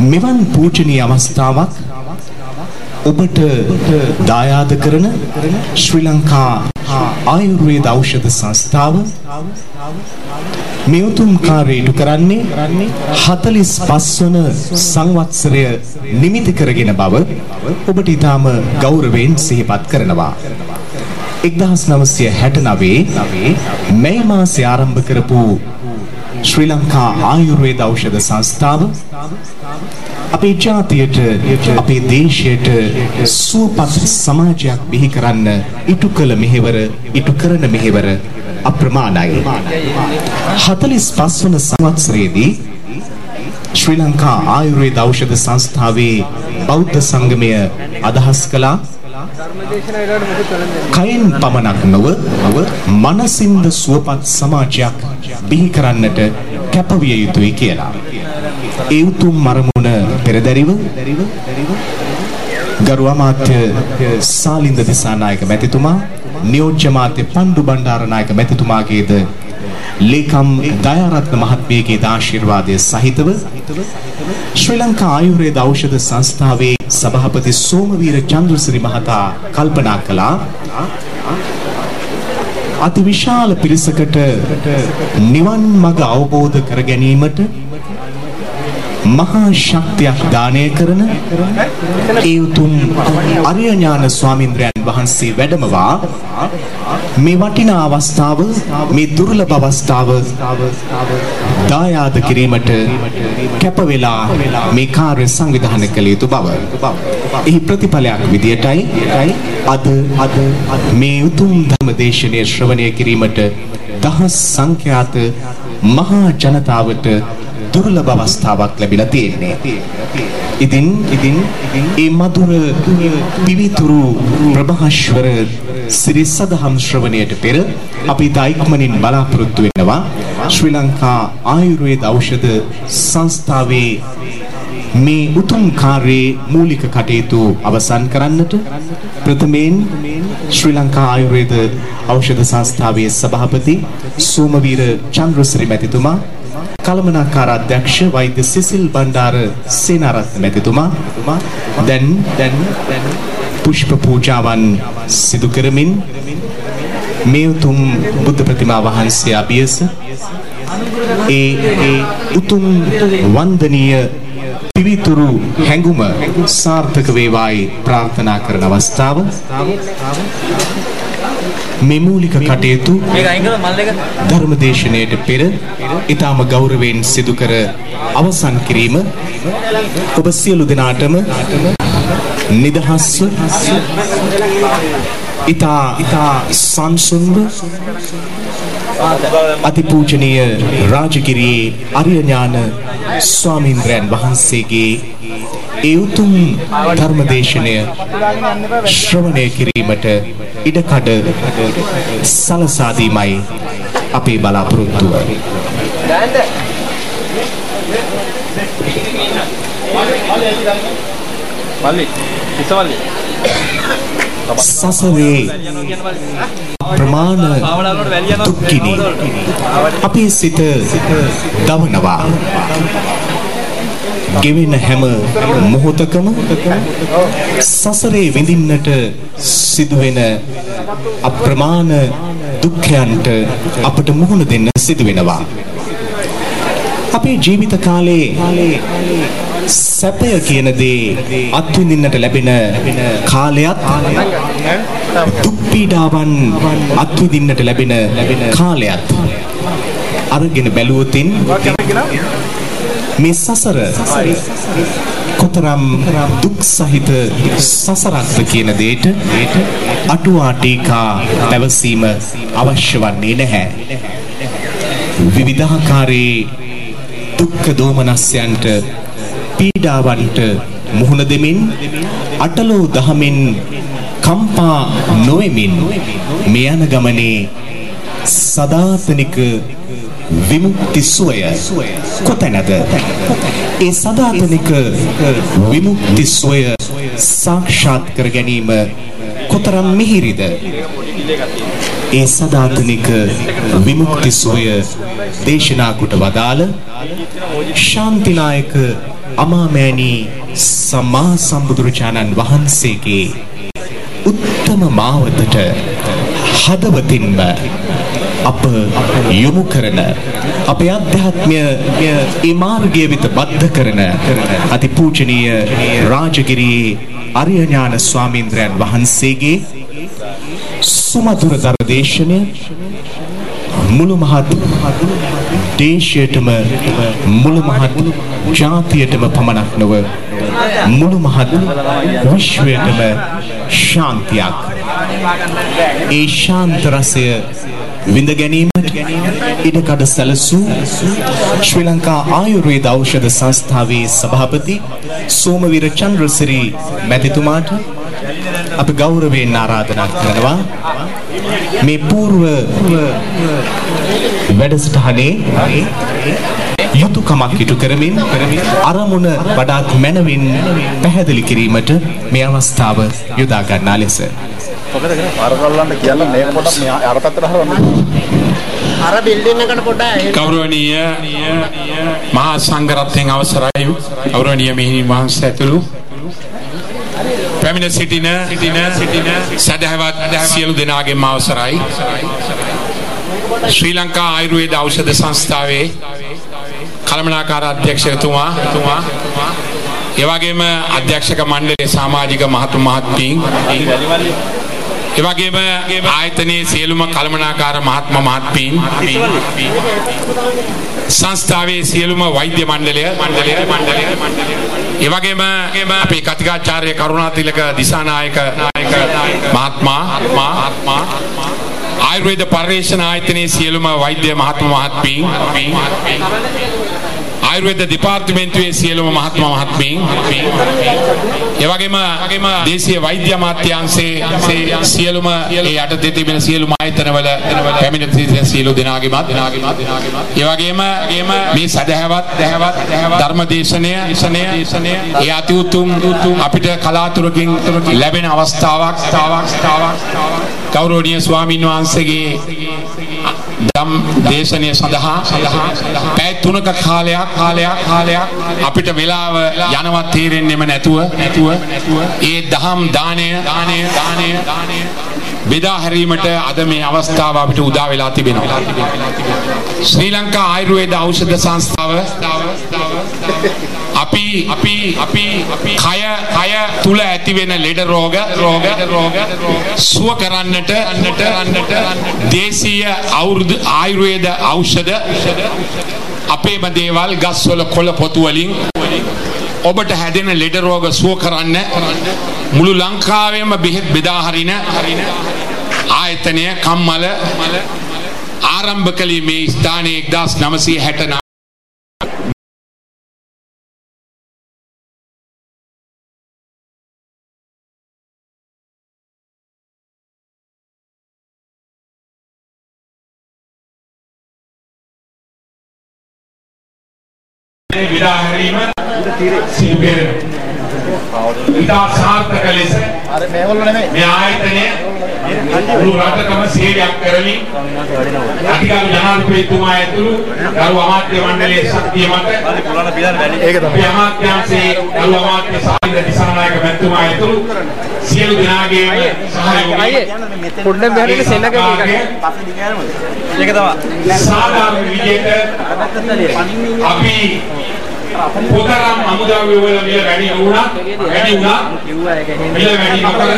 මෙවන් පූජනීය අවස්ථාවක් ඔබට දායාද කරන ශ්‍රී ලංකා ආයුර්වේද ඖෂධ සංස්ථාව මේ උතුම් කාර්යය කරන්නේ 45 වන සංවත්සරය නිමිති කරගෙන බව ඔබට ඊටාම ගෞරවයෙන් සිහිපත් කරනවා. 1969 මැයි මාසයේ ආරම්භ කරපු ශ්‍රී ලංකා ආයුර්වේද ඖෂධ සංස්ථාව අපේ ජාතියට අපේ දේශයට සුවපත් සමාජයක් බිහි කරන්න ඉටු කළ මෙහෙවර ඉටු කරන මෙහෙවර අප්‍රමාණයි. 45 වන සංවත්සරයේදී ශ්‍රී ලංකා ආයුර්වේද ඖෂධ සංස්ථාවේ බෞද්ධ සංගමය අදහස් කළා. කයෙන් පමණක් නොව මනසින්ද සුවපත් සමාජයක් බිහි කරන්නට කැපවිය යුතුයි කියලා. ඒ උතුම් මරමුණ පෙරදැරිව ගරු අමාත්‍ය සාලින්ද දිසානායක මැතිතුමා නියෝජ්‍ය මාත්‍ය පණ්ඩු බණ්ඩාරනායක මැතිතුමාගේද ලේකම් දයාරත්න මහත්මියගේ ආශිර්වාදය සහිතව ශ්‍රී ලංකා ආයුර්වේද ඖෂධ සංස්ථාවේ සභාපති සෝමවීර චන්ද්‍රසිරි මහතා කල්පනා කළා. අතිවිශාල පිරිසකට නිවන් මඟ අවබෝධ කර ගැනීමට මහා ශක්තියක් දානය කරන ඒ උතුම් අරිය ඥාන ස්වාමින්ද්‍රයන් වහන්සේ වැඩමවා මේ වටිනා අවස්ථාව මේ දුර්ලභ අවස්ථාව දායාද කිරීමට කැප වෙලා මේ කාර්ය සංවිධානය කළ යුතු බව. එහි ප්‍රතිඵලයක් විදියටයි අද අද මේ උතුම් ධර්ම දේශනය ශ්‍රවණය කිරීමට දහස් සංඛ්‍යාත මහා ජනතාවට දුර්ලභ අවස්ථාවක් ලැබිලා තියෙන්නේ. ඉතින් ඉතින් මේ මధుර පිවිතුරු ප්‍රභාස්වර ශ්‍රී සදහම් ශ්‍රවණයට පෙර අපි දෛක්මනින් බලාපොරොත්තු වෙනවා. ශ්‍රී ලංකා ආයුර්වේද ඖෂධ සංස්ථාවේ මේ උතුම් කාර්යයේ මූලික කටයුතු අවසන් කරන්නට ප්‍රථමයෙන් ශ්‍රී ලංකා ආයුර්වේද ඖෂධ සංස්ථාවේ සභාපති සෝමවීර චන්ද්‍රසිරි මැතිතුමා කළමනාකාර අධ්‍යක්ෂ වෛද්‍ය සිසිල් බණ්ඩාර සේනාරත්න මැතිතුමා. දැන් දැන් පුෂ්ප පූජාවන් සිදු කරමින් මේ උතුම් බුද්ධ ප්‍රතිමා වහන්සේ අභියස ඒ ඒ උතුම් වන්දනීය පිවිතුරු හැඟුම සාර්ථක වේවායි ප්‍රාර්ථනා කරන අවස්ථාව. මේ මූලික කටයුතු ධර්මදේශනයට පෙර ඊටම ගෞරවයෙන් සිදු කර අවසන් කිරීම ඔබ සියලු දෙනාටම නිදහස්ව ඊතා ඊතා සංසුන්ව අතිපූජනීය රාජගිරියේ අරිය ඥාන ස්වාමීන්ද්‍රයන් වහන්සේගේ ඒ උතුම් ධර්මදේශනය ශ්‍රවණය කිරීමට ඉඩකඩ සලසා දීමයි අපේ බලාපොරොත්තුව. මල්ලි ඉස්සමල්ලි සසරේ ප්‍රමාණ දුක්ඛිනි අපේ සිත දවනවා ගෙවෙන හැම මොහොතකම සසරේ විඳින්නට සිදුවෙන අප්‍රමාණ දුක්ඛයන්ට අපට මුහුණ දෙන්න සිදු වෙනවා අපේ ජීවිත කාලේ සැපය කියන දේ අත්විඳින්නට ලැබෙන කාලයත් දුක් පීඩාවන් අත්විඳින්නට ලැබෙන කාලයත් අරගෙන බැලුවොතින් මේ සසර කොතරම් දුක් සහිත සසරක්ද කියන දෙයට අටුවා ටීකා පැවසීම අවශ්‍ය වන්නේ නැහැ. විවිධාකාරයේ දුක්ඛ දෝමනස්යන්ට පීඩාවන්ට මුහුණ දෙමින් අටලෝ දහමින් කම්පා නොවෙමින් මේ යන ගමනේ සදාතනික විමුක්ති සුවය කොතැනද? ඒ සදාතනික විමුක්ති සුවය සාක්ෂාත් කර ගැනීම කොතරම් මිහිරිද? ඒ සදාතනික විමුක්ති සුවය දේශනා කොට වදාළ ශාන්තිනායක අමාමෑණී සම්මා සම්බුදුරජාණන් වහන්සේගේ උත්තම මාවතට හදවතින්ම අප යොමු කරන අපේ අධ්‍යාත්මය ඒ මාර්ගය වෙත බද්ධ කරන අතිපූජනීය රාජගිරියේ අරියඥාන ස්වාමීන්ද්‍රයන් වහන්සේගේ සුමధుර දර්ශනය මුළු මහත් දේශයටම මුළු මහත් ජාතියටම පමණක් නොව මුළු මහත් විශ්වයටම ශාන්තියක්. ඒ ශාන්ත රසය විඳ ගැනීමට ඉඩකඩ සැලසූ ශ්‍රී ලංකා ආයුර්වේද ඖෂධ සංස්ථාවේ සභාපති සෝමවීර චන්ද්‍රසිරි මැතිතුමාට අපි ගෞරවයෙන් ආරාධනා කරනවා. මේ పూర్ව වැඩසටහනේ යුතුයකමක් ඉටු කරමින් අරමුණ වඩාත් මනවින් පැහැදිලි කිරීමට මේ අවස්ථාව යොදා ගන්නා ලෙස. මොකද කරන්නේ අරගල්ලන්න කියලා මේක පොඩක් මේ අර පැත්තට හරවන්න අර බිල්ඩින් එකට පොඩ්ඩක් ගෞරවනීය මහා සංඝරත්නයන් අවසරයි. ගෞරවනීය මෙහි වහන්සේ ඇතුළු පැමිණ සිටින සිටින සිටින සදහවත් සියලු දෙනාගේම අවසරයි. ශ්‍රී ලංකා ආයුර්වේද ඖෂධ සංස්ථාවේ කළමනාකාර අධ්‍යක්ෂකතුමා තුමා එවැගේම අධ්‍යක්ෂක මණ්ඩලයේ සමාජික මහතු මහත්මීන් එවැගේම ආයතනයේ සියලුම කළමනාකාර මහත්ම මහත්මීන් සංස්ථාවේ සියලුම වෛද්‍ය මණ්ඩලය මණ්ඩලය මණ්ඩලය එවැගේම අපේ කතිකාචාර්ය කරුණාතිලක දිසානායක නායක මහත්මා මහත්මා ආයුර්වේද පර්යේෂණ ආයතනයේ සියලුම වෛද්‍ය මහත්ම මහත්මීන් ආයුර්වේද දෙපාර්තමේන්තුවේ සියලුම මහත්ම මහත්මීන්. එවැගේම දේශීය වෛද්‍ය අමාත්‍යාංශයේ සියලුම ඒ යටතේ තිබෙන සියලුම ආයතනවල පැමිණ සිටින සියලු දෙනාගේමත් එවැගේම මේ සදහැවත් දහවත් ධර්මදේශනය දේශනය ඒ අති උතුම් අපිට කලාතුරකින් ලැබෙන අවස්ථාවක්. තාවක් තාවක් ගෞරවනීය ස්වාමින් වහන්සේගේ දම් දේශනය සඳහා පැය තුනක කාලයක් කාලයක් කාලයක් අපිට වෙලාව යනවත් තේරෙන්නෙම නැතුව නැතුව ඒ දහම් දානය දානය දානය බෙදා හැරීමට අද මේ අවස්ථාව අපිට උදා වෙලා තිබෙනවා. ශ්‍රී ලංකා ආයුර්වේද ඖෂධ සංස්ථාව අපි අපි අපි අපි කය කය තුල ඇති වෙන ලෙඩ රෝග රෝග රෝග සුව කරන්නට අන්නට අන්නට දේශීය ආයුර්වේද ඖෂධ අපේම දේවල් ගස්වල කොළ පොතු වලින් ඔබට හැදෙන ලෙඩ රෝග සුව කරන්න මුළු ලංකාවෙම බෙහෙත් බෙදා හරින ආයතනය කම්මල ආරම්භ කළේ මේ ස්ථානයේ 1969 විඩා හැරීම සිදු කෙරෙනවා. ඉතා සාර්ථක ලෙස මේ ආයතනය මුළු රටකම සේවයක් කරමින් අධිකාරී ජනාධිපතිතුමා ඇතුළු ගරු අමාත්‍ය මණ්ඩලයේ ශක්තිය මත පුලන පිළන වැඩි ඒක අපේ අමාත්‍යාංශයේ ගරු අමාත්‍ය සාහිත්‍ය දිසානායක මැතිතුමා ඇතුළු සියලු දෙනාගේම සහයෝගය. පොඩ්ඩක් බැලුවේ සෙනග එක ඒක තමයි සාධාරණ විදිහට අපි පොතරම් අමුද්‍රව්‍ය වල මිල වැඩි වුණා වැඩි වුණා කිව්වා ඒක මිල වැඩි නොකර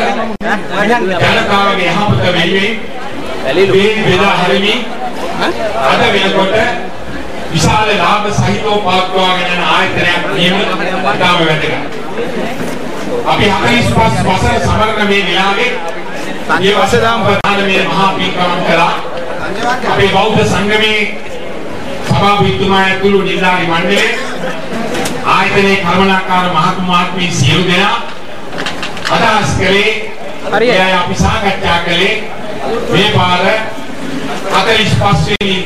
ජනතාවගේ යහපත වෙනුවෙන් ඇලිලු මේ බෙදා හැරීමේ අද වෙනකොට විශාල ලාභ සහිතව පවත්වාගෙන යන ආයතනයක් වීම ඉතාම වැදගත්. අපි 45 වසර සමරන මේ වෙලාවේ මේ වසදාම් ප්‍රධාන මේ මහා පින්කම් කළා. අපේ බෞද්ධ සංගමේ සභාපතිතුමා ඇතුළු නිලධාරි මණ්ඩලය ආයතනයේ කර්මනාකාර මහත්ම මහත්මී සියලු දෙනා අදහස් කළේ හරියයි. එයයි අපි සාකච්ඡා කළේ මේ පාර 45 වෙනි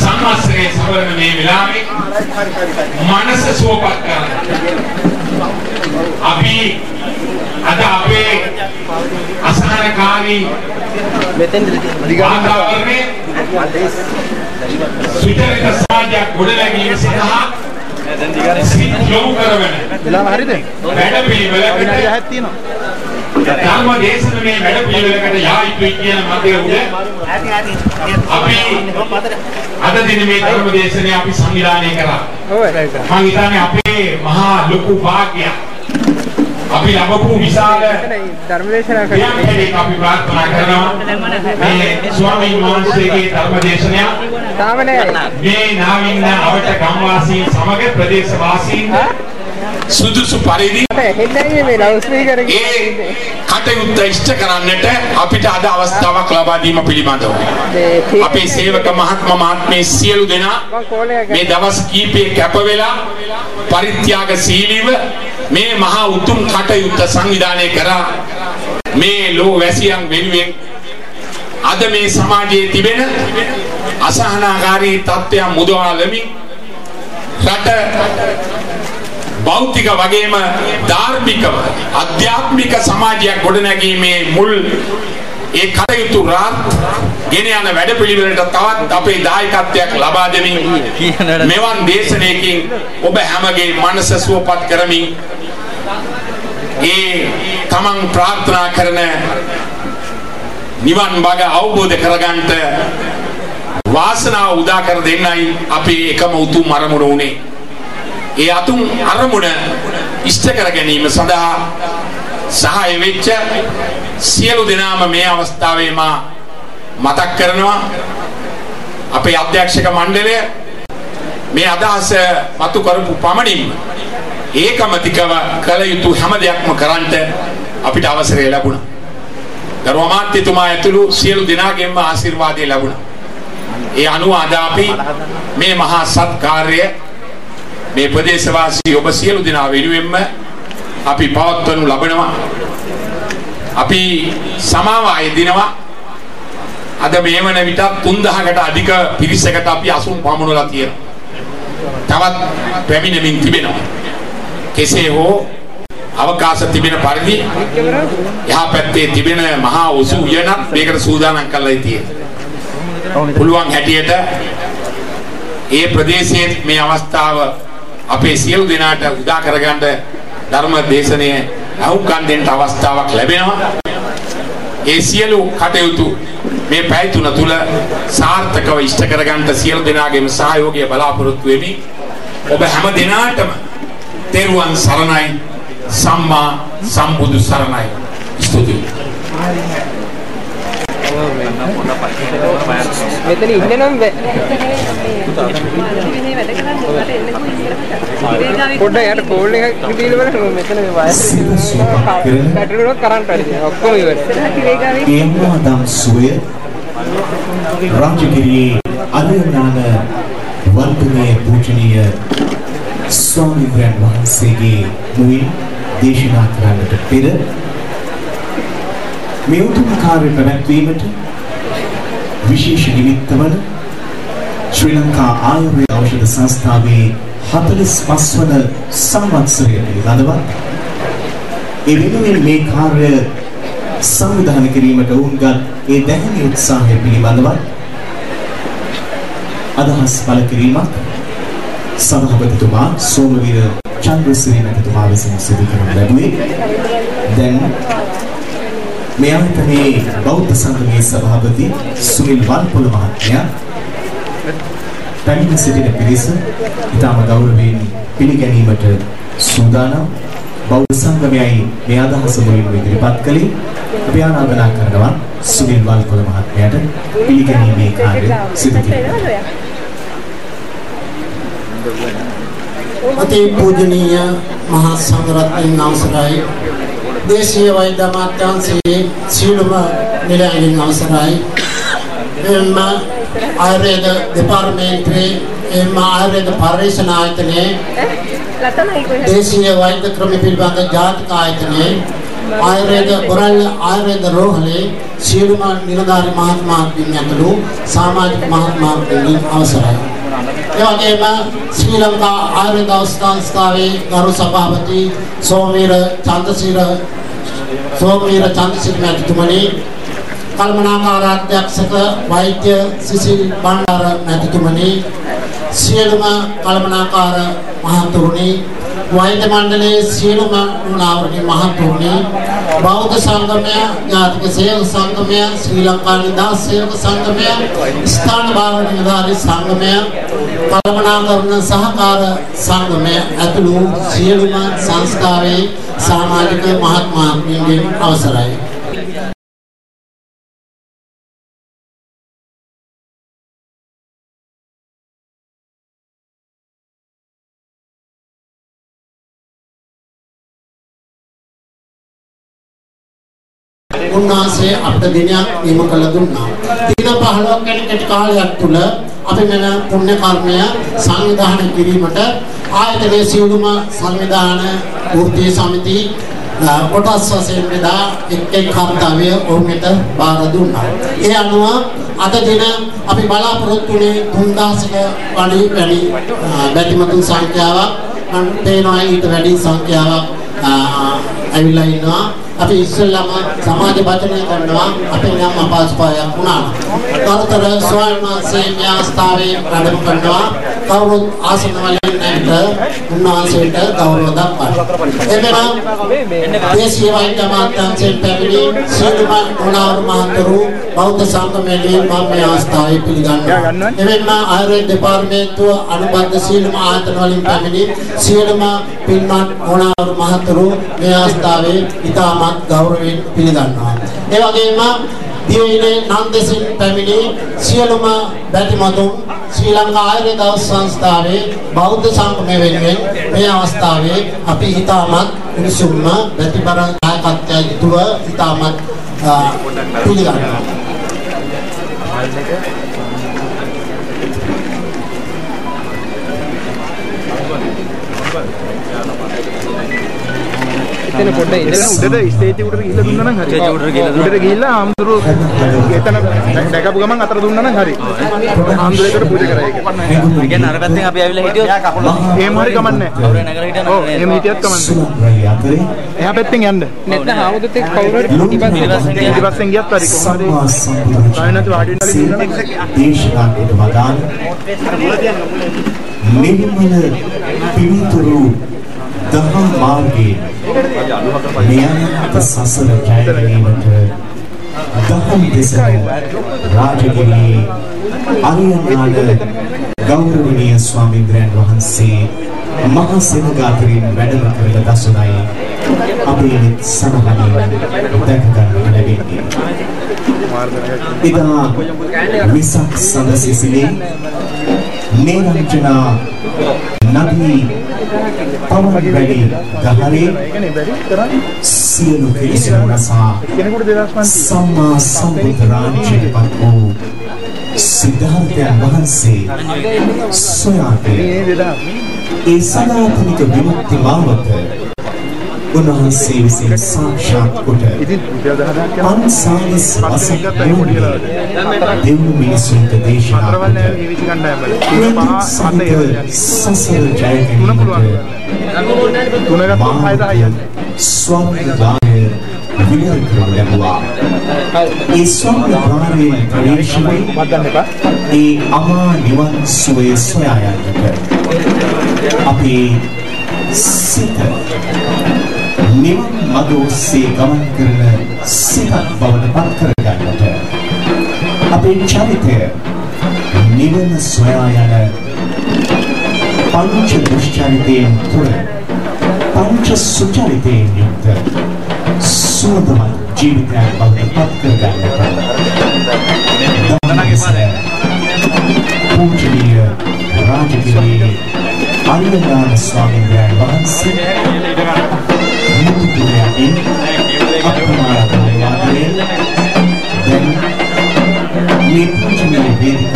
සම්මාසයේ සමරන මේ වෙලාවේ මනස සුවපත් කරගන්න. අපි අද අපේ අසහනකාරී මෙතෙන්ද වාතාවරණයේ සුචරිත සමාජයක් ගොඩනැගීම සඳහා යොමු කරවන වෙලාව හරියද? වැඩ පිළිවෙලකට විනාඩි 10ක් තියෙනවා. ධර්ම දේශනාවේ වැඩ පිළිවෙලකට යා යුතුයි කියන මතය උඩ අපි අද දින මේ ධර්ම දේශනාව අපි සංවිධානය කරා. ඔව් ඒක. මම හිතන්නේ අපේ මහා ලොකු භාග්‍යයක්. අපි ලැබපු විශාල ධර්මදේශනා ව්‍යාප්තියක් අපි ප්‍රාර්ථනා කරනවා. මේ ස්වාමීන් වහන්සේගේ ධර්ම දේශනාව තාම නෑ. මේ නාවින්න අවට ගම්වාසීන් සමග ප්‍රදේශවාසීන් සුදුසු පරිදි මේ ලවුඩ් ස්පීකර් කටයුත්ත ඉෂ්ට කරන්නට අපිට අද අවස්ථාවක් ලබා දීම පිළිබඳව. අපේ සේවක මහත්ම මහත්මේ සියලු දෙනා මේ දවස් කීපේ කැප වෙලා පරිත්‍යාගශීලීව මේ මහා උතුම් කටයුත්ත සංවිධානය කරා මේ ලෝ වැසියන් වෙනුවෙන් අද මේ සමාජයේ තිබෙන අසහනාකාරී තත්ත්වයන් මුදවාලමින් රට භෞතික වගේම ධාර්මිකව අධ්‍යාත්මික සමාජයක් ගොඩනැගීමේ මුල් ඒ කටයුතු රාත් ගෙන යන වැඩපිළිවෙලට තවත් අපේ දායකත්වයක් ලබා දෙමින් මෙවන් දේශනයකින් ඔබ හැමගේ මනස සුවපත් කරමින් ඒ තමන් ප්‍රාර්ථනා කරන නිවන් මඟ අවබෝධ කරගන්නට වාසනාව උදා කර දෙන්නයි අපේ එකම උතුම් අරමුණ උනේ. ඒ අතුම් අරමුණ ඉෂ්ට කර ගැනීම සඳහා සහාය වෙච්ච සියලු දෙනාම මේ අවස්ථාවේ මා මතක් කරනවා අපේ අධ්‍යක්ෂක මණ්ඩලය මේ අදහස මතු කරපු පමණින්ම ඒකමතිකව කළ යුතු හැම දෙයක්ම කරන්නට අපිට අවසරය ලැබුණා. ගරු අමාත්‍යතුමා ඇතුළු සියලු දෙනාගෙන්ම ආශිර්වාදය ලැබුණා. ඒ අනුව අද අපි මේ මහා සත්කාර්ය මේ ප්‍රදේශවාසී ඔබ සියලු දෙනා වෙනුවෙන්ම අපි පවත්වනු ලබනවා. අපි සමාව අයදිනවා. අද මේ වන විටත් 3000කට අධික පිරිසකට අපි අසුන් පමුණුලා තියෙනවා. තවත් පැමිණෙමින් තිබෙනවා. කෙසේ හෝ අවකාශ තිබෙන පරිදි එහා පැත්තේ තිබෙන මහා උසු උයනත් මේකට සූදානම් කරලා තියෙනවා. පුළුවන් හැටියට ඒ ප්‍රදේශයේ මේ අවස්ථාව අපේ සියලු දෙනාට උදා කරගන්න ධර්ම දේශනය අහුම්කම් දෙන්න අවස්ථාවක් ලැබෙනවා. ඒ සියලු කටයුතු මේ පැය තුන තුල සාර්ථකව ඉෂ්ට කරගන්න සියලු දෙනාගේම සහයෝගය බලාපොරොත්තු වෙමි. ඔබ හැම දෙනාටම තෙරුවන් සරණයි සම්මා සම්බුදු සරණයි. ස්තුතියි. මෙතන ඉන්න නම් බෑ. පොඩ්ඩක් යට කෝල් එකක් දීලා බලන්න මෙතන මේ වයර් බැටරි එක කරන්ට් වැඩි. ඔක්කොම ඉවරයි. එම්මාදම් සුවය රාජගිරියේ අලනාන වර්ධනයේ පූජනීය ස්වාමීන් වහන්සේගේ මුවින් දේශනා කරන්නට පෙර මේ උතුම් කාර්ය පැවැත්වීමට විශේෂ නිමිත්ත වන ශ්‍රී ලංකා ආයුර්වේද ඖෂධ සංස්ථාවේ 45 වන සංවත්සරය පිළිබඳව ඒ වෙනුවෙන් මේ කාර්ය සංවිධානය කිරීමට ඔවුන්ගත් ඒ දැහැමි උත්සාහය පිළිබඳව අදහස් පළ කිරීමක් සභාපතිතුමා සෝමවීර චන්ද්‍රසිරි මැතිතුමා විසින් සිදු කරනු ලැබුවේ. දැන් මේ ආයතනයේ බෞද්ධ සංගමයේ සභාපති සුනිල් වල්පොල මහත්මයා පැමිණ සිටින පිරිස ඉතාම ගෞරවයෙන් පිළිගැනීමට සූදානම්. බෞද්ධ සංගමයයි මේ අදහස මුලින්ම ඉදිරිපත් කළේ. අපි ආරාධනා කරනවා සුනිල් වල්පොල මහත්මයාට පිළිගැනීමේ කාර්ය සිදු කිරීමට අති පූජනීය මහා සංඝරත්නයන් අවසරයි. දේශීය වෛද්‍ය අමාත්‍යාංශයේ සීලම නිලයන්ගෙන් අවසරයි. එම්ම ආයුර්වේද දෙපාර්තමේන්තුවේ එම්ම ආයුර්වේද පර්යේෂණ ආයතනයේ දේශීය වෛද්‍ය ක්‍රම පිළිබඳ ජාතික ආයතනයේ ආයුර්වේද බොරල්ල ආයුර්වේද රෝහලේ සීලම නිලධාරි මහත්මාත්මියන් ඇතුළු සමාජික මහත්මාත්මියන් අවසරයි. ඒ වගේම ශ්‍රී ලංකා ආයුර්වේද සංස්ථාවේ ගරු සභාපති සෝමීර චන්දසිර සෝමීර චන්දසිර මැතිතුමනි කල්මනාකාර අධ්‍යක්ෂක වෛද්‍ය සිසිල් බණ්ඩාර මැතිතුමනි සියලුම කළමනාකාර මහතුරුනි වෛද්‍ය මණ්ඩලයේ සියලුම නුනාවරණි මහතුරුනි බෞද්ධ සංගමය ඥාතික සේවක සංගමය ශ්‍රී ලංකා නිදහස් සේවක සංගමය ස්ථාන භාවන නිලධාරී සංගමය කළමනාකරණ සහකාර සංගමය ඇතුළු සියලුම සංස්ථාවේ සමාජික මහත් මහත්මීන්ගෙන් අවසරයි. උන්වහන්සේ අපට දිනයක් නියම කළ දුන්නා. දින 15ක් වෙන කෙටි කාලයක් තුල අපි මෙන පුණ්‍ය කර්මය සංවිධානය කිරීමට ආයතනයේ සියලුම සංවිධාන වෘත්තීය සමිති කොටස් වශයෙන් බෙදා එක් එක් කර්තව්‍ය ඔවුන්ට බාර දුන්නා. ඒ අනුව අද දින අපි බලාපොරොත්තු වුණේ 3000ක වැඩි වැඩි බැතිමතුන් සංඛ්‍යාවක් මම පේනවා ඊට වැඩි සංඛ්‍යාවක් ඇවිල්ලා ඉන්නවා. අපි ඉස්සෙල්ලාම සමාජ වචනය කරනවා අපේ නම් අපහසුතාවයක් වුණා. තවතර ස්වයං වහන්සේ මේ අවස්ථාවේ වැඩම කරනවා. කවුරුත් ආසන වලින් නැගිට උන්වහන්සේට ගෞරව දක්වනවා. එමෙන්න දේශීය වෛද්‍ය අමාත්‍යාංශයෙන් පැමිණි සියලුම උනාවරු මහතුරු බෞද්ධ සංගමයේ මම මේ අවස්ථාවේ පිළිගන්නවා. එමෙන්න ආයුර්වේද දෙපාර්තමේන්තුව අනුබද්ධ සියලුම ආයතන වලින් පැමිණි සියලුම පින්වත් උනාවරු මහතුරු මේ අවස්ථාවේ ඉතාම ඉතාමත් ගෞරවයෙන් පිළිගන්නවා. ඒ වගේම දිවයිනේ නන්දසින් පැමිණි සියලුම බැතිමතුන් ශ්‍රී ලංකා ආයුර්වේද සංස්ථාවේ බෞද්ධ සංගමය වෙනුවෙන් මේ අවස්ථාවේ අපි ඉතාමත් උණුසුම්ම බැතිබර නායකත්වය යුතුව ඉතාමත් පිළිගන්නවා. එතන පොඩ්ඩක් ඉඳලා උඩට ස්ටේජ් උඩට ගිහිල්ලා දුන්නා නම් හරි. ස්ටේජ් උඩට ගිහිල්ලා දුන්නා. උඩට ගිහිල්ලා ආම්දුරු එතන දැකපු ගමන් අතර දුන්නා නම් හරි. ආම්දුරේකට පූජා කරා ඒක. ඒ කියන්නේ අර පැත්තෙන් අපි ඇවිල්ලා හිටියොත් එහෙම හරි කමන්නේ. කවුරු නැගලා හිටියනම් ඔව් එහෙම හිටියත් කමන්නේ. එහා පැත්තෙන් යන්න. නැත්නම් ආමුදුත් එක්ක කවුරු හරි පිටිපස්සෙන් ඊට පස්සෙන් ගියත් හරි කොහොමද? සායනතු වාඩි වෙන්න ඉන්න නම් දේශනාකට වදාළ නිර්මල පිවිතුරු දහම් මාර්ගයේ නියමිත සසල ජය ගැනීමට දහම් දෙසන රාජගිරියේ අරියනාඩ ගෞරවනීය ස්වාමීන්ද්‍රයන් වහන්සේ මහා සෙනගාතරින් වැඩම කරන දසුනයි අපේ සමහනින් දැක ගන්නට ලැබෙන්නේ. ඉදා විසක් සඳ සිසිලේ නේරංජනා නදී පවන් වැඩි ගහරේ ඒකනේ බැරි කරන්නේ. සියලු කෙලෙසුන් නසා කෙනෙකුට 2500 සම්මා සම්බුද්ධ රාජ්‍යයට පත් වූ සිද්ධාර්ථයන් වහන්සේ සොයාට මේ 2000 ඒ සදාතනික විමුක්ති මාවත උන්වහන්සේ විසින් සාක්ෂාත් කොට ඉතින් රුපියල් 10000ක් යනවා. පන්සාලිස් වසක් ගත්තා ඒ පොඩි යෝගී වෙලාවට. දෙව් මිනිසුන්ට දේශනා කොට වගේ. සසර ජය තුන පුළුවන්. ගැනීමට තුන ගත්තොත් 6000යි යන්නේ. ස්වාමීදාය විනය කරනු ලැබුවා. ඒ ස්වාමීදාරයේ ප්‍රවේශමයි. ඒ අමා නිවන් සුවය සොයා යන්නට අපේ සිත නිවන් මඟ ඔස්සේ ගමන් කරන සිතක් බවට පත් කරගන්නට. අපේ චරිතය නිවන සොයා යන පංච දුෂ්චරිතයෙන් තුර පංච සුචරිතයෙන් යුක්ත සුවඳමත් ජීවිතයක් බවට පත් කරගන්නට. දමනගසර පූජනීය රාජගිරියේ අරියනාන ස්වාමීන් වහන්සේ මුතුතුරයන්ගෙන් අප්‍රමාණ වාදනය දැන් මේ පූජනීය වේදිකාවට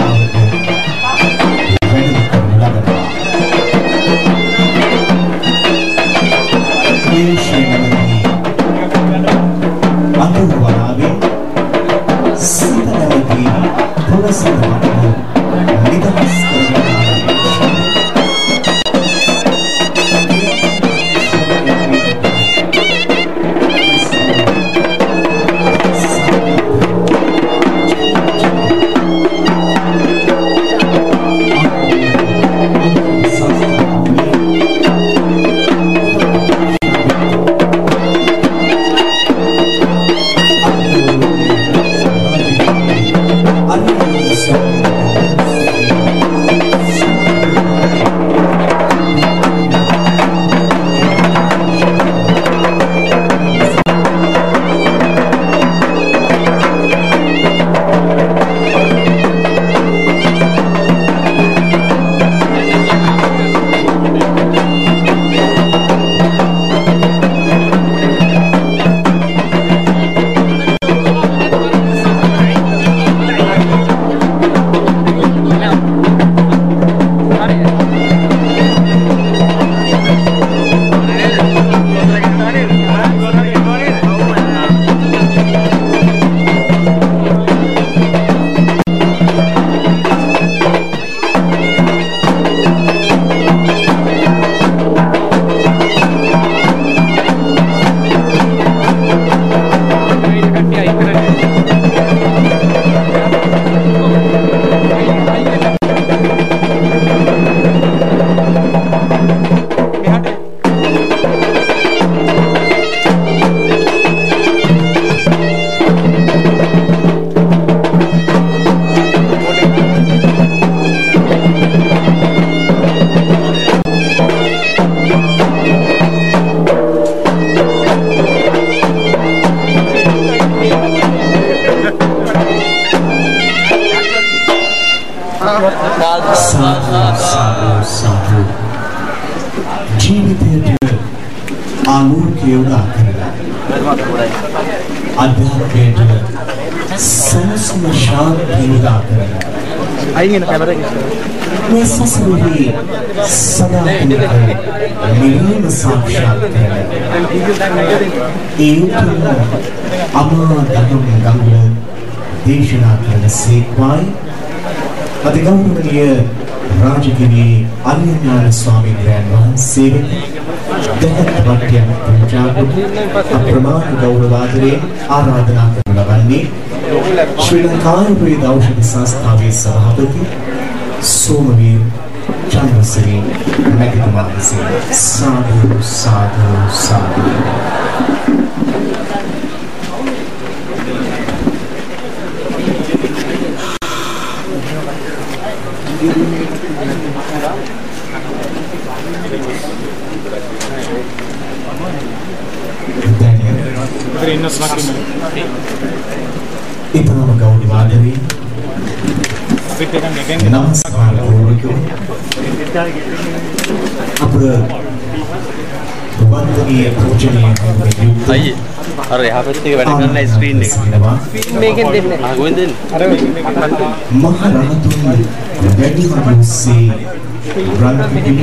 අයින් එන කැමරා එක මේ සසරෙහි සදාතනික නිවීම සාක්ෂාත් කරලා ඒ උතුම් අමා දහම් ගංගල දේශනා කරන සේක්වායි අතිගෞරවනීය රාජගිරි අන්‍යඥාන ස්වාමීන් වහන්සේ දහත් වට්ටියක් පූජාකොට අප්‍රමාණ ගෞරවාදරයෙන් ආරාධනා කරන ලබන්නේ ශ්‍රී ලංකාවේ ඖෂධ සංස්ථාවේ සභාපති සෝමවීර චන්ද්‍රසිරි මැතිතුමා විසින් සාදු සාදු සාදු ඉතාම ගෞරවාදරී නමස්කාර පූර්වකව අප වන්දනීය පූජනීය යුක්ත අයියේ. අර එහා පැත්තේ වැඩ කරන ස්ක්‍රීන් එක. මේකෙන් දෙන්නේ. ආ ගොෙන් දෙන්නේ. අර මහ රහතුන් වැඩි මනුස්සේ රන් පිටින්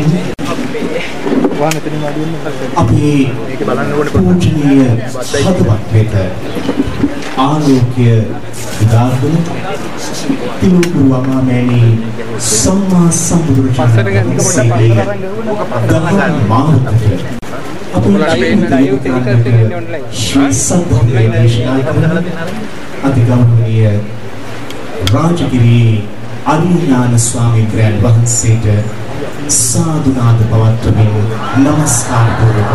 වාහන එතනින් අඩු වෙනවා අපේ මේක බලන්න ඕනේ. පූජනීය හදවත් වෙත ආලෝකය උදාගෙන තිලුකුරු අමාමෑණි සම්මා සම්බුදුරජාණන් වහන්සේගේ ගමන් මාර්ගයට. අපේ ජීවිතය ශ්‍රී සද්ධර්මයේ දේශනා කරන අතිගෞරවනීය රාජගිරි අරිඥාන ස්වාමීන් වහන්සේට සාදුනාද පවත්වමින් নমස්කාර පූර්වක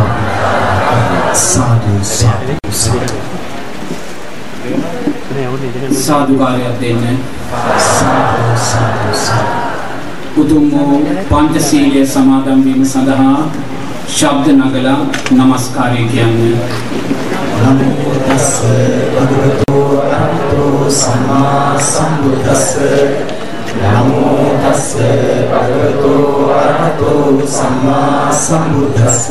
සාදු සාදු සාදු සාදුකාරයක් දෙන්න. උතුම් වූ පංචශීලය සමාදන් වීම සඳහා ශබ්ද නගලා নমස්කාරය කියන්නේ. නමෝ තස්ස භගවතෝ අරහතෝ සම්මා සම්බුද්දස්ස. නමෝ තස්ස භගවතෝ අරහතෝ සම්මා සම්බුද්දස්ස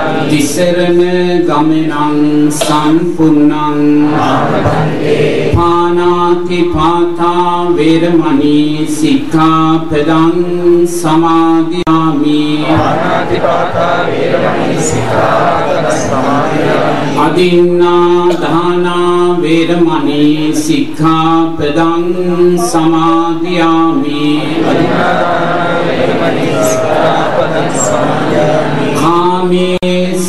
තිසරණ ගමනං සම්පූර්ණං පානාති පාතා වේරමණී සික්ඛාපදං සමාදියාමි. අදින්නා දානා වේරමණී සික්ඛාපදං සමාදියාමි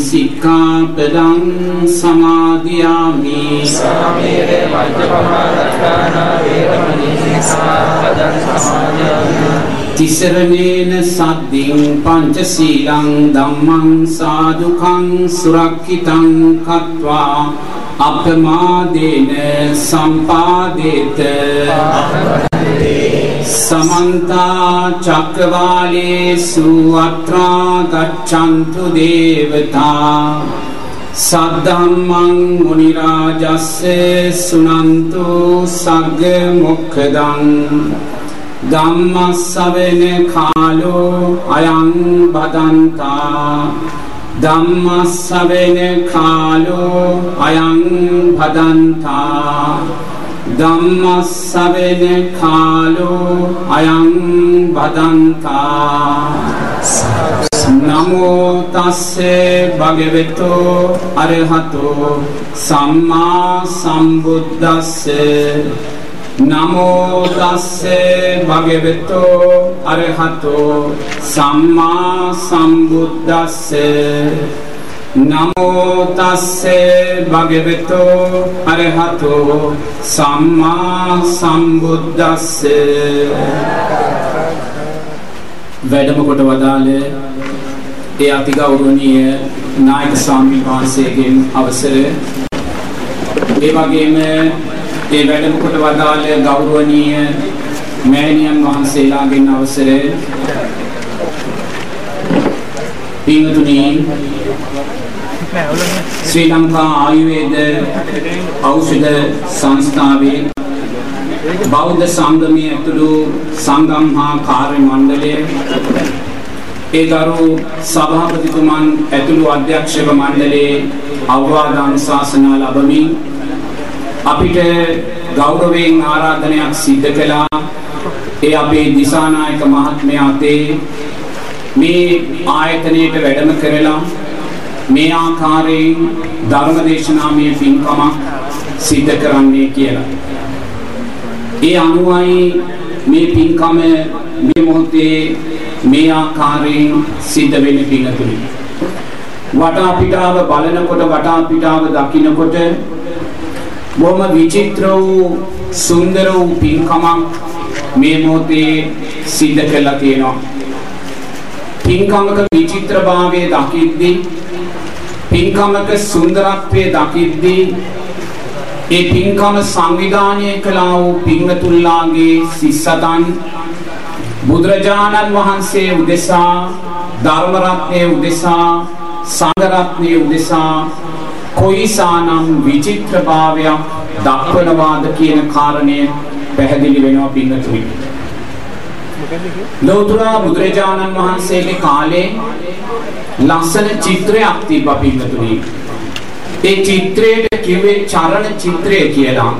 සික්ඛාපදං සමාදියාමි සුරාමේරය මජ්ජපමා දට්ඨානා වේරමණී සික්ඛාපදං තිසරණේන සද්දින් පංචශීලං ධම්මං සාදුකං සුරක්ෂිතං කତ୍වා අපමාදේන සම්පාදේත සමන්තා චක්කවාලේසු අත්‍රා ගච්ඡන්තු දේවතා සද්ධම්මං මුනි රාජස්ස සුනන්තු සග්ග මොක්ඛදං ධම්මස්සවෙන කාලෝ අයං බදන්තා ධම්මස්සවෙන කාලෝ අයං බදන්තා ධම්මස්සවෙන කාලෝ අයං බදන්තා. නමෝ තස්සේ භගවතු අරහතෝ. සම්මා සම්බුද්දස්සේ. නමෝ තස්සේ භගවතු අරහතෝ. සම්මා සම්බුද්දස්සේ. නමෝ තස්සේ භගවතු අරහතෝ සම්මා සම්බුද්දස්සේ. වැඩම කොට වදාළ ඒ අතිගෞරවනීය නායක ස්වාමීන් වහන්සේගෙන් අවසර ඒ වගේම ඒ වැඩම කොට වදාළ ගෞරවනීය මෑණියන් වහන්සේලාගෙන් අවසර පින්තුනි ශ්‍රී ලංකා ආයුර්වේද ඖෂධ සංස්ථාවේ බෞද්ධ සංගමයේ ඇතුළු සංගම් හා කාර්ය මණ්ඩලය ඒ ගරු සභාපතිතුමන් ඇතුළු අධ්‍යක්ෂක මණ්ඩලයේ අවවාද අනුශාසනා ලැබමින් අපිට ගෞරවයෙන් ආරාධනයක් සිද්ධ කළා. ඒ අපේ දිසානායක මහත්මයා තේ මේ ආයතනයට වැඩම කරලා මේ ආකාරයෙන් ධර්ම දේශනාමය පින්කමක් සිද්ධ කරන්නේ කියලා. ඒ අනුවයි මේ පින්කම මේ මොහොතේ මේ ආකාරයෙන් සිද්ධ වෙන පින්තුනි. වටා පිටාව බලනකොට වටා පිටාව දකිනකොට බොහොම විචිත්‍ර වූ සුන්දර වූ පින්කමක් මේ මොහොතේ සිද්ධ කළා තියෙනවා. පින්කමක විචිත්‍රභාවය දකිද්දී පින්කමක සුන්දරත්වයේ දකිද්දී ඒ පින්කම සංවිධානය කළා වූ පින්වතුන්ලාගේ සිස්සතන් බුදුරජාණන් වහන්සේ උදෙසා ධර්ම රත්නයේ උදෙසා සංඝ රත්නයේ උදෙසා කොයිසානම් විචිත්‍රභාවයක් දක්වනවාද කියන කාරණය පැහැදිලි වෙනවා පින්වතුනි. ලෝතුරා බුදුරජාණන් වහන්සේගේ කාලේ ලස්සන චිත්‍රයක් තිබ්බා පින්වතුනි. ඒ චිත්‍රයට කිව්වේ චරණ චිත්‍රය කියලා.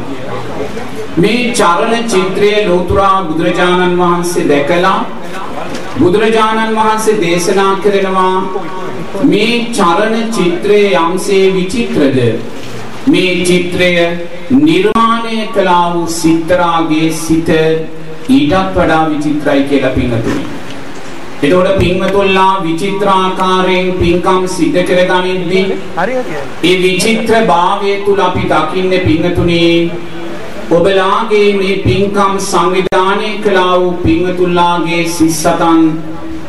මේ චරණ චිත්‍රය ලෝතුරා බුදුරජාණන් වහන්සේ දැකලා බුදුරජාණන් වහන්සේ දේශනා කරනවා මේ චරණ චිත්‍රයේ යම්සේ විචිත්‍රද මේ චිත්‍රය නිර්මාණය කළා වූ සිත්තරාගේ සිත ඊටත් වඩා විචිත්‍රයි කියලා පින්වතුනි. එතකොට පින්වතුන්ලා විචිත්‍ර ආකාරයෙන් පින්කම් සිද්ධ කරගනිද්දී ඒ විචිත්‍ර භාවය තුල අපි දකින්නේ පින්වතුනි ඔබලාගේ මේ පින්කම් සංවිධානය කළා වූ පින්වතුන්ලාගේ සිස්සතන්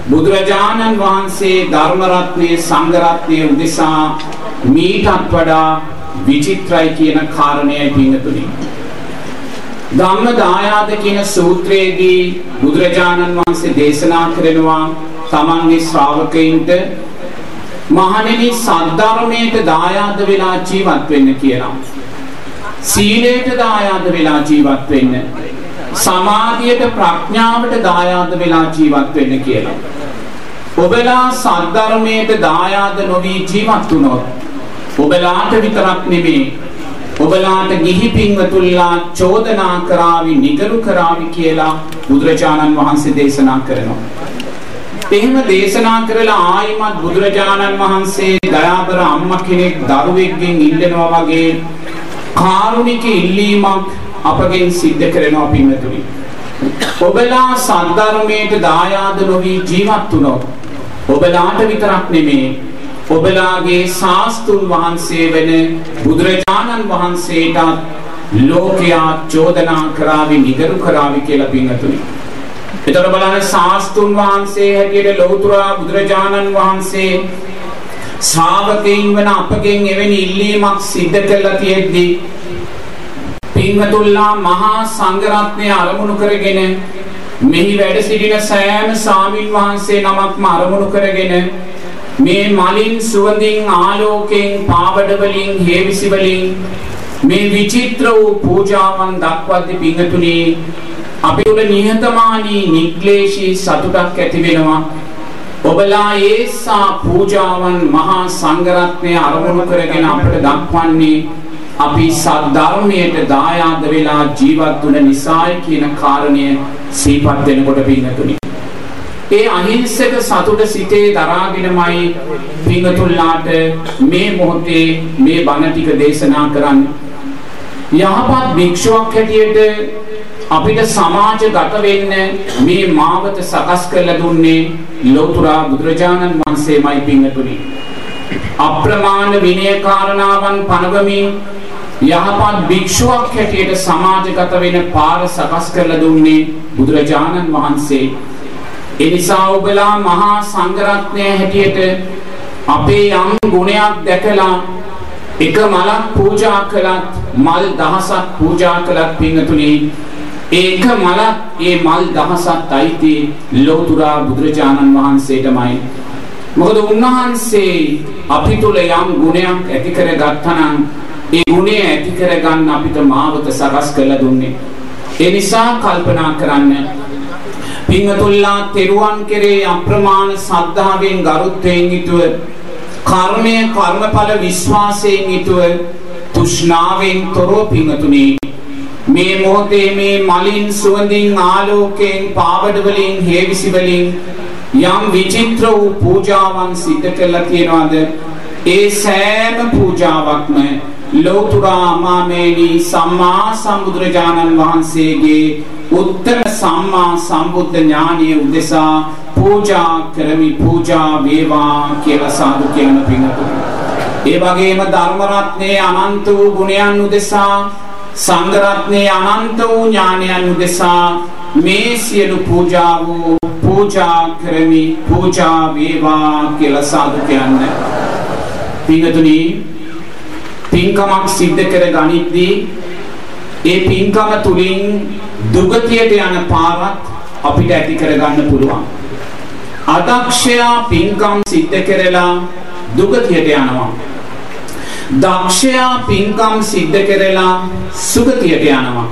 බුදුරජාණන් වහන්සේ ධර්ම රත්නයේ සංඝ රත්නයේ උදෙසා මීටත් වඩා විචිත්‍රයි කියන කාරණයයි පින්වතුනි. ධම්ම දායාද කියන සූත්‍රයේදී බුදුරජාණන් වහන්සේ දේශනා කරනවා තමන්ගේ ශ්‍රාවකයින්ට මහණෙනි සද්ධර්මයට දායාද වෙලා ජීවත් වෙන්න කියලා. සීලයට දායාද වෙලා ජීවත් වෙන්න. සමාධියට ප්‍රඥාවට දායාද වෙලා ජීවත් වෙන්න කියලා. ඔබලා සද්ධර්මයට දායාද නොවි ජීවත් වුණොත් ඔබලාට විතරක් නෙමෙයි ඔබලාට ගිහි පින්වතුන්ලා චෝදනා කරાવી නිගරු කරાવી කියලා බුදුරජාණන් වහන්සේ දේශනා කරනවා. එහෙම දේශනා කරලා ආයිමත් බුදුරජාණන් වහන්සේ දයාබර අම්මා කෙනෙක් දරුවෙක්ගෙන් ඉල්ලනවා වගේ කාරුණික ඉල්ලීමක් අපගෙන් සිද්ධ කරනවා පින්වතුනි. ඔබලා සද්ධර්මයට දායාද නොවි ජීවත් වුණොත් ඔබලාට විතරක් නෙමෙයි ඔබලාගේ ශාස්තුන් වහන්සේ වෙන බුදුරජාණන් වහන්සේටත් ලෝකයා චෝදනා කරાવી නිගරු කරાવી කියලා පින්වතුනි. එතකොට බලන්න ශාස්තුන් වහන්සේ හැටියට ලෞතර බුදුරජාණන් වහන්සේ ශ්‍රාවකයන් වන අපගෙන් එවැනි ඉල්ලීමක් සිද්ධ කළා තියෙද්දී පින්වතුල්ලා මහා සංඝරත්නය අරමුණු කරගෙන මෙහි වැඩ සිටින සෑම සාමින් වහන්සේ නමක්ම අරමුණු කරගෙන මේ මලින් සුවඳින් ආලෝකයෙන් පාවඩ වලින් හේවිසි වලින් මේ විචිත්‍ර වූ පූජාවන් දක්වද්දී පින්තුනි අපි උල නිහතමානී නිග්ලේශී සතුටක් ඇති වෙනවා ඔබලා ඒසා පූජාවන් මහා සංඝරත්නය අරමුණු කරගෙන අපට දක්වන්නේ අපි සද්ධර්මයට දායාද වෙලා ජීවත් වුණ නිසායි කියන කාරණය සිහිපත් වෙනකොට පින්තුනි. ඒ අහිංසක සතුට සිතේ දරාගෙනමයි පින්තුල්ලාට මේ මොහොතේ මේ බණ ටික දේශනා කරන්නේ. යහපත් භික්ෂුවක් හැටියට අපිට සමාජගත වෙන්න මේ මාවත සකස් කරලා දුන්නේ ලෝතුරා බුදුරජාණන් වහන්සේමයි පින්තුනි. අප්‍රමාණ විනය කාරණාවන් පනවමින් යහපත් භික්ෂුවක් හැටියට සමාජගත වෙන පාර සකස් කරලා දුන්නේ බුදුරජාණන් වහන්සේ. ඒ නිසා ඔබලා මහා සංඝරත්නය හැටියට අපේ යම් ගුණයක් දැකලා එක මලක් පූජා කළත් මල් දහසක් පූජා කළත් පින්තුනි ඒක මලක් ඒ මල් දහසක් අයිති ලෝතුරා බුදුරජාණන් වහන්සේටමයි. මොකද උන්වහන්සේ අපි තුල යම් ගුණයක් ඇති කරගත්තා නම් ඒ ගුණය ඇති කරගන්න අපිට මාවත සකස් කරලා දුන්නේ. ඒ නිසා කල්පනා කරන්න පින්වතුල්ලා තෙරුවන් කෙරේ අප්‍රමාණ සද්ධාවෙන් ගරුත්වයෙන් යුතුව කර්මය කර්මඵල විශ්වාසයෙන් යුතුව තෘෂ්ණාවෙන් තොරව පින්වතුනි මේ මොහොතේ මේ මලින් සුවඳින් ආලෝකයෙන් පාවඩ වලින් හේවිසි වලින් යම් විචිත්‍ර වූ පූජාවන් සිද්ධ කළා තියනවාද? ඒ සෑම පූජාවක්ම ලෝතුරා මාමේනි සම්මා සම්බුදුරජාණන් වහන්සේගේ උත්තර සම්මා සම්බුද්ධ ඥානීය උදෙසා පූජා කරමි පූජා වේවා කියලා සාදු කියන පිඟුතුනි. ඒ වගේම ධර්ම රත්නයේ අනන්ත වූ ගුණයන් උදෙසා සංඝ රත්නයේ අනන්ත වූ ඥානයන් උදෙසා මේ සියලු පූජා වූ පූජා කරමි පූජා වේවා කියලා සාදු කියන්නේ. පිඟුතුනි පින්කමක් සිද්ධ කර ගනිද්දී ඒ පින්කම තුලින් දුගතියට යන පාරක් අපිට ඇති කරගන්න පුළුවන්. අදක්ෂයා පින්කම් සිද්ධ කරලා දුගතියට යනවා. දක්ෂයා පින්කම් සිද්ධ කරලා සුගතියට යනවා.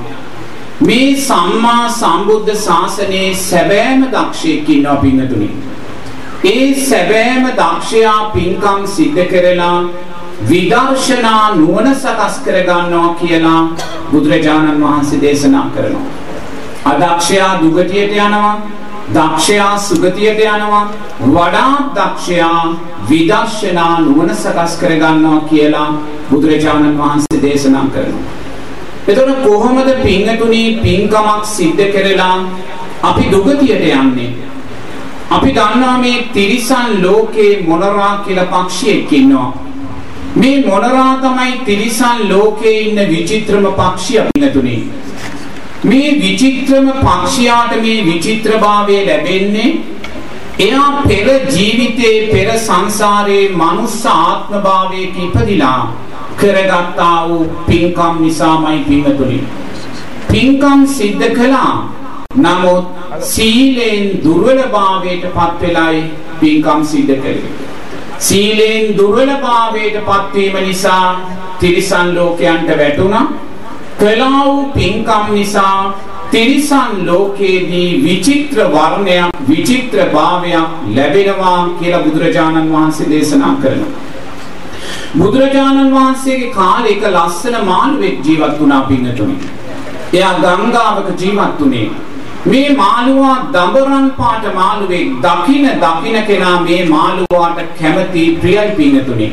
මේ සම්මා සම්බුද්ධ ශාසනයේ සැබෑම දක්ෂයෙක් ඉන්නවා පින්නතුනි. ඒ සැබෑම දක්ෂයා පින්කම් සිද්ධ කරලා විදර්ශනා නුවණ සකස් කර ගන්නවා කියලා බුදුරජාණන් වහන්සේ දේශනා කරනවා. අදක්ෂයා දුගතියට යනවා, දක්ෂයා සුගතියට යනවා, වඩා දක්ෂයා විදර්ශනා නුවණ සකස් කර ගන්නවා කියලා බුදුරජාණන් වහන්සේ දේශනා කරනවා. එතකොට කොහොමද පින්තුණි පින්කමක් සිද්ධ කරලා අපි දුගතියට යන්නේ? අපි දන්නවා මේ තිරිසන් ලෝකේ මොනරා කියලා පක්ෂියෙක් ඉන්නවා. මේ මොනරා තමයි තිරිසන් ලෝකේ ඉන්න විචිත්‍රම පක්ෂිය පින්තුණි. මේ විචිත්‍රම පක්ෂියාට මේ විචිත්‍රභාවය ලැබෙන්නේ එයා පෙර ජීවිතේ පෙර සංසාරේ මනුස්ස ආත්මභාවයක ඉපදිලා කරගත්තා වූ පින්කම් නිසාමයි පින්තුනි. පින්කම් සිද්ධ කළා. නමුත් සීලෙන් දුර්වලභාවයට පත් වෙලයි පින්කම් සිද්ධ කළේ. සීලෙන් දුර්වලභාවයට පත්වීම නිසා තිරිසන් ලෝකයන්ට වැටුණා. කළා වූ පින්කම් නිසා තිරිසන් ලෝකයේදී විචිත්‍ර වර්ණයක් විචිත්‍ර භාවයක් ලැබෙනවා කියලා බුදුරජාණන් වහන්සේ දේශනා කරනවා. බුදුරජාණන් වහන්සේගේ කාලේ එක ලස්සන මාළුවෙක් ජීවත් වුණා පින්නතුනි. එයා ගංගාවක ජීවත් වුණේ. මේ මාළුවා දඹරන් පාට මාළුවෙක් දකින දකින කෙනා මේ මාළුවාට කැමති ප්‍රියයි පින්නතුනි.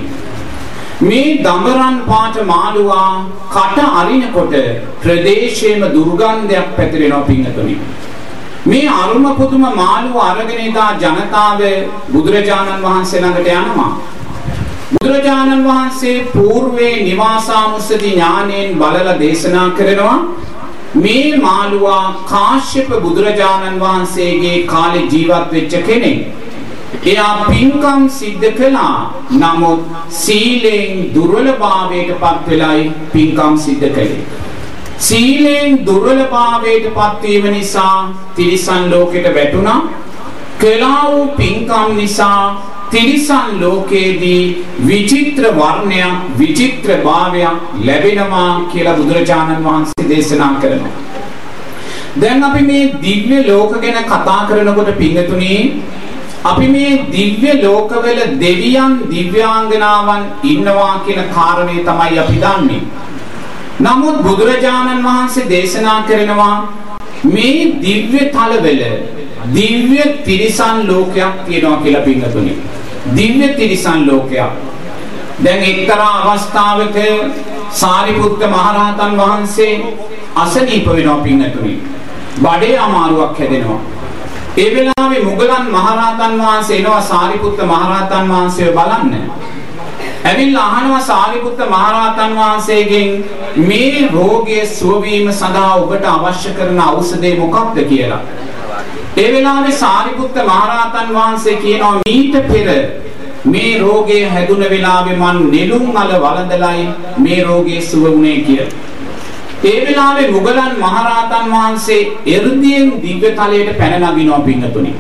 මේ දඹරන් පාට මාළුවා කට අරිනකොට ප්‍රදේශයේම දුර්ගන්ධයක් පැතිරෙනවා පින්නතුනි. මේ අරුම පුදුම මාළුව අරගෙන ඉදා ජනතාව බුදුරජාණන් වහන්සේ ළඟට යනවා. බුදුරජාණන් වහන්සේ పూర్වේ නිවාසානුස්සති ඥාණයෙන් බලලා දේශනා කරනවා මේ මාළුවා කාශ්‍යප බුදුරජාණන් වහන්සේගේ කාලේ ජීවත් වෙච්ච කෙනෙක්. එයා පින්කම් සිද්ධ කළා. නමුත් සීලෙන් දුර්වලභාවයට පත් වෙලයි පින්කම් සිද්ධ කළේ. සීලෙන් දුර්වලභාවයට පත්වීම නිසා තිරිසන් ලෝකෙට වැටුණා. කළා වූ පින්කම් නිසා තිරිසන් ලෝකයේදී විචිත්‍ර වර්ණයක් විචිත්‍ර භාවයක් ලැබෙනවා කියලා බුදුරජාණන් වහන්සේ දේශනා කරනවා. දැන් අපි මේ දිව්‍ය ලෝක ගැන කතා කරනකොට පිංගතුනේ අපි මේ දිව්‍ය ලෝකවල දෙවියන් දිව්‍යාංගනාවන් ඉන්නවා කියන කාරණේ තමයි අපි දන්නේ. නමුත් බුදුරජාණන් වහන්සේ දේශනා කරනවා මේ දිව්‍ය තලවල දිව්‍ය තිරිසන් ලෝකයක් තියෙනවා කියලා පින්තුනේ. දිව්‍ය තිරිසන් ලෝකයක්. දැන් එක්තරා අවස්ථාවක සාරිපුත්ත මහරහතන් වහන්සේ අසනීප වෙනවා පින්තුනේ. බඩේ අමාරුවක් හැදෙනවා. ඒ වෙලාවේ මුගලන් මහරහතන් වහන්සේ එනවා සාරිපුත්ත මහරහතන් වහන්සේව බලන්න. ඇවිල්ලා අහනවා සාරිපුත්ත මහරහතන් වහන්සේගෙන් මේ රෝගය සුව වීම සඳහා ඔබට අවශ්‍ය කරන ඖෂධය මොකක්ද කියලා. ඒ වෙලාවේ සාරිපුත්ත මහරහතන් වහන්සේ කියනවා මීට පෙර මේ රෝගය හැදුන වෙලාවේ මන් නෙළුම් මල වළඳලයි මේ රෝගේ සුව වුණේ කියලා. ඒ වෙලාවේ මුගලන් මහරහතන් වහන්සේ එර්දියෙන් දිව්‍ය තලයට පැන නගිනවා පින්නතුනි.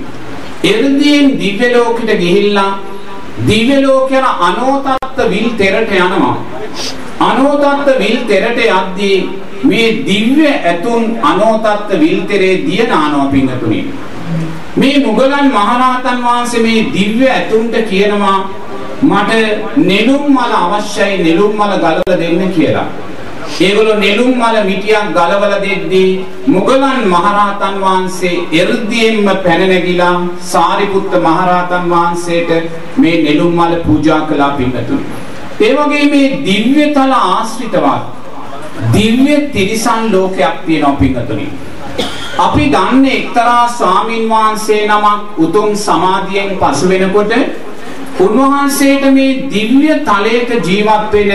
එර්දියෙන් දිව්‍ය ලෝකෙට ගිහිල්ලා දිව්‍ය ලෝකයන අනෝතත්ත විල් තෙරට යනවා. අනෝතත්ත විල් තෙරට යද්දී මේ දිව්‍ය ඇතුන් අනෝතත්ත විල් තෙරේ දිය නානවා පින්නතුනි. මේ මුගලන් මහරහතන් වහන්සේ මේ දිව්‍ය ඇතුන්ට කියනවා මට නෙළුම් මල අවශ්‍යයි නෙළුම් මල ගලවලා දෙන්න කියලා. ඒගොල්ලෝ නෙළුම් මල මිටියක් ගලවලා දෙද්දී මුගලන් මහරහතන් වහන්සේ එර්දියෙන්ම පැන නැගිලා සාරිපුත්ත මහරහතන් වහන්සේට මේ නෙළුම් මල පූජා කළා පින්තුනි. ඒ වගේ මේ දිව්‍ය තල ආශ්‍රිතවත් දිව්‍ය තිරිසන් ලෝකයක් තියෙනවා පින්තුනි. අපි දන්නේ එක්තරා ස්වාමින් වහන්සේ නමක් උතුම් සමාධියෙන් පසු වෙනකොට උන්වහන්සේට මේ දිව්‍ය තලයක ජීවත් වෙන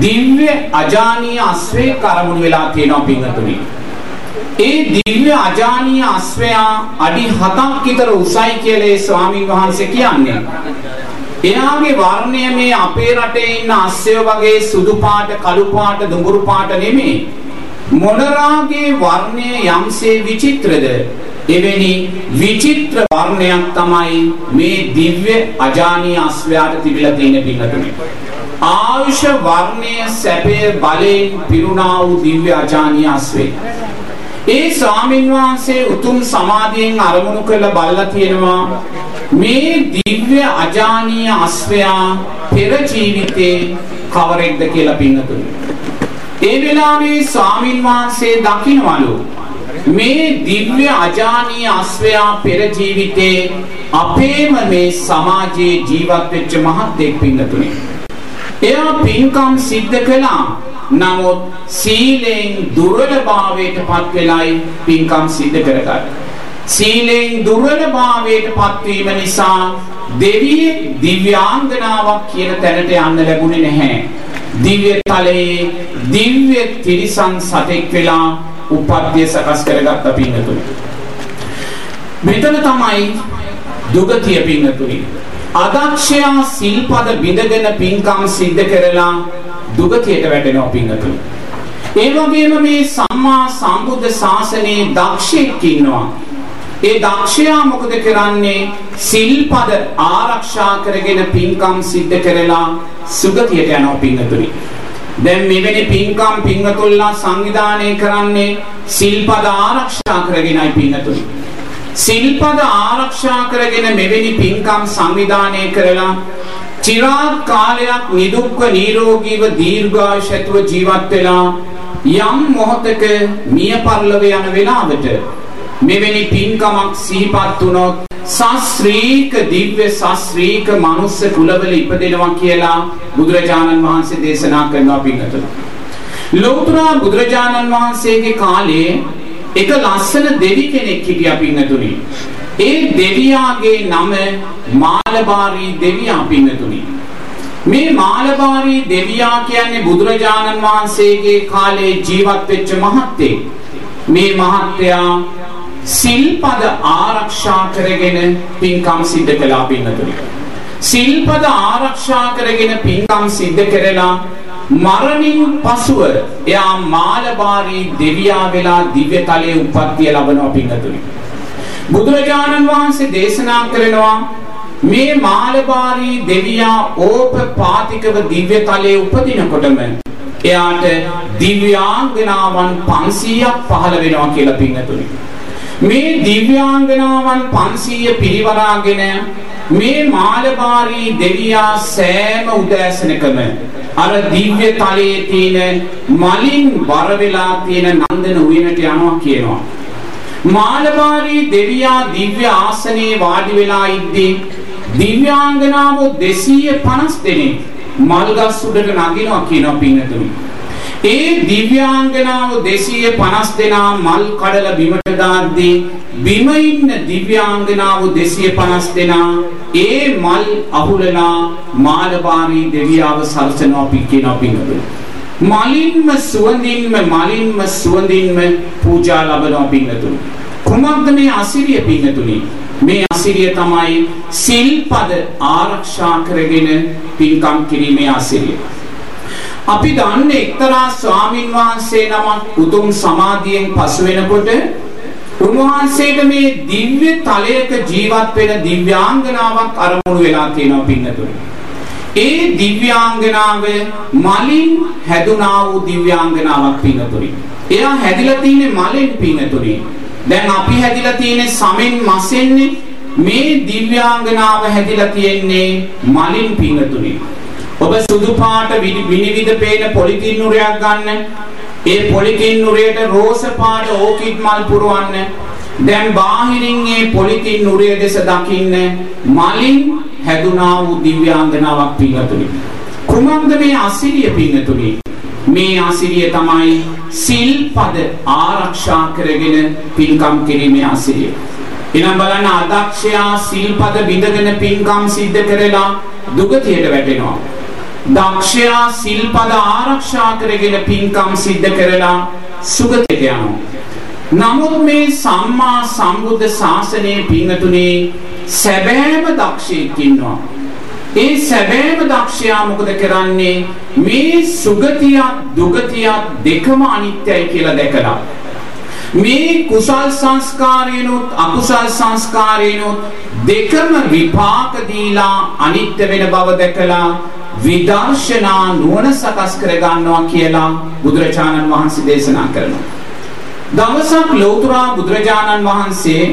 දිව්‍ය අජානීය අස්වේ කරමුණු වෙලා තියෙනවා පින්තුනි. ඒ දිව්‍ය අජානීය අස්වැයා අඩි 7ක් විතර උසයි කියලා ඒ ස්වාමින් වහන්සේ කියන්නේ. එයාගේ වර්ණය මේ අපේ රටේ ඉන්න අස්සය වගේ සුදු පාට, කළු පාට, දුඹුරු පාට නෙමෙයි. මොනරාගේ වර්ණය යම්සේ විචිත්‍රද එවැනි විචිත්‍ර වර්ණයක් තමයි මේ දිව්‍ය අජානීය අස්වැයාට තිබිලා තියෙන පින්නතුනේ. ආයුෂ වර්ණය සැපේ බලයෙන් පිරුණා වූ දිව්‍ය අජානීය අස්වේ. ඒ ස්වාමින් වහන්සේ උතුම් සමාධියෙන් අරමුණු කළ බලලා තියෙනවා මේ දිව්‍ය අජානීය අස්වැයා පෙර ජීවිතේ කවරෙක්ද කියලා පින්නතුනේ. ඒ වෙලාවේ ස්වාමින් වහන්සේ දකින්නවලු මේ දිව්‍ය අජානීය අස්වැයා පෙර ජීවිතේ අපේම මේ සමාජයේ ජීවත් වෙච්ච මහත්ෙක් පින්නතුනේ. එයා පින්කම් සිද්ධ කළා. නමුත් සීලෙන් දුර්වලභාවයට පත් වෙලයි පින්කම් සිද්ධ කරගත්තේ. සීලෙන් දුර්වලභාවයට පත්වීම නිසා දෙවියෙක් දිව්‍යාංගනාවක් කියන තැනට යන්න ලැබුණේ නැහැ. දිව්‍ය තලයේ දිව්‍ය තිරිසන් සතෙක් වෙලා උපත්ය සකස් කරගත්ත පින්නතුනි. මෙතන තමයි දුගතිය පින්නතුනි. අදක්ෂයා සිල්පද බිඳගෙන පින්කම් සිද්ධ කරලා දුගතියට වැටෙනවා පින්නතුනි. ඒ වගේම මේ සම්මා සම්බුද්ධ ශාසනයේ දක්ෂයෙක් ඉන්නවා. ඒ දක්ෂයා මොකද කරන්නේ? සිල්පද ආරක්ෂා කරගෙන පින්කම් සිද්ධ කරලා සුගතියට යනවා පින්නතුනි. දැන් මෙවැනි පින්කම් පින්වතුන්ලා සංවිධානය කරන්නේ සිල්පද ආරක්ෂා කරගෙනයි පින්නතුනි. සිල්පද ආරක්ෂා කරගෙන මෙවැනි පින්කම් සංවිධානය කරලා චිරාත් කාලයක් නිදුක්ව නිරෝගීව දීර්ඝායුෂ ඇතුව ජීවත් වෙලා යම් මොහොතක මිය පරලොව යන වෙලාවට මෙවැනි පින්කමක් සිහිපත් වුණොත් ශාස්ත්‍රීක දිව්‍ය ශාස්ත්‍රීක මනුස්ස කුලවල ඉපදෙනවා කියලා බුදුරජාණන් වහන්සේ දේශනා කරනවා පින්වතුනි. ලෝතර බුදුරජාණන් වහන්සේගේ කාලේ එක ලස්සන දෙවි කෙනෙක් හිටියා පින්නතුනි. ඒ දෙවියාගේ නම මාලබාරී දෙවියා පින්නතුනි. මේ මාලබාරී දෙවියා කියන්නේ බුදුරජාණන් වහන්සේගේ කාලේ ජීවත් වෙච්ච මහත්තයෙක්. මේ මහත්තයා සිල්පද ආරක්ෂා කරගෙන පින්කම් සිද්ධ කළා පින්නතුනි. සිල්පද ආරක්ෂා කරගෙන පින්කම් සිද්ධ කරලා මරණින් පසුව එයා මාලබාරී දෙවියා වෙලා දිව්‍ය තලයේ උප්පත්තිය ලබනවා පින්නතුනි. බුදුරජාණන් වහන්සේ දේශනා කරනවා මේ මාලබාරී දෙවියා ඕපපාතිකව දිව්‍ය තලයේ උපදිනකොටම එයාට දිව්‍යාංගනාවන් 500ක් පහළ වෙනවා කියලා පින්නතුනි. මේ දිව්‍යාංගනාවන් 500 පිරිවරාගෙන මේ මාලබාරී දෙවියා සෑම උදෑසනකම අර දිව්‍ය තලයේ තියෙන මලින් බර වෙලා තියෙන නන්දන උයනට යනවා කියනවා. මාලබාරී දෙවියා දිව්‍ය ආසනයේ වාඩි වෙලා ඉද්දී දිව්‍යාංගනාවෝ 250 දෙනෙක් මල්ගස් උඩට නගිනවා කියනවා පින්නතුනි. ඒ දිව්‍යාංගනාව 250 දෙනා මල් කඩලා බිමට දාද්දී බිම ඉන්න දිව්‍යාංගනාව 250 දෙනා ඒ මල් අහුලලා මාළපාරී දෙවියව සරසනවා පික්කිනවා පින්නතුනි. මලින්ම සුවඳින්ම මලින්ම සුවඳින්ම පූජා ලබනවා පින්නතුනි. කුමක්ද මේ අසිරිය පින්නතුනි? මේ අසිරිය තමයි සිල්පද ආරක්ෂා කරගෙන පින්කම් කිරීමේ අසිරිය. අපි දන්නේ එක්තරා ස්වාමින් වහන්සේ නමක් උතුම් සමාධියෙන් පසු වෙනකොට උන්වහන්සේට මේ දිව්‍ය තලයක ජීවත් වෙන දිව්‍යාංගනාවක් අරමුණු වෙලා තියෙනවා පින්නතුනි. ඒ දිව්‍යාංගනාව මලින් හැදුනා වූ දිව්‍යාංගනාවක් පින්නතුනි. එයා හැදිලා තියෙන්නේ මලෙන් පින්නතුනි. දැන් අපි හැදිලා තියෙන්නේ සමෙන් මසෙන්නේ මේ දිව්‍යාංගනාව හැදිලා තියෙන්නේ මලින් පින්නතුනි. ඔබ සුදු පාට විනිවිද පේන පොලිතින් නුරයක් ගන්න. ඒ පොලිතින් නුරයට රෝස පාට ඕකිඩ් මල් පුරවන්න. දැන් බාහිරින් ඒ පොලිතින් නුරය දෙස දකින්න මලින් හැදුනා වූ දිව්‍යාංගනාවක් පින්නතුනි. කුමක්ද මේ අසිරිය පින්නතුනි? මේ අසිරිය තමයි සිල්පද ආරක්ෂා කරගෙන පින්කම් කිරීමේ අසිරිය. එනම් බලන්න අදක්ෂයා සිල්පද බිඳගෙන පින්කම් සිද්ධ කරලා දුගතියට වැටෙනවා. දක්ෂයා සිල්පද ආරක්ෂා කරගෙන පින්කම් සිද්ධ කරලා සුගතියට යනවා. නමුත් මේ සම්මා සම්බුද්ධ ශාසනයේ පින්නතුනේ සැබෑම දක්ෂයෙක් ඉන්නවා. ඒ සැබෑම දක්ෂයා මොකද කරන්නේ මේ සුගතියක් දුගතියක් දෙකම අනිත්‍යයි කියලා දැකලා මේ කුසල් සංස්කාරයනොත් අකුසල් සංස්කාරයනොත් දෙකම විපාක දීලා අනිත්‍ය වෙන බව දැකලා විදර්ශනා නුවණ සකස් කර ගන්නවා කියලා බුදුරජාණන් වහන්සේ දේශනා කරනවා. දවසක් ලෞතුරා බුදුරජාණන් වහන්සේ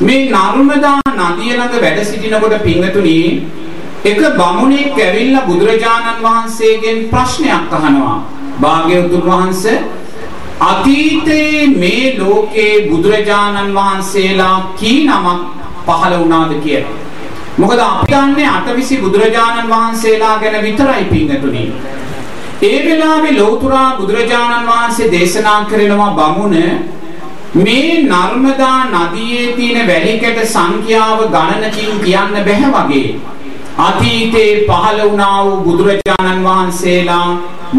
මේ නර්මදා නදිය ළඟ වැඩ සිටිනකොට පිංගතුණී එක බමුණෙක් ඇවිල්ලා බුදුරජාණන් වහන්සේගෙන් ප්‍රශ්නයක් අහනවා. භාග්‍යවතුන් වහන්සේ අතීතයේ මේ ලෝකේ බුදුරජාණන් වහන්සේලා කී නමක් පහළ වුණාද කියලා. මොකද අපි දන්නේ අටවිසි බුදුරජාණන් වහන්සේලා ගැන විතරයි පින්නතුනි. ඒ වෙලාවේ ලෞතුරා බුදුරජාණන් වහන්සේ දේශනා කරනවා බමුණ මේ නර්මදා නදියේ තියෙන වැලිකඩ සංඛ්‍යාව ගණනකින් කියන්න බෑ වගේ. අතීතේ පහළ වුණා වූ බුදුරජාණන් වහන්සේලා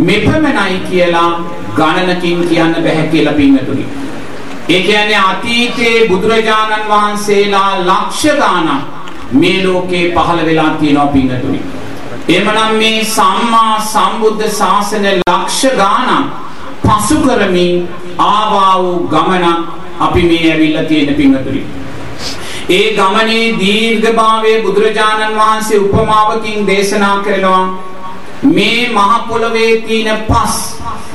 මෙපමණයි කියලා ගණනකින් කියන්න බෑ කියලා පින්නතුනි. ඒ කියන්නේ අතීතයේ බුදුරජාණන් වහන්සේලා ලක්ෂ ගාණක් මේ ලෝකේ පහළ වෙලා තියෙනවා පින්නතුනි. එමනම් මේ සම්මා සම්බුද්ධ ශාසන ලක්ෂ ගාණක් පසු කරමින් ආවා වූ ගමනක් අපි මේ ඇවිල්ලා තියෙන පින්නතුනි. ඒ ගමනේ දීර්ඝභාවයේ බුදුරජාණන් වහන්සේ උපමාවකින් දේශනා කරනවා මේ මහ පොළවේ තියෙන පස්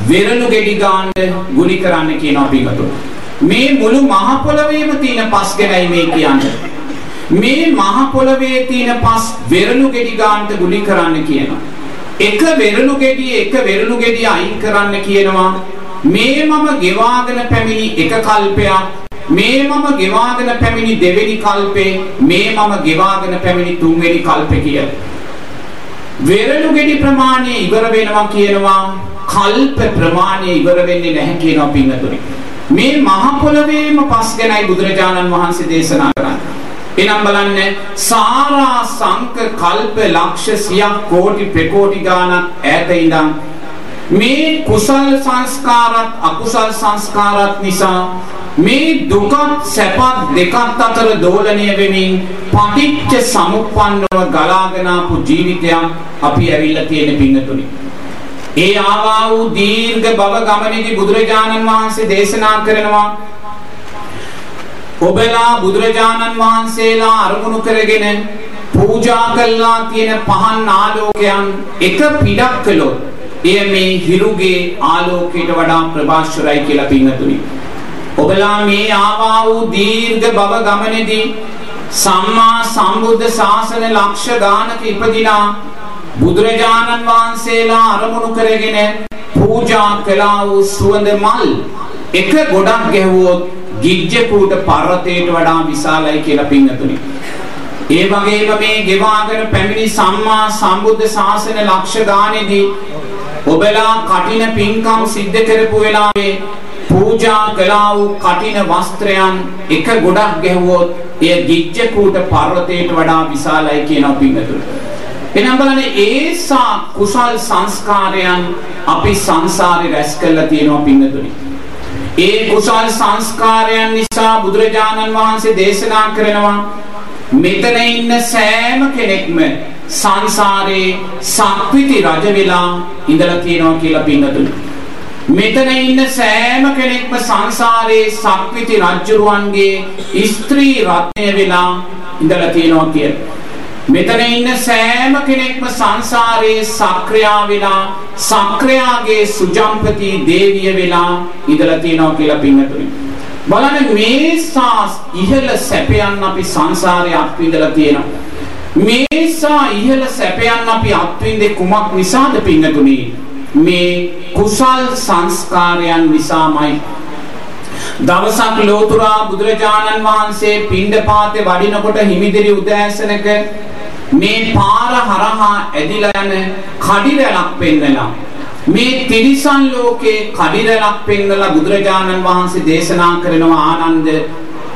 වෙරළු ගෙඩි ගන්න ගුලි කරන්න කියනවා පිටු. මේ මුළු මහ පොළවේම තියෙන පස් ගැනයි මේ කියන්නේ. මේ මහ පොළවේ තියෙන පස් වෙරළු ගෙඩි ගන්නට ගුලි කරන්න කියනවා. එක වෙරළු ගෙඩිය එක වෙරළු ගෙඩිය අයින් කරන්න කියනවා. මේ මම ගෙවාගෙන පැමිණි එක කල්පයක් මේ මම ගෙවාගෙන පැමිණි දෙවෙනි කල්පේ මේ මම ගෙවාගෙන පැමිණි තුන්වෙනි කල්පේ කියලා. වෙරළු ගෙඩි ප්‍රමාණය ඉවර වෙනවා කියනවා කල්ප ප්‍රමාණය ඉවර වෙන්නේ නැහැ කියනවා පින්නතුනි. මේ මහ පොළවේම පස් ගැනයි බුදුරජාණන් වහන්සේ දේශනා කරන්නේ. එනම් බලන්න සාරා සංක කල්ප ලක්ෂ සියක් කෝටි ප්‍රකෝටි ගාණක් ඈත ඉඳන් මේ කුසල් සංස්කාරත් අකුසල් සංස්කාරත් නිසා මේ දුකත් සැපත් දෙකත් අතර දෝලණය වෙමින් පටිච්ච සමුප්පන්නව ගලාගෙන ආපු ජීවිතයක් අපි ඇවිල්ලා තියෙන පින්නතුනි. ඒ ආවා වූ දීර්ඝ භව ගමනේදී බුදුරජාණන් වහන්සේ දේශනා කරනවා ඔබලා බුදුරජාණන් වහන්සේලා අරමුණු කරගෙන පූජා කළා තියෙන පහන් ආලෝකයන් එක පිටක් කළොත් එය මේ හිරුගේ ආලෝකයට වඩා ප්‍රභාස්වරයි කියලා පින්නතුනි. ඔබලා මේ ආවා වූ දීර්ඝ භව ගමනේදී සම්මා සම්බුද්ධ ශාසන ලක්ෂ ගානක ඉපදිනා බුදුරජාණන් වහන්සේලා අරමුණු කරගෙන පූජා කළා වූ සුවඳ මල් එක ගොඩක් ගැහුවොත් ගිජ්ජකූට පර්වතයට වඩා විශාලයි කියලා පින්නතුනි. ඒ වගේම මේ ගෙවාගෙන පැමිණි සම්මා සම්බුද්ධ ශාසන ලක්ෂ ගානේදී ඔබලා කටින පින්කම් සිද්ධ කරපු වෙලාවේ පූජා කළා වූ කටින වස්ත්‍රයන් එක ගොඩක් ගැහුවොත් එය ගිජ්ජකූට පර්වතයට වඩා විශාලයි කියනවා පින්නතුනි. එනම් බලන්න ඒසා කුසල් සංස්කාරයන් අපි සංසාරේ රැස් කරලා තියෙනවා පින්නතුනි. ඒ කුසල් සංස්කාරයන් නිසා බුදුරජාණන් වහන්සේ දේශනා කරනවා මෙතන ඉන්න සෑම කෙනෙක්ම සංසාරේ සක්විති රජ වෙලා ඉඳලා තියෙනවා කියලා පින්නතුනි. මෙතන ඉන්න සෑම කෙනෙක්ම සංසාරේ සක්විති රජුරුවන්ගේ ස්ත්‍රී රත්නය වෙලා ඉඳලා තියෙනවා කියලා. මෙතන ඉන්න සෑම කෙනෙක්ම සංසාරයේ සක්‍රියා වෙලා සක්‍රියාගේ සුජම්පති දේවිය වෙලා ඉඳලා තියෙනවා කියලා පින්නතුනි. බලන්න මේසා ඉහළ සැපයන් අපි සංසාරේ අත්විඳලා තියෙනවා. මේසා ඉහළ සැපයන් අපි අත්විඳේ කුමක් නිසාද පින්නතුනි? මේ කුසල් සංස්කාරයන් නිසාමයි. දවසක් ලෝතුරා බුදුරජාණන් වහන්සේ පිණ්ඩපාතේ වඩිනකොට හිමිදිරි උදෑසනක මේ පාර හරහා ඇදිලා යන කඩිරැලක් පෙන්නලා මේ තිරිසන් ලෝකේ කඩිරැලක් පෙන්නලා බුදුරජාණන් වහන්සේ දේශනා කරනවා ආනන්ද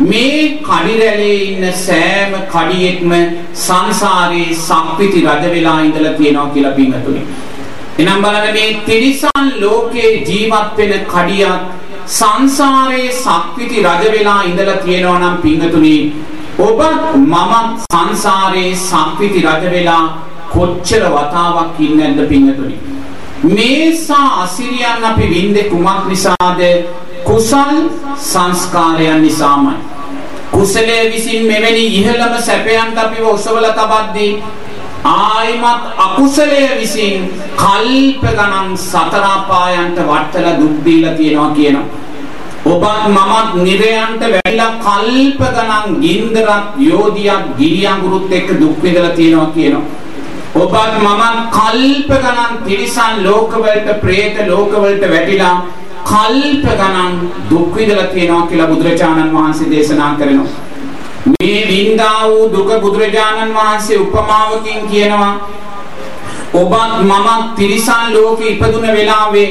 මේ කඩිරැලේ ඉන්න සෑම කඩියෙක්ම සංසාරේ සක්විති රජ වෙලා ඉඳලා තියෙනවා කියලා පින්තුනි. එනම් බලන්න මේ තිරිසන් ලෝකේ ජීවත් වෙන කඩියක් සංසාරේ සක්විති රජ වෙලා ඉඳලා තියෙනවා නම් පින්තුනි ඔබ මම සංසාරේ සක්විති රජ වෙලා කොච්චර වතාවක් ඉන්නේද පින්තුනි මේසා අසිරියන් අපි වින්දේ කුමක් නිසාද? කුසල් සංස්කාරයන් නිසාමයි. කුසලයේ විසින් මෙවැනි ඉහළම සැපයන්ට අපිව ඔසවලා තබද්දී ආයිමත් අකුසලයේ විසින් කල්ප ගණන් සතර අපායන්ට වටලා දුක් දීලා තියෙනවා කියනවා ඔබත් මමත් නිරයන්ට වැටිලා කල්ප ගණන් ගින්දරත් යෝධියක් ගිරියඟුරුත් එක්ක දුක් විඳලා තියෙනවා කියනවා. ඔබත් මමත් කල්ප ගණන් තිරිසන් ලෝකවලට പ്രേත ලෝකවලට වැටිලා කල්ප ගණන් දුක් විඳලා තියෙනවා කියලා බුදුරජාණන් වහන්සේ දේශනා කරනවා. මේ වින්දා වූ දුක බුදුරජාණන් වහන්සේ උපමාවකින් කියනවා. ඔබත් මමත් තිරිසන් ලෝකේ ඉපදුන වෙලාවේ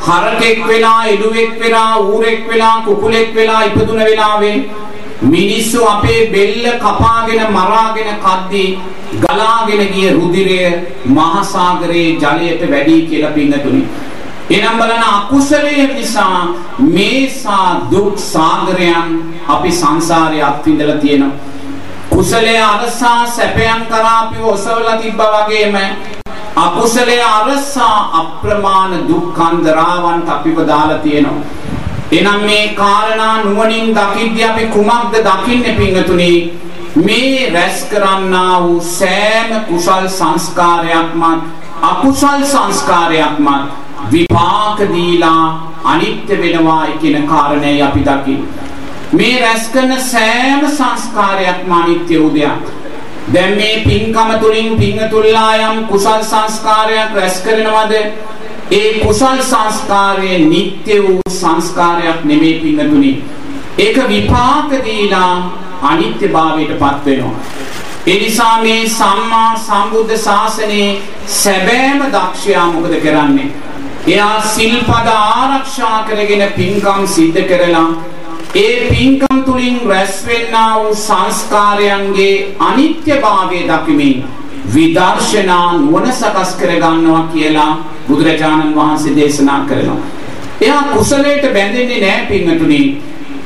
හරකෙක් වෙලා එළුවෙක් වෙලා ඌරෙක් වෙලා කුකුලෙක් වෙලා ඉපදුන වෙලාවේ මිනිස්සු අපේ බෙල්ල කපාගෙන මරාගෙන කද්දී ගලාගෙන ගිය රුධිරය මහා සාගරයේ ජලයට වැඩි කියලා පින්නතුනි. එනම් බලන අකුසලයේ නිසා මේසා දුක් සාගරයන් අපි සංසාරේ අත්විඳලා තියෙනවා. කුසලයේ අරසා සැපයන් කරා අපිව ඔසවලා තිබ්බා වගේම අකුසලයේ අරසා අප්‍රමාණ දුක්ඛන්දරාවන් අපිව දාලා තියෙනවා. එනම් මේ කාරණා නුවණින් දකිද්දී අපි කුමක්ද දකින්නේ පිංගතුනි? මේ රැස් කරන්නා වූ සෑම කුසල් සංස්කාරයක්මත් අකුසල් සංස්කාරයක්මත් විපාක දීලා අනිත්‍ය වෙනවා කියන කාරණේ අපි දකිමු. මේ රැස් කරන සෑම සංස්කාරයක්ම අනිත්‍ය උදයක්. දැන් මේ පින්කම තුලින් පිංගතුල්ලා යම් කුසල් සංස්කාරයක් රැස් කරනවද? ඒ කුසල් සංස්කාරයේ නিত্য වූ සංස්කාරයක් නෙමේ පිංගතුනි. ඒක විපාක දීලා අනිත්‍යභාවයටපත් වෙනවා. ඒ නිසා මේ සම්මා සම්බුද්ධ ශාසනයේ සැබෑම දක්ෂයා මොකද කරන්නේ? එයා සිල්පද ආරක්ෂා කරගෙන පින්කම් සිද්ධ කරලා ඒ පින්කම් තුලින් රැස් වෙන්නා වූ සංස්කාරයන්ගේ අනිත්‍යභාවය දකිමින් විදර්ශනා නුවණ සකස් කර ගන්නවා කියලා බුදුරජාණන් වහන්සේ දේශනා කරනවා. එයා කුසලයට බැඳෙන්නේ නැහැ පින්වතුනි.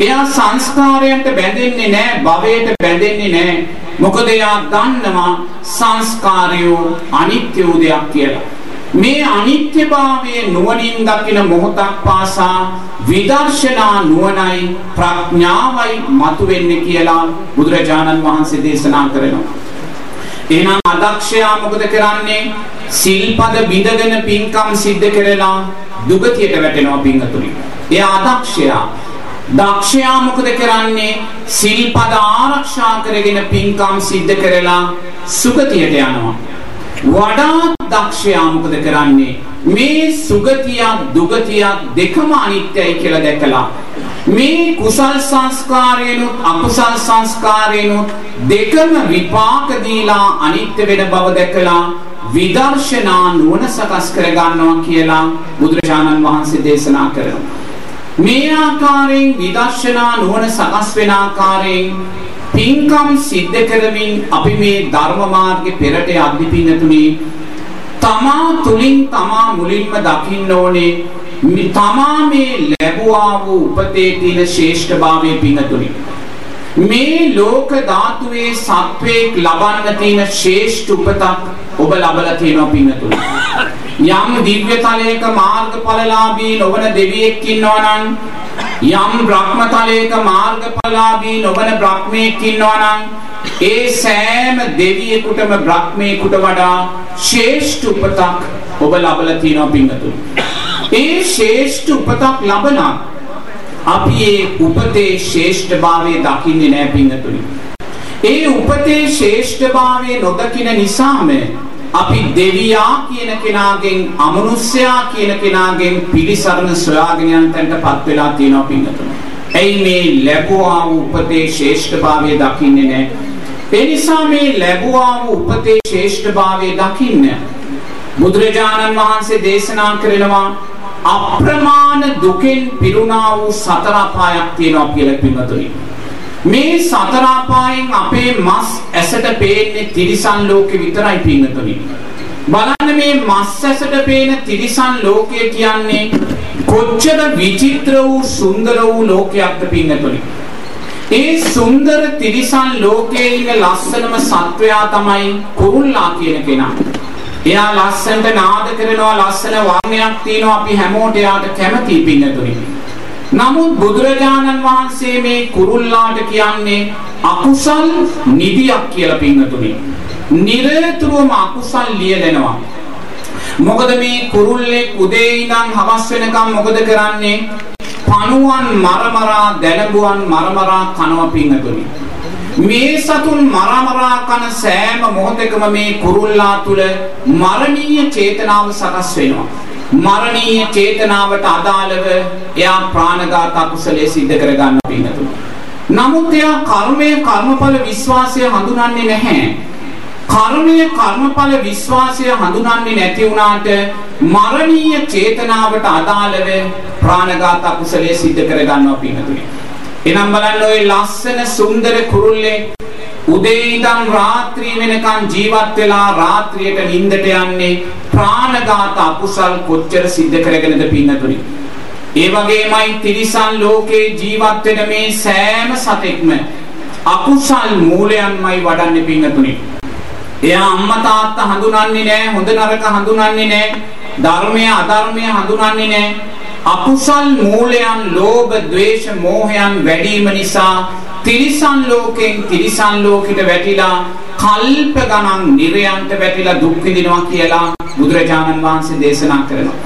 එයා සංස්කාරයන්ට බැඳෙන්නේ නැහැ, භවයට බැඳෙන්නේ නැහැ. මොකද එයා දන්නවා සංස්කාරය අනිත්‍ය දෙයක් කියලා. මේ අනිත්‍යභාවයේ නුවණින් දකින මොහොතක් පාසා විදර්ශනා නුවණයි ප්‍රඥාවයි මතුවෙන්නේ කියලා බුදුරජාණන් වහන්සේ දේශනා කරනවා. එහෙනම් අදක්ෂයා මොකද කරන්නේ? සිල්පද බිඳගෙන පින්කම් සිද්ධ කරලා දුගතියට වැටෙනවා පින්තුනි. එයා අදක්ෂයා. දක්ෂයා මොකද කරන්නේ? සිල්පද ආරක්ෂා කරගෙන පින්කම් සිද්ධ කරලා සුගතියට යනවා. වඩා දක්ෂයා මොකද කරන්නේ? මේ සුගතිය දුගතිය දෙකම අනිත්‍යයි කියලා දැකලා මේ කුසල් සංස්කාරයනුත් අකුසල් සංස්කාරයනුත් දෙකම විපාක දීලා අනිත්‍ය වෙන බව දැකලා විදර්ශනා නුවණ සකස් කර ගන්නවා කියලා බුදුරජාණන් වහන්සේ දේශනා කරනවා. මේ ආකාරයෙන් විදර්ශනා නුවණ සකස් වෙන ආකාරයෙන් පින්කම් සිද්ධ කරමින් අපි මේ ධර්ම මාර්ගේ පෙරට යද්දී පින්නතුනේ තමා තුලින් තමා මුලින්ම දකින්න ඕනේ තමා මේ ලැබුවා වූ උපතේ තියෙන ශ්‍රේෂ්ඨභාවය පින්නතුනේ. මේ ලෝක ධාතුවේ සත්වයක් ලබන්න තියෙන ශ්‍රේෂ්ඨ උපතක් ඔබ ලබලා තියෙනවා පින්නතුනේ. යම් දිව්‍ය තලයක මාර්ගඵලලාභී නොවන දෙවියෙක් ඉන්නවා නම් යම් බ්‍රහ්මතලයක මාර්ගඵලලාභී නොවන බ්‍රහ්මයෙක් ඉන්නවා නම් ඒ සෑම දෙවියෙකුටම බ්‍රහ්මයෙකුට වඩා ශ්‍රේෂ්ඨ උපතක් ඔබ ලබලා තියෙනවා පින්වතුනි. ඒ ශ්‍රේෂ්ඨ උපතක් ලබනා අපි ඒ උපතේ ශ්‍රේෂ්ඨභාවය දකින්නේ නැහැ පින්වතුනි. ඒ උපතේ ශ්‍රේෂ්ඨභාවය නොදකින නිසාම අපි දෙවියා කියන කෙනාගෙන් අමනුෂ්‍යයා කියන කෙනාගෙන් පිළිසරණ සොයාගෙන යන තැනටපත් වෙලා තියෙනවා පින්වතුනි. එයි මේ ලැබුවා වූ උපතේ ශ්‍රේෂ්ඨභාවය දකින්නේ නැහැ. ඒ නිසා මේ ලැබුවා වූ උපතේ ශ්‍රේෂ්ඨභාවය දකින්න බුදුරජාණන් වහන්සේ දේශනා කරනවා අප්‍රමාණ දුකෙන් පිරුණා වූ සතර අපායක් තියෙනවා කියලා පින්වතුනි. මේ සතර අපායෙන් අපේ මස් ඇසට පේන්නේ තිරිසන් ලෝකෙ විතරයි පින්වතුනි. බලන්න මේ මස් ඇසට පේන තිරිසන් ලෝකය කියන්නේ කොච්චර විචිත්‍ර වූ සුන්දර වූ ලෝකයක්ද පින්වතුනි. ඒ සුන්දර තිරිසන් ලෝකයේ ඉන්න ලස්සනම සත්වයා තමයි කුරුල්ලා කියන කෙනා. එයා ලස්සනට නාද කරනවා ලස්සන වර්ණයක් තියෙනවා අපි හැමෝට එයාට කැමතියි පින්නතුනි. නමුත් බුදුරජාණන් වහන්සේ මේ කුරුල්ලාට කියන්නේ අකුසල් නිදියක් කියලා පින්නතුනි. නිරතුරුවම අකුසල් ලියලෙනවා. මොකද මේ කුරුල්ලෙක් උදේ ඉඳන් හවස් වෙනකම් මොකද කරන්නේ? පණුවන් මරමරා දැලබුවන් මරමරා කනවා පින්නතුනි. මේ සතුන් මරමරා කන සෑම මොහොතකම මේ කුරුල්ලා තුල මරණීය චේතනාව සකස් වෙනවා. මරණීය චේතනාවට අදාළව එයා ප්‍රාණඝාත අකුසලයේ සිද්ධ කර ගන්න පින්නතුනි. නමුත් එයා කර්මය කර්මඵල විශ්වාසය හඳුනන්නේ නැහැ. කර්මය කර්මඵල විශ්වාසය හඳුනන්නේ නැති වුණාට මරණීය චේතනාවට අදාළව ප්‍රාණඝාත අකුසලයේ සිද්ධ කර ගන්නවා පින්නතුනි. එනම් බලන්න ওই ලස්සන සුන්දර කුරුල්ලේ උදේ ඉඳන් රාත්‍රී වෙනකන් ජීවත් වෙලා රාත්‍රියට නිින්දට යන්නේ ප්‍රාණඝාත අකුසල් කොච්චර සිද්ධ කරගෙනද පින්නතුනි. ඒ වගේමයි තිරිසන් ලෝකේ ජීවත් වෙන මේ සෑම සතෙක්ම අකුසල් මූලයන්මයි වඩන්නේ පින්නතුනි. එයා අම්මා තාත්තා හඳුනන්නේ නැහැ හොඳ නරක හඳුනන්නේ නැහැ ධර්මය අධර්මය හඳුනන්නේ නැහැ අකුසල් මූලයන් ලෝභ ද්වේෂ මෝහයන් වැඩිම නිසා තිරිසන් ලෝකෙන් තිරිසන් ලෝකෙට වැටිලා කල්ප ගණන් නිරයන්ට වැටිලා දුක් විඳිනවා කියලා බුදුරජාණන් වහන්සේ දේශනා කරනවා.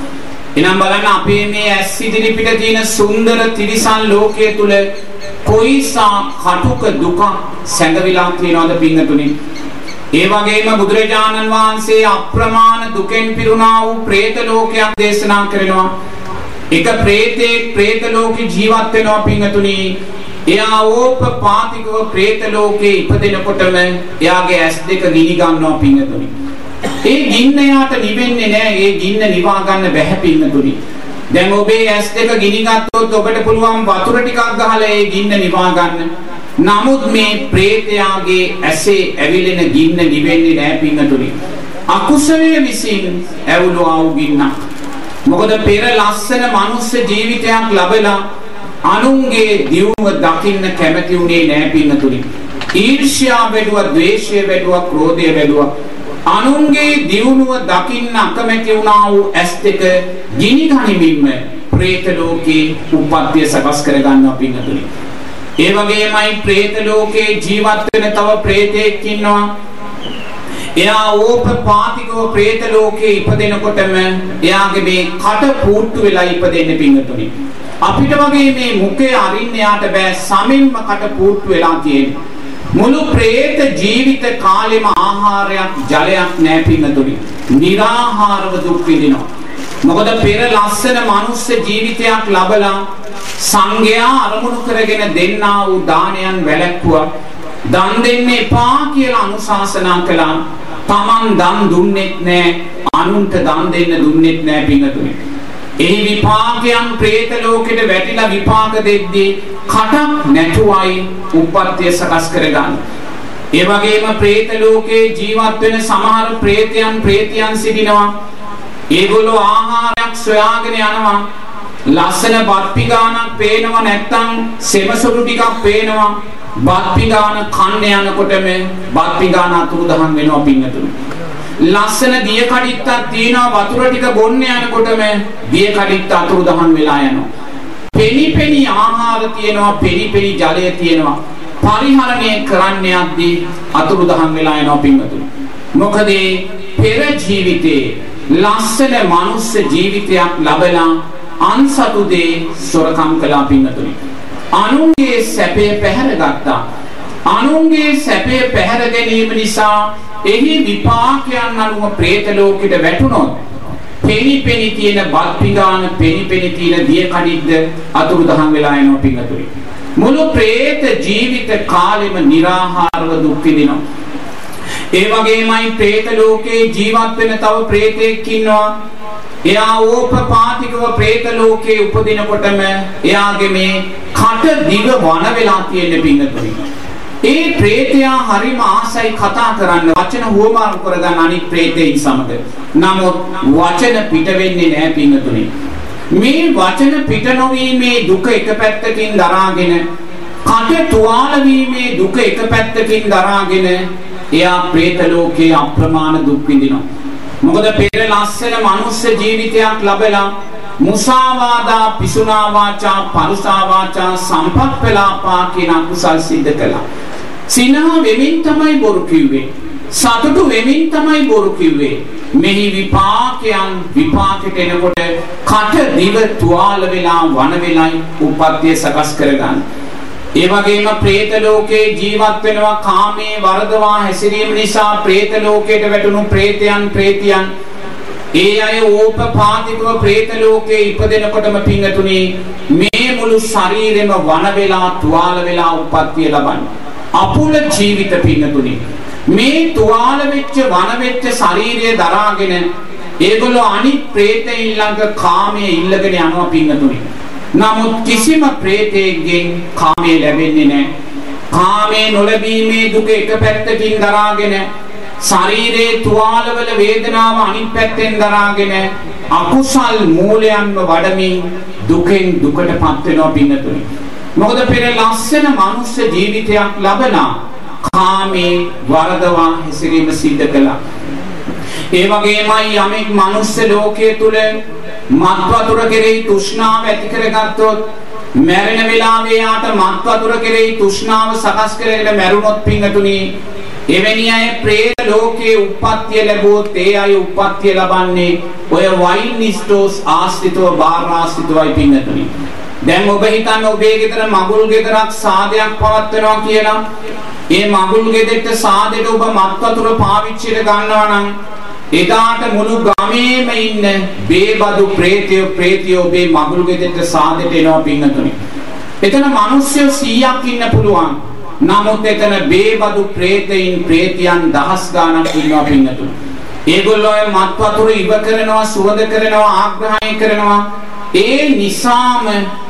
එනම් බලන්න අපේ මේ ඇස් ඉදිරි පිට තියෙන සුන්දර තිරිසන් ලෝකයේ තුල කොයිසා කටුක දුක සැඟවිලා තියෙනවද පින්නතුනි? ඒ වගේම බුදුරජාණන් වහන්සේ අප්‍රමාණ දුකෙන් පිරුණා වූ പ്രേත ලෝකයක් දේශනා කරනවා. එක പ്രേතෙක් പ്രേත ලෝකේ ජීවත් වෙනවා පින්තුණි. එයා ඕපපාතිකව പ്രേත ලෝකේ ඉපදෙනකොටම එයාගේ ඇස් දෙක ගිනි ගන්නවා පින්තුණි. ඒ ගින්න යාට නිවෙන්නේ නැහැ. ඒ ගින්න නිවා ගන්න බැහැ පින්තුණි. දැන් ඔබේ ඇස් දෙක ගිනි ගත්තොත් ඔබට පුළුවන් වතුර ටිකක් ගහලා ඒ ගින්න නිවා ගන්න. නමුත් මේ പ്രേතයාගේ ඇසේ ඇවිලෙන ගින්න නිවෙන්නේ නැහැ පින්තුණි. අකුසලයේ විසින් ඇවුලෝ ආවු ගින්නක්. මොකද පෙර ලස්සන මනුස්ස ජීවිතයක් ලබලා අනුන්ගේ දියුණුව දකින්න කැමති වුණේ නෑ පින්නතුනි. ඊර්ෂ්‍යා වැඩුවා, ද්වේෂය වැඩුවා, ක්‍රෝධය වැඩුවා. අනුන්ගේ දියුණුව දකින්න අකමැති වුණා වූ ඇස් දෙක ගිනි ගනිමින්ම പ്രേත ලෝකේ උපත්ය සකස් කර ගන්නවා පින්නතුනි. ඒ වගේමයි പ്രേත ලෝකේ ජීවත් වෙන තව പ്രേතෙක් ඉන්නවා. එයා ඕපපාතිකව പ്രേත ලෝකේ ඉපදෙනකොටම එයාගේ මේ කට පූට්ටු වෙලා ඉපදෙන්නේ පින්තුනි. අපිට වගේ මේ මුඛය අරින්න යාට බෑ සමින්ම කට පූට්ටු වෙලා තියෙන්නේ. මුළු പ്രേත ජීවිත කාලෙම ආහාරයක් ජලයක් නැහැ පින්තුනි. निराහාරව දුක් විඳිනවා. මොකද පෙර ලස්සන මනුස්ස ජීවිතයක් ලබලා සංඝයා අරමුණු කරගෙන දෙන්නා වූ දානයන් වැළැක්වුවා දන් දෙන්න එපා කියලා අනුශාසනා කළා. Taman දන් දුන්නෙත් නෑ, අනුන්ට දන් දෙන්න දුන්නෙත් නෑ පිඟතුනේ. ඒ විපාකයන් പ്രേත ලෝකෙට වැටිලා විපාක දෙද්දී කටක් නැතුවයි උප්පත්තිය සකස් කරගන්නේ. ඒ වගේම പ്രേත ලෝකේ ජීවත් වෙන සමහර പ്രേතයන් പ്രേතියන් සිටිනවා. ඒගොල්ලෝ ආහාරයක් සොයාගෙන යනවා. ලස්සන බත් පිගානක් පේනවා නැත්නම් සෙමසොරු ටිකක් පේනවා. බත් පිගාන කන්න යනකොටම බත් පිගාන අතුරුදහන් වෙනවා පින්නතුනි. ලස්සන දිය කඩਿੱත්තක් තියෙනවා වතුර ටික බොන්න යනකොටම දිය කඩਿੱත්ත අතුරුදහන් වෙලා යනවා. පෙනි පෙනි ආහාර තියෙනවා පෙනි පෙනි ජලය තියෙනවා. පරිහරණය කරන්න යද්දී අතුරුදහන් වෙලා යනවා පින්වතුනි. මොකද පෙර ජීවිතේ ලස්සන මනුස්ස ජීවිතයක් ලැබලා අන්සතු දේ සොරකම් කළා පින්වතුනි. අනුන්ගේ සැපේ පැහැර ගත්තා. අනුන්ගේ සැපේ පැහැර ගැනීම නිසා එහි විපාකයන් අනුව പ്രേත ලෝකෙට වැටුණොත් පෙනි පෙනි තියෙන බත් පිඟාන පෙනි පෙනි තියෙන දිය කඩිද්ද අතුරුදහන් වෙලා යනවා පිඟතුරේ. මුළු പ്രേත ජීවිත කාලෙම निराහාරව දුක් විඳිනවා. ඒ වගේමයි പ്രേත ලෝකේ ජීවත් වෙන තව പ്രേතෙක් ඉන්නවා. එයා ඕපපාතිකව പ്രേත ලෝකේ උපදිනකොටම එයාගේ මේ කට දිග වන වෙලා තියෙන පින්නතුයි. ඒ പ്രേතයා හරිම ආසයි කතා කරන්න වචන හුවමාරු කරගන්න අනිත් പ്രേතයින් සමග. නමුත් වචන පිට වෙන්නේ නැහැ පින්නතුනි. මේ වචන පිට නොවීමේ දුක එක පැත්තකින් දරාගෙන කට තුවාල වීමේ දුක එක පැත්තකින් දරාගෙන එයා പ്രേත ලෝකේ අප්‍රමාණ දුක් විඳිනවා. මොකද පෙර ලස්සන මනුස්ස ජීවිතයක් ලැබලා මුසාවාදා පිසුනා වාචා පරුසා වාචා සම්පත්පලාපා කියන අකුසල් සිද්ධ කළා. සිනහ වෙමින් තමයි බොරු කිව්වේ. සතුටු වෙමින් තමයි බොරු කිව්වේ. මෙහි විපාකයන් විපාකෙට එනකොට කට දිව තුවාල වෙලා වන වෙලයි උපත්ය සකස් කරගන්න. ඒ වගේම പ്രേත ලෝකේ ජීවත් වෙනවා කාමයේ වර්ධවා හැසිරීම නිසා പ്രേත ලෝකයට වැටුණු പ്രേතයන් പ്രേතියන් ඒ අය ඕපපාතිකව പ്രേත ලෝකේ ඉපදෙනකොටම පිංගතුනි මේ මුළු ශරීරෙම වන වෙලා තුවාල වෙලා උපත්ති ලබන්නේ. අපුල ජීවිත පිංගතුනි මේ තුවාල වෙච්ච වන වෙච්ච ශරීරය දරාගෙන ඒගොල්ලෝ අනිත් പ്രേතයන් ළඟ කාමයේ ඉල්ලගෙන යනවා පිංගතුනි නමුත් කිසිම പ്രേතයෙක්ගෙන් කාමයේ ලැබෙන්නේ නැහැ කාමයේ නොලැබීමේ දුක එක පැත්තකින් දරාගෙන ශරීරයේ තුවාලවල වේදනාව අනිත් පැත්තෙන් දරාගෙන අකුසල් මූලයන්ව වඩමින් දුකෙන් දුකටපත් වෙනවා පින්නතුනි මොකද පෙර ලස්සන මනුස්ස ජීවිතයක් ලබලා කාමේ වරදවා හැසිරීම සිද්ධ කළා. ඒ වගේමයි යමෙක් මනුස්ස ලෝකයේ තුල මත් වතුර කෙරෙහි තෘෂ්ණාව ඇති කරගත්තොත් මැරෙන වෙලාවේ යාට මත් වතුර කෙරෙහි තෘෂ්ණාව සකස් කරගෙන මැරුණොත් පිංගතුනි එවැනි අය ප්‍රේත ලෝකයේ උප්පත්තිය ලැබුවොත් ඒ අය උප්පත්තිය ලබන්නේ ඔය වයින් ස්ටෝස් ආශ්‍රිතව බාහිර ආශ්‍රිතවයි පිංගතුනි දැන් ඔබ හිතන්න ඔබේ ගෙදර මගුල් ගෙදරක් සාදයක් පවත්වනවා කියලා. ඒ මගුල් ගෙදරට සාදෙට ඔබ මත් වතුර පාවිච්චියට ගන්නවා නම් එදාට මුළු ගමේම ඉන්න බේබදු ප්‍රේතයෝ ප්‍රේතියෝ ඔබේ මගුල් ගෙදරට සාදෙට එනවා පින්නතුනි. එතන මිනිස්සු 100ක් ඉන්න පුළුවන්. නමුත් එතන බේබදු ප්‍රේතයින් ප්‍රේතියන් දහස් ගාණක් ඉන්නවා පින්නතුනි. ඒගොල්ලෝ මත් වතුර ඉව කරනවා සුවඳ කරනවා ආග්‍රහණය කරනවා ඒ නිසාම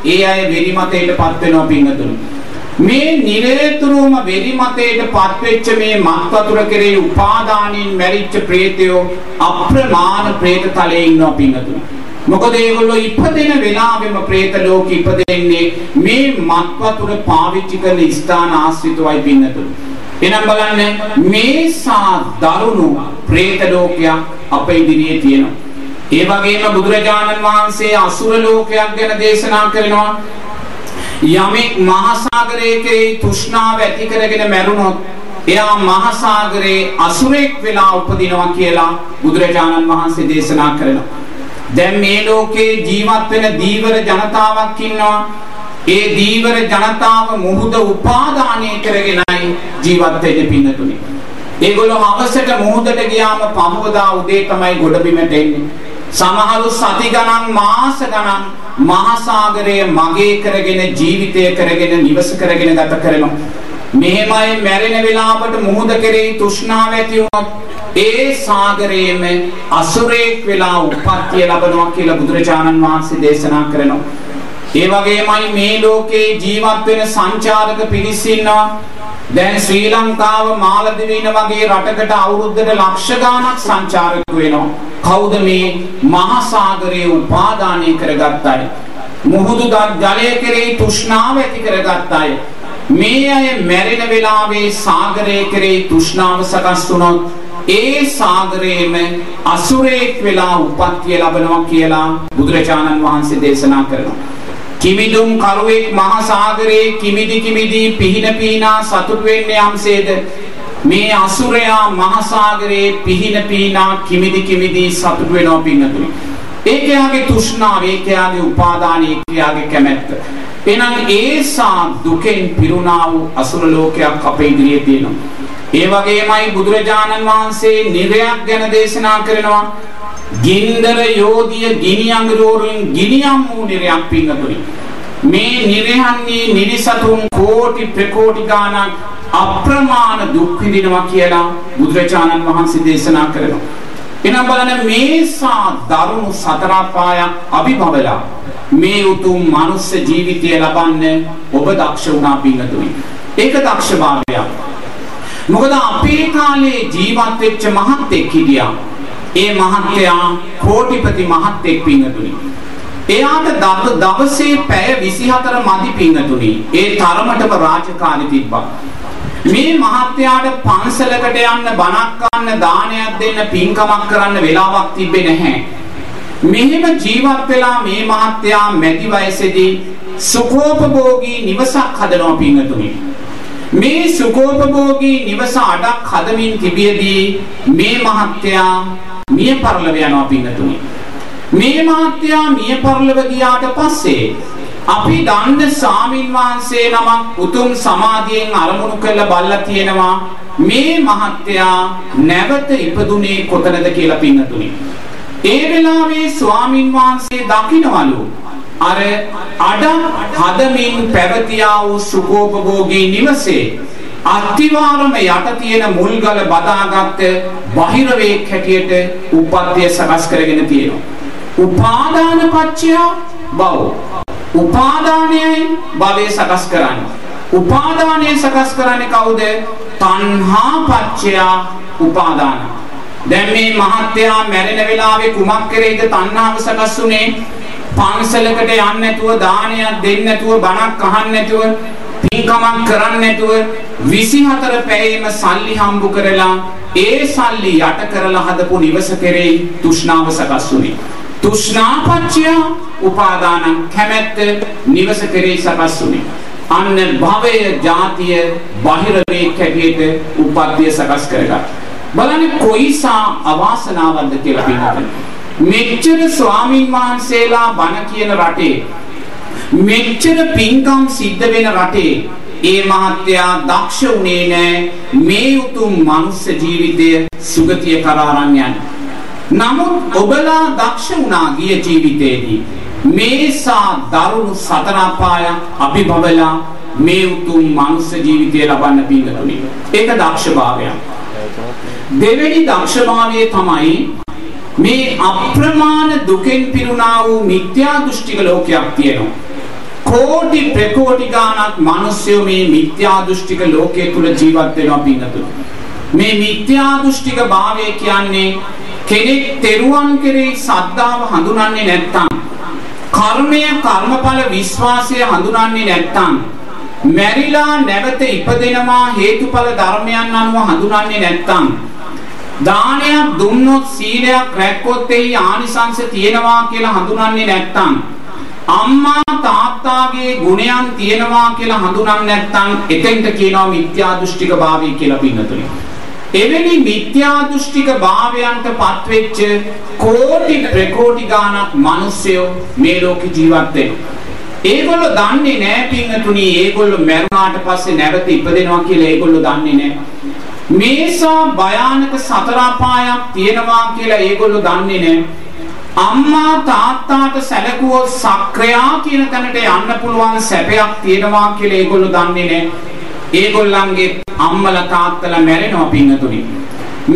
ඒ අය වෙරිමතේටපත් වෙනවා පින්නතුනි. මේ නිරේතුරුවම වෙරි මතයට පත්වෙච්ච මේ මත් වතුර කෙරේ උපාදානින් මැරිච්ච ප්‍රේතයෝ අප්‍රමාණ ප්‍රේත තලයේ ඉන්නවා පින්නතුනේ. මොකද ඒගොල්ලෝ ඉපදෙන වෙලාවෙම പ്രേත ලෝකෙ ඉපදෙන්නේ මේ මත්වතුර පාවිච්චි කරන ස්ථාන ආශ්‍රිතවයි පින්නතුළු. එනම් බලන්න මේ සා දරුණු പ്രേත ලෝකයක් අපේ ඉදිරියේ තියෙනවා. ඒ වගේම බුදුරජාණන් වහන්සේ අසුර ලෝකයක් ගැන දේශනා කරනවා. යමෙක් මහා සාගරයේ කෙරෙහි තෘෂ්ණාව ඇති කරගෙන මැරුණොත් එයා මහා සාගරේ අසුරෙක් වෙලා උපදිනවා කියලා බුදුරජාණන් වහන්සේ දේශනා කරනවා. දැන් මේ ලෝකේ ජීවත් වෙන දීවර ජනතාවක් ඉන්නවා. ඒ දීවර ජනතාව මුහුද උපාදානය කරගෙනයි ජීවත් වෙන්නේ පින්නතුනි. ඒගොල්ලෝ හවසට මුහුදට ගියාම පහවදා උදේ තමයි ගොඩබිමට එන්නේ. සමහරු සති ගණන් මාස ගණන් මහසાગරයේ මගේ කරගෙන ජීවිතය කරගෙන නිවස කරගෙන ගත කරනවා. මෙහෙමයි මැරෙන වෙලාවට මුහුද කෙරෙහි තෘෂ්ණාව ඇති වුණොත් ඒ සාගරයේම අසුරේක් වෙලා උප්පත්තිය ලබනවා කියලා බුදුරජාණන් වහන්සේ දේශනා කරනවා. ඒ වගේමයි මේ ලෝකේ ජීවත් වෙන සංචාරක පිරිස් ඉන්නවා. දැන් ශ්‍රී ලංකාව මාලදිවයින වගේ රටකට අවුරුද්දට ලක්ෂ ගාණක් සංචාරක වෙනවා. කවුද මේ මහා සාගරයේ උපාදානය කරගත් අය? මුහුදු ජලය කෙරෙහි තෘෂ්ණාව ඇති කරගත් අය. මේ අය මැරෙන වෙලාවේ සාගරය කෙරෙහි තෘෂ්ණාව සකස් වුණොත් ඒ සාගරයේම අසුරේක් වෙලා උපත්තිය ලබනවා කියලා බුදුරජාණන් වහන්සේ දේශනා කරනවා. කිමිදුම් කරුවෙක් මහා සාගරයේ කිමිදි කිමිදි පිහින පීනා සතුටු වෙන්නේ යම්සේද මේ අසුරයා මහා සාගරයේ පිහින පීනා කිමිදි කිමිදි සතුටු වෙනවා පින්නතුනි. ඒකයාගේ තෘෂ්ණාව ඒකයාගේ උපාදාන ඒකයාගේ කැමැත්ත. එහෙනම් ඒසා දුකෙන් පිරුණා වූ අසුර ලෝකයක් අපේ ඉදිරියේ තියෙනවා. ඒ වගේමයි බුදුරජාණන් වහන්සේ නිරයක් ගැන දේශනා කරනවා. ගින්දර යෝධිය ගිනි අඟුරුවරින් ගිනියම් වූ නිරයක් පින්නතුනි. මේ නිරයන්හි නිරිසතුන් කෝටි ප්‍රකෝටි ගාණක් අප්‍රමාණ දුක් විඳිනවා කියලා බුදුරජාණන් වහන්සේ දේශනා කරනවා. එනම් බලන්න මේසා දරුණු සතර පායක් අභිභවලා මේ උතුම් මනුස්ස ජීවිතය ලබන්න ඔබ දක්ෂ වුණා පින්නතුනි. ඒක දක්ෂභාවයක්. මොකද අපේ කාලේ ජීවත් වෙච්ච මහත්ෙක් හිටියා. ඒ මහත්තයා කෝටිපති මහත්ෙක් පින්නතුනි. එයාට දවසේ පැය 24 මදි පින්නතුනි. ඒ තරමටම රාජකාරි තිබ්බා. මේ මහත්තයාට පන්සලකට යන්න බණක් අහන්න දානයක් දෙන්න පින්කමක් කරන්න වෙලාවක් තිබ්බේ නැහැ. මෙහෙම ජීවත් වෙලා මේ මහත්තයා මැදි වයසේදී සුඛෝපභෝගී නිවසක් හදනවා පින්නතුනි. මේ සුඛෝපභෝගී නිවස අඩක් හදමින් තිබියදී මේ මහත්තයා මිය පරලව යනවා පින්නතුනි. මේ මහත්තයා මිය පරලව ගියාට පස්සේ අපි දන්න සාමින් වහන්සේ නමක් උතුම් සමාධියෙන් අරමුණු කරලා බල්ලා තියෙනවා මේ මහත්තයා නැවත ඉපදුනේ කොතනද කියලා පින්නතුනි. ඒ වෙලාවේ ස්වාමින් වහන්සේ දකින්නවලු අර අඩ හදමින් පැවතියා වූ සුඛෝපභෝගී නිවසේ අත්තිවාරම යට තියෙන මුල්ගල බදාගත්ත බහිරවේක් හැටියට උපත්ය සකස් කරගෙන තියෙනවා. උපාදාන පච්චය බව. උපාදානයයි භවය සකස් කරන්නේ. උපාදානය සකස් කරන්නේ කවුද? තණ්හා පච්චය උපාදාන. දැන් මේ මහත්යා මැරෙන වෙලාවේ කුමක් කරේද තණ්හාව සකස් උනේ? පන්සලකට යන්නේ නැතුව දානයක් දෙන්නේ නැතුව බණක් අහන්නේ නැතුව පින්කමක් කරන්නේ නැතුව 24 පැයෙම සල්ලි හම්බු කරලා ඒ සල්ලි යට කරලා හදපු නිවස කෙරෙහි තෘෂ්ණාව සකස් වුනේ. තෘෂ්ණාපච්චය උපාදානං කැමැත්ත නිවස කෙරෙහි සකස් වුනේ. අන්න භවය ಜಾතිය බාහිර වේක් හැටියට උපද්දිය සකස් කරගත්තා. බලන්න කොයිසා අවාසනාවක්ද කියලා පින්නතන. මෙච්චර ස්වාමින් වහන්සේලා බණ කියන රටේ මෙච්චර පින්කම් සිද්ධ වෙන රටේ ඒ මහත්තයා දක්ෂ උනේ නෑ මේ උතුම් මනුස්ස ජීවිතය සුගතිය කරා අරන් යන්න. නමුත් ඔබලා දක්ෂ වුණා ගිය ජීවිතේදී මේසා දරුණු සතර අපායන් අභිභවලා මේ උතුම් මනුස්ස ජීවිතය ලබන්න පින්තුනි. ඒක දක්ෂභාවයක්. දෙවෙනි දක්ෂභාවය තමයි මේ අප්‍රමාණ දුකෙන් පිරුණා වූ මිත්‍යා දෘෂ්ටික ලෝකයක් තියෙනවා. කෝටි ප්‍රකෝටි ගාණක් මිනිස්සු මේ මිත්‍යා දෘෂ්ටික ලෝකයේ තුල ජීවත් වෙනවා පින්නතුනි. මේ මිත්‍යා දෘෂ්ටික භාවය කියන්නේ කෙනෙක් තෙරුවන් කෙරෙහි සද්ධාව හඳුනන්නේ නැත්නම් කර්මය කර්මඵල විශ්වාසය හඳුනන්නේ නැත්නම් මැරිලා නැවත ඉපදෙනවා හේතුඵල ධර්මයන් අනුව හඳුනන්නේ නැත්නම් දානයක් දුන්නොත් සීලයක් රැක්කොත් එහි ආනිසංස තියෙනවා කියලා හඳුනන්නේ නැත්නම් අම්මා තාත්තාගේ ගුණයන් තියෙනවා කියලා හඳුනන්නේ නැත්නම් එතෙන්ට කියනවා මිත්‍යා දෘෂ්ටික භාවය කියලා පින්නතුනි. එවැනි මිත්‍යා දෘෂ්ටික භාවයන්ට පත්වෙච්ච කෝටි ප්‍රකෝටි ගාණක් මිනිස්සුયો මේ ලෝකේ ජීවත් වෙනවා. ඒගොල්ලෝ දන්නේ නැහැ පින්නතුනි ඒගොල්ලෝ මැරුණාට පස්සේ නැවත ඉපදෙනවා කියලා ඒගොල්ලෝ දන්නේ නැහැ. මේසා භයානක සතර අපායක් තියෙනවා කියලා ඒගොල්ලෝ දන්නේ නැහැ. අම්මා තාත්තාට සැලකුවොත් සක්‍රයා කියන තැනට යන්න පුළුවන් සැපයක් තියෙනවා කියලා ඒගොල්ලෝ දන්නේ නැහැ. ඒගොල්ලන්ගේ අම්මලා තාත්තලා මැරෙනවා පින්නතුනි.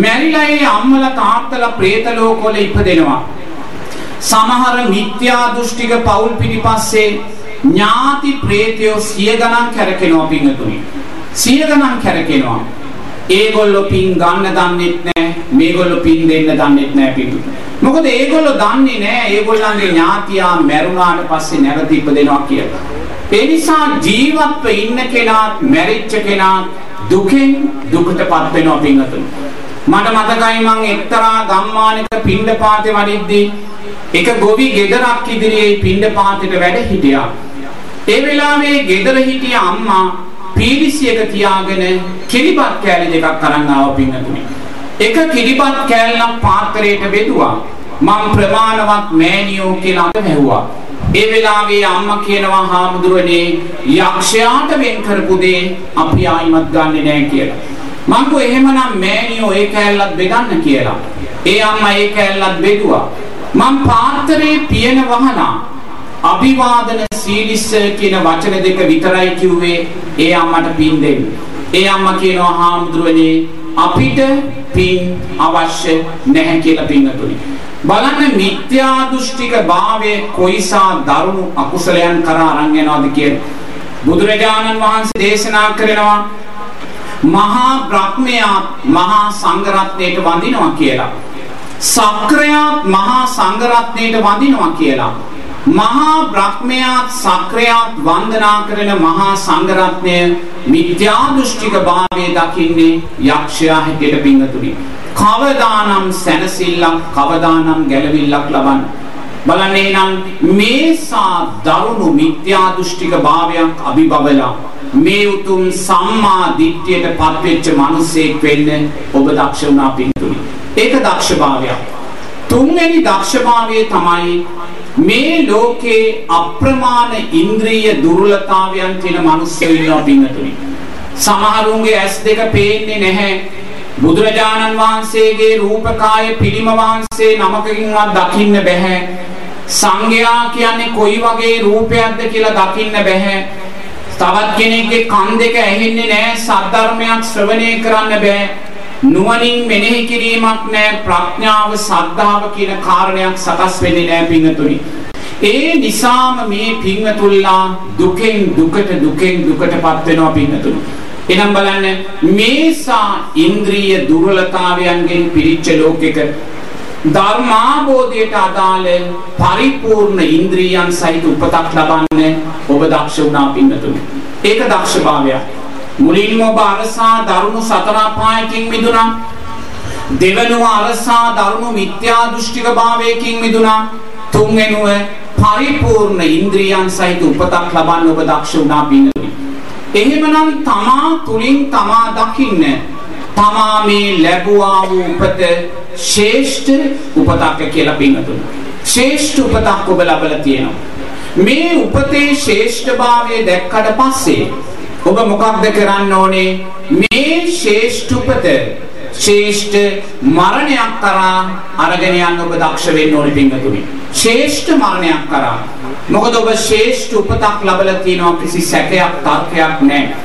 මැරිලා ඒ අම්මලා තාත්තලා പ്രേත ලෝකවල ඉපදෙනවා. සමහර මිත්‍යා දෘෂ්ටික පෞල් පිටිපස්සේ ඥාති ප්‍රේතයෝ සිය ගණන් කැරකෙනවා පින්නතුනි. සිය ගණන් කැරකෙනවා. ඒගොල්ලෝ පින් ගන්න දන්නෙත් නැහැ. මේගොල්ලෝ පින් දෙන්න දන්නෙත් නැහැ පිටු. මොකද ඒගොල්ලෝ දන්නේ නැහැ ඒගොල්ලන්ගේ ඥාතියා මැරුණාට පස්සේ නැවත ඉපදෙනවා කියලා. ඒ නිසා ජීවත්ව ඉන්න කෙනා මැරිච්ච කෙනා දුකෙන් දුකටපත් වෙනවා පින්නතුනි. මට මතකයි මං එක්තරා ගම්මානක පින්ඩපාතේ වඩිද්දී එක ගොවි ගෙදරක් ඉදිරියේ පින්ඩපාතේට වැඩ හිටියා. ඒ වෙලාවේ ගෙදර හිටිය අම්මා පීලිසියක තියාගෙන කිරිබත් කෑලි දෙකක් අරන් ආව පින්නතුනි. එක කිරිබත් කෑල්ලක් පාත්‍රයට බෙදුවා. මම ප්‍රමාණවත් මෑණියෝ කියලා අතහැව්වා. ඒ වෙලාවේ අම්මා කියනවා හාමුදුරනේ යක්ෂයාට වෙන් කරපු දේ අපි ආයිමත් ගන්නෙ නෑ කියලා. මං කෝ එහෙමනම් මෑණියෝ ඒ කෑල්ලත් බෙදන්න කියලා. ඒ අම්මා ඒ කෑල්ලත් බෙදුවා. මං පාත්‍රයේ පියන වහලා අභිවාදන සීලිස්ස කියන වචන දෙක විතරයි කිව්වේ ඒ අම්මට පින් දෙන්න. ඒ අම්මා කියනවා හාමුදුරනේ අපිට පින් අවශ්‍ය නැහැ කියලා පින්නතුනි. බලන්න මිත්‍යා දෘෂ්ටික භාවයේ කොයිසා දරුණු අකුසලයන් කරා අරන් යනවාද කියලා. බුදුරජාණන් වහන්සේ දේශනා කරනවා මහා බ්‍රහ්මයාත් මහා සංඝරත්නයට වඳිනවා කියලා. සක්‍රයාත් මහා සංඝරත්නයට වඳිනවා කියලා. මහා බ්‍රහ්මයාත් සක්‍රයාත් වන්දනා කරන මහා සංඝරත්නය මිත්‍යා දෘෂ්ටික භාවයේ දකින්නේ යක්ෂයා හැටියට පිංගතුනි. කවදානම් සැනසෙල්ලක් කවදානම් ගැලවිල්ලක් ලබන්න. බලන්නේ නම් මේසා දරුණු මිත්‍යා දෘෂ්ටික භාවයක් අභිබවලා මේ උතුම් සම්මා දිට්ඨියට පත්වෙච්ච මිනිසෙක් වෙන්න ඔබ දක්ෂ වුණා පිංගතුනි. ඒක දක්ෂභාවයක්. තුන්වෙනි දක්ෂභාවය තමයි මේ ලෝකේ අප්‍රමාණ ඉන්ද්‍රිය දුර්වලතාවයන් තියෙන මිනිස්සු ඉන්නවා පින්නතුනි. සමහරුන්ගේ ඇස් දෙක පේන්නේ නැහැ. බුදුරජාණන් වහන්සේගේ රූපකාය පිළිම වහන්සේ නමකකින්වත් දකින්න බෑ. සංඝයා කියන්නේ කොයි වගේ රූපයක්ද කියලා දකින්න බෑ. තවත් කෙනෙක්ගේ කන් දෙක ඇහෙන්නේ නැහැ. සද්ධර්මයක් ශ්‍රවණය කරන්න බෑ. නුවණින් මෙනෙහි කිරීමක් නැහැ ප්‍රඥාව සද්ධාව කියන කාරණයක් සකස් වෙන්නේ නැහැ පින්වතුනි. ඒ නිසාම මේ පින්වතුල්ලා දුකෙන් දුකට දුකෙන් දුකටපත් වෙනවා පින්වතුනි. එනම් බලන්න මේසා ඉන්ද්‍රිය දුර්වලතාවයන්ගෙන් පිරිච්ච ලෝකෙක ධර්මාබෝධයට අදාළ පරිපූර්ණ ඉන්ද්‍රියයන් සහිත උපතක් ලබන්න ඔබ දක්ෂ වුණා පින්වතුනි. ඒක දක්ෂභාවයක්. මුලින්ම ඔබ අරසා දරුණු සතර අපායකින් මිදුණා. දෙවනුව අරසා දරුණු මිත්‍යා දෘෂ්ටික භාවයකින් මිදුණා. තුන්වෙනුව පරිපූර්ණ ඉන්ද්‍රියන් සහිත උපතක් ලබන්න ඔබ දක්ෂ වුණා පින්නතුනි. එහෙමනම් තමා තුලින් තමා දකින්න තමා මේ ලැබුවා වූ උපත ශ්‍රේෂ්ඨ උපතක් කියලා පින්නතුනි. ශ්‍රේෂ්ඨ උපතක් ඔබ ලබලා තියෙනවා. මේ උපතේ ශ්‍රේෂ්ඨභාවය දැක්කට පස්සේ ඔබ මොකක්ද කරන්න ඕනේ? මේ ශේෂ්ඨ උපත ශේෂ්ඨ මරණයක් කරා අරගෙන යන්න ඔබ දක්ෂ වෙන්න ඕනේ පින්වතුනි. ශේෂ්ඨ මරණයක් කරා. මොකද ඔබ ශේෂ්ඨ උපතක් ලැබලා තියෙනවා කිසි සැකයක් තර්කයක් නැහැ.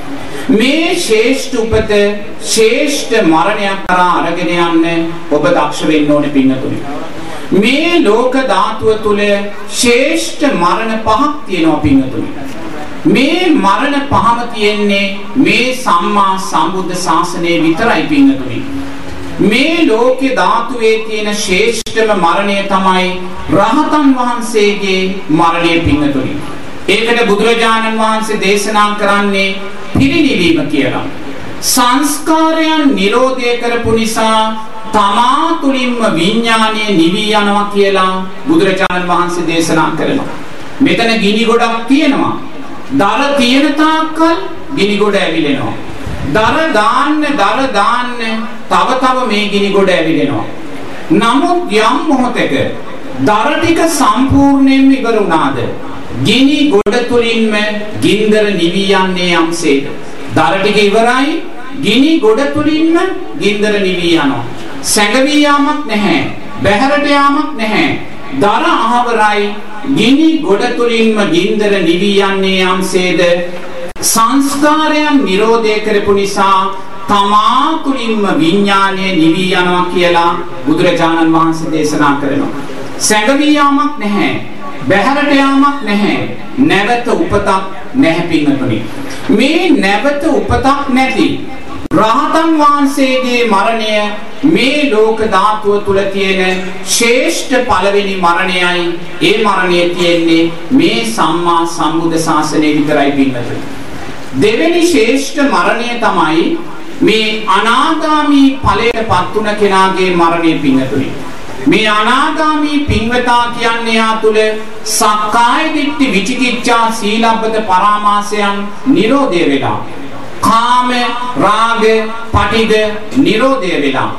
මේ ශේෂ්ඨ උපත ශේෂ්ඨ මරණයක් කරා අරගෙන යන්න ඔබ දක්ෂ වෙන්න ඕනේ පින්වතුනි. මේ ලෝක ධාතුව තුල ශේෂ්ඨ මරණ පහක් තියෙනවා පින්වතුනි. මේ මරණ පහම තියෙන්නේ මේ සම්මා සම්බුද්ධ ශාසනය විතරයි පින්නතුනි. මේ ලෝකේ ධාතුවේ තියෙන ශ්‍රේෂ්ඨම මරණය තමයි රහතන් වහන්සේගේ මරණය පින්නතුනි. ඒකට බුදුරජාණන් වහන්සේ දේශනා කරන්නේ පිරිනිවීම කියලා. සංස්කාරයන් නිරෝධය කරපු නිසා තමා තුළින්ම විඥානය නිවි යනවා කියලා බුදුරජාණන් වහන්සේ දේශනා කරනවා. මෙතන ගිනි ගොඩක් තියෙනවා. දර තියෙන තාක්කල් ගිනි ගොඩ ඇවිලෙනවා. දර දාන්න දර දාන්න තව තව මේ ගිනි ගොඩ ඇවිලෙනවා. නමුත් යම් මොහොතක දර ටික සම්පූර්ණයෙන්ම ඉවර වුණාද? ගිනි ගොඩ තුලින්ම ගින්දර නිවි යන්නේ යම්සේද? දර ටික ඉවරයි ගිනි ගොඩ තුලින්ම ගින්දර නිවි යනවා. සැඟවී යාමක් නැහැ. බැහැරට යාමක් නැහැ. දර අහවරයි ගිනි ගොඩ තුලින්ම ගින්දර නිවි යන්නේ යම්සේද සංස්කාරයන් නිරෝධය කරපු නිසා තමා තුලින්ම විඥානය නිවි යනවා කියලා බුදුරජාණන් වහන්සේ දේශනා කරනවා. සැඟවී යාමක් නැහැ. බැහැරට යාමක් නැහැ. නැවත උපතක් නැහැ පින්වතුනි. මේ නැවත උපතක් නැති රහතන් වහන්සේගේ මරණය මේ ලෝක ධාතුව තුල තියෙන ශ්‍රේෂ්ඨ පළවෙනි මරණයයි ඒ මරණය තියෙන්නේ මේ සම්මා සම්බුද්ධ ශාසනය විතරයි පින්වතුනි. දෙවෙනි ශ්‍රේෂ්ඨ මරණය තමයි මේ අනාගාමී ඵලයටපත් තුන කෙනාගේ මරණය පින්වතුනි. මේ අනාගාමී පින්වතා කියන්නේ යා තුල සක්කාය දිට්ඨි විචිකිච්ඡා සීලබ්බත පරාමාසයන් නිරෝධය වෙලා කාම රාග පටිග නිරෝධය වෙලා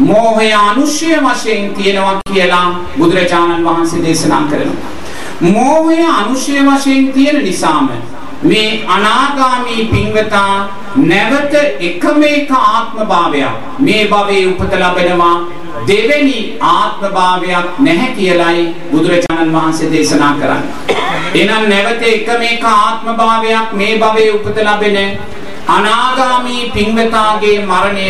මෝහය අනුශය වශයෙන් තියෙනවා කියලා බුදුරජාණන් වහන්සේ දේශනා කරනවා මෝහය අනුශය වශයෙන් තියෙන නිසාම මේ අනාගාමී පින්වතා නැවත එකම එක ආත්ම භාවයක් මේ භවයේ උපත ලබනවා දෙවෙනි ආත්ම භාවයක් නැහැ කියලයි බුදුරජාණන් වහන්සේ දේශනා කරන්නේ. එහෙනම් නැවත එකම එක ආත්ම භාවයක් මේ භවයේ උපත ලැබෙන අනාගාමී පින්වතාගේ මරණය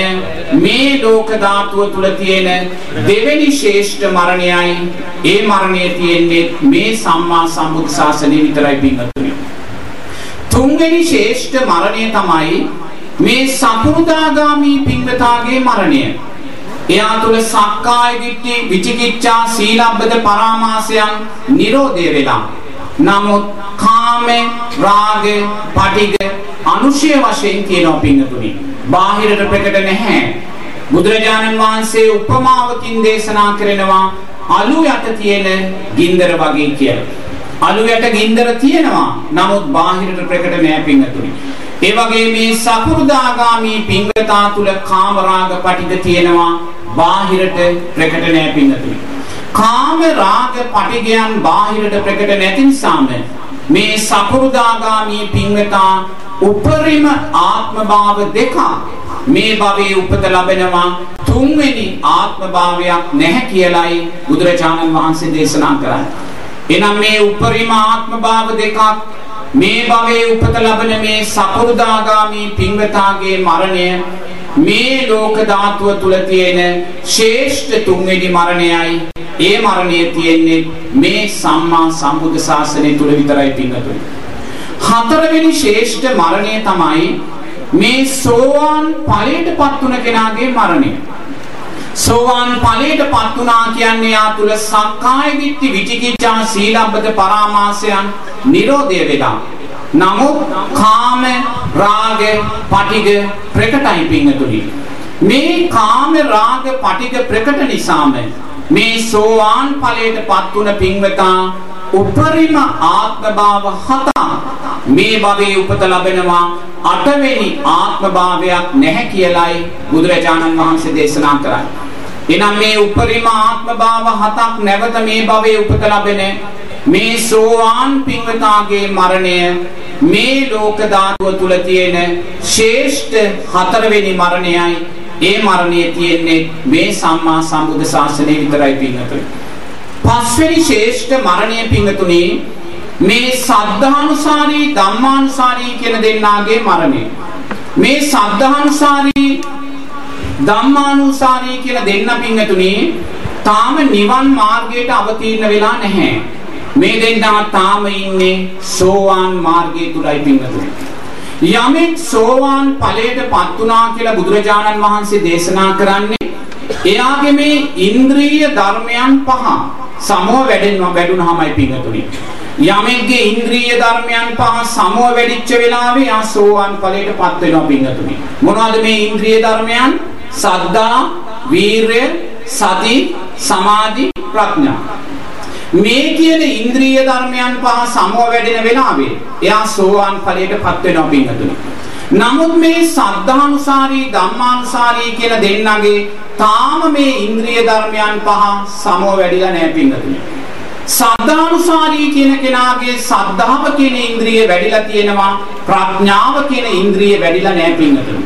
මේ ලෝක ධාතුව තුල තියෙන දෙවෙනි ශ්‍රේෂ්ඨ මරණයයි. ඒ මරණය තියෙන්නේ මේ සම්මා සම්බුද්ධ ශාසනය විතරයි පින්වතුනි. තුන්වෙනි ශ්‍රේෂ්ඨ මරණය තමයි මේ සම්පූර්ණාගාමී පින්වතාගේ මරණය. එයා තුල සක්කාය දිට්ඨි විචිකිච්ඡා සීලබ්බත පරාමාසයන් නිරෝධය වෙලා නමුත් කාම රාග පටිග අනුශය වශයෙන් කියනවා පින්නතුනි. බාහිරට ප්‍රකට නැහැ. බුදුරජාණන් වහන්සේ උපමාවකින් දේශනා කරනවා අලු යට තියෙන ගින්දර වගේ කියලා. අලු යට ගින්දර තියෙනවා. නමුත් බාහිරට ප්‍රකට නැහැ පින්නතුනි. ඒ වගේ මේ සකු르දාගාමි පින්වතා තුල කාමරාග පටිග තියෙනවා. බාහිරට ප්‍රකට නැහැ පින්නතුනි. කාම රාග පටිගයන් බාහිරට ප්‍රකට නැති නිසාම මේ සකු르දාගාමි පින්වතා උපරිම ආත්ම භාව දෙක මේ භවයේ උපත ලැබෙනවා තුන්වෙනි ආත්ම භාවයක් නැහැ කියලයි බුදුරජාණන් වහන්සේ දේශනා කරන්නේ. එනම් මේ උපරිම ආත්ම භාව දෙකක් මේ භවයේ උපත ලැබෙන මේ සකු르දාගාමි පින්වතාගේ මරණය මේ ලෝක ධාතුව තුල තියෙන ශ්‍රේෂ්ඨ තුන්වෙනි මරණයයි ඒ මරණය තියෙන්නේ මේ සම්මා සම්බුද්ධ ශාසනය තුල විතරයි පින්වතුනි. හතරවෙනි ශ්‍රේෂ්ඨ මරණය තමයි මේ සෝවාන් ඵලයටපත් වුණ කෙනාගේ මරණය. සෝවාන් ඵලයටපත් වුණා කියන්නේ යා තුල සක්කාය දිට්ඨි විචිකිච්ඡා සීලබ්බත පරාමාසයන් නිරෝධය වෙලා. නමුත් කාම රාග පටිග ප්‍රකටයි පිංගතුනි. මේ කාම රාග පටිග ප්‍රකට නිසාම මේ සෝවාන් ඵලයටපත් වුණ පින්වතා උපරිම ආත්ම භාව හතක් මේ භවයේ උපත ලැබෙනවා අටවෙනි ආත්ම භාවයක් නැහැ කියලයි බුදුරජාණන් වහන්සේ දේශනා කරන්නේ. එනම් මේ උපරිම ආත්ම භාව හතක් නැවත මේ භවයේ උපත ලැබෙන මේ සෝවාන් පින්වතාගේ මරණය මේ ලෝක ධාතුව තුල තියෙන ශ්‍රේෂ්ඨ හතරවෙනි මරණයයි ඒ මරණය තියෙන්නේ මේ සම්මා සම්බුද්ධ ශාසනය විතරයි පින්වතුනි. පස්වෙනි ශ්‍රේෂ්ඨ මරණය පින්වතුනි මේ සද්ධානුසාරී ධම්මානුසාරී කියන දෙන්නාගේ මරණය. මේ සද්ධානුසාරී ධම්මානුසාරී කියලා දෙන්න පින්වතුනි තාම නිවන් මාර්ගයට අවතීර්ණ වෙලා නැහැ. මේ දෙන්නා තාම ඉන්නේ සෝවාන් මාර්ගයේ තුලයි පින්නතුනි. යමෙක් සෝවාන් ඵලයටපත් වුණා කියලා බුදුරජාණන් වහන්සේ දේශනා කරන්නේ එයාගේ මේ ඉන්ද්‍රිය ධර්මයන් පහ සමව වැඩෙනවා වැඩුණාමයි පින්නතුනි. යමෙක්ගේ ඉන්ද්‍රිය ධර්මයන් පහ සමව වැඩිච්ච වෙලාවේ යා සෝවාන් ඵලයටපත් වෙනවා පින්නතුනි. මොනවද මේ ඉන්ද්‍රිය ධර්මයන්? සද්ධා, වීරය, සති, සමාධි, ප්‍රඥා. මේ කියන ඉන්ද්‍රිය ධර්මයන් පහ සමව වැඩෙන වෙලාවේ එයා සෝවාන් ඵලයටපත් වෙනවා පින්නතුනි. නමුත් මේ සද්ධානුසාරී ධම්මානුසාරී කියන දෙන්නගේ තාම මේ ඉන්ද්‍රිය ධර්මයන් පහ සමව වැඩිලා නැහැ පින්නතුනි. සද්ධානුසාරී කියන කෙනාගේ සද්ධාව කියන ඉන්ද්‍රිය වැඩිලා තියෙනවා ප්‍රඥාව කියන ඉන්ද්‍රිය වැඩිලා නැහැ පින්නතුනි.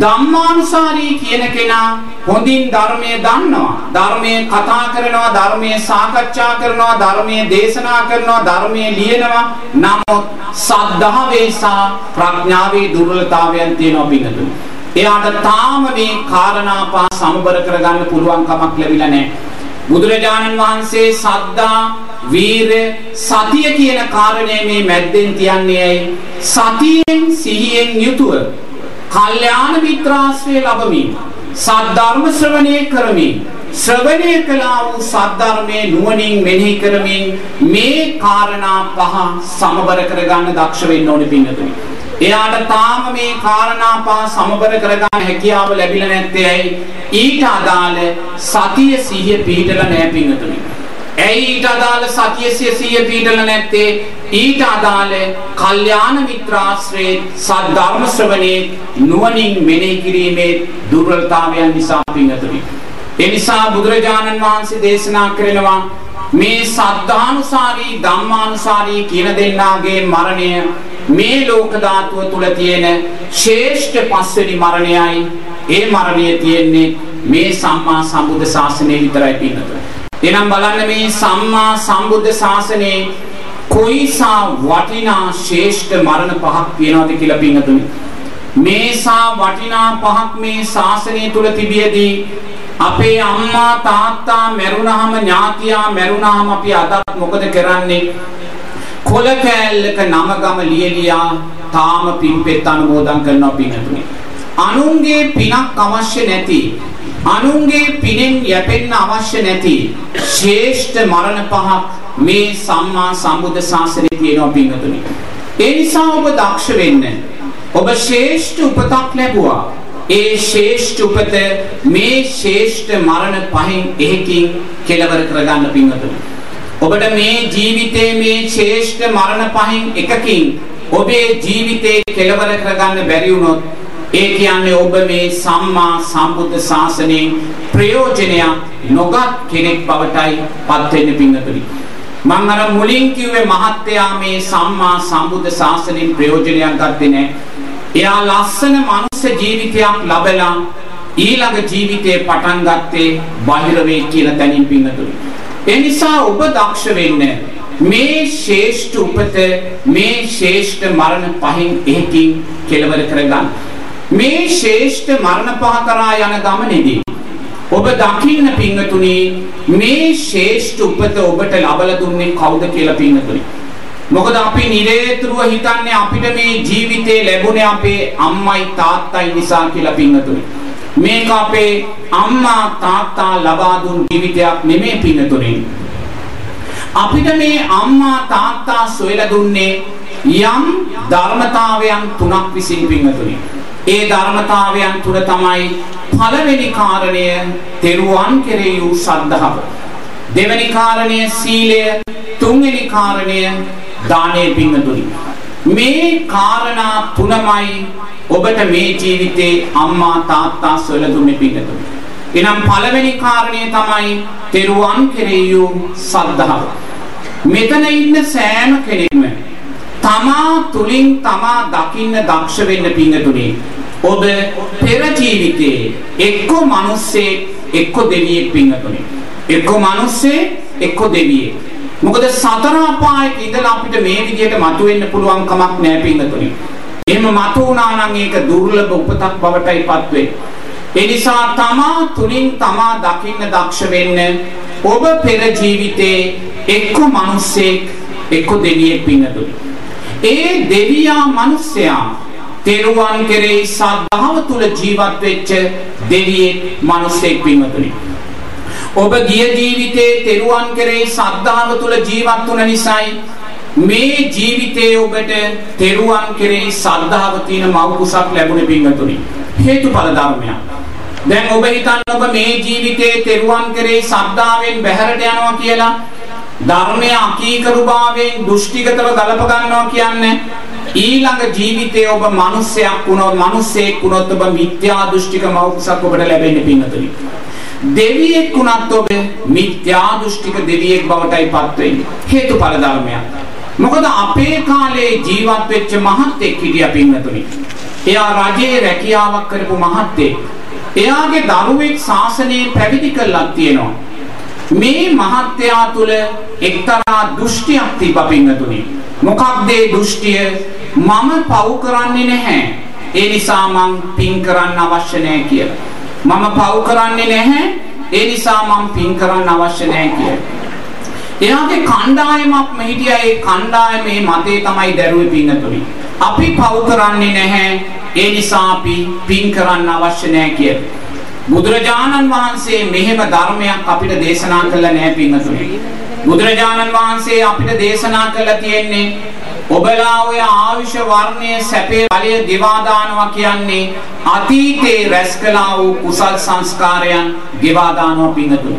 ධම්මානුසාරී කියන කෙනා හොඳින් ධර්මයේ දන්නවා ධර්මයේ කතා කරනවා ධර්මයේ සාකච්ඡා කරනවා ධර්මයේ දේශනා කරනවා ධර්මයේ ලියනවා නමුත් සද්ධාවේ සහ ප්‍රඥාවේ දුර්වලතාවයන් තියෙනවා පින්නතුනි. එයාට තාම මේ කාරණා පහ සමබර කරගන්න පුළුවන් කමක් ලැබිලා නැහැ. බුදුරජාණන් වහන්සේ සද්දා වීරය සතිය කියන කාරණය මේ මැද්දෙන් තියන්නේ ඇයි? සතියෙන් සිහියෙන් යුතුව කල්යාණ මිත්‍රාශ්‍රය ලැබමින් සද්ධර්ම ශ්‍රවණය කරමින් ශ්‍රවණය කළා වූ සද්ධර්මයේ නුවණින් මෙනෙහි කරමින් මේ කාරණා පහ සමබර කරගන්න දක්ෂ වෙන්න ඕනේ පින්නතුනි. එයාට තාම මේ කාරණා පහ සමබර කරගන්න හැකියාව ලැබිලා නැත්තේ ඇයි? ඊට අදාළ සතිය සිහිය පිහිටලා නැහැ පින්නතුනි. ඇයි ඊට අදාළ සතිය සිහිය පිහිටලා නැත්තේ? ඊට අදාළ කල්යාණ මිත්‍රාශ්‍රේ සද්ධර්ම ශ්‍රවණේ නුවණින් මෙනෙහි කිරීමේ දුර්වලතාවයන් නිසා පින්නතුනි. ඒ නිසා බුදුරජාණන් වහන්සේ දේශනා කරනවා මේ සද්ධානුසාරී ධම්මානුසාරී කියන දෙන්නාගේ මරණය මේ ලෝක ධාතුව තුල තියෙන ශ්‍රේෂ්ඨ පස්වෙනි මරණයයි ඒ මරණය තියෙන්නේ මේ සම්මා සම්බුද්ධ ශාසනය විතරයි පින්නතුනි. එනම් බලන්න මේ සම්මා සම්බුද්ධ ශාසනයේ කොයිසා වටිනා ශ්‍රේෂ්ඨ මරණ පහක් තියෙනවද කියලා පින්නතුනි. මේසා වටිනා පහක් මේ ශාසනය තුල තිබියදී අපේ අම්මා තාත්තා මැරුණාම ඥාතියා මැරුණාම අපි අදත් මොකද කරන්නේ? කොල කෑල්ලක නම ගම ලියලියා තාම පින්පෙත් අනුමෝදන් කරනවා පින්නතුනි. අනුන්ගේ පිනක් අවශ්‍ය නැති අනුන්ගේ පිනෙන් යැපෙන්න අවශ්‍ය නැති ශ්‍රේෂ්ඨ මරණ පහක් මේ සම්මා සම්බුද්ධ ශාසනයේ තියෙනවා පින්වතුනි. ඒ නිසා ඔබ දක්ෂ වෙන්න. ඔබ ශ්‍රේෂ්ඨ උපතක් ලැබුවා. ඒ ශ්‍රේෂ්ඨ උපත මේ ශ්‍රේෂ්ඨ මරණ පහෙන් එකකින් කෙලවර කරගන්න පින්වතුනි. ඔබට මේ ජීවිතයේ මේ ශ්‍රේෂ්ඨ මරණ පහෙන් එකකින් ඔබේ ජීවිතේ කෙලවර කරගන්න බැරි වුණොත් ඒ කියන්නේ ඔබ මේ සම්මා සම්බුද්ධ ශාසනයෙන් ප්‍රයෝජනයක් නොගත් කෙනෙක් බවටයි පත් වෙන්න පිංගතුනි. මම අර මුලින් කිව්වේ මහත්තයා මේ සම්මා සම්බුද්ධ ශාසනයෙන් ප්‍රයෝජනයක් ගත්තේ නැහැ. එයා ලස්සන මනුස්ස ජීවිතයක් ලැබලා ඊළඟ ජීවිතේ පටන් ගත්තේ බාහිර වේ කියන තැනින් පිංගතුනි. ඒ නිසා ඔබ දක්ෂ වෙන්න මේ ශ්‍රේෂ්ඨ උපත මේ ශ්‍රේෂ්ඨ මරණ පහෙන් එකකින් කෙලවර කරගන්න. මේ ශ්‍රේෂ්ඨ මරණ පහ කරා යන ගමනේදී ඔබ දකින්න පින්වතුනි මේ ශ්‍රේෂ්ඨ උපත ඔබට ලබලා දුන්නේ කවුද කියලා පින්වතුනි? මොකද අපි නිරේතුරුව හිතන්නේ අපිට මේ ජීවිතේ ලැබුණේ අපේ අම්මයි තාත්තයි නිසා කියලා පින්වතුනි. මේක අපේ අම්මා තාත්තා ලබා දුන් ජීවිතයක් නෙමෙයි පින්වතුනි. අපිට මේ අම්මා තාත්තා සොයලා දුන්නේ යම් ධර්මතාවයන් තුනක් විසින් පින්වතුනි. ඒ ධර්මතාවයන් තුල තමයි පළවෙනි කාරණය තෙරුවන් කෙරෙහි වූ ශ්‍රද්ධාව. දෙවෙනි කාරණය සීලය, තුන්වෙනි කාරණය දානය පිංගතුනි. මේ කාරණා තුනමයි ඔබට මේ ජීවිතේ අම්මා තාත්තා සොයලා දුන්නේ පිංගතුනි. එනම් පළවෙනි කාරණය තමයි තෙරුවන් කෙරෙහි වූ ශ්‍රද්ධාව. මෙතන ඉන්න සෑම කෙනෙක්ම තමා තුලින් තමා දකින්න දක්ෂ වෙන්න පිංගතුනේ ඔබ පෙර ජීවිතේ එක්ක මිනිස්සේ එක්ක දෙවියෙක් පිංගතුනේ එක්ක මිනිස්සේ එක්ක දෙවියෙක්. මොකද සතර අපායක ඉඳලා අපිට මේ විදිහට මතුවෙන්න පුළුවන් කමක් නැහැ පිංගතුනේ එහෙම මතු වුණා නම් ඒක දුර්ලභ උපතක් බවටයිපත් වෙන්නේ ඒ නිසා තමා තුලින් තමා දකින්න දක්ෂ වෙන්න ඔබ පෙර ජීවිතේ එක්ක මිනිස්සෙක් එක්ක දෙවියෙක් පින්නතුනි. ඒ දෙවියා මිනිසයා තෙරුවන් කෙරෙහි සද්ධාව තුල ජීවත් වෙච්ච දෙවියෙක් මිනිසෙක් පින්නතුනි. ඔබ ගිය ජීවිතේ තෙරුවන් කෙරෙහි සද්ධාව තුල ජීවත් වුණ නිසායි මේ ජීවිතයේ ඔබට තෙරුවන් කෙරෙහි සද්ධාව තියෙන මව් කුසක් ලැබුණේ පින්නතුනි. හේතුඵල ධර්මයක්. දැන් ඔබ හිතන්න ඔබ මේ ජීවිතේ තෙරුවන් කෙරෙහි සද්ධාවෙන් බැහැරට යනවා කියලා ධර්මය අකීකරුභාවයෙන් දෘෂ්ටිගතව ගලප ගන්නවා කියන්නේ ඊළඟ ජීවිතයේ ඔබ මිනිසෙක් වුණොත් මිනිසෙක් වුණොත් ඔබ මිත්‍යා දෘෂ්ටික මෞකසක් ඔබට ලැබෙන්නේ පින්නතුනි. දෙවියෙක් වුණත් ඔබ මිත්‍යා දෘෂ්ටික දෙවියෙක් බවටයි පත් වෙන්නේ. හේතුඵල ධර්මයක්. මොකද අපේ කාලේ ජීවත් වෙච්ච මහත්ෙක් හිටියා පින්නතුනි. එයා රජයේ රැකියාවක් කරපු මහත්තයෙක්. එයාගේ දරුවෙක් ශාසනයේ පැවිදි කළක් තියෙනවා. මේ මහත්යා තුල එක්තරා දෘෂ්ටියක් තිබ්බා පින්නතුනි. මොකක්ද ඒ දෘෂ්ටිය? මම පව් කරන්නේ නැහැ. ඒ නිසා මං පින් කරන්න අවශ්‍ය නැහැ කියලා. මම පව් කරන්නේ නැහැ. ඒ නිසා මං පින් කරන්න අවශ්‍ය නැහැ කියලා. එයාගේ කණ්ඩායමක්ම හිටියා ඒ කණ්ඩායමේ මතේ තමයි දරුවේ පින්නතුනි. අපි පව් කරන්නේ නැහැ. ඒ නිසා අපි පින් කරන්න අවශ්‍ය නැහැ කියලා. බුදුරජාණන් වහන්සේ මෙහෙම ධර්මයක් අපිට දේශනා කළා නෑ පින්වතුනි. බුදුරජාණන් වහන්සේ අපිට දේශනා කළා තියෙන්නේ ඔබලා ඔය ආවිෂ වර්ණයේ සැපේ බලය ගෙවා දානවා කියන්නේ අතීතේ රැස් කළා වූ කුසල් සංස්කාරයන් ගෙවා දානවා පින්වතුනි.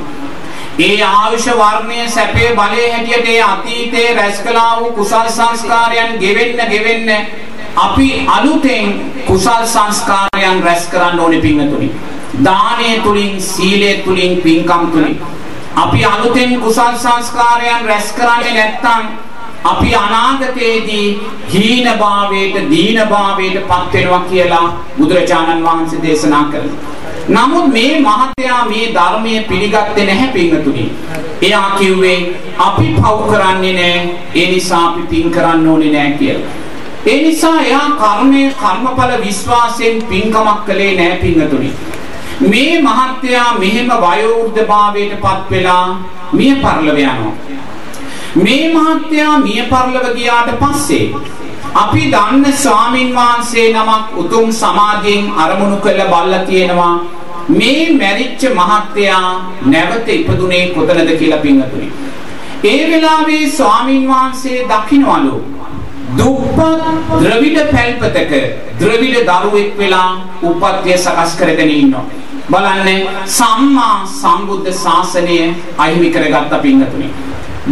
ඒ ආවිෂ වර්ණයේ සැපේ බලයේ හැටියට ඒ අතීතේ රැස් කළා වූ කුසල් සංස්කාරයන් ගෙවෙන්න ගෙවෙන්න අපි අලුතෙන් කුසල් සංස්කාරයන් රැස් කරන්න ඕනේ පින්වතුනි. දානය තුලින් සීලය තුලින් පින්කම් තුලින් අපි අලුතෙන් කුසල් සංස්කාරයන් රැස් කරන්නේ නැත්නම් අපි අනාගතයේදී හීන භාවයට දීන භාවයට පත් වෙනවා කියලා බුදුරජාණන් වහන්සේ දේශනා කළා. නමුත් මේ මහතයා මේ ධර්මයේ පිළිගත්තේ නැහැ පින්වතුනි. එයා කිව්වේ අපි පව් කරන්නේ නැහැ. ඒ නිසා අපි පින් කරන්න ඕනේ නැහැ කියලා. ඒ නිසා එයා කර්මයේ කර්මඵල විශ්වාසයෙන් පින්කමක් කළේ නැහැ පින්වතුනි. මේ මහත්තයා මෙහෙම වයෝවෘද්ධ භාවයට පත් වෙලා මිය පරලව යනවා. මේ මහත්තයා මිය පරලව ගියාට පස්සේ අපි දන්න ස්වාමින් වහන්සේ නමක් උතුම් සමාධියෙන් අරමුණු කළ බල්ලා තියෙනවා මේ මැරිච්ච මහත්තයා නැවත ඉපදුනේ කොතනද කියලා පින්වතුනි. ඒ වෙලාවේ ස්වාමින් වහන්සේ දකින්නවලු දුප්පත් ද්‍රවිඩ පැල්පතක ද්‍රවිඩ දරුවෙක් වෙලා උපත්ය සකස් කරගෙන ඉන්නවා. බලන්න සම්මා සම්බුද්ධ ශාසනය අහිමි කරගත්ත පින්නතුනි.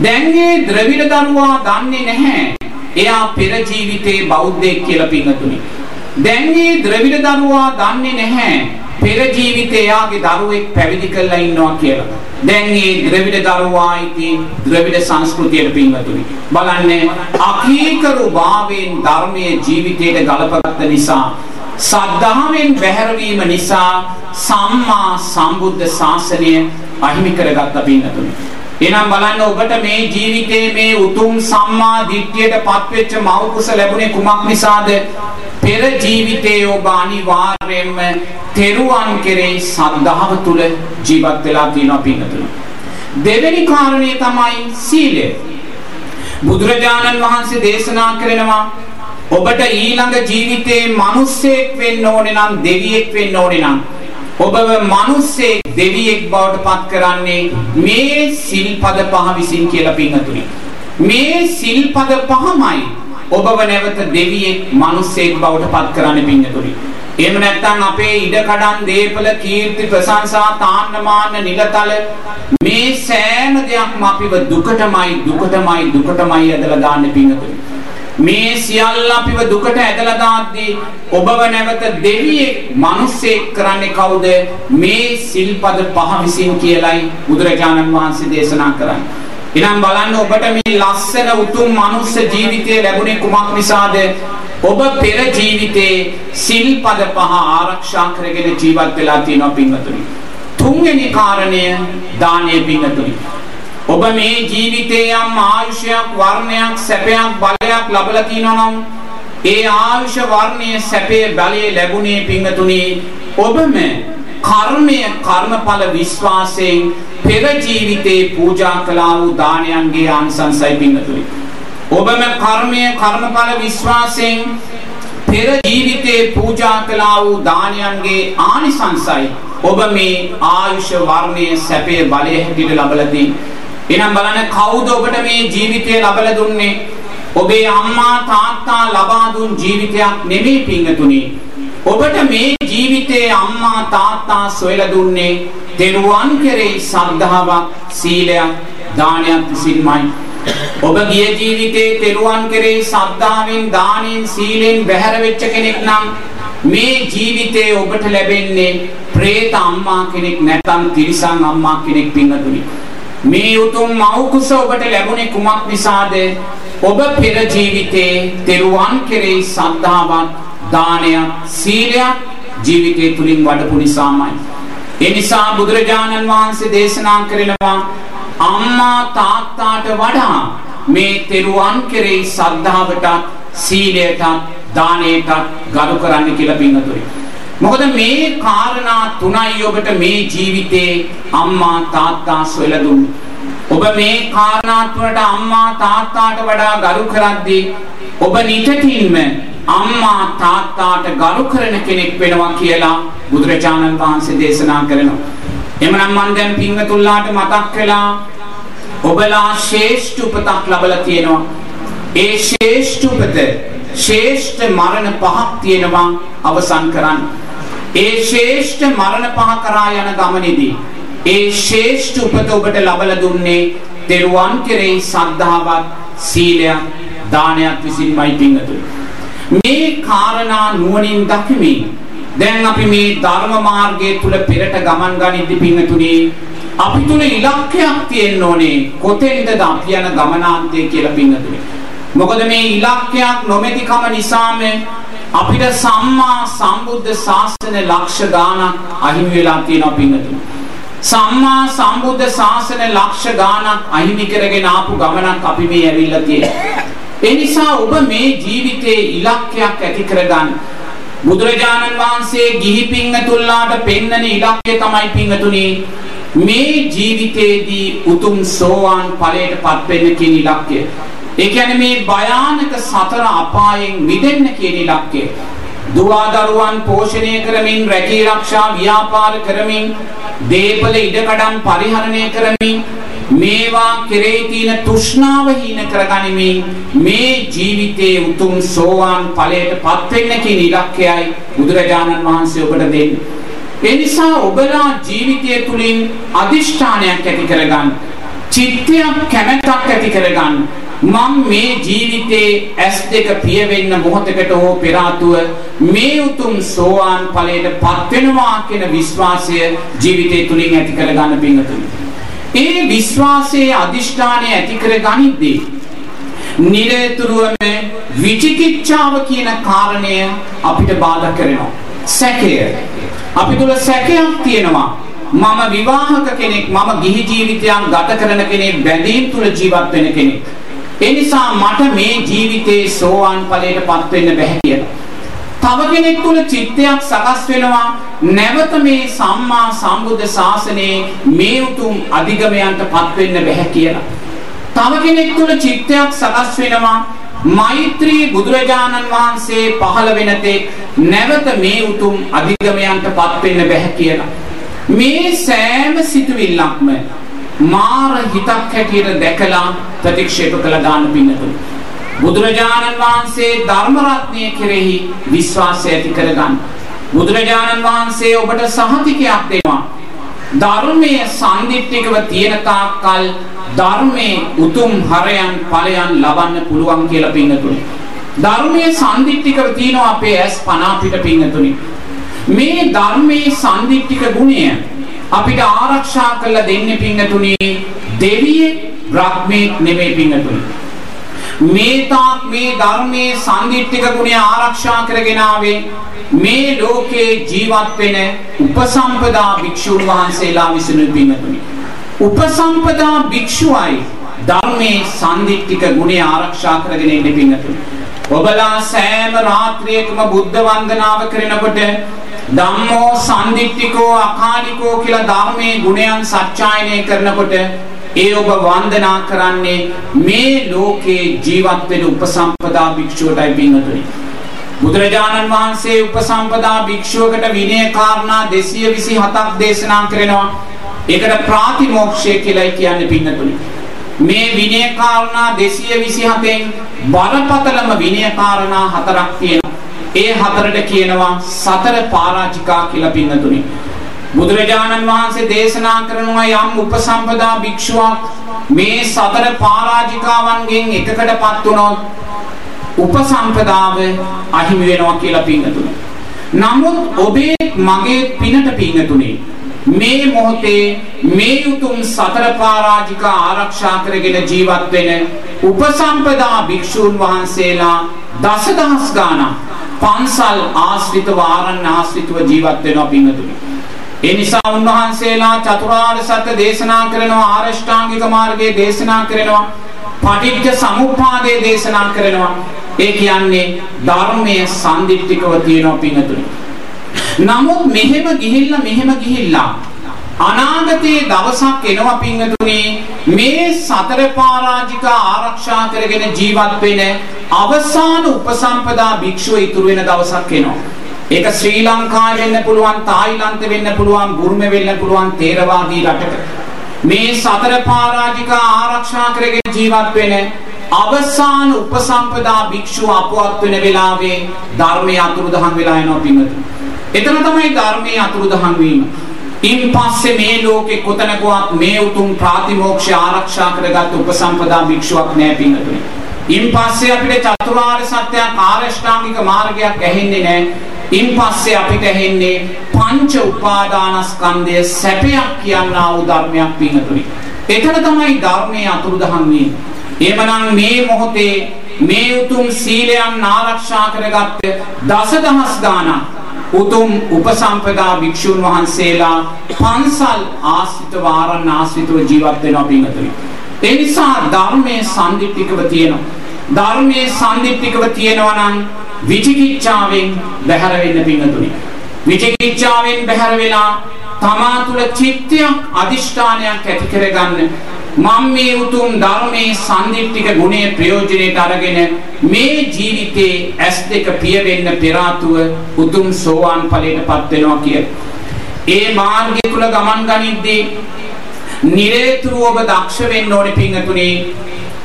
දැන් මේ ද්‍රවිඩ දරුවා දන්නේ නැහැ. එයා පෙර ජීවිතේ බෞද්ධයෙක් කියලා පින්නතුනි. දැන් මේ ද්‍රවිඩ දරුවා දන්නේ නැහැ. පෙර ජීවිතේ එයාගේ දරුවෙක් පැවිදි කරලා ඉන්නවා කියලා. දැන් මේ ද්‍රවිඩ දරුවා ඉතින් ද්‍රවිඩ සංස්කෘතියට පින්වතුනි. බලන්න අකීකරු භාවයෙන් ධර්මයේ ජීවිතයට ගලපගත්ත නිසා සද්ධාවෙන් බැහැරවීම නිසා සම්මා සම්බුද්ධ ශාසනය අහිමි කරගත්ත පින්නතුනි. එහෙනම් බලන්න ඔබට මේ ජීවිතයේ මේ උතුම් සම්මා දිට්ඨියට පත්වෙච්ච මව්කුස ලැබුණේ කුමක් නිසාද? පෙර ජීවිතයේ ඔබ අනිවාර්යයෙන්ම තෙරුවන් කෙරෙහි සද්ධාව තුල ජීවත් වෙලා තියෙනවා පින්නතුනි. දෙවෙනි කාරණය තමයි සීලය. බුදුරජාණන් වහන්සේ දේශනා කරනවා ඔබට ඊළඟ ජීවිතේ මිනිස්සෙක් වෙන්න ඕනේ නම් දෙවියෙක් වෙන්න ඕනේ නම් ඔබව මිනිස්සෙක් දෙවියෙක් බවට පත් කරන්නේ මේ සිල්පද පහ විසින් කියලා පින්තුනි. මේ සිල්පද පහමයි ඔබව නැවත දෙවියෙක් මිනිස්සෙක් බවට පත් කරන්නේ පින්තුනි. එහෙම නැත්නම් අපේ ඉඩ කඩන් දීපල කීර්ති ප්‍රශංසා තාන්න මාන්න නිලතල මේ සෑම දෙයක්ම අපිව දුකටමයි දුකටමයි දුකටමයි ඇදලා දාන්නේ පින්තුනි. මේ සියල්ල අපිව දුකට ඇදලා දාද්දී ඔබව නැවත දෙවියෙක් මිනිස්සෙක් කරන්නේ කවුද? මේ සිල්පද පහ විසින් කියලයි බුදුරජාණන් වහන්සේ දේශනා කරන්නේ. එනම් බලන්න ඔබට මේ ලස්සන උතුම් මනුස්ස ජීවිතය ලැබුණේ කුමක් නිසාද? ඔබ පෙර ජීවිතේ සිල්පද පහ ආරක්ෂා කරගෙන ජීවත් වෙලා තියෙනවා පින්වතුනි. තුන්වෙනි කාරණය දානීය පින්වතුනි. ඔබ මේ ජීවිතේ යම් ආයුෂයක් වර්ණයක් සැපයක් බලයක් ලබලා තිනවා නම් ඒ ආයුෂ වර්ණයේ සැපේ බලයේ ලැබුණේ පිංගතුනි ඔබම කර්මය කර්මඵල විශ්වාසයෙන් පෙර ජීවිතේ පූජා කළා වූ දානයන්ගේ ආනිසංසයි පින්නතුනි. ඔබම කර්මය කර්මඵල විශ්වාසයෙන් පෙර ජීවිතේ පූජා කළා වූ දානයන්ගේ ආනිසංසයි ඔබ මේ ආයුෂ වර්ණයේ සැපේ බලය හැටියට ලබලා තියෙන්නේ. එහෙනම් බලන්න කවුද ඔබට මේ ජීවිතය ලබලා දුන්නේ? ඔබේ අම්මා තාත්තා ලබා දුන් ජීවිතයක් නෙමෙයි පිංගතුනි. ඔබට මේ ජීවිතේ අම්මා තාත්තා සොයලා දුන්නේ තෙරුවන් කෙරෙහි සද්ධාාවක්, සීලයක්, දානයක් විසින්මයි. ඔබ ගිය ජීවිතේ තෙරුවන් කෙරෙහි සද්ධාවෙන්, දානෙන්, සීලෙන් බැහැර වෙච්ච කෙනෙක් නම් මේ ජීවිතේ ඔබට ලැබෙන්නේ പ്രേත අම්මා කෙනෙක් නැත්නම් තිරිසන් අම්මා කෙනෙක් පිංගතුනි. මේ උතුම් මව් කුස ඔබට ලැබුණේ කුමක් නිසාද? ඔබ පෙර ජීවිතේ තෙරුවන් කෙරෙහි සද්ධාාවක්, දානයක්, සීලයක් ජීවිතය තුලින් වඩපු නිසාමයි. ඒ නිසා බුදුරජාණන් වහන්සේ දේශනා කරනවා අම්මා තාත්තාට වඩා මේ තෙරුවන් කෙරෙහි සද්ධාවටත්, සීලයටත්, දානයටත් ගරු කරන්න කියලා පින්වතුනි. මොකද මේ කාරණා තුනයි ඔබට මේ ජීවිතේ අම්මා තාත්තා සොයලා දුන්නේ. ඔබ මේ කාරණා තුනට අම්මා තාත්තාට වඩා ගරු කරද්දී ඔබ නිතින්ම අම්මා තාත්තාට ගරු කරන කෙනෙක් වෙනවා කියලා බුදුරජාණන් වහන්සේ දේශනා කරනවා. එමනම් මම දැන් පින්වතුන්ලාට මතක් කළා ඔබලා ශ්‍රේෂ්ඨ උපතක් ලබලා තියෙනවා. ඒ ශ්‍රේෂ්ඨ උපත ශ්‍රේෂ්ඨ මරණ පහක් තියෙනවා අවසන් කරන්න. ඒ ශ්‍රේෂ්ඨ මරණ පහ කරා යන ගමනේදී ඒ ශ්‍රේෂ්ඨ උපත ඔබට ලබලා දුන්නේ තෙරුවන් කෙරෙහි සද්ධාවත් සීලයක් දානයක් විසින්මයි පිංගතුනි. මේ කාරණා නුවණින් දකිමින් දැන් අපි මේ ධර්ම මාර්ගයේ තුල පෙරට ගමන් ගනිද්දී පිංගතුනි අපි තුල ඉලක්කයක් තියෙන්න ඕනේ කොතෙන්ද අපි යන ගමනාන්තය කියලා පිංගතුනි. මොකද මේ ඉලක්කයක් නොමැතිකම නිසාම අපිට සම්මා සම්බුද්ධ ශාසන ලක්ෂ ගාණක් අහිමි වෙලා තියෙනවා පිංගතුනි. සම්මා සම්බුද්ධ ශාසන ලක්ෂ ගාණක් අහිමි කරගෙන ආපු ගමනක් අපි මේ ඇවිල්ලා තියෙනවා. ඒ නිසා ඔබ මේ ජීවිතේ ඉලක්කයක් ඇති කරගන්න. බුදුරජාණන් වහන්සේ ගිහි පිංගතුල්ලාට පෙන්නන ඉලක්කය තමයි පිංගතුනි මේ ජීවිතේදී උතුම් සෝවාන් ඵලයටපත් වෙන්න කියන ඉලක්කය. ඒ කියන්නේ මේ භයානක සතර අපායෙන් මිදෙන්න කියන ඉලක්කය. දුවා දරුවන් පෝෂණය කරමින් රැකී ආරක්ෂා ව්‍යාපාර කරමින් දීපල ඉඩකඩම් පරිහරණය කරමින් මේවා කෙරෙහි තියෙන තෘෂ්ණාව හීන කරගනිමින් මේ ජීවිතයේ උතුම් සෝවාන් ඵලයටපත් වෙන්න කියන ඉලක්කයයි බුදුරජාණන් වහන්සේ ඔබට දෙන්නේ. ඒ නිසා ඔබලා ජීවිතය තුලින් අදිෂ්ඨානයක් ඇති කරගන්න. චිත්තයක් කැමැත්තක් ඇති කරගන්න. මම මේ ජීවිතේ ඇස් දෙක පිය වෙන්න මොහොතකට හෝ පෙර මේ උතුම් සෝවාන් ඵලයට පත් වෙනවා කියන විශ්වාසය ජීවිතේ තුලින් ඇති කරගන්න පිංගතුනි. ඒ විශ්වාසයේ අදිෂ්ඨානය ඇති කරගනිද්දී නිරතුරුවම විචිකිච්ඡාව කියන කාරණය අපිට බාධා කරනවා. සැකය. අපි තුල සැකයක් තියෙනවා. මම විවාහක කෙනෙක්, මම ගිහි ජීවිතයක් ගත කරන කෙනෙක්, බැඳීම් තුල ජීවත් වෙන කෙනෙක්. ඒ නිසා මට මේ ජීවිතේ සෝවාන් ඵලයටපත් වෙන්න බැහැ කියලා. තව කෙනෙක් තුල චිත්තයක් සකස් වෙනවා නැවත මේ සම්මා සම්බුද්ධ ශාසනයේ මේ උතුම් අධිගමයන්ටපත් වෙන්න බැහැ කියලා. තව කෙනෙක් තුල චිත්තයක් සකස් වෙනවා මෛත්‍රී බුදුරජාණන් වහන්සේ පහළ වෙන තෙක් නැවත මේ උතුම් අධිගමයන්ටපත් වෙන්න බැහැ කියලා. මේ සෑම සිතුවිල්ලක්ම මාර හිතක් හැටියට දැකලා ප්‍රතික්ෂේප කළ දාන පින්නතුනි. බුදුරජාණන් වහන්සේ ධර්ම රත්නය කෙරෙහි විශ්වාසය ඇති කරගන්න. බුදුරජාණන් වහන්සේ ඔබට සහතිකයක් දෙනවා. ධර්මයේ සම්දිත්තිකව තියෙන තාක්කල් ධර්මයේ උතුම් හරයන් ඵලයන් ලබන්න පුළුවන් කියලා පින්නතුනි. ධර්මයේ සම්දිත්තිකව තියෙනවා අපේ ඇස් පන අපිට පින්නතුනි. මේ ධර්මයේ සම්දිත්තික ගුණය අපිට ආරක්ෂා කරලා දෙන්නේ පින්නතුනි දෙවියෙක් බ්‍රහ්මෙක් නෙමෙයි පින්නතුනි. මේ තාක් මේ ධර්මයේ සම්දිත්තික ගුණය ආරක්ෂා කරගෙන ආවේ මේ ලෝකේ ජීවත් වෙන උපසම්පදා භික්ෂුන් වහන්සේලා විසින් පින්නතුනි. උපසම්පදා භික්ෂුවයි ධර්මයේ සම්දිත්තික ගුණය ආරක්ෂා කරගෙන ඉන්නේ පින්නතුනි. ඔබලා සෑම රාත්‍රියකම බුද්ධ වන්දනාව කරනකොට ධම්මෝ සම්දිට්ඨිකෝ අකාලිකෝ කියලා ධර්මයේ ගුණයන් සත්‍යයනය කරනකොට ඒ ඔබ වන්දනා කරන්නේ මේ ලෝකේ ජීවත් වෙන උපසම්පදා භික්ෂුවටයි පින්වතුනි. බුදුරජාණන් වහන්සේ උපසම්පදා භික්ෂුවකට විනය කාරණා 227ක් දේශනා කරනවා. ඒකට ප්‍රාතිමෝක්ෂය කියලායි කියන්නේ පින්නතුනි. මේ විනය කාරණා 227න් බරපතලම විනය කාරණා හතරක් තියෙනවා. ඒ හතරට කියනවා සතර පරාජිකා කියලා පින්නතුනි. බුදුරජාණන් වහන්සේ දේශනා කරනවා යම් උපසම්පදා භික්ෂුවක් මේ සතර පරාජිකාවන්ගෙන් එකකටපත් වුණොත් උපසම්පදාව අහිමි වෙනවා කියලා පින්නතුනි. නමුත් ඔබේ මගේ පිනට පින්නතුනි මේ මොහොතේ මේ උතුම් සතර පරාජිකා ආරක්ෂා කරගෙන ජීවත් වෙන උපසම්පදා භික්ෂූන් වහන්සේලා දසදහස් ගාණක් පන්සල් ආශ්‍රිතව ආරණ්‍ය ආශ්‍රිතව ජීවත් වෙනවා පින්නතුනි. ඒ නිසා උන්වහන්සේලා චතුරාර්ය සත්‍ය දේශනා කරනවා ආරෂ්ඨාංගික මාර්ගයේ දේශනා කරනවා පටිච්ච සමුප්පාදයේ දේශනා කරනවා ඒ කියන්නේ ධර්මයේ සම්දිත්තිකව තියෙනවා පින්නතුනි. නමුත් මෙහෙම ගිහිල්ලා මෙහෙම ගිහිල්ලා අනාගතයේ දවසක් එනවා පින්වතුනි මේ සතර පරාජිකා ආරක්ෂා කරගෙන ජීවත් වෙන අවසාන උපසම්පදා භික්ෂුව ඉතුරු වෙන දවසක් එනවා. ඒක ශ්‍රී ලංකාවේ වෙන්න පුළුවන්, තායිලන්තේ වෙන්න පුළුවන්, බුරුමේ වෙන්න පුළුවන් තේරවාදී රටක. මේ සතර පරාජිකා ආරක්ෂා කරගෙන ජීවත් වෙන අවසාන උපසම්පදා භික්ෂුව අපවත් වෙන වෙලාවේ ධර්මයේ අතුරුදහන් වෙලා යනවා පින්වතුනි. එතන තමයි ධර්මයේ අතුරුදහන් වීම. ඉන් පස්සේ මේ ලෝකේ කොතනකවත් මේ උතුම් ප්‍රාතිමෝක්ෂ ආරක්ෂා කරගත් උපසම්පදා භික්ෂුවක් නැහැ පින්වතුනි. ඉන් පස්සේ අපිට චතුරාර්ය සත්‍ය ආරෂ්ඨාංගික මාර්ගයක් ඇහෙන්නේ නැහැ. ඉන් පස්සේ අපිට ඇහෙන්නේ පංච උපාදානස්කන්ධය සැපයක් කියනා වූ ධර්මයක් පින්වතුනි. එතන තමයි ධර්මයේ අතුරුදහන් වීම. එමනම් මේ මොහොතේ මේ උතුම් සීලයන් ආරක්ෂා කරගත්ත දසදහස් ගාණක් උතුම් උපසම්පදා භික්ෂුන් වහන්සේලා පන්සල් ආශ්‍රිතව ආරණ්‍ය ආශ්‍රිතව ජීවත් වෙනවා පින්වතුනි. ඒ නිසා ධර්මයේ සම්දිත්තිකව තියෙනවා. ධර්මයේ සම්දිත්තිකව තියෙනවා නම් විචිකිච්ඡාවෙන් බැහැර වෙන්න පින්වතුනි. විචිකිච්ඡාවෙන් බැහැර වෙලා තමා තුළ චිත්තයක් අදිෂ්ඨානයක් ඇති කරගන්න මම මේ උතුම් ධර්මයේ සම්දිත්තික ගුණය ප්‍රයෝජනෙට අරගෙන මේ ජීවිතේ ඇස් දෙක පිය වෙන්න පෙර උතුම් සෝවාන් ඵලයටපත් වෙනවා කිය. ඒ මාර්ගය තුල ගමන් ගනිද්දී නිරේතුරු ඔබ දක්ෂ වෙන්න ඕනේ පින්තුනේ.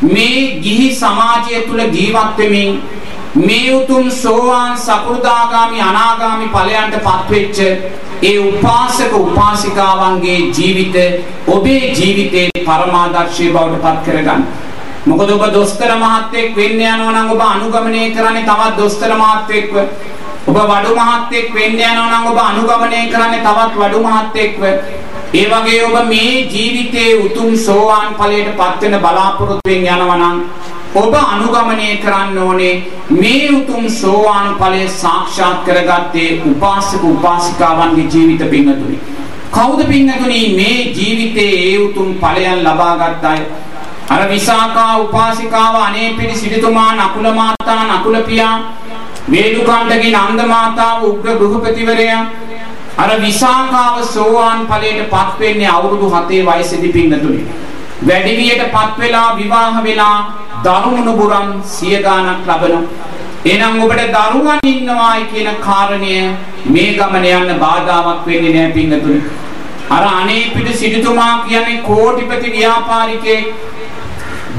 මේ ගිහි සමාජය තුල ජීවත් වෙමින් මේ උතුම් සෝවාන් සකෘදාගාමි අනාගාමි ඵලයන්ටපත් වෙච්ච ඒ උපාසක උපාසිකාවන්ගේ ජීවිත ඔබේ ජීවිතේ පරමාදර්ශී බවට පත් කරගන්න. මොකද ඔබ දොස්තර මහත්තයෙක් වෙන්න යනවා නම් ඔබ අනුගමනය කරන්නේ තවත් දොස්තර මහත්තයෙක්ව. ඔබ වඩු මහත්තයෙක් වෙන්න යනවා නම් ඔබ අනුගමනය කරන්නේ තවත් වඩු මහත්තයෙක්ව. ඒ වගේ ඔබ මේ ජීවිතයේ උතුම් සෝවාන් ඵලයට පත් වෙන බලාපොරොත්තුෙන් යනවා නම් ඔබ අනුගමනය කරන්න ඕනේ මේ උතුම් සෝවාන් ඵලය සාක්ෂාත් කරගත්තේ උපාසක උපාසිකාවන්ගේ ජීවිත පිංගතුනි. කවුද පිංගතුනි මේ ජීවිතයේ ඒ උතුම් ඵලයන් ලබා ගත්ත අය? අර විසාකා උපාසිකාව අනේපිරි සිටුතුමා නකුල මාතා නකුල පියා වේදුකාණ්ඩගේ නන්ද මාතාව උග්‍ර ගෘහපතිවරයා අර විසාකාව සෝවාන් ඵලයට පත් වෙන්නේ අවුරුදු 7 වයසේදී පිංගතුනි. වැඩිවියටපත් වෙලා විවාහ වෙලා දරුණු බුරන් සිය ගාණක් ලබන එහෙනම් ඔබට දරුවන් ඉන්නවායි කියන කාරණය මේ ගමන යන්න බාධාවක් වෙන්නේ නැහැ පිංගතුනි අර අනේ පිට සිටුතුමා කියන්නේ කෝටිපති ව්‍යාපාරිකේ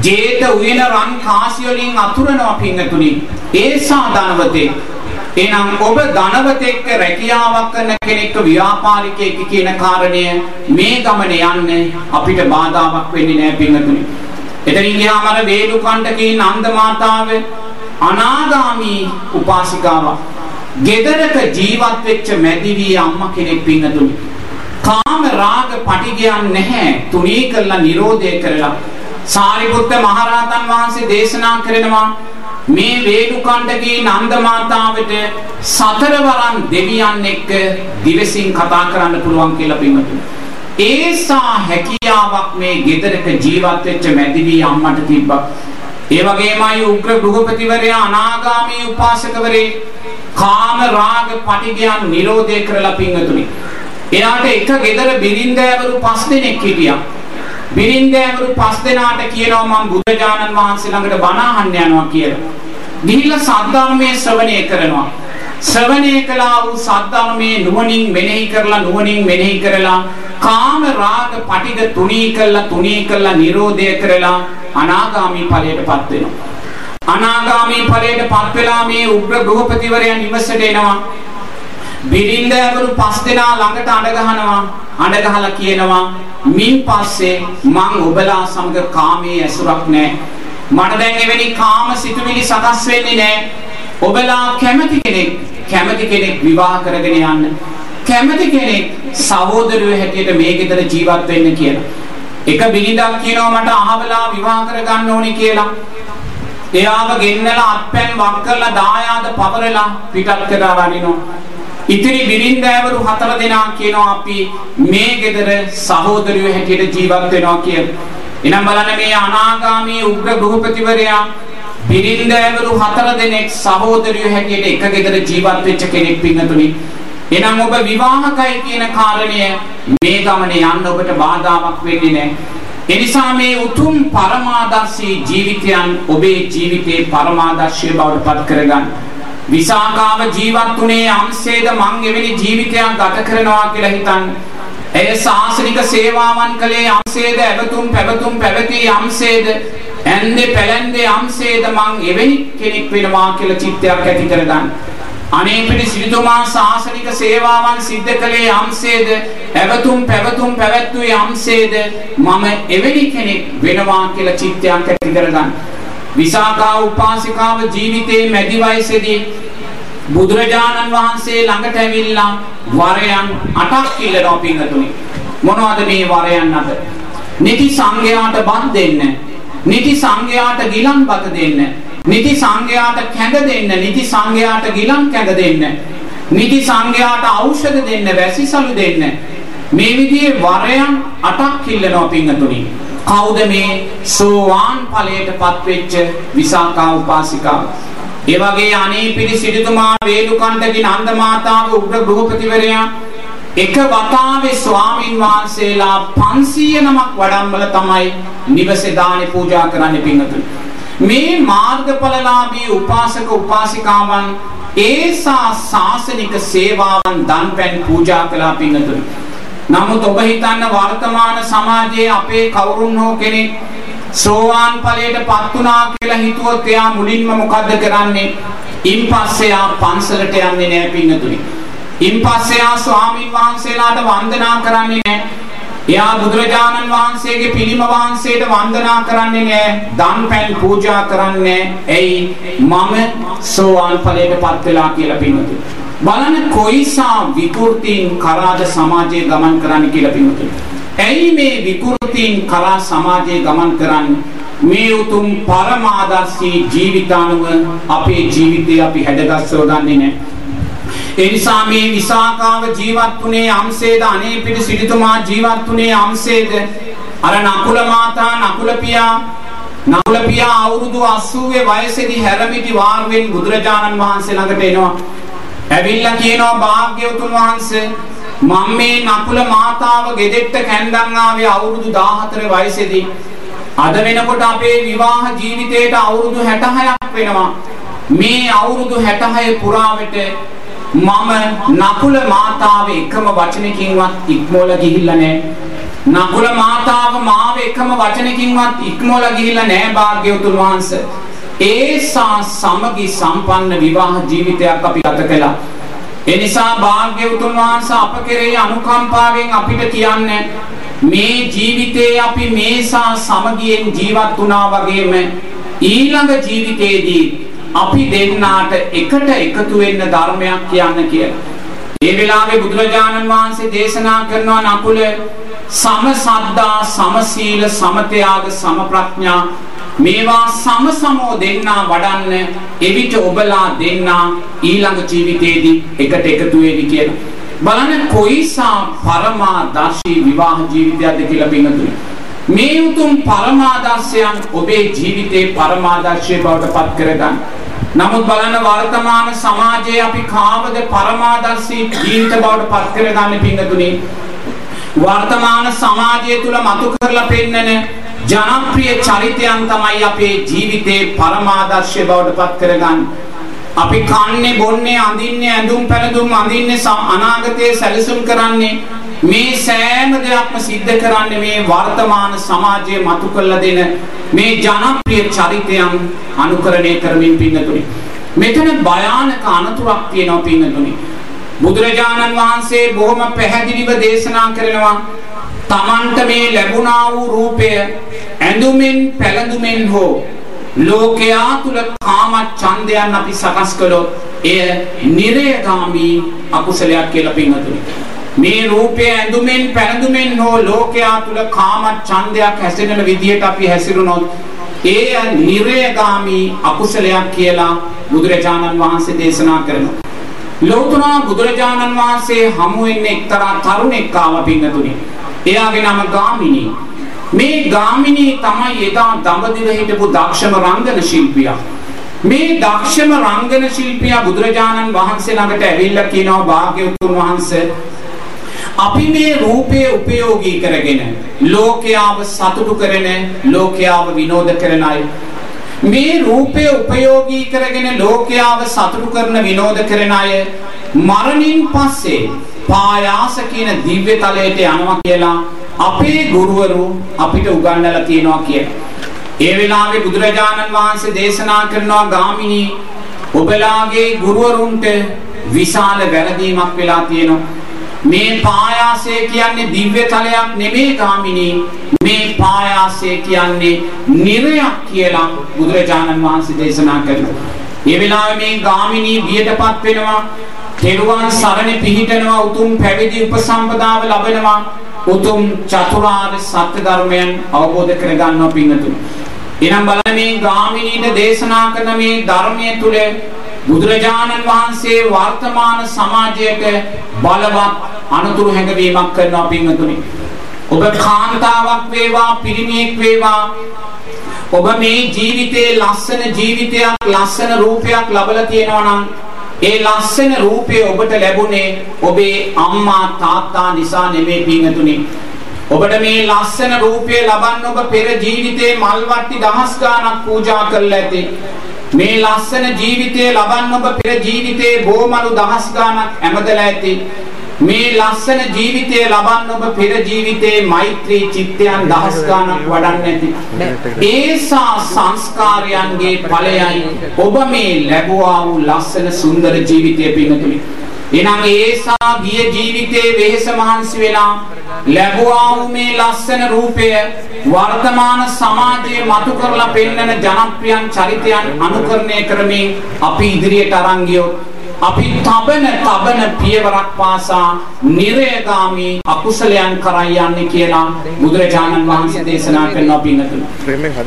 ජේත උයන රන් කාසි වලින් අතුරනවා පිංගතුනි ඒ සාධනවතේ එහෙනම් ඔබ ධනවතෙක්ක රැකියාවක් කරන කෙනෙක්ව ව්‍යාපාරිකයෙක් කියන කාරණය මේ ගමන යන්න අපිට බාධාවක් වෙන්නේ නැහැ පින්වතුනි. එතනින් ගියාම අර වේලුකණ්ඩකේ නන්ද මාතාව අනාගාමී උපාසිකාවක්. ගෙදරක ජීවත් වෙච්ච මැදිවි අම්මා කෙනෙක් පින්වතුනි. කාම රාග පටිගයන් නැහැ තුනී කරලා නිරෝධය කරලා සාරිපුත්ත මහරහතන් වහන්සේ දේශනා කරනවා මේ වේදුකණ්ඩගේ නන්ද මාතාවට සතරවරන් දෙවියන් එක්ක දිවසින් කතා කරන්න පුළුවන් කියලා පින්වතුනි. ඒසා හැකියාවක් මේ ගෙදරක ජීවත් වෙච්ච මැදිවි අම්මට තිබ්බා. ඒ වගේමයි උග්‍ර ගෘහපතිවරයා අනාගාමී උපාසකවරේ කාම රාග පටිගයන් නිරෝධය කරලා පිංගතුනි. එයාට එක ගෙදර බිරින්දෑවරු පස් දෙනෙක් හිටියා. බිරින්දෑවරු පස් දෙනාට කියනවා මම බුදුරජාණන් වහන්සේ ළඟට බණ අහන්න යනවා කියලා. ගිහිල්ලා සද්ධර්මයේ ශ්‍රවණය කරනවා. ශ්‍රවණය කළා වූ සද්ධර්මයේ නුවණින් මෙනෙහි කරලා නුවණින් මෙනෙහි කරලා කාම රාග පටිග තුනී කළා තුනී කළා නිරෝධය කරලා අනාගාමී ඵලයටපත් වෙනවා. අනාගාමී ඵලයටපත් වෙලා මේ උග්‍ර ගෘහපතිවරයා නිවසට එනවා. බිරින්දෑවරු පස් දෙනා ළඟට අඬ ගහනවා. අඬ ගහලා කියනවා මින් පස්සේ මං ඔබලා සමග කාමයේ ඇසුරක් නැහැ. මට දැන් එවැනි කාම සිතුවිලි සකස් වෙන්නේ නැහැ. ඔබලා කැමති කෙනෙක් කැමති කෙනෙක් විවාහ කරගෙන යන්න. කැමති කෙනෙක් සහෝදරයෝ හැටියට මේ ගෙදර ජීවත් වෙන්න කියලා. එක බිරිඳක් කියනවා මට අහවලා විවාහ කරගන්න ඕනේ කියලා. එයාව ගෙන්නලා අත්පැන් වක් කරලා දායාද පවරලා පිටත් කරලා වරිනවා. ඉතිරි බිරින්දෑවරු හතර දෙනා කියනවා අපි මේ ගෙදර සහෝදරයෝ හැටියට ජීවත් වෙනවා කියලා. එනම් බලන්න මේ අනාගාමී උග්‍ර ගෘහපතිවරයා බිරින්දෑවරු හතර දෙනෙක් සහෝදරයෝ හැටියට එක ගෙදර ජීවත් වෙච්ච කෙනෙක් පින්නතුනි. එනම් ඔබ විවාහකයි කියන කාරණය මේ ගමනේ යන්න ඔබට බාධාවක් වෙන්නේ නැහැ. එනිසා මේ උතුම් පරමාදර්ශී ජීවිතයන් ඔබේ ජීවිතේ පරමාදර්ශී බවට පත් කරගන්න. විසාකාව ජීවත් වුණේ අංශේද මං එවැනි ජීවිතයක් ගත කරනවා කියලා හිතන්න. එය සාසනික සේවාවන් කළේ අංශේද එවතුම් පැවතුම් පැවති අංශේද ඇන්දේ පැලැන්දේ අංශේද මං එවැනි කෙනෙක් වෙනවා කියලා චිත්තයක් ඇති කරගන්න. අනේ පිටි සිරිතුමා ශාසනික සේවාවන් සිද්ධ කළේ යම්සේද පැවතුම් පැවතුම් පැවැත්වුවේ යම්සේද මම එවැනි කෙනෙක් වෙනවා කියලා චිත්තයක් ඇති කරගන්න. විසාකා උපාසිකාව ජීවිතයේ මැදි වයසේදී බුදුරජාණන් වහන්සේ ළඟට ඇවිල්ලා වරයන් 8ක් ඉල්ලනවා පින්තුනි. මොනවද මේ වරයන් අත? නිති සංඝයාට බත් දෙන්න. නිති සංඝයාට ගිලන් බත දෙන්න. නිති සංඝයාට කැඳ දෙන්න, නිති සංඝයාට ගිලන් කැඳ දෙන්න. නිති සංඝයාට ඖෂධ දෙන්න, වැසිසලු දෙන්න. මේ විදිහේ වරයන් 8ක් ඉල්ලනවා පින්තුනි. කවුද මේ සෝවාන් ඵලයටපත් වෙච්ච විසාකා උපාසිකාව? ඒ වගේ අනීපිරි සිටුතුමා වේලුකණ්ඩගේ නන්ද මාතාව උග්‍ර ගෘහපතිවරයා එක වතාවේ ස්වාමින් වහන්සේලා 500 නමක් වඩම්බල තමයි නිවසේ දානි පූජා කරන්න පින්තුනි. මේ මාර්ගඵලලාභී උපාසක උපාසිකාවන් ඒසා ශාසනික සේවාවන් දන්පැන් පූජා කළා පින්තුනි. නමුත් ඔබ හිතන්න වර්තමාන සමාජයේ අපේ කවුරුන් හෝ කෙනෙක් සෝවාන් ඵලයට පත් වුණා කියලා හිතුවොත් එයා මුලින්ම මොකද්ද කරන්නේ? ඉන්පස්සේ ආ පන්සලට යන්නේ නැහැ පින්නතුනි. ඉන්පස්සේ ආ ස්වාමින් වහන්සේලාට වන්දනා කරන්නේ නැහැ. එයා බුදුරජාණන් වහන්සේගේ පිළිම වහන්සේට වන්දනා කරන්නේ නැහැ. දන් පැන් පූජා කරන්නේ ඇයි? මම සෝවාන් ඵලයට පත් වෙලා කියලා පින්නතුනි. බලන්න කොයිසා විකෘතීන් කරාද සමාජයේ ගමන් කරන්න කියලා පින්නතුනි. ඇයි මේ විකෘතීන් කරා සමාජයේ ගමන් කරන්නේ? මේ උතුම් පරමාදර්ශී ජීවිතානුව අපේ ජීවිතේ අපි හැඩගස්සව ගන්නේ නැහැ. ඒ නිසා මේ විසාකාව ජීවත් වුණේ අම්සේද අනේ පිට සිටුතුමා ජීවත් වුණේ අම්සේද? අර නකුල මාතා නකුල පියා නකුල පියා අවුරුදු 80 වයසේදී හැරමිටි වාරුවෙන් බුදුරජාණන් වහන්සේ ළඟට එනවා. ඇවිල්ලා කියනවා භාග්‍යවතුන් වහන්සේ මම මේ නකුල මාතාව ගෙදෙට්ට කැන්දන් ආවේ අවුරුදු 14 වයසේදී. අද වෙනකොට අපේ විවාහ ජීවිතේට අවුරුදු 66ක් වෙනවා. මේ අවුරුදු 66 පුරාවට මම නකුල මාතාව එකම වචනකින්වත් ඉක්මෝල ගිහිල්ලා නැහැ නකුල මාතාව මාව එකම වචනකින්වත් ඉක්මෝල ගිහිල්ලා නැහැ භාග්‍යවතුන් වහන්සේ ඒසා සමගි සම්පන්න විවාහ ජීවිතයක් අපි ගත කළා. ඒ නිසා භාග්‍යවතුන් වහන්සේ අප කෙරෙහි අනුකම්පාවෙන් අපිට කියන්නේ මේ ජීවිතේ අපි මේසා සමගියෙන් ජීවත් වුණා වගේම ඊළඟ ජීවිතේදී අපි දෙන්නාට එකට එකතු වෙන්න ධර්මයක් කියන්න කියලා. ඒ වෙලාවේ බුදුරජාණන් වහන්සේ දේශනා කරනවා නකුල සම සද්දා සම සීල සම ත්‍යාග සම ප්‍රඥා මේවා සමසමෝ දෙන්නා වඩන්න එවිට ඔබලා දෙන්නා ඊළඟ ජීවිතේදී එකට එකතු වෙවි කියලා. බලන්න කොයිසා පරමාදර්ශී විවාහ ජීවිතයක්ද කියලා පින්තුනි. මේ උතුම් පරමාදර්ශයන් ඔබේ ජීවිතේ පරමාදර්ශය බවට පත් කරගන්න. නමුත් බලන්න වර්තමාන සමාජයේ අපි කාවද පරමාදර්ශී ජීවිත බවට පත් කරගන්න පිංගතුනි. වර්තමාන සමාජය තුල මතු කරලා පෙන්නන ජනප්‍රිය චරිතයන් තමයි අපේ ජීවිතේ පරමාදර්ශය බවට පත් කරගන්නේ. අපි කන්නේ බොන්නේ අඳින්නේ ඇඳුම් පැළඳුම් අඳින්නේ අනාගතයේ සැලසුම් කරන්නේ මේ සෑම දෙයක්ම සිද්ධ කරන්නේ මේ වර්තමාන සමාජයේ මතු කළ දෙන මේ ජනප්‍රිය චරිතයන් අනුකරණය කරමින් පින්නතුනි මෙතන භයානක අනතුරක් තියෙනවා පින්නතුනි බුදුරජාණන් වහන්සේ බොහොම පැහැදිලිව දේශනා කරනවා තමන්ට මේ ලැබුණා වූ රූපය ඇඳුමින් පැළඳුමින් හෝ ලෝකයා තුල කාම ඡන්දයන් අපි සකස් කළොත් එය නිරයගාමී අකුසලයක් කියලා පින්වතුනි. මේ රූපය ඇඳුමින් පැළඳුමින් හෝ ලෝකයා තුල කාම ඡන්දයක් හැසිරෙන විදිහට අපි හැසිරුණොත් එය නිරයගාමී අකුසලයක් කියලා බුදුරජාණන් වහන්සේ දේශනා කරනවා. ලෝතර බුදුරජාණන් වහන්සේ හමු වෙන්නේ එක්තරා තරුණෙක් ආවා පින්වතුනි. එයාගේ නම ගාමිණී. මේ ගාමිණී තමයි එදා දඹදිව හිටපු දක්ෂම රංගන ශිල්පියා. මේ දක්ෂම රංගන ශිල්පියා බුදුරජාණන් වහන්සේ ළඟට ඇවිල්ලා කියනවා භාග්‍යවතුන් වහන්සේ අපි මේ රූපය උපයෝගී කරගෙන ලෝකයාව සතුටු කරන ලෝකයාව විනෝද කරන අය මේ රූපය උපයෝගී කරගෙන ලෝකයාව සතුටු කරන විනෝද කරන අය මරණින් පස්සේ පායාස කියන දිව්‍ය තලයට යනවා කියලා අපේ ගුරුවරු අපිට උගන්වලා තියෙනවා කියලා. ඒ වෙලාවේ බුදුරජාණන් වහන්සේ දේශනා කරනවා ගාමිණී ඔබලාගේ ගුරුවරුන්ට විශාල වැරදීමක් වෙලා තියෙනවා. මේ පායාසය කියන්නේ දිව්‍ය තලයක් නෙමෙයි ගාමිණී. මේ පායාසය කියන්නේ නිරයක් කියලා බුදුරජාණන් වහන්සේ දේශනා කරනවා. ඒ වෙලාවේ මේ ගාමිණී බියටපත් වෙනවා. තෙරුවන් සරණ පිහිටනවා උතුම් පැවිදි උපසම්පදාව ලබනවා උතුම් චතුරාර්ය සත්‍ය ධර්මයන් අවබෝධ කරගන්නවා පින්නතුනි. එනම් බලන්න මේ ගාමිනීට දේශනා කරන මේ ධර්මයේ තුල බුදුරජාණන් වහන්සේ වර්තමාන සමාජයට බලවත් අනුතුරු හැඟවීමක් කරනවා පින්නතුනි. ඔබ කාන්තාවක් වේවා පිරිමියෙක් වේවා ඔබ මේ ජීවිතේ ලස්සන ජීවිතයක් ලස්සන රූපයක් ලබලා තියෙනවා නම් ඒ ලස්සන රූපය ඔබට ලැබුණේ ඔබේ අම්මා තාත්තා නිසා නෙමෙයි පින්තුනි. ඔබට මේ ලස්සන රූපය ලබන්න ඔබ පෙර ජීවිතේ මල් වට්ටි දහස් ගාණක් පූජා කරලා ඇති. මේ ලස්සන ජීවිතය ලබන්න ඔබ පෙර ජීවිතේ බෝමලු දහස් ගාණක් ඇමදලා ඇති. මේ ලස්සන ජීවිතය ලබන්න ඔබ පෙර ජීවිතේ මෛත්‍රී චිත්තයන් දහස් ගාණක් වඩන්න ඇති. ඒසා සංස්කාරයන්ගේ ඵලයයි ඔබ මේ ලැබුවා වූ ලස්සන සුන්දර ජීවිතය පිණතුනි. එනම් ඒසා ගිය ජීවිතේ වෙහෙස මහන්සි වෙලා ලැබුවා වූ මේ ලස්සන රූපය වර්තමාන සමාජයේ මතු කරලා පෙන්වන ජනප්‍රියන් චරිතයන් අනුකරණය කරමින් අපි ඉදිරියට අරන් අපි තබන තබන පියවරක් පාසා නිරයගාමී අකුසලයන් කරා යන්නේ කියලා බුදුරජාණන් වහන්සේ දේශනා කරනවා පින්නතුනි.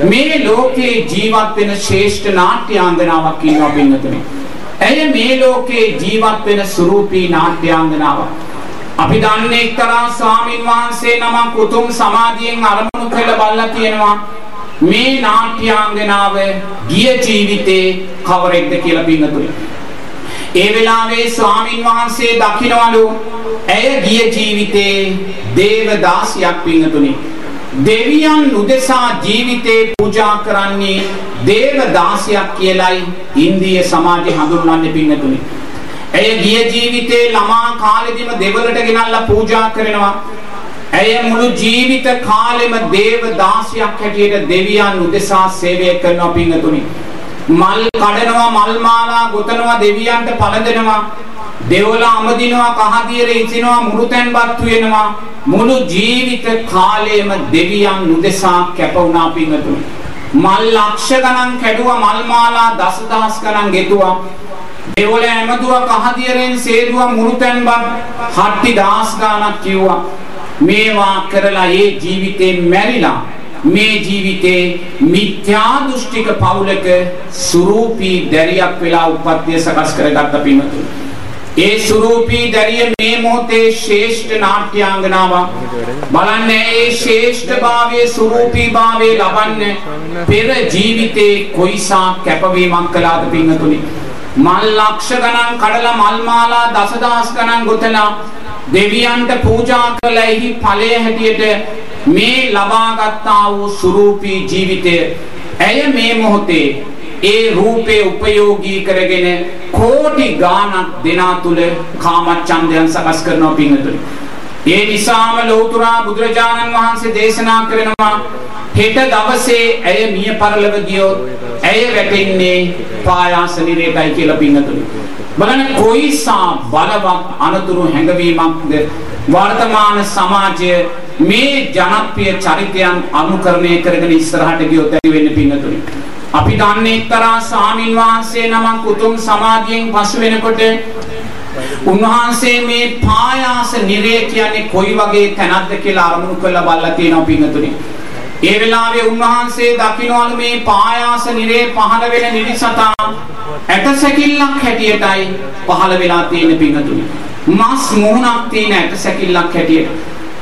මේ ලෝකේ ජීවත් වෙන ශ්‍රේෂ්ඨ නාට්‍යාංගනාවක් ඉන්නවා පින්නතුනි. ඇය මේ ලෝකේ ජීවත් වෙන සුරූපී නාට්‍යාංගනාවක්. අපි දන්නේ එක්තරා ස්වාමින් වහන්සේ නමක් උතුම් සමාධියෙන් අරමුණු කළ බලලා තියෙනවා. මේ නාට්‍යාංගනාව ගිය ජීවිතේ කවරෙක්ද කියලා පින්නතුනි. ඒ වෙලාවේ ස්වාමින් වහන්සේ දකින්නවලු ඇය ගිය ජීවිතේ දේවදාසියක් පින්නතුනි. දෙවියන් උදෙසා ජීවිතේ පූජා කරන්නේ දේවදාසියක් කියලයි ඉන්දිය සමාජය හඳුන්වන්නේ පින්නතුනි. ඇය ගිය ජීවිතේ ළමා කාලෙදිම දෙවලට ගෙනල්ලා පූජා කරනවා. ඇය මුළු ජීවිත කාලෙම දේවදාසියක් හැටියට දෙවියන් උදෙසා සේවය කරනවා පින්නතුනි. මල් කඩනවා මල් මාලා ගොතනවා දෙවියන්ට පළඳෙනවා දෙවල අමදිනවා කහදියර ඉසිනවා මුරුතැන්පත් වෙනවා. මුළු ජීවිත කාලයම දෙවියන් උදෙසා කැප වුණා පින්වතුනි. මල් ලක්ෂ ගණන් කැඩුවා මල් මාලා දසදහස් ගණන් ගෙතුවා. දෙවල ඇමදුවා කහදියරෙන් සේදුවා මුරුතැන්පත් හට්ටි දහස් ගණක් කිව්වා. මේවා කරලා ඒ ජීවිතේ මැරිලා මේ ජීවිතේ මිත්‍යා දෘෂ්ටික පවුලක සුරූපී දැරියක් වෙලා උපත්ය සකස් කරගත්ත පින්වතුනි. ඒ සුරූපී දැරිය මේ මොහොතේ ශ්‍රේෂ්ඨ නාට්‍යාංගනාවක්. බලන්න ඒ ශ්‍රේෂ්ඨභාවයේ සුරූපීභාවයේ ලබන්න පෙර ජීවිතේ කොයිසා කැපවීමක් කළාද පින්තුනි මල් ලක්ෂ ගණන් කඩලා මල් මාලා දසදහස් ගණන් ගොතලා දෙවියන්ට පූජා කළ එහි ඵලය හැටියට මේ ලබාගත්තා වූ සුරූපී ජීවිතය. ඇය මේ මොහොතේ ඒ රූපේ උපයෝගී කරගෙන කෝටි ගාණක් දෙනා තුල කාමච්ඡන්දයන් සකස් කරනවා පින්තුනි. ඒ නිසාම ලෞතුරා බුදුරජාණන් වහන්සේ දේශනා කරනවා හෙට දවසේ ඇය මිය පරලව ගියොත් ඇය වැටෙන්නේ පායාස නිරේතයි කියලා පින්තුනි. බලන්න කොයිසා බලවත් අනතුරු හැඟවීමක්ද වර්තමාන සමාජය මේ ජනප්‍රිය චරිතයන් අනුකරණය කරගෙන ඉස්සරහට ගියොත් ඇති වෙන්නේ පින්තුනි. අපි දන්නේ එක්තරා ස්වාමින් වහන්සේ නමක් උතුම් සමාධියෙන් පසු වෙනකොට උන්වහන්සේ මේ පායාස නිරය කියන්නේ කොයි වගේ තැනක්ද කියලා අරමුණු කරලා බලලා තියෙනවා පින්තුනි. ඒ වෙලාවේ උන්වහන්සේ දකින්නවලු මේ පායාස නිරේ පහළ වෙන නිරිසතා ඇටසැකිල්ලක් හැටියටයි පහළ වෙලා තියෙන පින්තුනි. මස් මුහුණක් තියෙන ඇටසැකිල්ලක් හැටියට.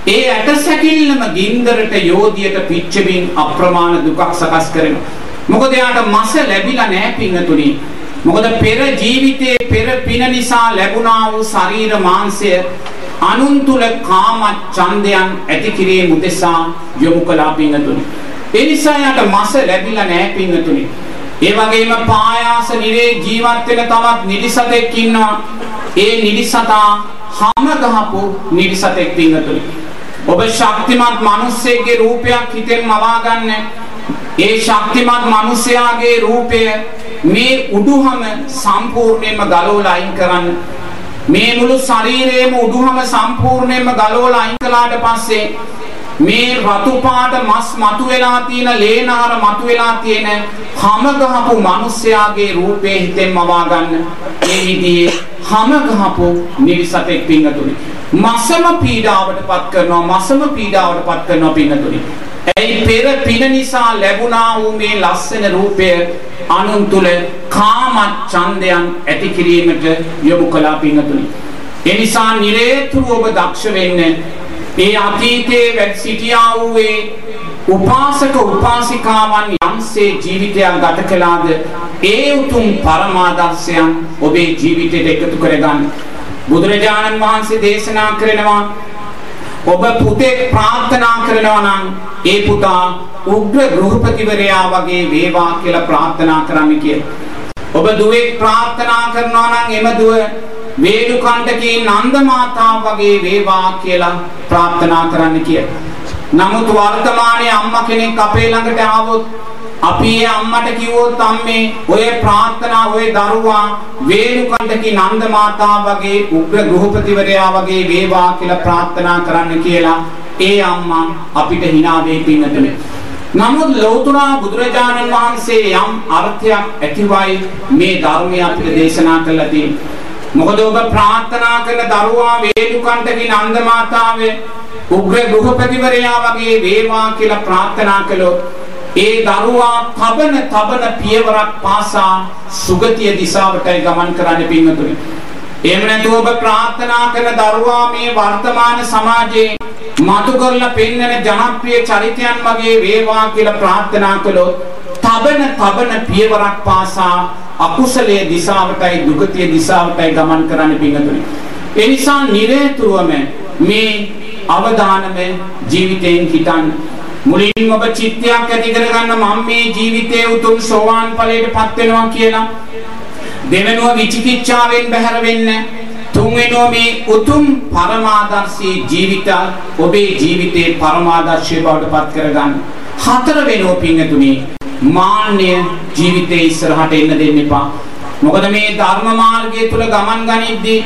ඒ ඇටසැකිල්ලම ගින්දරට යෝධියට පිච්චෙමින් අප්‍රමාණ දුකක් සකස් කරනවා. මොකද එයාට මස ලැබිලා නැහැ පින්තුනි. මොකද පෙර ජීවිතයේ පෙර පින නිසා ලැබුණා වූ ශරීර මාංශය අනුන් තුල කාම ඡන්දයන් ඇති කිරීම උදෙසා යොමු කළා පින්තුනි. ඒ නිසා යාට මස ලැබිලා නැහැ පින්තුනි. ඒ වගේම පායාස නිරේ ජීවත් වෙන තවත් නිරිසතෙක් ඉන්නවා. ඒ නිරිසතා හැම ගහපු නිරිසතෙක් පින්තුනි. ඔබ ශක්තිමත් මිනිස්සෙක්ගේ රූපයක් හිතෙන් මවා ගන්න. ඒ ශක්තිමත් මිනිසයාගේ රූපය මේ උඩුහම සම්පූර්ණයෙන්ම ගලවලා අයින් කරන්න. මේ මුළු ශරීරයේම උඩුහම සම්පූර්ණයෙන්ම ගලවලා අයින් කළාට පස්සේ මේ රතු පාට මස් මතුවලා තියෙන ලේනහර මතුවලා තියෙන හැම ගහපු මිනිසයාගේ රූපේ හිතෙන් මවා ගන්න. මේ විදිහේ හැම ගහපු නිරිසතෙක් පිංගතුනි. මසම පීඩාවටපත් කරනවා මසම පීඩාවටපත් කරනවා පිංගතුනි. ඇයි පෙර පින නිසා ලැබුණා වූ මේ ලස්සන රූපය අනුන් තුල කාම ඡන්දයන් ඇති කිරීමට යොමු කළා පින්තුනි. ඒ නිසා නිරේතුරු ඔබ දක්ෂ වෙන්න ඒ අතීතයේ වැඩ සිටියා වූ ඒ උපාසක උපාසිකාවන් යම්සේ ජීවිතයක් ගත කළාද ඒ උතුම් පරමාදර්ශයන් ඔබේ ජීවිතයට එකතු කරගන්න. බුදුරජාණන් වහන්සේ දේශනා කරනවා ඔබ පුතෙක් ප්‍රාර්ථනා කරනවා නම් ඒ පුතා උග්‍ර ගෘහපතිවරයා වගේ වේවා කියලා ප්‍රාර්ථනා කරන්න කියලා. ඔබ දුවෙක් ප්‍රාර්ථනා කරනවා නම් එම දුව වේලුකණ්ඩකේ නන්ද මාතාව වගේ වේවා කියලා ප්‍රාර්ථනා කරන්න කියලා. නමුත් වර්තමානයේ අම්මා කෙනෙක් අපේ ළඟට ආවොත් අපි ඒ අම්මට කිව්වොත් අම්මේ ඔය ප්‍රාර්ථනා ඔය දරුවා වේලුකණ්ඩකේ නන්ද මාතාව වගේ උග්‍ර ගෘහපතිවරයා වගේ වේවා කියලා ප්‍රාර්ථනා කරන්න කියලා ඒ අම්මා අපිට hina වෙයි පින්නතුනේ. නමුත් ලෞතුරා බුදුරජාණන් වහන්සේ යම් අර්ථයක් ඇතිවයි මේ ධර්මය අපිට දේශනා කළා තියෙන්නේ. මොකද ඔබ ප්‍රාර්ථනා කරන දරුවා වේලුකණ්ඩකේ නන්ද මාතාවේ උග්‍ර ගෘහපතිවරයා වගේ වේවා කියලා ප්‍රාර්ථනා කළොත් ඒ දරුවා තබන තබන පියවරක් පාසා සුගතිය දිශාවටයි ගමන් කරන්න පින්වතුනි. එහෙම නැතුව ඔබ ප්‍රාර්ථනා කරන දරුවා මේ වර්තමාන සමාජයේ මතු කරලා පෙන්වන ජනප්‍රිය චරිතයන් වගේ වේවා කියලා ප්‍රාර්ථනා කළොත් තබන තබන පියවරක් පාසා අකුසලයේ දිශාවටයි දුගතිය දිශාවටයි ගමන් කරන්න පින්වතුනි. ඒ නිසා නිරේතුරුවම මේ අවදානම ජීවිතයෙන් හිතන්න මුලින්ම ඔබ චිත්තයක් ඇති කරගන්න මම මේ ජීවිතයේ උතුම් සෝවාන් ඵලයටපත් වෙනවා කියලා. දෙවෙනුව විචිකිච්ඡාවෙන් බැහැර වෙන්න. තුන්වෙනුව මේ උතුම් පරමාදර්ශී ජීවිත ඔබේ ජීවිතේ පරමාදර්ශී බවට පත් කරගන්න. හතර වෙනුව පින්නතුනි මාන්නය ජීවිතේ ඉස්සරහට එන්න දෙන්න එපා. මොකද මේ ධර්ම මාර්ගය තුල ගමන් ගනිද්දී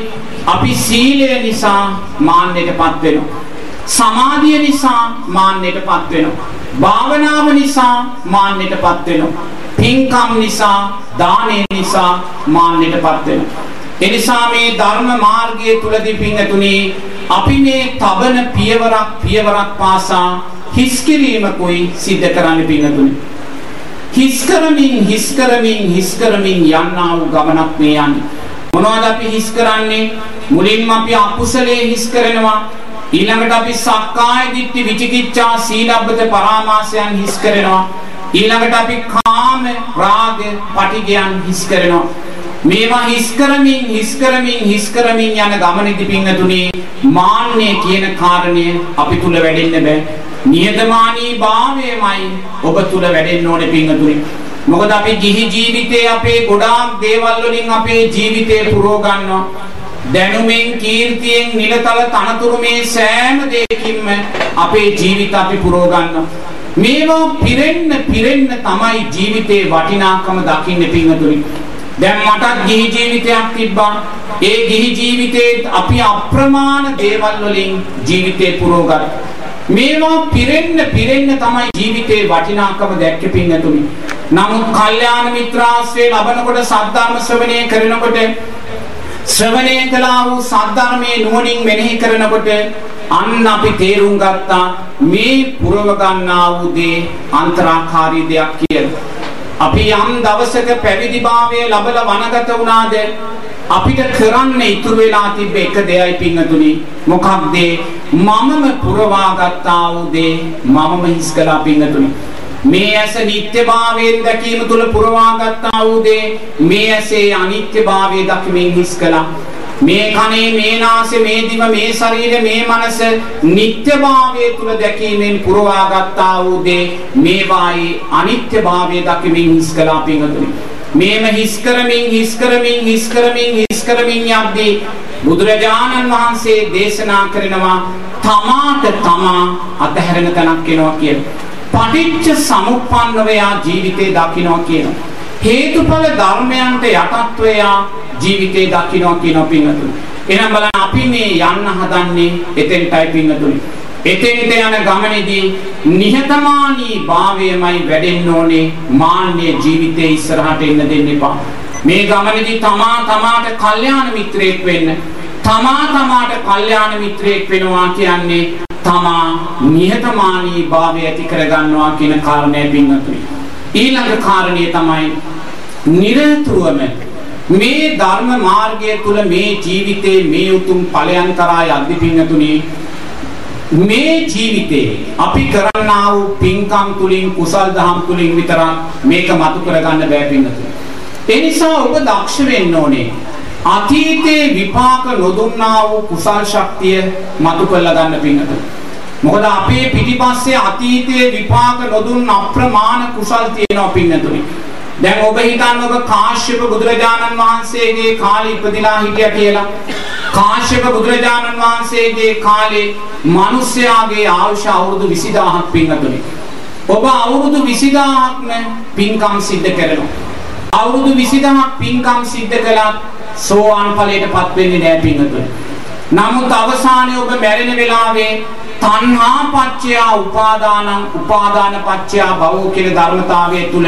අපි සීලය නිසා මාන්නයටපත් වෙනවා. සමාධිය නිසා මාන්නයටපත් වෙනවා. භාවනාව නිසා මාන්නයටපත් වෙනවා. පින්කම් නිසා, දානය නිසා මාන්නයටපත් වෙනවා. එනිසා මේ ධර්ම මාර්ගයේ තුලදී පින්නතුනි අපි මේ තබන පියවරක් පියවරක් පාසා හිස් කිරීමකුයි සිද්ධ කරන්න පින්නතුනි. හිස් කරමින් හිස් කරමින් හිස් කරමින් යන්නා වූ ගමනක් මේ යන්නේ. මොනවද අපි හිස් කරන්නේ? මුලින්ම අපි අකුසලයේ හිස් කරනවා. ඊළඟට අපි සක්කාය දිට්ඨි විචිකිච්ඡා සීලබ්බත පරාමාසයන් හිස් කරනවා. ඊළඟට අපි කාම රාග පටිගයන් හිස් කරනවා. මේවා හිස් කරමින් හිස් කරමින් හිස් කරමින් යන ගමනේදී පින්නතුනේ මාන්නය කියන කාරණය අපි තුල වැඩෙන්න බෑ. නියතමානී භාවයමයි ඔබ තුල වැඩෙන්න ඕනේ පින්නතුනේ. මොකද අපි ගිහි ජීවිතේ අපේ ගොඩාක් දේවල් වලින් අපේ ජීවිතේ පුරව ගන්නවා. දැනුමෙන් කීර්තියෙන් නිලතල තනතුරු මේ සෑම දෙයකින්ම අපේ ජීවිත අපි පුරව ගන්නවා. මේවා පිරෙන්න පිරෙන්න තමයි ජීවිතේ වටිනාකම දකින්න පින්නතුනි. දැන් මටත් ගිහි ජීවිතයක් තිබ්බා. ඒ ගිහි ජීවිතේ අපි අප්‍රමාණ දේවල් වලින් ජීවිතේ පුරවගත්තා. මේවා පිරෙන්න පිරෙන්න තමයි ජීවිතේ වටිනාකම දැක්කේ පින්නතුනි. නමුත් කල්යාණ මිත්‍රාශ්‍රය ලබනකොට සද්ධර්ම ශ්‍රවණය කරනකොට ශ්‍රවණය කළා වූ සද්ධර්මයේ නුවණින් මෙනෙහි කරනකොට අන්න අපි තේරුම් ගත්තා මේ පුරව ගන්නා වූ දේ අන්තරාකාරී දෙයක් කියලා. අපි යම් දවසක පැවිදිභාවය ලබලා වනගත වුණාද අපිට කරන්න ඉතුරු වෙලා තිබ්බ එක දෙයයි පින්නතුනි. මොකක්ද? මමම පුරවා ගත්තා වූ දේ මමම හිස් කළා පින්නතුනි. මේ ඇස නිත්‍යභාවයෙන් දැකීම තුළ පුරවා ගත්තා වූ දේ මේ ඇසේ අනිත්‍යභාවය දකිමින් හිස් කළා මේ කනේ මේ නාසය මේ දිව මේ ශරීරය මේ මනස නිත්‍යභාවය තුල දැකීමෙන් පුරවා ගත්තා වූ දේ මේවායි අනිත්‍යභාවය දකිමින් හිස් කළා පින්වතුනි මේම හිස් කරමින් හිස් කරමින් හිස් කරමින් හිස් කරමින් යද්දී බුදුරජාණන් වහන්සේ දේශනා කරනවා තමාට තමා අතහැරෙන තැනක් එනවා කියලා. පටිච්ච සමුප්පන්නව යා ජීවිතේ දකින්නවා කියනවා. හේතුඵල ධර්මයන්ට යටත්ව යා ජීවිතේ දකින්නවා කියනවා පින්වතුනි. එහෙනම් බලන්න අපි මේ යන්න හදන්නේ එතෙන්ටයි පින්වතුනි. එතෙන්ට යන ගමනේදී නිහතමානී භාවයමයි වැඩෙන්න ඕනේ මාන්නේ ජීවිතේ ඉස්සරහට එන්න දෙන්න එපා. මේ ගමනේදී තමා තමාට කල්යාණ මිත්‍රයෙක් වෙන්න. තමා තමාට කල්යාණ මිත්‍රයෙක් වෙනවා කියන්නේ තමා නිහතමානී භාවය ඇති කරගන්නවා කියන කාරණය පින්වතුනි. ඊළඟ කාරණය තමයි නිරතුරුවම මේ ධර්ම මාර්ගය තුල මේ ජීවිතේ මේ උතුම් ඵලයන් කරා යද්දි පින්වතුනි මේ ජීවිතේ අපි කරන්නා වූ පින්කම් තුලින් කුසල් දහම් තුලින් විතරක් මේක මතු කරගන්න බෑ පින්නතුනි. ඒ නිසා ඔබ දක්ෂ වෙන්න ඕනේ. අතීතේ විපාක නොදුන්නා වූ කුසල් ශක්තිය මතු කරලා ගන්න පින්නතුනි. මොකද අපේ පිටිපස්සේ අතීතයේ විපාක නොදුන් අප්‍රමාණ කුසල් තියෙනවා පින්නතුනි. දැන් ඔබ හිතන්න ඔබ කාශ්‍යප බුදුරජාණන් වහන්සේගේ කාලේ ඉපදිලා හිටියා කියලා. කාශ්‍යප බුදුරජාණන් වහන්සේගේ කාලේ මිනිස්යාගේ ආයුෂ අවුරුදු 20000ක් පින්නතුනි. ඔබ අවුරුදු 20000ක්ම පින්කම් සිද්ධ කරනවා. අවුරුදු 20000ක් පින්කම් සිද්ධ කළත් සෝවාන් ඵලයටපත් වෙන්නේ නැහැ පින්නතුනි. නමුත් අවසානයේ ඔබ මැරෙන වෙලාවේ තණ්හා පච්චය උපාදානං උපාදාන පච්චය භවෝ කියන ධර්මතාවය තුල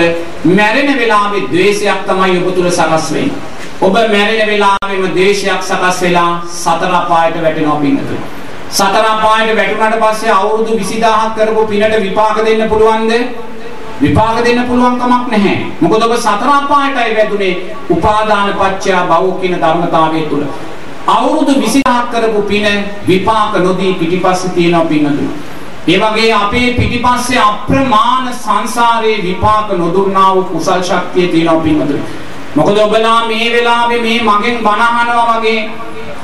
මැරෙන වෙලාවේ ද්වේෂයක් තමයි ඔබ තුල සකස් වෙන්නේ. ඔබ මැරෙන වෙලාවෙම ද්වේෂයක් සකස් වෙලා සතර අපායට වැටෙනවා පින්නතුනි. සතර අපායට වැටුණාට පස්සේ අවුරුදු 20000ක් කරපු පිනට විපාක දෙන්න පුළුවන්ද? විපාක දෙන්න පුළුවන් කමක් නැහැ. මොකද ඔබ සතර අපායටයි වැදුනේ උපාදාන පත්‍ය භව කියන ධර්මතාවය තුල. අවුරුදු 20000ක් කරපු පින විපාක නොදී පිටිපස්සේ තියෙනවා පින්නතුනි. ඒ වගේ අපේ පිටිපස්සේ අප්‍රමාණ සංසාරේ විපාක නොදුන්නා වූ කුසල් ශක්තිය තියෙනවා පින්නතුනි. මොකද ඔබලා මේ වෙලාවේ මේ මගෙන් බණ අහනවා වගේ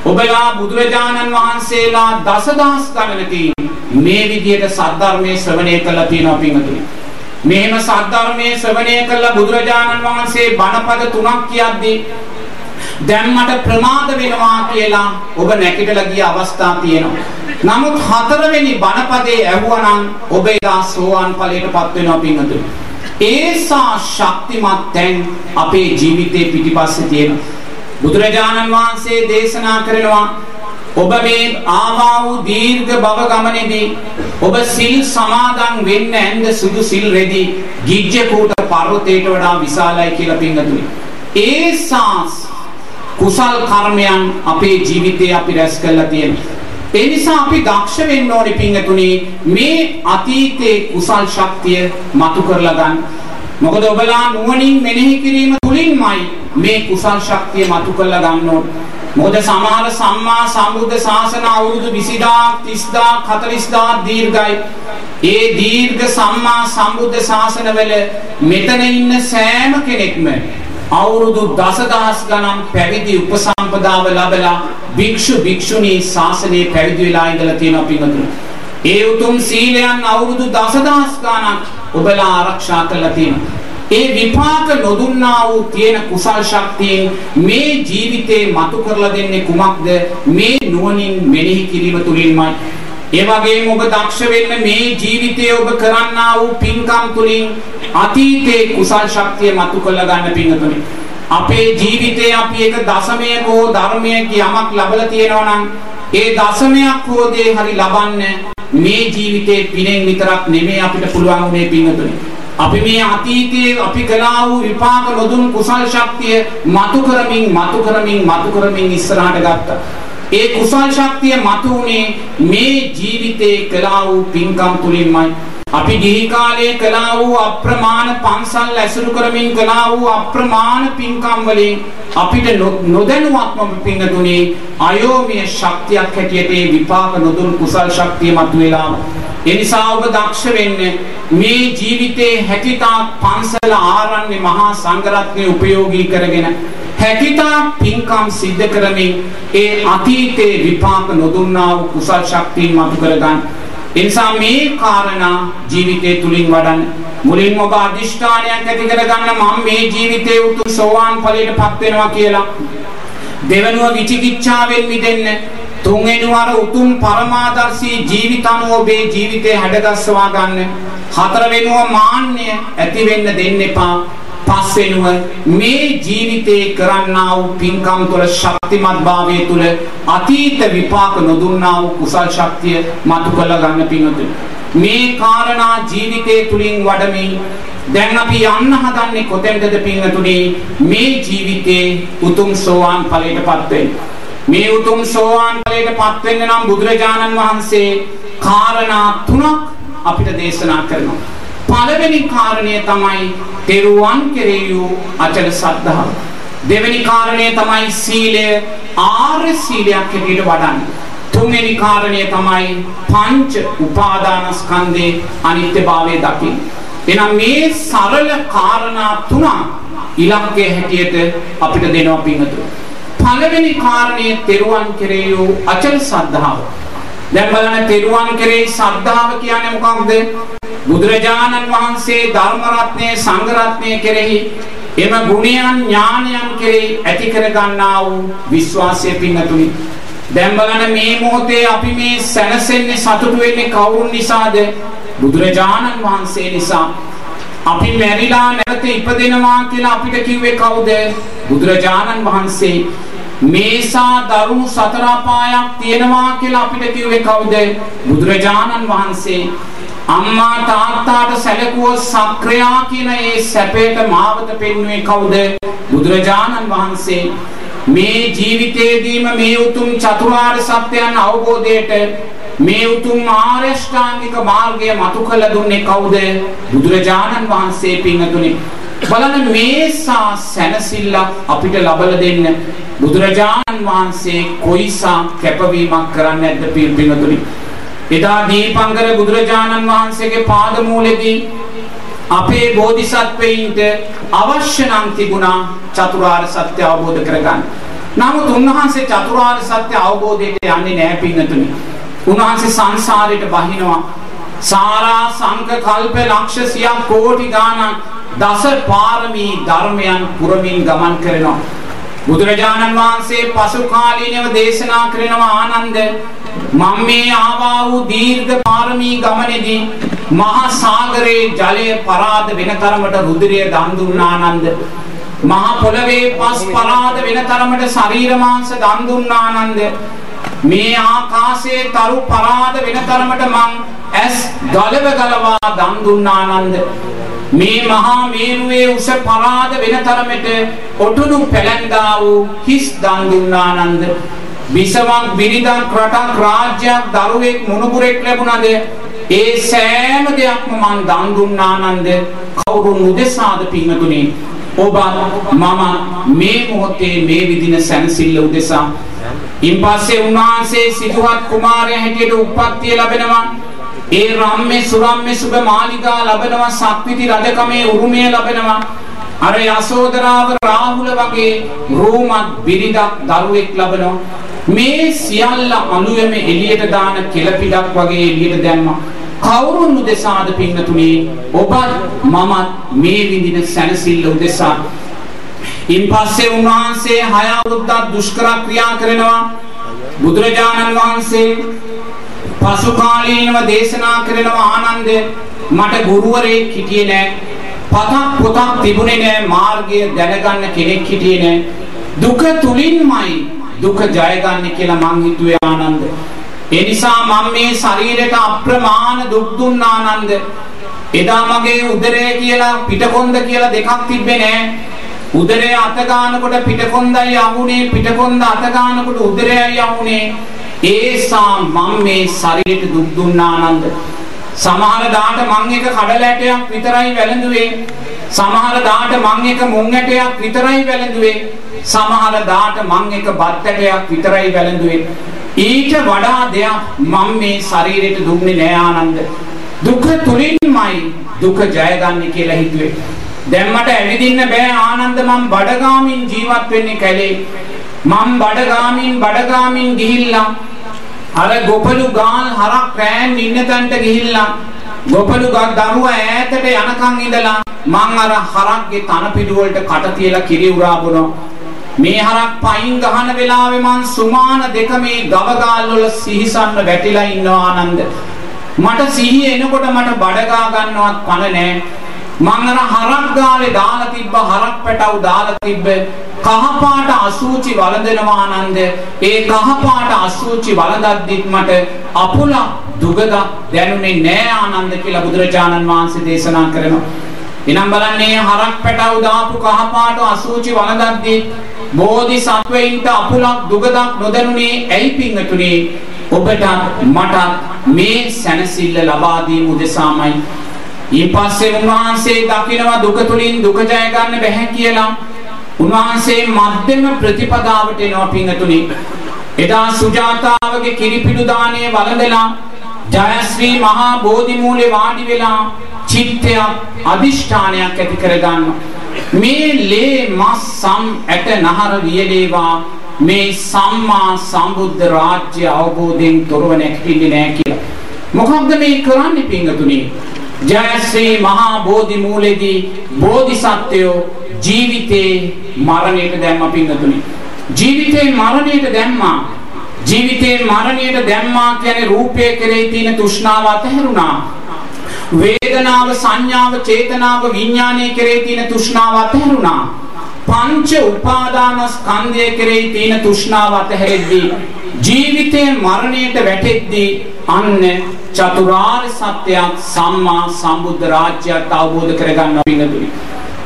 ඔබලා බුදුරජාණන් වහන්සේලා දසදහස් ගණනකින් මේ විදිහට සද්ධර්මයේ ශ්‍රවණය කළා තියෙනවා පින්වතුනි. මෙහෙම සද්ධර්මයේ ශ්‍රවණය කළා බුදුරජාණන් වහන්සේ බණපද තුනක් කියද්දී දැන් මට ප්‍රමාද වෙනවා කියලා ඔබ නැගිටලා ගිය අවස්ථා තියෙනවා. නමුත් හතරවෙනි බණපදේ ඇහුවනම් ඔබ එදා සෝවාන් ඵලයටපත් වෙනවා පින්වතුනි. ඒසා ශක්තිමත් තැන් අපේ ජීවිතේ පිටිපස්සේ තියෙනවා. බුදුරජාණන් වහන්සේ දේශනා කරනවා ඔබ මේ ආවා වූ දීර්ඝ භව ගමනේදී ඔබ සිල් සමාදන් වෙන්න ඇඳ සුදු සිල් රෙදි ගිජ්ජකූට පර්වතයට වඩා විශාලයි කියලා පින්නතුනි. ඒසා කුසල් කර්මයන් අපේ ජීවිතේ අපි රැස් කරලා තියෙනවා. ඒ නිසා අපි දක්ෂ වෙන්න ඕනේ පින්නතුනි මේ අතීතේ කුසල් ශක්තිය මතු කරලා ගන්න. මොකද ඔබලා නුවණින් මෙනෙහි කිරීම තුලින්මයි මේ කුසල් ශක්තිය මතු කරලා ගන්න ඕන. මොකද සමහර සම්මා සම්බුද්ධ ශාසන අවුරුදු 20000 30000 40000 දීර්ඝයි. ඒ දීර්ඝ සම්මා සම්බුද්ධ ශාසනවල මෙතන ඉන්න සෑම කෙනෙක්ම අවුරුදු දසදහස් ගණන් පැවිදි උපසම්පදාව ලැබලා භික්ෂු භික්ෂුණී ශාසනයේ පැවිදි වෙලා ඉඳලා තියෙනවා පින්වතුනි. ඒ උතුම් සීලයන් අවුරුදු දසදහස් ගණන් ඔබලා ආරක්ෂා කරලා තියෙනවා. ඒ විපාක නොදුන්නා වූ තියෙන කුසල් ශක්තියෙන් මේ ජීවිතේ මතු කරලා දෙන්නේ කුමක්ද? මේ නුවණින් මෙනෙහි කිරීම තුලින්මයි. ඒ වගේම ඔබ දක්ෂ වෙන්න මේ ජීවිතයේ ඔබ කරන්නා වූ පින්කම් තුලින් අතීතයේ කුසල් ශක්තිය මතු කරලා ගන්න පින්තුනි. අපේ ජීවිතේ අපි එක දශමයක හෝ ධර්මයක යමක් ලබලා තියෙනවා නම් ඒ දශමයක් හෝ දේ හරි ලබන්න මේ ජීවිතේ පිනෙන් විතරක් නෙමෙයි අපිට පුළුවන් මේ පින්තුනි. අපි මේ අතීතයේ අපි කළා වූ විපාක නොදුන් කුසල් ශක්තිය මතු කරමින් මතු කරමින් මතු කරමින් ඉස්සරහට ගත්තා. ඒ කුසල් ශක්තිය මතු උනේ මේ ජීවිතේ කළා වූ පින්කම් තුලින්මයි. අපි ගිහි කාලයේ කළා වූ අප්‍රමාණ පන්සල් ඇසුරු කරමින් කළා වූ අප්‍රමාණ පින්කම් වලින් අපිට නොදැනුවත්වම පින්තුනේ අයෝමය ශක්තියක් හැටියට ඒ විපාක නොදුන් කුසල් ශක්තිය මතුවලා එනිසා ඔබ දක්ෂ වෙන්න මේ ජීවිතේ හැකිතා පන්සල ආරණ්‍ය මහා සංඝරත්නය උපයෝගී කරගෙන හැකිතා පින්කම් සිද්ධ කරමින් ඒ අතීතේ විපාක නොදුන්නා වූ කුසල් ශක්තිය මතු කරගන්න. එනිසා මේ කාරණා ජීවිතේ තුලින් වඩන්න මුලින්ම ඔබ අදිෂ්ඨානයක් ඇති කරගන්න මම මේ ජීවිතේ උතුම් සෝවාන් ඵලයටපත් වෙනවා කියලා. දෙවනුව විචිකිච්ඡාවෙන් මිදෙන්න තුන්වෙනි වර උතුම් පරමාදර්ශී ජීවිතano ඔබේ ජීවිතේ හැඩගස්වා ගන්න. හතරවෙනුව මාන්නය ඇති වෙන්න දෙන්න එපා. පස්වෙනුව මේ ජීවිතේ කරන්නා වූ පින්කම් තුළ ශක්තිමත් භාවය තුළ අතීත විපාක නොදුන්නා වූ කුසල් ශක්තිය මතු කළ ගන්න පිණුතුනි. මේ කාරණා ජීවිතේ තුලින් වඩමින් දැන් අපි යන්න හදන්නේ කොතෙන්ද පින්වතුනි මේ ජීවිතේ උතුම් සෝවාන් ඵලයටපත් වෙන්න. මේ උතුම් සෝවාන් ඵලයටපත් වෙන්න නම් බුදුරජාණන් වහන්සේ කාරණා තුනක් අපිට දේශනා කරනවා. පළවෙනි කාරණය තමයි තෙරුවන් කෙරෙහි වූ අචල සද්ධාව. දෙවෙනි කාරණය තමයි සීලය ආර්ය සීලයක් හැටියට වඩන්නේ. තුන්වෙනි කාරණය තමයි පංච උපාදානස්කන්ධේ අනිත්‍යභාවය දකින්න. එහෙනම් මේ සරල කාරණා තුන ඉලක්කය හැටියට අපිට දෙනවා පින්තුන. පළවෙනි කාරණය තෙරුවන් කෙරෙහි වූ අචල සද්ධාව. දැන් බලන්න තෙරුවන් කෙරෙහි ශ්‍රද්ධාව කියන්නේ මොකක්ද? බුදුරජාණන් වහන්සේ ධර්ම රත්නයේ සංඝ රත්නයේ කෙරෙහි එම ගුණයන් ඥානයන් කෙරෙහි ඇති කර ගන්නා වූ විශ්වාසය පින්නතුනි. දැන් බලන්න මේ මොහොතේ අපි මේ සැනසෙන්නේ සතුටු වෙන්නේ කවුරුන් නිසාද? බුදුරජාණන් වහන්සේ නිසා. අපි මැරිලා නැවත ඉපදෙනවා කියලා අපිට කිව්වේ කවුද? බුදුරජාණන් වහන්සේ. මේසා දරුණු සතර අපායක් තියෙනවා කියලා අපිට කිව්වේ කවුද? බුදුරජාණන් වහන්සේ. අම්මා තාත්තාට සැලකුව සක්‍රයා කියන ඒ සැපයට මාවත පෙන්වුවේ කවුද? බුදුරජාණන් වහන්සේ. මේ ජීවිතයේදීම මේ උතුම් චතුරාර්ය සත්‍යයන් අවබෝධයට මේ උතුම් ආර්ය ශ්‍රාංගික මාර්ගය මතු කළ දුන්නේ කවුද? බුදුරජාණන් වහන්සේ පින්තුනි. බලන්න මේසා සැනසෙල්ල අපිට ලබලා දෙන්න බුදුරජාණන් වහන්සේ කොයිසා කැපවීමක් කරන්නේ නැද්ද පින්තුනි. එදා දීපංකර බුදුරජාණන් වහන්සේගේ පාදමූලෙදී අපේ බෝධිසත්වයින්ට අවශ්‍ය නම් තිබුණා චතුරාර්ය සත්‍ය අවබෝධ කරගන්න. නමුත් උන්වහන්සේ චතුරාර්ය සත්‍ය අවබෝධයට යන්නේ නැහැ පින්නතුනි. උන්වහන්සේ සංසාරයට බහිනවා. සාරා සංක කල්ප ලක්ෂ සියක් කෝටි ගාණක් දස පාරමී ධර්මයන් පුරමින් ගමන් කරනවා. බුදුරජාණන් වහන්සේ පසු කාලීනව දේශනා කරනවා ආනන්ද මම මේ ආවා වූ දීර්ඝ පාරමී ගමනේදී මහා සාගරයේ ජලය පරාද වෙන තරමට රුධිරය දන් දුන්නා ආනන්ද මහා පොළවේ පස් පරාද වෙන තරමට ශරීර මාංශ දන් දුන්නා ආනන්ද මේ ආකාශයේ තරු පරාද වෙන තරමට මං ඇස් ගලව ගලවා දන් දුන්නා ආනන්ද මේ මහා මේරුවේ උස පරාද වෙන තරමට ඔටුනු පැලැන්දා වූ හිස් දන් දුන්නා ආනන්ද විසවක් බිරිඳක් රටක් රාජ්‍යයක් දරුවෙක් මුණුබුරෙක් ලැබුණද ඒ සෑම දෙයක්ම මං දන් දුන්නා ආනන්ද කවුරුන් උදෙසාද පින්තුනේ ඔබ මම මේ මොහොතේ මේ විදින සැනසෙල්ල උදෙසා ඉන්පස්සේ උන්වහන්සේ සිදුහත් කුමාරයා හැටියට උප්පත්තිය ලැබෙනවා. ඒ රම්මේ සුරම්මේ සුබ මාලිගා ලැබෙනවා. සක්විති රජකමේ උරුමය ලැබෙනවා. අර යසෝදරාව රාහුල වගේ රෝමත් බිරිඳක් දරුවෙක් ලැබෙනවා. මේ සියල්ල අලුයම එළියට දාන කෙලපිඩක් වගේ එළියට දැම්මා. කවුරුන් උදෙසාද පින්නතුනේ? ඔබත් මමත් මේ විඳින සැනසෙල්ල උදෙසා ඉන්පස්සේ උන්වහන්සේ හය අවුරුද්දක් දුෂ්කර ක්‍රියා කරනවා. බුදුරජාණන් වහන්සේ පසු කාලීනව දේශනා කරනවා ආනන්ද මට ගුරුවරයෙක් හිටියේ නෑ. පතක් පොතක් තිබුණේ නෑ මාර්ගය දැනගන්න කෙනෙක් හිටියේ නෑ. දුක තුලින්මයි දුක ජයගන්නේ කියලා මං හිතුවේ ආනන්ද. ඒ නිසා මම මේ ශරීරයට අප්‍රමාණ දුක් දුන්න ආනන්ද. එදා මගේ උදරය කියලා පිටකොන්ද කියලා දෙකක් තිබ්බේ නෑ. උදරය අත ගන්නකොට පිටකොන්දයි යවුනේ පිටකොන්ද අත ගන්නකොට උදරයයි යවුනේ. ඒසා මම මේ ශරීරයට දුක් දුන්නා ආනන්ද සමහර දාට මං එක කඩලැටයක් විතරයි වැළඳුවේ. සමහර දාට මං එක මුං ඇටයක් විතරයි වැළඳුවේ. සමහර දාට මං එක බත් ඇටයක් විතරයි වැළඳුවේ. ඊට වඩා දෙයක් මම මේ ශරීරයට දුන්නේ නෑ ආනන්ද. දුක තුලින්මයි දුක ජයගන්නේ කියලා හිතුවේ. දැන් මට ඇවිදින්න බෑ ආනන්ද මම බඩගාමින් ජීවත් වෙන්නේ කැලේ. මම බඩගාමින් බඩගාමින් ගිහිල්ලා අර ගොපලු ගාල් හරක් රෑන් ඉන්න තැනට ගිහිල්ලා ගොපලු ගා දරුවා ඈතට යනකන් ඉඳලා මං අර හරක්ගේ තන පිටු වලට කට තියලා කිරි උරා බොනවා මේ හරක් පයින් ගහන වෙලාවේ මං සුමාන දෙක මේ ගව ගාල් වල සිහිසන්න වැටිලා ඉන්නවා ආනන්ද. මට සිහිය එනකොට මට බඩ ගා ගන්නවත් පණ නැහැ මං අර හරක් ගාලේ දාලා තිබ්බ හරක් පැටව් දාලා තිබ්බ. කහපාට අසූචි වළඳනවා ආනන්ද ඒ කහපාට අසූචි වළඳද්දිත් මට අපුල දුගද දැනුනේ නෑ ආනන්ද කියලා බුදුරජාණන් වහන්සේ දේශනා කරනවා. එනම් බලන්නේ හරක් පැටව් දාපු කහපාට අසූචි වළඳද්දී බෝධිසත්වයින්ට අපුලක් දුගදක් නොදැනුනේ ඇයි පිංගතුනේ ඔබට මට මේ සැනසෙල්ල ලබා දීම උදෙසාමයි. ඊපස්සේ උන්වහන්සේ දකිනවා දුක තුලින් දුක ජය ගන්න බැහැ කියලා. උන්වහන්සේ මධ්‍යම ප්‍රතිපදාවට එනවා පිංගතුනි. එදා සුජාතාවගේ කිරිපිඩු දාණය වළඳලා ජයශ්‍රී මහා බෝධි මූලේ වාඩි වෙලා චිත්තයක් අදිෂ්ඨානයක් ඇති කරගන්න මේ ලේ මස් සම් ඇට නහර වියලේවා මේ සම්මා සම්බුද්ධ රාජ්‍ය අවබෝධයෙන් තොරව නැගිටින්නේ නැහැ කියලා. මොකක්ද මේ කරන්නේ පිංගතුනි? ජයශ්‍රී මහා බෝධි මූලෙදී බෝධිසත්වයෝ ජීවිතේ මරණයට දැම්ම පිංගතුනි ජීවිතේ මරණයට දැම්මා. ජීවිතේ මරණයට දැම්මා කියන්නේ රූපය කෙරෙහි තියෙන තෘෂ්ණාව අතහැරුණා. වේදනාව සංඥාව චේතනාව විඥානය කෙරෙහි තියෙන තෘෂ්ණාව අතහැරුණා. පංච උපාදානස්කන්ධය කෙරෙහි තියෙන තෘෂ්ණාව අතහැරෙද්දී ජීවිතේ මරණයට වැටෙද්දී අන්න චතුරාර්ය සත්‍යයක් සම්මා සම්බුද්ධ රාජ්‍යයක් අවබෝධ කරගන්න පිංගතුනි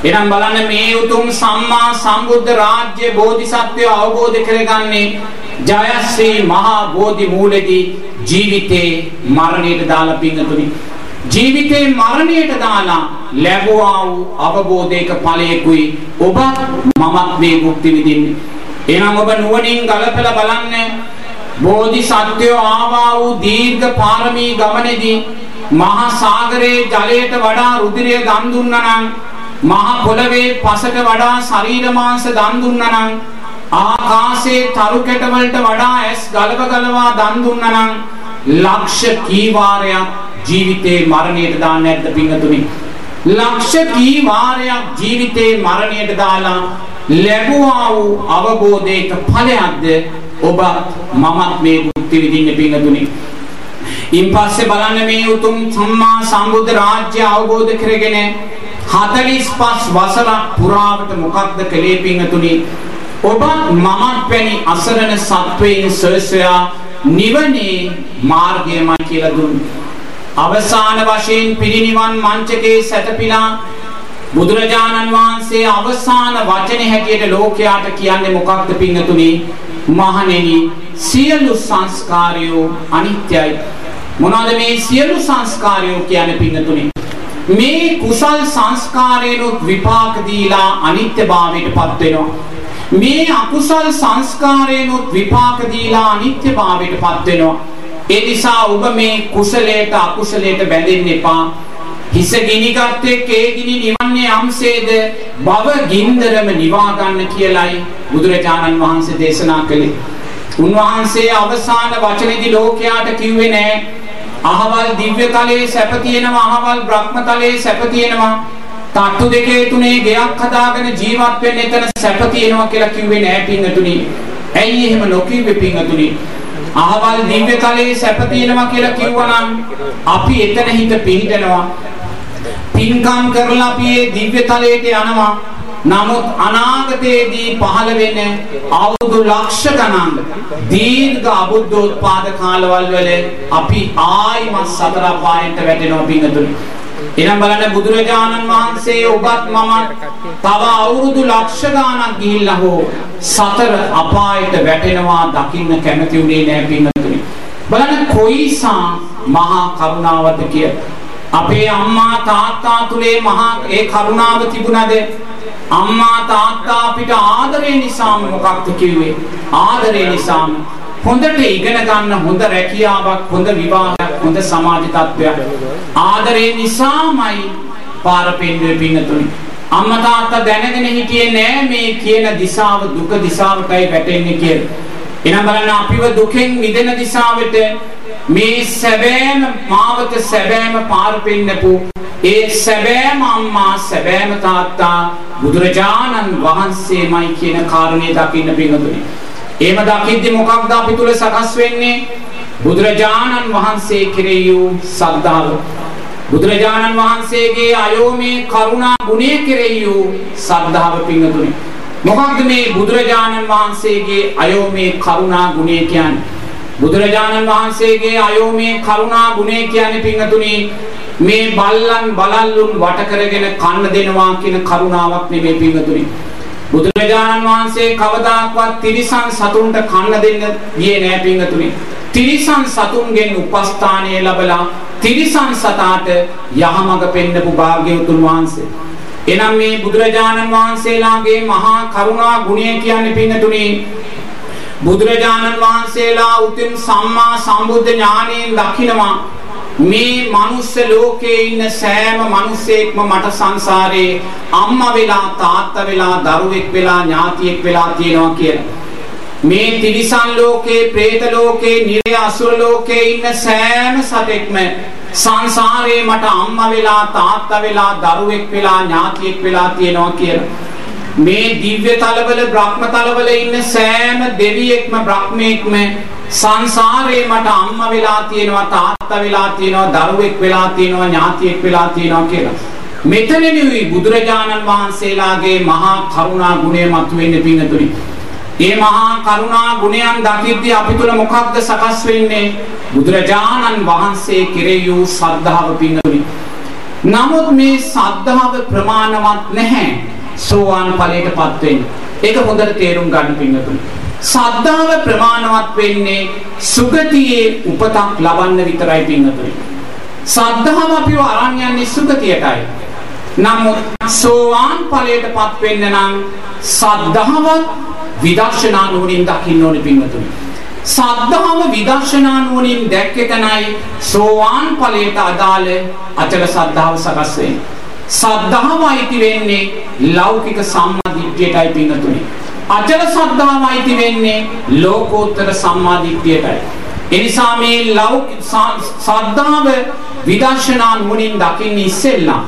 එනම් බලන්න මේ උතුම් සම්මා සම්බුද්ධ රාජ්‍ය බෝධිසත්වය අවබෝධ කරගන්නේ ජයශ්‍රී මහා බෝධි මූලෙදී ජීවිතේ මරණයට දාලා පිංගතුනි ජීවිතේ මරණයට දාලා ලැබුවා වූ අවබෝධයක ඵලයකුයි ඔබත් මමත් මේ භුක්ති විඳින්නේ. එහෙනම් ඔබ නුවණින් ගලපලා බලන්න බෝධිසත්වයෝ ආවා වූ දීර්ඝ පාරමී ගමනේදී මහා සාගරයේ ජලයට වඩා රුධිරය දන් දුන්නා නම් මහා පොළවේ පසට වඩා ශරීර මාංශ දන් දුන්නා නම් ආකාශයේ තරු කැට වලට වඩා ඇස් ගලව ගලවා දන් දුන්නා නම් ලක්ෂ කී වාරයක් ජීවිතේ මරණයට දාන්නේ නැද්ද පිංගතුනි ලක්ෂ කී වාරයක් ජීවිතේ මරණයට දාලා ලැබුවා වූ අවබෝධයක ඵලයක්ද ඔබ මමත් මේ භුක්ති විඳින්න පිංගතුනි ඉන්පස්සේ බලන්න මේ උතුම් සම්මා සම්බුද්ධ රාජ්‍ය අවබෝධ කරගෙන 45 වසරක් පුරාවට මොකක්ද කළේ පිංගතුනි ඔබ මමත් වැනි අසරණ සත්වයින් සොයසොයා නිවනේ මාර්ගයමයි කියලා දුන්නේ. අවසාන වශයෙන් පිරිනිවන් මංචකේ සැතපීලා බුදුරජාණන් වහන්සේ අවසාන වචනේ හැටියට ලෝකයාට කියන්නේ මොකක්ද පිංගතුනි මහණෙනි සියලු සංස්කාරයෝ අනිත්‍යයි. මොනවාද මේ සියලු සංස්කාරයෝ කියන්නේ පිංගතුනි මේ කුසල් සංස්කාරයනොත් විපාක දීලා අනිත්‍යභාවයට පත් වෙනවා. මේ අකුසල් සංස්කාරයනොත් විපාක දීලා අනිත්‍යභාවයට පත් වෙනවා. ඒ නිසා ඔබ මේ කුසලයට අකුසලයට බැඳෙන්න එපා. හිස ගිනිගත්තේ ඒ ගිනි නිවන්නේ යම්සේද භව ගින්දරම නිවා ගන්න කියලයි බුදුරජාණන් වහන්සේ දේශනා කළේ උන්වහන්සේ අවසාන වචනේදී ලෝකයාට කිව්වේ නෑ අහවල් දිව්‍ය තලයේ සැප තියෙනවා අහවල් බ්‍රහ්ම තලයේ සැප තියෙනවා තට්ටු දෙකේ තුනේ ගෙයක් හදාගෙන ජීවත් වෙන්න එතන සැප තියෙනවා කියලා කිව්වේ නෑ පිංගතුනි. ඇයි එහෙම නොකිව්වේ පිංගතුනි? අහවල් දිව්‍ය තලයේ සැප තියෙනවා කියලා කිව්වනම් අපි එතන හිත පිහිටනවා. පින්කම් කරලා අපි මේ දිව්‍ය තලයට යනවා. නමුත් අනාගතයේදී පහළ වෙන අවුරුදු ලක්ෂ ගණන් දීර්ඝ අබුද්ධෝත්පාද කාලවල වල අපි ආයිමත් සතර අපායන්ට වැටෙනවා පිංගතුනි. එනම් බලන්න බුදුරජාණන් වහන්සේ ඔබත් මමත් තව අවුරුදු ලක්ෂ ගාණක් ගිහිල්ලා හෝ සතර අපායට වැටෙනවා දකින්න කැමති උනේ නෑ පිංගතුනි. බලන්න කොයිසා මහා කරුණාවද කියලා. අපේ අම්මා තාත්තා තුලේ මහා ඒ කරුණාව තිබුණද අම්මා තාත්තා අපිට ආදරේ නිසාම මොකක්ද කිව්වේ? ආදරේ නිසාම හොඳට ඉගෙන ගන්න හොඳ රැකියාවක් හොඳ විවාහයක් හොඳ සමාජ තත්ත්වයක්. ආදරේ නිසාමයි පාර පෙන්වුවේ පින්නතුනි. අම්මා තාත්තා දැනගෙන හිටියේ නෑ මේ කියන දිශාව දුක දිශාවටයි වැටෙන්නේ කියලා. එහෙනම් බලන්න අපිව දුකෙන් මිදෙන දිශාවට මේ සැබෑම මාවත සැබෑම පාර පෙන්නපු ඒ සැබෑම අම්මා සැබෑම තාත්තා බුදුරජාණන් වහන්සේමයි කියන කාරණේ දකින්න පිංගුතුනි. එහෙම දකිද්දි මොකක්ද අපි තුල සකස් වෙන්නේ? බුදුරජාණන් වහන්සේ කෙරෙහි වූ සද්ධාව. බුදුරජාණන් වහන්සේගේ අයෝමේ කරුණා ගුණය කෙරෙහි වූ සද්ධාව පිංගුතුනි. මොකක්ද මේ බුදුරජාණන් වහන්සේගේ අයෝමේ කරුණා ගුණය කියන්නේ? බුදුරජාණන් වහන්සේගේ අයෝමේ කරුණා ගුණය කියන්නේ පිංගුතුනි මේ බල්ලන් බලල්ලුන් වට කරගෙන කන්න දෙනවා කියන කරුණාවක් නෙමෙයි පිංගතුනි. බුදුරජාණන් වහන්සේ කවදාක්වත් තිරිසන් සතුන්ට කන්න දෙන්න ගියේ නෑ පිංගතුනි. තිරිසන් සතුන්ගෙන් උපස්ථානය ලැබලා තිරිසන් සතාට යහමඟ පෙන්නපු භාග්‍යවතුන් වහන්සේ. එනම් මේ බුදුරජාණන් වහන්සේලාගේ මහා කරුණා ගුණය කියන්නේ පිංගතුනි බුදුරජාණන් වහන්සේලා උතුම් සම්මා සම්බුද්ධ ඥානයෙන් දකිනවා මේ මනුස්ස ලෝකේ ඉන්න සෑම මිනිසෙක්ම මට සංසාරේ අම්මා වෙලා තාත්තා වෙලා දරුවෙක් වෙලා ඥාතියෙක් වෙලා තියෙනවා කියලා. මේ තිරිසන් ලෝකේ, പ്രേත ලෝකේ, නිරය අසුර ලෝකේ ඉන්න සෑම සතෙක්ම සංසාරේ මට අම්මා වෙලා තාත්තා වෙලා දරුවෙක් වෙලා ඥාතියෙක් වෙලා තියෙනවා කියලා. මේ දිව්‍ය තලවල බ්‍රහ්ම තලවල ඉන්න සෑම දෙවියෙක්ම බ්‍රහ්මෙක්ම සංසාරේ මට අම්මා වෙලා තියෙනවා තාත්තා වෙලා තියෙනවා දරුවෙක් වෙලා තියෙනවා ඥාතියෙක් වෙලා තියෙනවා කියලා. මෙතනදී බුදුරජාණන් වහන්සේලාගේ මහා කරුණා ගුණය මතුවෙන්නේ පිංගතුනි. මේ මහා කරුණා ගුණයන් දකිද්දී අපි තුල මොකක්ද සකස් වෙන්නේ? බුදුරජාණන් වහන්සේ කෙරෙහි වූ ශ්‍රද්ධාව පිංගතුනි. නමුත් මේ ශ්‍රද්ධාව ප්‍රමාණවත් නැහැ. සෝවාන් ඵලයටපත් වෙන්න. ඒක හොඳට තේරුම් ගන්න පිංගතුනි. සද්ධාව ප්‍රමාණවත් වෙන්නේ සුගතියේ උපතක් ලබන්න විතරයි පින්නතුනි. සද්ධාව අපිව අරන් යන්නේ සුගතියටයි. නමුත් සෝවාන් ඵලයටපත් වෙන්න නම් සද්ධාවත් විදර්ශනා නුවණින් දකින්න ඕනේ පින්නතුනි. සද්ධාව විදර්ශනා නුවණින් දැක්කේ තනයි සෝවාන් ඵලයට අදාළ අචල සද්ධාව සකස් වෙන්නේ. සද්ධාව අයිති වෙන්නේ ලෞකික සම්මාදිට්ඨියටයි පින්නතුනි. අචල ශ්‍රද්ධාව අයිති වෙන්නේ ලෝකෝත්තර සම්මාදිට්ඨියටයි. එනිසා මේ ලෞකික ශ්‍රද්ධාව විදර්ශනා නුවණින් දකින්න ඉස්සෙල්ලා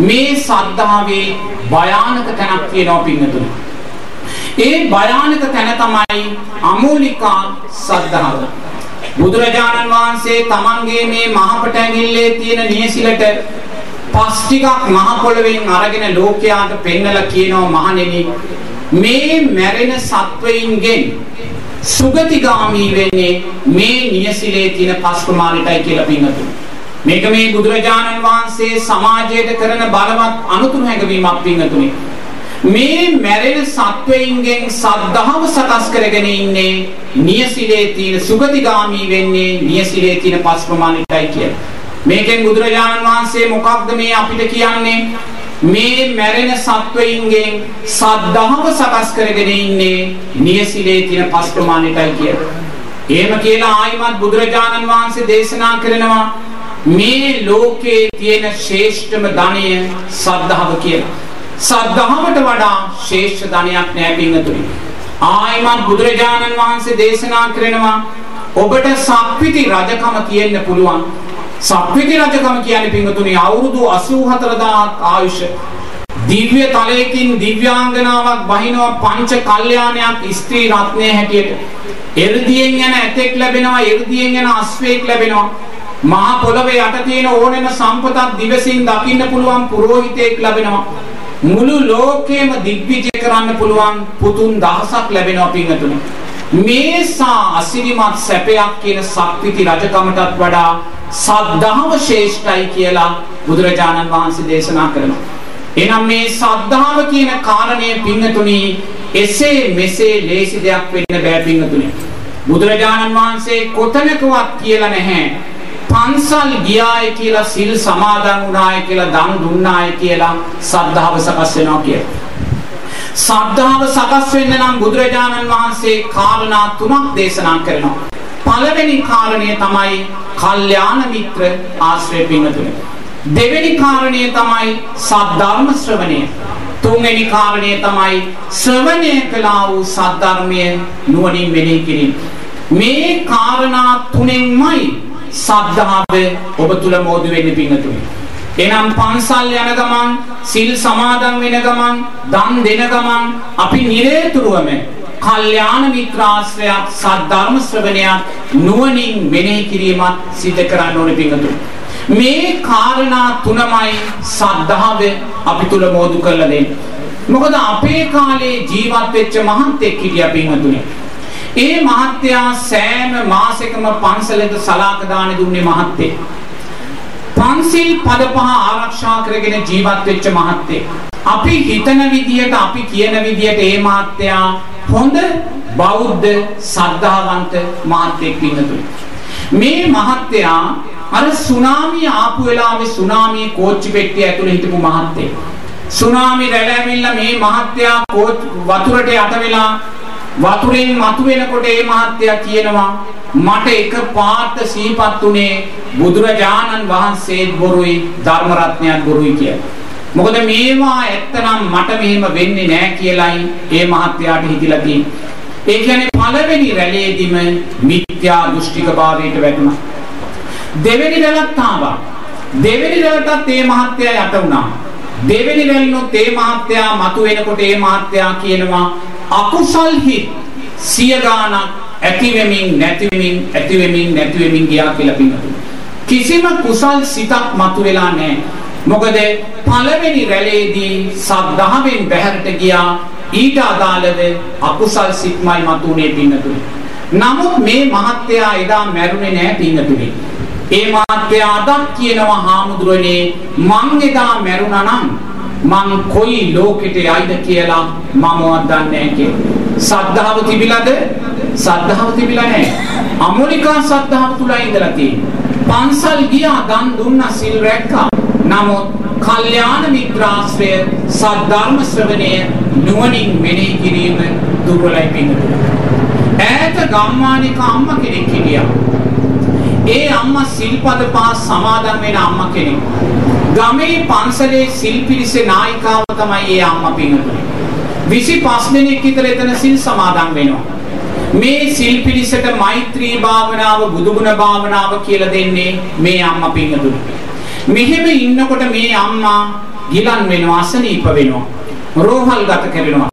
මේ ශ්‍රද්ධාවේ භයානක තැනක් තියෙනවා පින්නතුනි. ඒ භයානක තැන තමයි අමූලිකා ශ්‍රද්ධාව. බුදුරජාණන් වහන්සේ තමන්ගේ මේ මහපට ඇඟිල්ලේ තියෙන නියසිලට පස් ටිකක් මහ පොළවෙන් අරගෙන ලෝකයාට පෙන්නලා කියනවා මහණෙනි මේ මැරෙන සත්වයින්ගෙන් සුගතිගාමී වෙන්නේ මේ නියසිලේ තියෙන පස් ප්‍රමාණයටයි කියලා පින්නතුනි. මේක මේ බුදුරජාණන් වහන්සේ සමාජයට කරන බලවත් අනුතුරු හැඟවීමක් පින්නතුනි. මේ මැරෙන සත්වයින්ගෙන් සද්ධාව සකස් කරගෙන ඉන්නේ නියසිලේ තියෙන සුගතිගාමී වෙන්නේ නියසිලේ තියෙන පස් ප්‍රමාණයටයි කියලා. මේකෙන් බුදුරජාණන් වහන්සේ මොකක්ද මේ අපිට කියන්නේ? මේ මැරෙන සත්වයින්ගෙන් සද්ධාව සකස් කරගෙන ඉන්නේ නියසිලේ තියෙන පස් ප්‍රමාණයටයි කියලා. එහෙම කියලා ආයිමත් බුදුරජාණන් වහන්සේ දේශනා කරනවා මේ ලෝකේ තියෙන ශ්‍රේෂ්ඨම ධනය සද්ධාව කියලා. සද්ධාවට වඩා ශ්‍රේෂ්ඨ ධනයක් නෑ පින්තුනි. ආයිමත් බුදුරජාණන් වහන්සේ දේශනා කරනවා ඔබට සක්විති රජකම තියෙන්න පුළුවන්. සක්විති රජකම කියන්නේ පින්වතුනි අවුරුදු 84000 ආයුෂ දිව්‍ය තලයකින් දිව්‍යාංගනාවක් බහිනවා පංච කල්යාණයක් ස්ත්‍රී රත්නයේ හැටියට. එ르දියෙන් යන ඇතෙක් ලැබෙනවා, එ르දියෙන් යන අශ්වයෙක් ලැබෙනවා. මහා පොළවේ යට තියෙන ඕනෙම සම්පතක් දිවසින් දකින්න පුළුවන් පුරোহিতෙක් ලැබෙනවා. මුළු ලෝකෙම දිග්විජය කරන්න පුළුවන් පුතුන් දහසක් ලැබෙනවා පින්තුනි. මේසා අසිරිමත් සැපයක් කියන සක්විති රජකමටත් වඩා සද්ධාව ශ්‍රේෂ්ඨයි කියලා බුදුරජාණන් වහන්සේ දේශනා කරනවා. එනම් මේ සද්ධාව කියන කාරණය පින්නතුනි එසේ මෙසේ ලේසි දෙයක් වෙන්න බෑ පින්නතුනි. බුදුරජාණන් වහන්සේ කොතනකවත් කියලා නැහැ. පන්සල් ගියාය කියලා සිල් සමාදන් වුණාය කියලා දන් දුන්නාය කියලා සද්ධාව සකස් වෙනවා කියලා. සද්ධාව සකස් වෙන්න නම් බුදුරජාණන් වහන්සේ කාරණා තුනක් දේශනා කරනවා. පළවෙනි කාරණය තමයි කල්යාණ මිත්‍ර ආශ්‍රය පින්තුනේ. දෙවෙනි කාරණය තමයි සද්ධර්ම ශ්‍රවණය. තුන්වෙනි කාරණය තමයි ශ්‍රවණය කළා වූ සද්ධර්මය නුවණින් මෙනෙහි කිරීම. මේ කාරණා තුනෙන්මයි සද්ධාව ඔබ තුල මෝදු වෙන්නේ පින්තුනේ. එනම් පන්සල් යන ගමන් සිල් සමාදන් වෙන ගමන් දන් දෙන ගමන් අපි නිරේතුරුවම කල්යාණ මිත්‍රාශ්‍රයත් සද්ධර්ම ශ්‍රවණයත් නුවණින් මෙනෙහි කිරීමත් සිදු කරන්න ඕනේ පින්තුනේ. මේ කාරණා තුනමයි සද්ධාව අපි තුල මෝදු කරලා දෙන්නේ. මොකද අපේ කාලේ ජීවත් වෙච්ච මහත්ෙක් හිටියා පින්වතුනි. ඒ මහත්තයා සෑම මාසෙකම පන්සලට සලාක දාන දුන්නේ මහත්තයෙක්. පන්සිල් පද පහ ආරක්ෂා කරගෙන ජීවත් වෙච්ච මහත්තයෙක්. අපි හිතන විදියට අපි කියන විදියට ඒ මහත්තයා හොඳ බෞද්ධ සද්ධාවන්ත මහත්තයෙක් පින්නතුනි. මේ මහත්තයා අර සුනාමිය ආපු වෙලාවේ සුනාමියේ කෝච්චි පෙට්ටිය ඇතුලේ හිටපු මහත්තයෙක්. සුනාමි රැළ ඇවිල්ලා මේ මහත්තයා වතුරට යට වෙලා වතුරෙන් මතුවෙනකොට ඒ මහත්තයා කියනවා මට එක පාට සීපත් උනේ බුදුරජාණන් වහන්සේත් බොරුයි ධර්ම රත්නයත් බොරුයි කියලා. මොකද මේවා ඇත්තනම් මට මෙහෙම වෙන්නේ නැහැ කියලයි ඒ මහත්තයාට හිතිලා තියෙන්නේ. ඒ කියන්නේ පළවෙනි රැළේදීම මිත්‍යා දෘෂ්ටික භාවයට වැටුණා. දෙවෙනි රැළත් ආවා. දෙවෙනි රැළටත් ඒ මහත්තයා යට වුණා. දෙවෙනි රැළනොත් ඒ මහත්තයා මතුවෙනකොට ඒ මහත්තයා කියනවා අකුසල් හිත් සිය ගානක් ඇති වෙමින් නැති වෙමින් ඇති වෙමින් නැති වෙමින් ගියා කියලා පින්නතුනි. කිසිම කුසල් සිතක් මතුවෙලා නැහැ. මොකද පළවෙනි රැළේදී සද්ධාවෙන් බැහැරට ගියා ඊට අදාළව අකුසල් සිත්මයි මතුනේ පින්නතුනි. නමුත් මේ මහත්තයා එදා මැරුණේ නැහැ පින්නතුනි. ඒ මහත්තයා අදත් කියනවා හාමුදුරනේ මං එදා මැරුණා නම් මං කොයි ලෝකෙට යයිද කියලා මමවත් දන්නේ නැහැ කියලා. සද්ධාව තිබිලාද? සද්ධාව තිබිලා නැහැ. අමෝලිකා සද්ධාව තුලයි ඉඳලා තියෙන්නේ. පන්සල් ගියා දන් දුන්නා සිල් රැක්කා. නමුත් කල්යාණ මිත්‍රාශ්‍රය සද්ධර්ම ශ්‍රවණය නුවණින් මෙනෙහි කිරීම දුර්වලයි පිටුතුන. ඈත ගම්මානික අම්මා කෙනෙක් හිටියා. ඒ අම්මා සිල්පද පහ සමාදන් වෙන අම්මා කෙනෙක්. ගමේ පන්සලේ සිල් පිරිසේ නායිකාව තමයි ඒ අම්මා පිටුතුන. 25 දෙනෙක් විතර එතන සිල් සමාදන් වෙනවා. මේ සිල් පිරිසට මෛත්‍රී භාවනාව බුදුගුණ භාවනාව කියලා දෙන්නේ මේ අම්මා පිටුතුන. මෙහෙම ඉන්නකොට මේ අම්මා ගිලන් වෙනවා අසනීප වෙනවා. රෝහල් ගත කරනවා.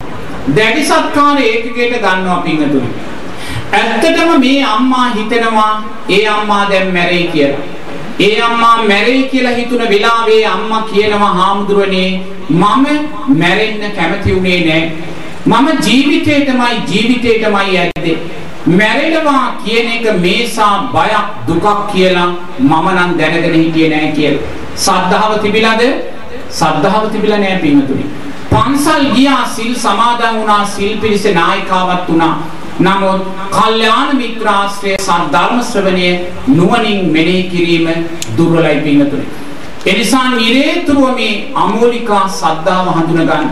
දැඩි සත්කාර ඒකකයට ගන්නවා පිංගතුනි. ඇත්තටම මේ අම්මා හිතනවා ඒ අම්මා දැන් මැරෙයි කියලා. ඒ අම්මා මැරෙයි කියලා හිතුන වෙලාවේ අම්මා කියනවා හාමුදුරනේ මම මැරෙන්න කැමති උනේ නෑ. මම ජීවිතේටමයි ජීවිතේටමයි ඇත්තේ. මැරෙනවා කියන එක මේසා බයක් දුකක් කියලා මම නම් දැනගෙන හිටියේ නෑ කියලා. සද්ධාව තිබිලාද? සද්ධාව තිබිලා නෑ පින්තුනි. පන්සල් ගියා සිල් සමාදන් වුණා සිල් පිරිසේ නායිකාවක් වුණා. නමුත් කල්යාණ මිත්‍රාශ්‍රය සද්ධර්ම ශ්‍රවණය නුවණින් මෙනෙහි කිරීම දුර්වලයි පින්නතුනි. එනිසා නිරේතුරුව මේ අමෝලිකා සද්ධාව හඳුනගන්න.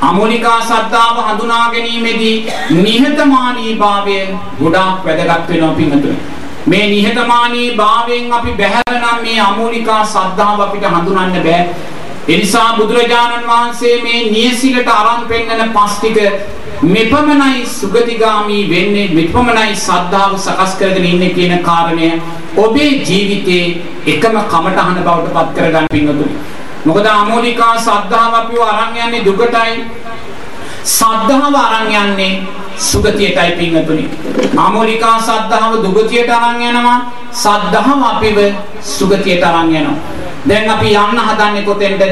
අමෝලිකා සද්ධාව හඳුනා ගැනීමේදී නිහතමානීභාවය ගොඩාක් වැදගත් වෙනවා පින්නතුනි. මේ නිහතමානී භාවයෙන් අපි බැහැර නම් මේ අමෝලිකා සද්ධාව අපිට හඳුනන්න බෑ. එනිසා බුදුරජාණන් වහන්සේ මේ නියසිලට අරන් පෙන්නන පස් ටික මෙපමණයි සුගතිගාමි වෙන්නේ මෙපමණයි සද්ධාව සකස් කරගෙන ඉන්නේ කියන කාරණය ඔබේ ජීවිතේ එකම කමටහන බවට පත් කරගන්න පින්වතුනි. මොකද අමෝලිකා සද්ධාව අපිව අරන් යන්නේ දුකටයි. සද්ධාව අරන් යන්නේ සුගතියටයි පින්වතුනි. අමෝලිකා සද්ධාව දුගතියට අරන් යනවා. සද්ධාව අපිව සුගතියට අරන් යනවා. දැන් අපි යන්න හදන්නේ කොතෙන්ද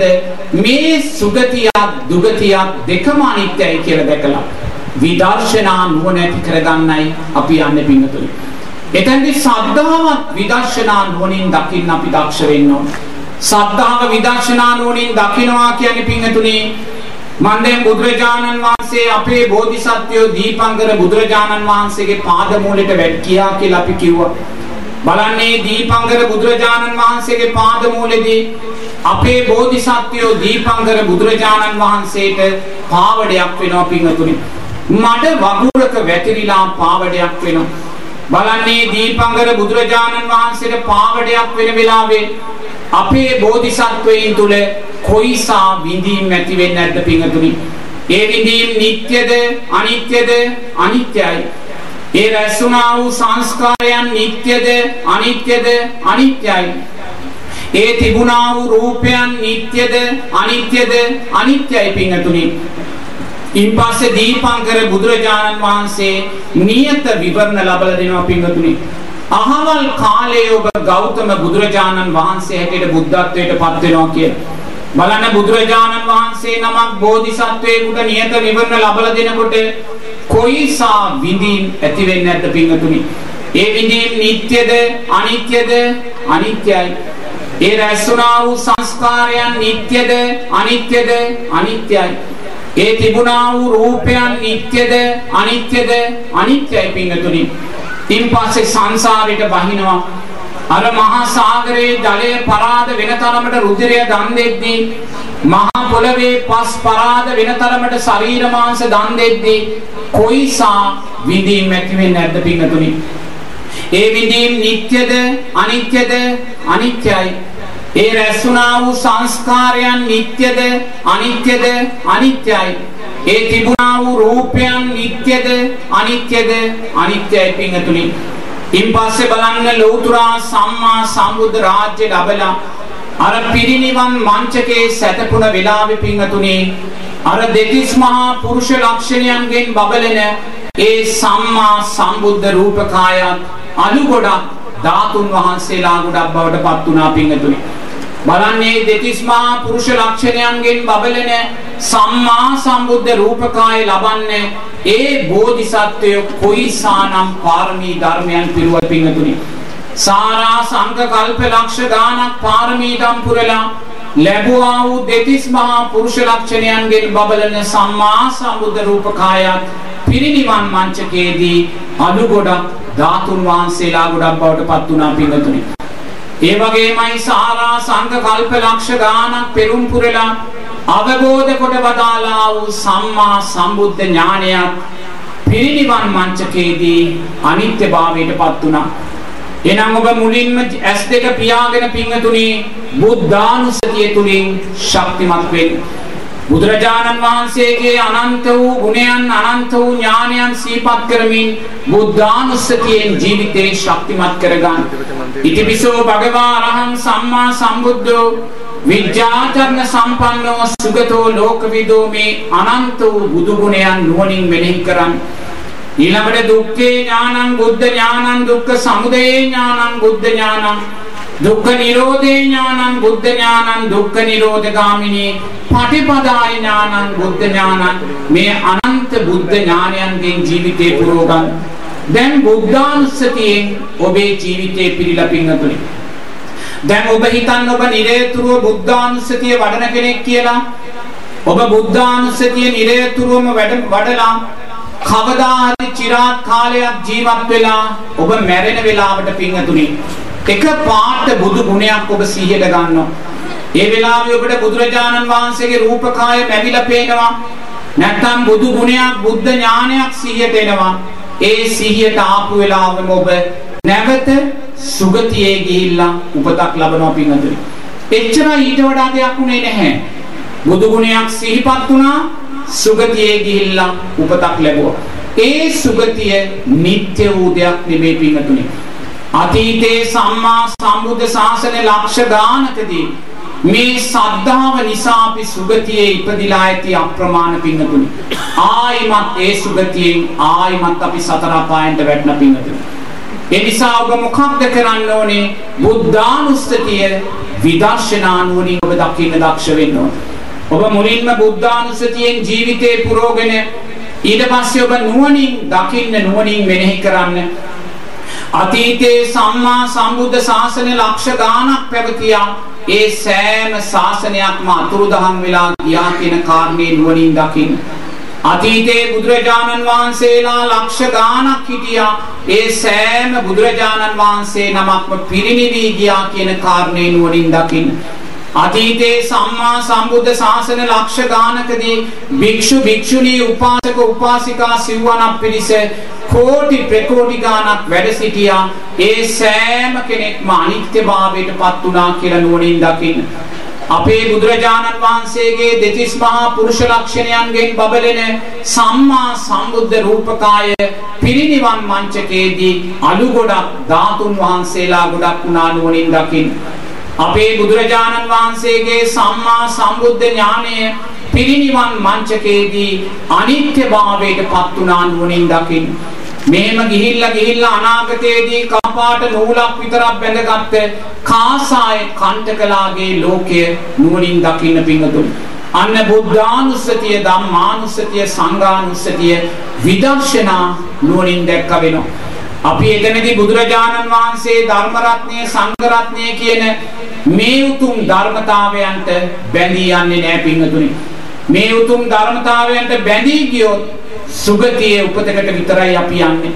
මේ සුගතියක් දුගතියක් දෙකම අනිත්‍යයි කියලා දැකලා විදර්ශනා නුවණ ඇති කරගන්නයි අපි යන්නේ පින්වතුනි. එතෙන්දී සද්ධාවත් විදර්ශනා නුවණින් දකින්න අපි දක්ෂ වෙන්න ඕන. සද්ධාව විදර්ශනා නුවණින් දකින්නවා කියන්නේ පින්වතුනි මම දැන් බුදුරජාණන් වහන්සේ අපේ බෝධිසත්වයෝ දීපංකර බුදුරජාණන් වහන්සේගේ පාදමූලයට වැටකියා කියලා අපි කිව්වා. බලන්නේ දීපංකර බුදුරජාණන් වහන්සේගේ පාදමූලෙදී අපේ බෝධිසත්වයෝ දීපංකර බුදුරජාණන් වහන්සේට පාවඩයක් වෙනවා පින්වතුනි. මඩ වගුරක වැතිරිලා පාවඩයක් වෙනවා. බලන්නේ දීපංකර බුදුරජාණන් වහන්සේට පාවඩයක් වෙන වෙලාවේ අපේ බෝධිසත්වයින් තුල කොයිසා විඳීම් ඇති වෙන්නේ නැද්ද පින්වතුනි? ඒ විඳීම් නිට්ටයද අනිත්‍යද අනිත්‍යයි. ඒ රැස්ුණා වූ සංස්කාරයන් නිට්ටයද අනිත්‍යද අනිත්‍යයි. ඒ තිබුණා වූ රූපයන් නිට්ටයද අනිත්‍යද අනිත්‍යයි පින්වතුනි. ඉන්පස්සේ දීපංකර බුදුරජාණන් වහන්සේ නියත විවරණ ලබලා දෙනවා පින්වතුනි. අහවල් කාලයේ ඔබ ගෞතම බුදුරජාණන් වහන්සේ හැටියට බුද්ධත්වයට පත් වෙනවා කියලා. බලන්න බුදුරජාණන් වහන්සේ නමක් බෝධිසත්වයෙකුට නියත විවරණ ලබලා දෙනකොට කොයිසා විඳීම් ඇති වෙන්නේ නැද්ද පින්වතුනි? ඒ විඳීම් නිට්ටයද අනිත්‍යද අනිත්‍යයි. ඒ රැස්ුණා වූ සංස්කාරයන් නිට්ටයද අනිත්‍යද අනිත්‍යයි. ඒ තිබුණා වූ රූපයන් නිට්ටයද අනිත්‍යද අනිත්‍යයි පින්වතුනි. ඉන් පස්සේ සංසාරයට බහිනවා. අර මහා සාගරයේ ජලය පරාද වෙන තරමට රුධිරය දන් දෙද්දී මහා පොළවේ පස් පරාද වෙන තරමට ශරීර මාංශ දන් දෙද්දී කොයිසා විඳීම් ඇති වෙන්නේ නැද්ද පින්තුනි ඒ විඳීම් නිට්ටයද අනිත්‍යද? අනිත්‍යයි. ඒ රැස්ුණා වූ සංස්කාරයන් නිට්ටයද අනිත්‍යද? අනිත්‍යයි. ඒ තිබුණා වූ රූපයන් නිට්ටයද අනිත්‍යද? අනිත්‍යයි පින්තුනි ඉන් පස්සේ බලන්න ලෞතුරා සම්මා සම්බුද්ධ රාජ්‍ය ලැබලා අර පිරිනිවන් මංචකේ සැතපුණ වෙලාවේ පිංගතුනේ අර දෙතිස් මහා පුරුෂ ලක්ෂණයන්ගෙන් බබලෙන ඒ සම්මා සම්බුද්ධ රූපකායත් අලු ගොඩක් ධාතුන් වහන්සේලා ගොඩක් බවට පත් වුණා පිංගතුනේ බලන්නේ දෙතිස් මහා පුරුෂ ලක්ෂණයන්ගෙන් බබලෙන සම්මා සම්බුද්ධ රූපකාය ලබන්නේ ඒ බෝධිසත්වය කොයිසානම් පාරමී ධර්මයන් පිරුවල් පිංගතුනි සාරා සංඝ කල්ප ලක්ෂ ගානක් පාරමී ධම් පුරලා ලැබුවා වූ දෙතිස් මහා පුරුෂ ලක්ෂණයන්ගෙන් බබලන සම්මා සම්බුද්ධ රූපකායත් පිරිනිවන් මංචකයේදී අලු ගොඩක් ධාතුන් වහන්සේලා ගොඩක් බවට පත් වුණා පිංගතුනි ඒ වගේමයි සාරා සංඝ කල්ප ලක්ෂ ගානක් පෙරම් පුරලා අවබෝධ කොට වදාලා වූ සම්මා සම්බුද්ධ ඥානයක් පිරිනිවන් මංචකයේදී අනිත්‍යභාවයට පත් වුණා. එනම් ඔබ මුලින්ම S2 පියාගෙන පිංගතුණි බුද්ධානුස්සතිය තුලින් ශක්තිමත් වෙන්න. බුදුරජාණන් වහන්සේගේ අනන්ත වූ ගුණයන් අනන්ත වූ ඥානයන් සිහිපත් කරමින් බුද්ධානුස්සතියෙන් ජීවිතේ ශක්තිමත් කරගන්න. ඉතිපිසෝ භගවා අරහං සම්මා සම්බුද්ධෝ විද්‍යාචරණ සම්පන්නෝ සුගතෝ ලෝකවිදෝ මේ අනන්ත වූ බුදු ගුණයන් නුවණින් මෙනෙහි කරන්. ඊළඟට දුක්ඛේ ඥානං බුද්ධ ඥානං දුක්ඛ සමුදය ඥානං බුද්ධ ඥානං දුක්ඛ නිරෝධේ ඥානං බුද්ධ ඥානං දුක්ඛ නිරෝධ ගාමිනී පටිපදාය ඥානං බුද්ධ ඥානං. මේ අනන්ත බුද්ධ ඥානයන්ගෙන් ජීවිතේ පුරෝගන් දැන් බුද්ධානුස්සතියෙන් ඔබේ ජීවිතේ පිරීලා පින්නතුනි දැන් ඔබ හිතන්න ඔබ නිරේතුරුව බුද්ධානුස්සතිය වඩන කෙනෙක් කියලා. ඔබ බුද්ධානුස්සතිය නිරේතුරුවම වැඩ වඩලා කවදා හරි চিරාත් කාලයක් ජීවත් වෙලා ඔබ මැරෙන වෙලාවට පිංගතුනි එක පාට බුදු ගුණයක් ඔබ සිහියට ගන්නවා. ඒ වෙලාවේ ඔබට බුදුරජාණන් වහන්සේගේ රූපකාය ලැබිලා පේනවා. නැත්නම් බුදු ගුණයක් බුද්ධ ඥානයක් සිහියට එනවා. ඒ සිහියට ආපු වෙලාවෙම ඔබ නැවත සුගතියේ ගිහිල්ලා උපතක් ලබනවා පිංගතුනි. එච්චර ඊට වඩා දෙයක් උනේ නැහැ. බුදු ගුණයක් සිහිපත් වුණා සුගතියේ ගිහිල්ලා උපතක් ලැබුවා. ඒ සුගතිය නිත්‍ය වූ දෙයක් නෙමෙයි පිංගතුනි. අතීතයේ සම්මා සම්බුද්ධ ශාසන ලක්ෂ ගානකදී මේ සද්ධාව නිසා අපි සුගතියේ ඉපදිලා ඇති අප්‍රමාණ පිංගතුනි. ආයිමත් ඒ සුගතියෙන් ආයිමත් අපි සතර අපායන්ට වැටෙන පිංගතුනි. ඒ නිසා ඔබ මොකක්ද කරන්න ඕනේ? බුද්ධානුස්සතිය විදර්ශනා නුවණින් ඔබ දකින්න දක්ෂ වෙන්න ඕනේ. ඔබ මුලින්ම බුද්ධානුස්සතියෙන් ජීවිතේ පුරෝගෙන ඊට පස්සේ ඔබ නුවණින් දකින්න නුවණින් මෙනෙහි කරන්න. අතීතයේ සම්මා සම්බුද්ධ ශාසනය ලක්ෂ ගාණක් පැවතියා. ඒ සෑම ශාසනයක්ම අතුරුදහන් වෙලා ගියා කියන කාරණේ නුවණින් දකින්න. අතීතයේ බුදුරජාණන් වහන්සේලා ලක්ෂ ගාණක් හිටියා. ඒ සෑම බුදුරජාණන් වහන්සේ නමක්ම පිරිනිවී ගියා කියන කාරණේ නුවණින් දකින්න. අතීතයේ සම්මා සම්බුද්ධ ශාසන ලක්ෂ ගානකදී භික්ෂු භික්ෂුණී උපාසක උපාසිකා සිව්වනක් පිරිස කෝටි ප්‍රකෝටි ගානක් වැඩ සිටියා. ඒ සෑම කෙනෙක්ම අනිත්‍යභාවයට පත් වුණා කියලා නුවණින් දකින්න. අපේ බුදුරජාණන් වහන්සේගේ දෙතිස් මහා පුරුෂ ලක්ෂණයන්ගෙන් බබලෙන සම්මා සම්බුද්ධ රූපකාය පිරිනිවන් මංචකයේදී අලු ගොඩක් ධාතුන් වහන්සේලා ගොඩක් වුණා නුවණින් දකින්න. අපේ බුදුරජාණන් වහන්සේගේ සම්මා සම්බුද්ධ ඥානය පිරිනිවන් මංචකයේදී අනිත්‍යභාවයට පත් වුණා නුවණින් දකින්න. මේම ගිහිල්ලා ගිහිල්ලා අනාගතයේදී කපාට නූලක් විතරක් බැඳගත්ත කාසාය කණ්ඨකලාගේ ලෝකය නුවණින් දකින්න පිංගතුනි. අන්න බුද්ධානුස්සතිය ධම්මානුස්සතිය සංඝානුස්සතිය විදර්ශනා නුවණින් දැක්ක වෙනවා. අපි එතනදී බුදුරජාණන් වහන්සේ ධර්ම රත්නය සංඝ රත්නය කියන මේ උතුම් ධර්මතාවයන්ට බැඳී යන්නේ නැහැ පින්වතුනි. මේ උතුම් ධර්මතාවයන්ට බැඳී ගියොත් සුගතියේ උපතකට විතරයි අපි යන්නේ.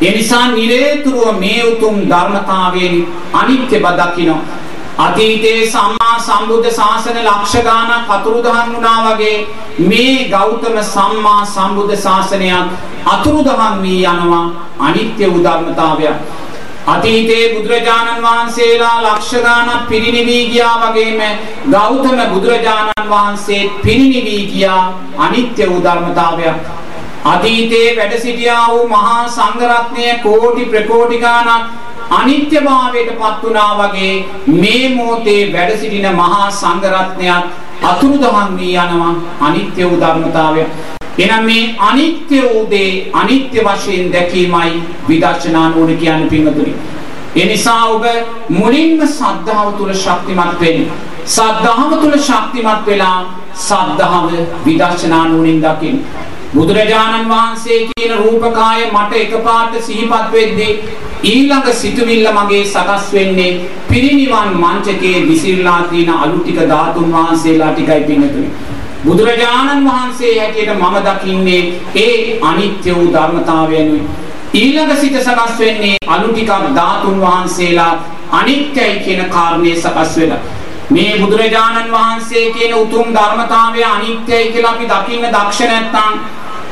ඒ නිසා නිරේතුරුව මේ උතුම් ධර්මතාවයෙන් අනිත්‍ය බව දකින්න. අතීතයේ සම්මා සම්බුද්ධ ශාසන ලක්ෂ ගානක් අතුරුදහන් වුණා වගේ මේ ගෞතම සම්මා සම්බුද්ධ ශාසනයත් අතුරුදහන් වී යනවා අනිත්‍ය වූ ධර්මතාවයක්. අතීතයේ බුදුරජාණන් වහන්සේලා ලක්ෂ ගානක් පිරිනිවී ගියා වගේම ගෞතම බුදුරජාණන් වහන්සේ පිරිනිවී ගියා අනිත්‍ය වූ ධර්මතාවයක්. අතීතයේ වැඩ සිටියා වූ මහා සංඝ රත්නය කෝටි ප්‍රකෝටි ගානක් අනිත්‍යභාවයට පත් වුණා වගේ මේ මොහොතේ වැඩ සිටින මහා සංඝ රත්නයත් අතුරුදහන් වී යනවා අනිත්‍ය වූ ධර්මතාවය. එනම් මේ අනිත්‍ය වූ දේ අනිත්‍ය වශයෙන් දැකීමයි විදර්ශනා නුවණ කියන්නේ පින්වතුනි. ඒ නිසා ඔබ මුලින්ම සද්ධාව තුල ශක්තිමත් වෙන්න. සද්ධාව තුල ශක්තිමත් වෙලා සද්ධාව විදර්ශනා නුවණින් දකින්න. බුදුරජාණන් වහන්සේ කියන රූපකාය මට එකපාරට සිහිපත් වෙද්දී ඊළඟ සිතුවිල්ල මගේ සකස් වෙන්නේ පිරිනිවන් මංචකයේ විසිරලා තියෙන අලු ටික ධාතුන් වහන්සේලා ටිකයි පින්නතුනි. බුදුරජාණන් වහන්සේ හැටියට මම දකින්නේ ඒ අනිත්‍ය වූ ධර්මතාවයනුයි. ඊළඟ සිත සකස් වෙන්නේ අලු ටිකක් ධාතුන් වහන්සේලා අනිත්‍යයි කියන කාරණේ සකස් වෙලා. මේ බුදුරජාණන් වහන්සේ කියන උතුම් ධර්මතාවය අනිත්‍යයි කියලා අපි දකින්න දක්ෂ නැත්නම්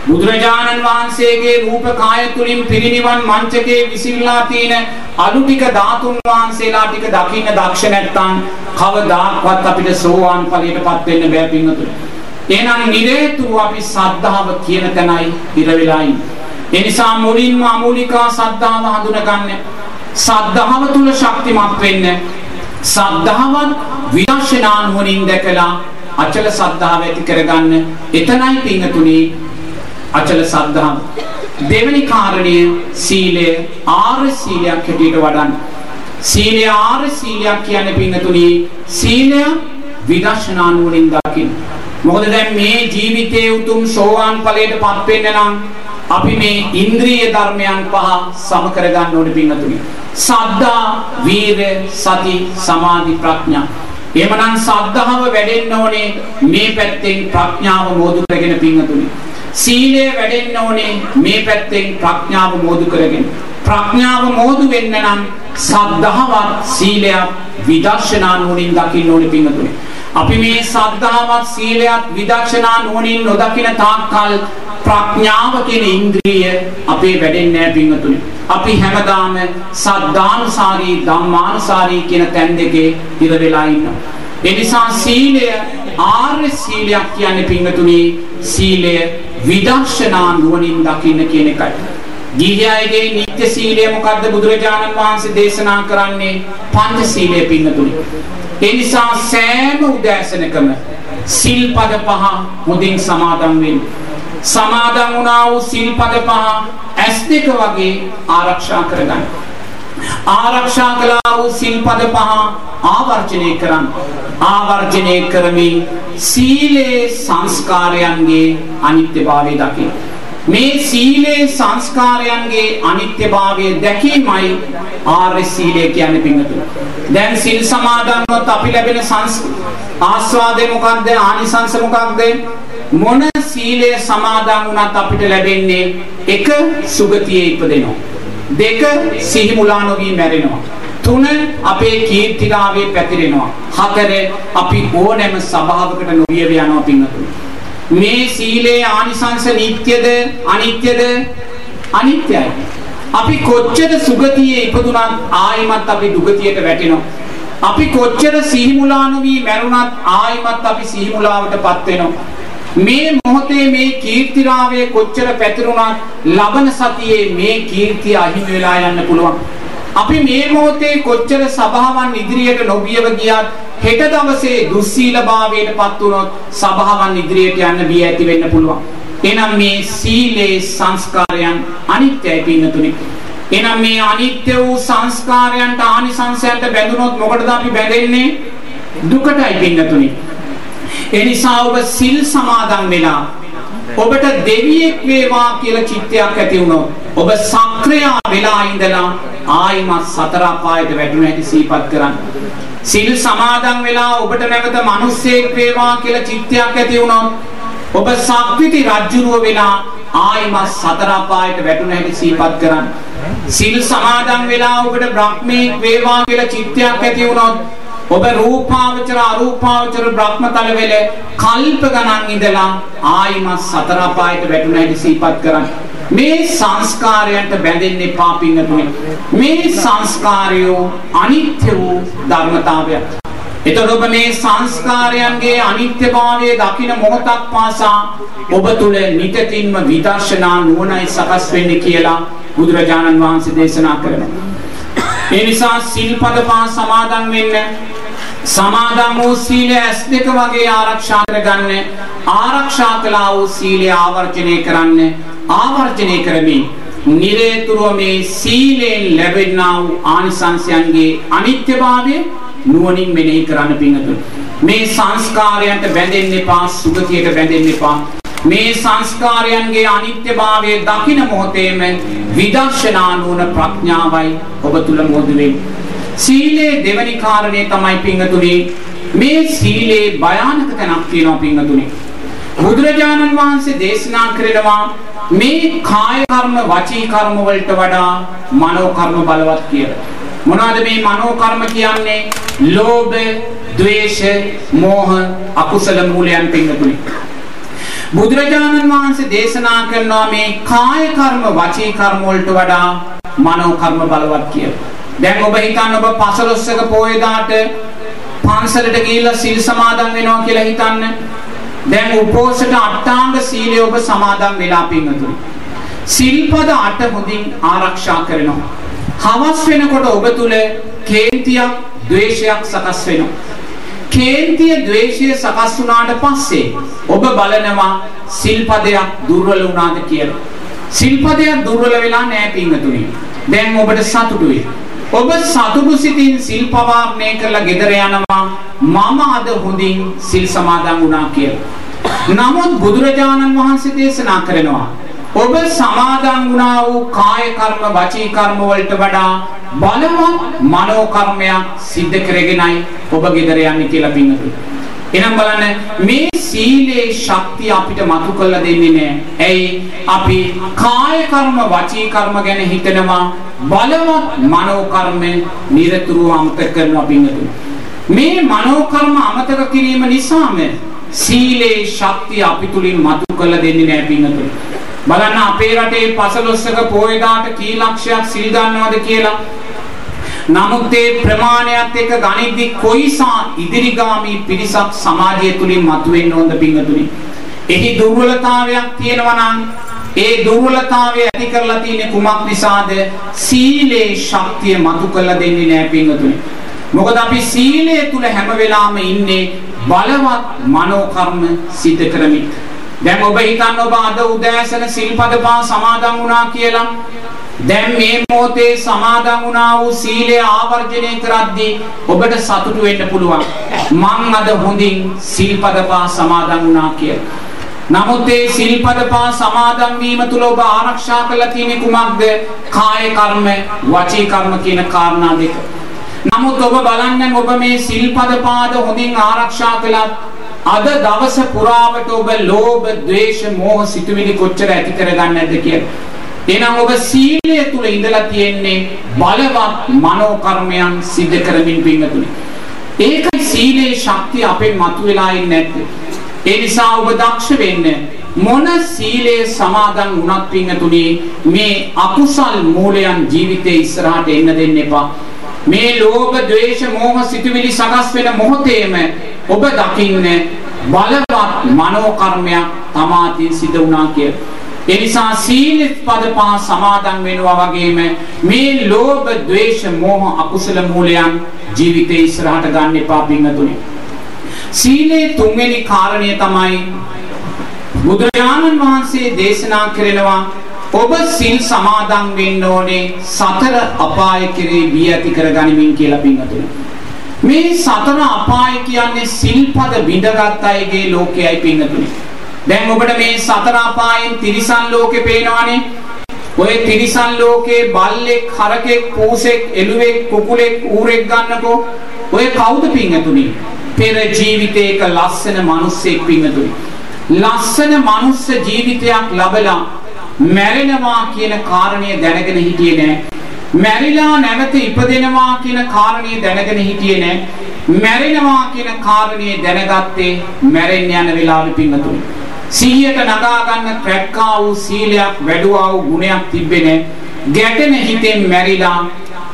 බුදුරජාණන් වහන්සේගේ රූප කාය තුලින් පිරිනිවන් මංචකයේ විසිරලා තියෙන අලු ටික ධාතුන් වහන්සේලා ටික දකින්න දක්ෂ නැත්නම් කවදාවත් අපිට සෝවාන් ඵලයටපත් වෙන්න බෑ පින්වතුනි. එහෙනම් නිරේතුරු අපි සද්ධාව කියන තැනයි ඉර වෙලා ඒ නිසා මුලින්ම අමූලිකා සද්ධාව හඳුනගන්න. සද්ධාව තුල ශක්තිමත් වෙන්න. සද්ධාවත් විදර්ශනා නුවණින් දැකලා අචල සද්ධාව ඇති කරගන්න. එතනයි පින්තුනි අචල සද්ධාව. දෙවෙනි කාරණය සීලය ආර්ය සීලයක් හැටියට වඩන්න. සීලය ආර්ය සීලයක් කියන්නේ පින්තුනි සීලය විදර්ශනා නුවණින් දකින්න. මොකද දැන් මේ ජීවිතයේ උතුම් සෝවාන් ඵලයටපත් වෙන්න නම් අපි මේ ඉන්ද්‍රිය ධර්මයන් පහ සම කරගන්න ඕනේ පින්තුනි. සද්ධා, වීර, සති, සමාධි, ප්‍රඥා. එහෙමනම් සද්ධාව වැඩෙන්න ඕනේ මේ පැත්තෙන් ප්‍රඥාව මෝදු කරගෙන පින්තුනි. සීලය වැඩෙන්න ඕනේ මේ පැත්තෙන් ප්‍රඥාව මෝදු කරගෙන. ප්‍රඥාව මෝදු වෙන්න නම් සද්ධාවත් සීලයක් විදර්ශනා නුවණින් දකින්න ඕනේ පින්තුනේ. අපි මේ සද්ධාවත් සීලයක් විදර්ශනා නුවණින් නොදකින තාක්කල් ප්‍රඥාව කියන ඉන්ද්‍රිය අපේ වැඩෙන්නේ නැහැ පින්තුනේ. අපි හැමදාම සද්ධානුසාරී ධම්මානුසාරී කියන තැන් දෙකේ ඉර වෙලා ඉන්නවා. ඒ නිසා සීලය ආර්ය සීලයක් කියන්නේ පින්තුනේ සීලය විදර්ශනා නුවණින් දකින්න කියන එකයි. ගිහියයිගේ නිත්‍ය සීලය මොකද්ද බුදුරජාණන් වහන්සේ දේශනා කරන්නේ පංච සීලය පින්නතුනි. ඒ නිසා සෑම උදෑසනකම සිල්පද පහ මුදින් සමාදන් වෙන්න. සමාදන් වුණා වූ සිල්පද පහ ඇස් දෙක වගේ ආරක්ෂා කරගන්න. ආරක්ෂා කළා වූ සිල්පද පහ ආවර්ජනය කරන්න. ආවර්ජනය කරමින් සීලේ සංස්කාරයන්ගේ අනිත්‍යභාවය දකින්න. මේ සීලේ සංස්කාරයන්ගේ අනිත්‍යභාවය දැකීමයි ආර්ය සීලය කියන්නේ පින්වතුනි. දැන් සිල් සමාදන්වත් අපි ලැබෙන සංස් ආස්වාදේ මොකක්ද ආනිසංස මොකක්ද මොන සීලය සමාදන් වුණත් අපිට ලැබෙන්නේ එක සුගතියේ ඉපදෙනවා. දෙක සිහි මුලා නොවී මැරෙනවා. තුන අපේ කීර්තිරාවේ පැතිරෙනවා. හතර අපි ඕනෑම සභාවකට නොවිය යනවා පින්වතුනි. මේ සීලේ ආනිසංස නිට්ටයද අනිත්‍යද අනිත්‍යයි. අපි කොච්චර සුගතියේ ඉපදුනත් ආයිමත් අපි දුගතියට වැටෙනවා. අපි කොච්චර සිහිමුලා නොවි මැරුණත් ආයිමත් අපි සිහිමුලාවටපත් වෙනවා. මේ මොහොතේ මේ කීර්තිරාවේ කොච්චර පැතිරුණත් ලබන සතියේ මේ කීර්තිය අහිමි වෙලා යන්න පුළුවන්. අපි මේ මොහොතේ කොච්චර සභාවන් ඉදිරියට නොබියව ගියත් හෙට දවසේ දුස්සීලභාවයට පත් වුණොත් සභාවන් ඉදිරියට යන්න බිය ඇති වෙන්න පුළුවන්. එනම් මේ සීලේ සංස්කාරයන් අනිත්‍යයි පින්නතුනි. එනම් මේ අනිත්‍ය වූ සංස්කාරයන්ට ආනිසංසයන්ට බැඳුනොත් මොකටද අපි බැඳෙන්නේ? දුකටයි පින්නතුනි. ඒ නිසා ඔබ සිල් සමාදන් වෙලා ඔබට දෙවියෙක් වේවා කියලා චිත්තයක් ඇති වුණොත් ඔබ සක්‍රියා වෙලා ඉඳලා ආයිමත් සතර අපායට වැටුණ හැටි සිහිපත් කරන්න. සිල් සමාදන් වෙලා ඔබට නැවත මිනිස්සෙක් වේවා කියලා චිත්තයක් ඇති වුණොත් ඔබ සක්විති රජුරුව වෙලා ආයිමත් සතර අපායට වැටුණ හැටි සිහිපත් කරන්න. සිල් සමාදන් වෙලා ඔබට බ්‍රහ්මීක් වේවා කියලා චිත්තයක් ඇති වුණොත් ඔබ රූපාවචර අරූපාවචර බ්‍රහ්මතල වෙල කල්ප ගණන් ඉඳලා ආයිමත් සතර අපායට වැටුණ හැටි සිහිපත් කරන්න. මේ සංස්කාරයන්ට බැඳෙන්න එපා පින්නතුනි. මේ සංස්කාරයෝ අනිත්‍ය වූ ධර්මතාවයක්. එතකොට ඔබ මේ සංස්කාරයන්ගේ අනිත්‍යභාවය දකින මොහොතක් පාසා ඔබ තුල නිතින්ම විදර්ශනා නුවණයි සකස් වෙන්නේ කියලා බුදුරජාණන් වහන්සේ දේශනා කරනවා. ඒ නිසා සිල්පද පහ සමාදන් වෙන්න සමාදන් වූ සීලය ඇස් දෙක වගේ ආරක්ෂා කරගන්න ආරක්ෂා කළා වූ සීලය ආවර්ජනය කරන්න ආවර්ජනය කරමින් නිරේතුරුව මේ සීලෙන් ලැබෙනා වූ ආනිසංසයන්ගේ අනිත්‍යභාවය නුවණින් මෙනෙහි කරන්න පිංගතුනි මේ සංස්කාරයන්ට බැඳෙන්න එපා සුගතියට බැඳෙන්න එපා. මේ සංස්කාරයන්ගේ අනිත්‍යභාවය දකින මොහොතේම විදර්ශනා නුවණ ප්‍රඥාවයි ඔබ තුල මොහොත වෙන්නේ සීලේ දෙවැනි කාරණේ තමයි පිංගතුනි මේ සීලේ භයානක තැනක් තියෙනවා පිංගතුනි බුදුරජාණන් වහන්සේ දේශනා කරනවා මේ කාය කර්ම වචී කර්ම වලට වඩා මනෝ කර්ම බලවත් කියලා. මොනවද මේ මනෝ කර්ම කියන්නේ? ලෝභ, ද්වේෂ, මෝහ, අකුසල මූලයන් පිංගතුනි. බුදුරජාණන් වහන්සේ දේශනා කරනවා මේ කාය කර්ම වචී කර්ම වලට වඩා මනෝ කර්ම බලවත් කියලා. දැන් ඔබ හිතන්න ඔබ පසළොස්වක පොයදාට පන්සලට ගිහිල්ලා සිල් සමාදන් වෙනවා කියලා හිතන්න. දැන් උපෝසත අට්ටාංග සීලය ඔබ සමාදන් වෙලා පින්නතුනි. සිල්පද අට හොඳින් ආරක්ෂා කරනවා. හවස් වෙනකොට ඔබ තුල කේන්තියක්, ද්වේෂයක් සකස් වෙනවා. කේන්තිය, ද්වේෂය සකස් වුණාට පස්සේ ඔබ බලනවා සිල්පදයක් දුර්වල වුණාද කියලා. සිල්පදයක් දුර්වල වෙලා නැහැ පින්නතුනි. දැන් ඔබට සතුටුයි. ඔබ සතුටු සිතින් සිල් පවාරණය කරලා ගෙදර යනවා මම අද හොඳින් සිල් සමාදන් වුණා කියලා. නමුත් බුදුරජාණන් වහන්සේ දේශනා කරනවා ඔබ සමාදන් වුණා වූ කාය කර්ම වචී කර්ම වලට වඩා බලවත් මනෝ කර්මයක් සිද්ධ කරගෙනයි ඔබ ගෙදර යන්නේ කියලා පින්නතුනි. එහෙනම් බලන්න මේ සීලේ ශක්තිය අපිට මතු කරලා දෙන්නේ නැහැ. ඇයි? අපි කාය කර්ම වචී කර්ම ගැන හිතනවා බලවත් මනෝ කර්ම නිරතුරුව අමතක කරනවා පින්නතුනි. මේ මනෝ කර්ම අමතක කිරීම නිසාම සීලේ ශක්තිය අපි තුලින් මතු කරලා දෙන්නේ නැහැ පින්නතුනි. බලන්න අපේ රටේ පසළොස්වක පොයදාට කී ලක්ෂයක් සිල් ගන්නවද කියලා නමුත් ඒ ප්‍රමාණයත් එක්ක ගණිද්දි කොයිසා ඉදිරිගාමී පිරිසක් සමාජය තුලින් මතුවෙන්න ඕනද පින්වතුනි. එහි දුර්වලතාවයක් තියෙනවා නම් ඒ දුර්වලතාවය ඇති කරලා තියෙන්නේ කුමක් නිසාද? සීලේ ශක්තිය මතු කරලා දෙන්නේ නැහැ පින්වතුනි. මොකද අපි සීලය තුල හැම වෙලාවෙම ඉන්නේ බලවත් මනෝ කර්ම සිද්ධ කරමින්. දැන් ඔබ හිතන්න ඔබ අද උදෑසන සිල්පද පහ සමාදන් වුණා කියලා දැන් මේ මොහොතේ සමාදන් වුණා වූ සීලය ආවර්ජනය කරද්දී ඔබට සතුටු වෙන්න පුළුවන්. මං අද හොඳින් සිල්පද පහ සමාදන් වුණා කියලා. නමුත් ඒ සිල්පද පහ සමාදන් වීම තුල ඔබ ආරක්ෂා කරලා තියෙන්නේ කුමක්ද? කාය කර්ම, වචී කර්ම කියන කාරණා දෙක. නමුත් ඔබ බලන්න ඔබ මේ සිල්පද පාද හොඳින් ආරක්ෂා කළත් අද දවස පුරාවට ඔබ ලෝභ, ද්වේෂ, මෝහ සිතුවිලි කොච්චර ඇති කරගන්නේ නැද්ද කියලා. එහෙනම් ඔබ සීලය තුල ඉඳලා තියෙන්නේ බලවත් මනෝ කර්මයන් සිද්ධ කරමින් පින්නතුනි. ඒකයි සීලේ ශක්තිය අපෙන් මතුවලා ඉන්නේ නැත්තේ. ඒ නිසා ඔබ දක්ෂ වෙන්න මොන සීලයේ සමාදන් වුණත් පින්නතුනි මේ අකුසල් මූලයන් ජීවිතේ ඉස්සරහට එන්න දෙන්න එපා. මේ ලෝභ, ද්වේෂ, මෝහ සිතුවිලි සකස් වෙන මොහොතේම ඔබ දකින්න බලවත් මනෝ කර්මයක් තමාතින් සිදු වුණා කියලා. ඒ නිසා සීල පද පහ සමාදන් වෙනවා වගේම මේ ලෝභ, ද්වේෂ, මෝහ අකුසල මූලයන් ජීවිතේ ඉස්සරහට ගන්න එපා පින්නතුනි. සීලේ තුන්වෙනි කාරණය තමයි බුදුරජාණන් වහන්සේ දේශනා කරනවා ඔබ සිල් සමාදන් වෙන්න ඕනේ සතර අපාය කෙරේ බිය ඇති කරගනිමින් කියලා පින්නතුනි. මේ සතර අපාය කියන්නේ සිල්පද විඳගත් අයගේ ලෝකයයි පින්නතුනි. දැන් ඔබට මේ සතර අපායෙන් තිරිසන් ලෝකේ පේනවනේ. ඔය තිරිසන් ලෝකේ බල්ලෙක්, හරකෙක්, පූසෙක්, එළුවෙක්, කුකුලෙක්, ඌරෙක් ගන්නකෝ. ඔය කවුද පින්නතුනි? පෙර ජීවිතයක ලස්සන මිනිස්සෙක් පින්නතුනි. ලස්සන මනුස්ස ජීවිතයක් ලබලා මැරෙනවා කියන කාරණය දැනගෙන හිටියේ නෑ. මැරිලා නැවත ඉපදෙනවා කියන කාරණය දැනගෙන හිටියේ නෑ. මැරෙනවා කියන කාරණය දැනගත්තේ මැරෙන්න යන වෙලාවෙ පින්නතුනි. සිහියට නගා ගන්න ක්‍රැක්කා වූ සීලයක් වැඩුවා වූ ගුණයක් තිබ්බේ නෑ. ගැටෙන හිතෙන් මැරිලා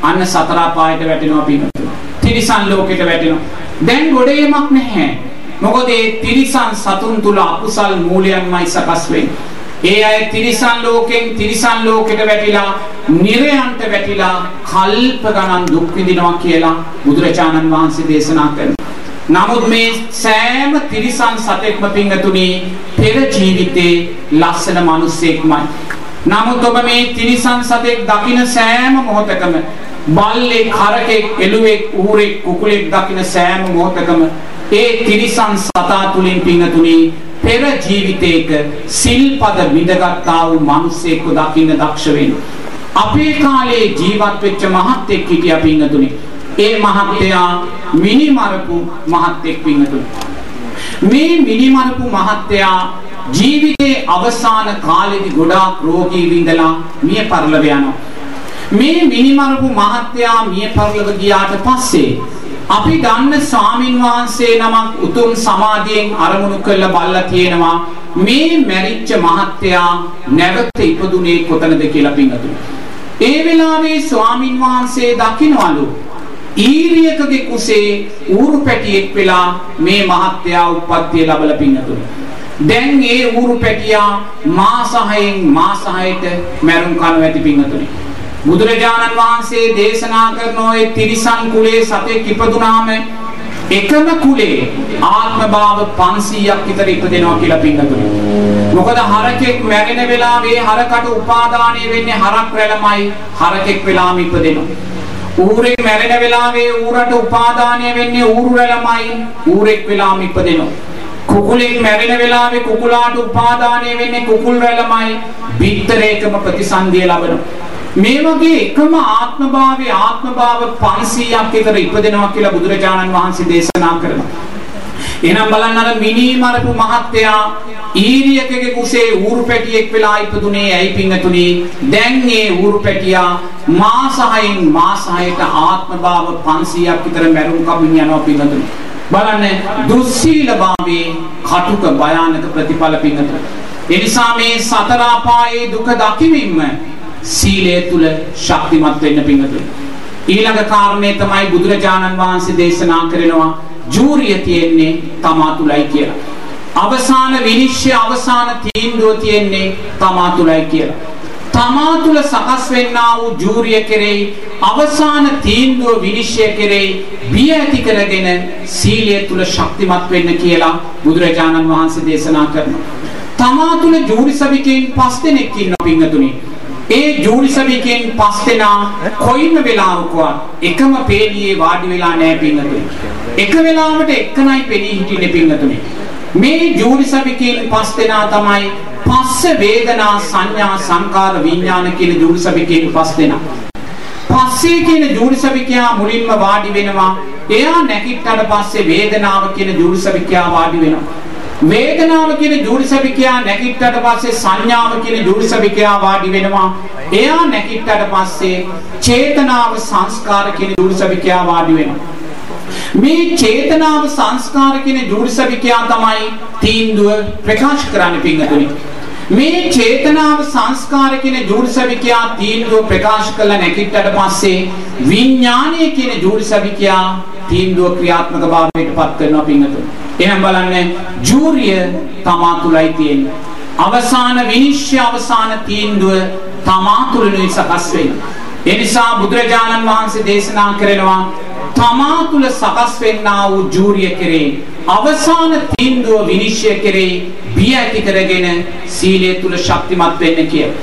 අන්න සතර පායට වැටෙනවා පින්නතුනි. තිරිසන් ලෝකෙට වැටෙනවා. දැන් ගොඩේමක් නැහැ. මොකද ඒ තිරිසන් සතුන් තුල අකුසල් මූලයන්මයි සකස් වෙන්නේ. ඒ අය තිරිසන් ලෝකෙන් තිරිසන් ලෝකෙට වැටිලා නිරයන්ට වැටිලා කල්ප ගණන් දුක් විඳිනවා කියලා බුදුරජාණන් වහන්සේ දේශනා කරනවා. නමුත් මේ සෑම තිරිසන් සතෙක්ම පිංගතුණි පෙර ජීවිතේ ලස්සන මිනිසෙක්මයි. නමුත් ඔබ මේ තිරිසන් සතෙක් දකින සෑම මොහොතකම බල්ලෙක්, හරකෙක්, එළුවෙක්, ඌරෙක්, කුකුලෙක් දකින සෑම මොහොතකම ඒ තිරිසන් සතා තුලින් පිංගතුණි පෙර ජීවිතයක සිල්පද විඳගත්තා වූ මිනිසෙක්ව දකින්න දක්ෂ වෙන්න. අපේ කාලේ ජීවත් වෙච්ච මහත්ෙක් හිටියා පින්නතුනි. ඒ මහත්තයා මිනිමරපු මහත්ෙක් පින්නතුනි. මේ මිනිමරපු මහත්තයා ජීවිතේ අවසාන කාලෙදි ගොඩාක් රෝගී විඳලා මිය පරලව යනවා. මේ මිනිමරපු මහත්තයා මිය පරලව ගියාට පස්සේ අපි දන්න ස්වාමින් වහන්සේ නමක් උතුම් සමාධියෙන් අරමුණු කරලා බලලා තියෙනවා මේ මැරිච්ච මහත්තයා නැවත ඉපදුනේ කොතනද කියලා පින්තුනි. ඒ වෙලාවේ ස්වාමින් වහන්සේ දකින්නවලු ඊරියකගේ කුසේ ඌරු පැටියෙක් වෙලා මේ මහත්තයා උප්පත්තිය ලැබලා පින්තුනි. දැන් ඒ ඌරු පැටියා මාස 6න් මාස 6ට මැරුම් කනවා ඇති පින්තුනි. බුදුරජාණන් වහන්සේ දේශනා කරන ඔය තිරිසන් කුලේ සතෙක් ඉපදුනාම එකම කුලේ ආත්ම භාව 500ක් විතර ඉපදෙනවා කියලා පින්නතුනි. මොකද හරකෙක් මැරෙන වෙලාවේ හරකට උපාදානය වෙන්නේ හරක් රැළමයි හරකෙක් වෙලාම ඉපදෙනවා. ඌරේ මැරෙන වෙලාවේ ඌරට උපාදානය වෙන්නේ ඌරු රැළමයි ඌරෙක් වෙලාම ඉපදෙනවා. කුකුලෙක් මැරෙන වෙලාවේ කුකුලාට උපාදානය වෙන්නේ කුකුල් රැළමයි බිත්තරේකම ප්‍රතිසන්දිය ලබනවා. මේ වගේ එකම ආත්මභාවයේ ආත්මභාව 500ක් විතර ඉපදෙනවා කියලා බුදුරජාණන් වහන්සේ දේශනා කරනවා. එහෙනම් බලන්න අර මිනී මරපු මහත්තයා ඊරියකගේ කුසේ ඌරු පැටියෙක් වෙලා ඉපදුනේ ඇයි පිංගතුනි? දැන් ඒ ඌරු පැටියා මාස 6න් මාස 6ට ආත්ම භාව 500ක් විතර මැරුම් කමින් යනවා පිංගතුනි. බලන්න දුස්සීලභාවයේ කටුක භයානක ප්‍රතිඵල පිංගතුනි. ඒ නිසා මේ සතර අපායේ දුක දකිමින්ම සීලය තුල ශක්තිමත් වෙන්න පිංගතුනි. ඊළඟ කාරණේ තමයි බුදුරජාණන් වහන්සේ දේශනා කරනවා ජූරිය තියෙන්නේ තමා තුලයි කියලා. අවසාන විනිශ්චය අවසාන තීන්දුව තියෙන්නේ තමා තුලයි කියලා. තමා තුල සකස් වෙන්නා වූ ජූරිය කෙරෙහි අවසාන තීන්දුව විනිශ්චය කෙරෙහි බිය ඇති කරගෙන සීලය තුල ශක්තිමත් වෙන්න කියලා බුදුරජාණන් වහන්සේ දේශනා කරනවා. තමා තුල ජූරි සභිකයන් පස් දෙනෙක් ඉන්නවා පින්වතුනි. ඒ ජූරි සභිකයන් පස් දෙනා කොයිම වෙලාවකවත් එකම පේළියේ වාඩි වෙලා නැහැ පින්වතුනි. එක වෙලාවට එක්කනයි පෙනී හිටින්නේ පින්වතුනි. මේ ජූරි සභිකයන් පස් දෙනා තමයි පස්ස වේදනා සංඥා සංකාර විඥාන කියන ජූරි සභිකයන් පස් දෙනා. පස්සේ කියන ජූරි සභිකයා මුලින්ම වාඩි වෙනවා. එයා නැගිට්ටට පස්සේ වේදනාව කියන ජූරි සභිකයා වාඩි වෙනවා. වේදනාව කියන ජූරිසබිකයා නැගිට්ටට පස්සේ සංඥාව කියන ජූරිසබිකයා වාඩි වෙනවා. එයා නැගිට්ටට පස්සේ චේතනාව සංස්කාර කියන ජූරිසබිකයා වාඩි වෙනවා. මේ චේතනාව සංස්කාර කියන ජූරිසබිකයා තමයි තීන්දුව ප්‍රකාශ කරන්න පිංගතුනි. මේ චේතනාව සංස්කාර කියන ජූරිසබිකයා තීන්දුව ප්‍රකාශ කළ නැගිට්ටට පස්සේ විඥානය කියන ජූරිසබිකයා තීන්දුව ක්‍රියාත්මක භාවයට පත් කරනවා පිංගතුනි. එහෙනම් බලන්න ජූරිය තමා තුලයි තියෙන්නේ. අවසාන විනිශ්චය අවසාන තීන්දුව තමා තුලනේ සකස් වෙන්නේ. ඒ නිසා බුදුරජාණන් වහන්සේ දේශනා කරනවා තමා තුල සකස් වෙන්නා වූ ජූරිය කෙරේ අවසාන තීන්දුව විනිශ්චය කෙරේ බිය ඇති කරගෙන සීලය තුල ශක්තිමත් වෙන්න කියලා.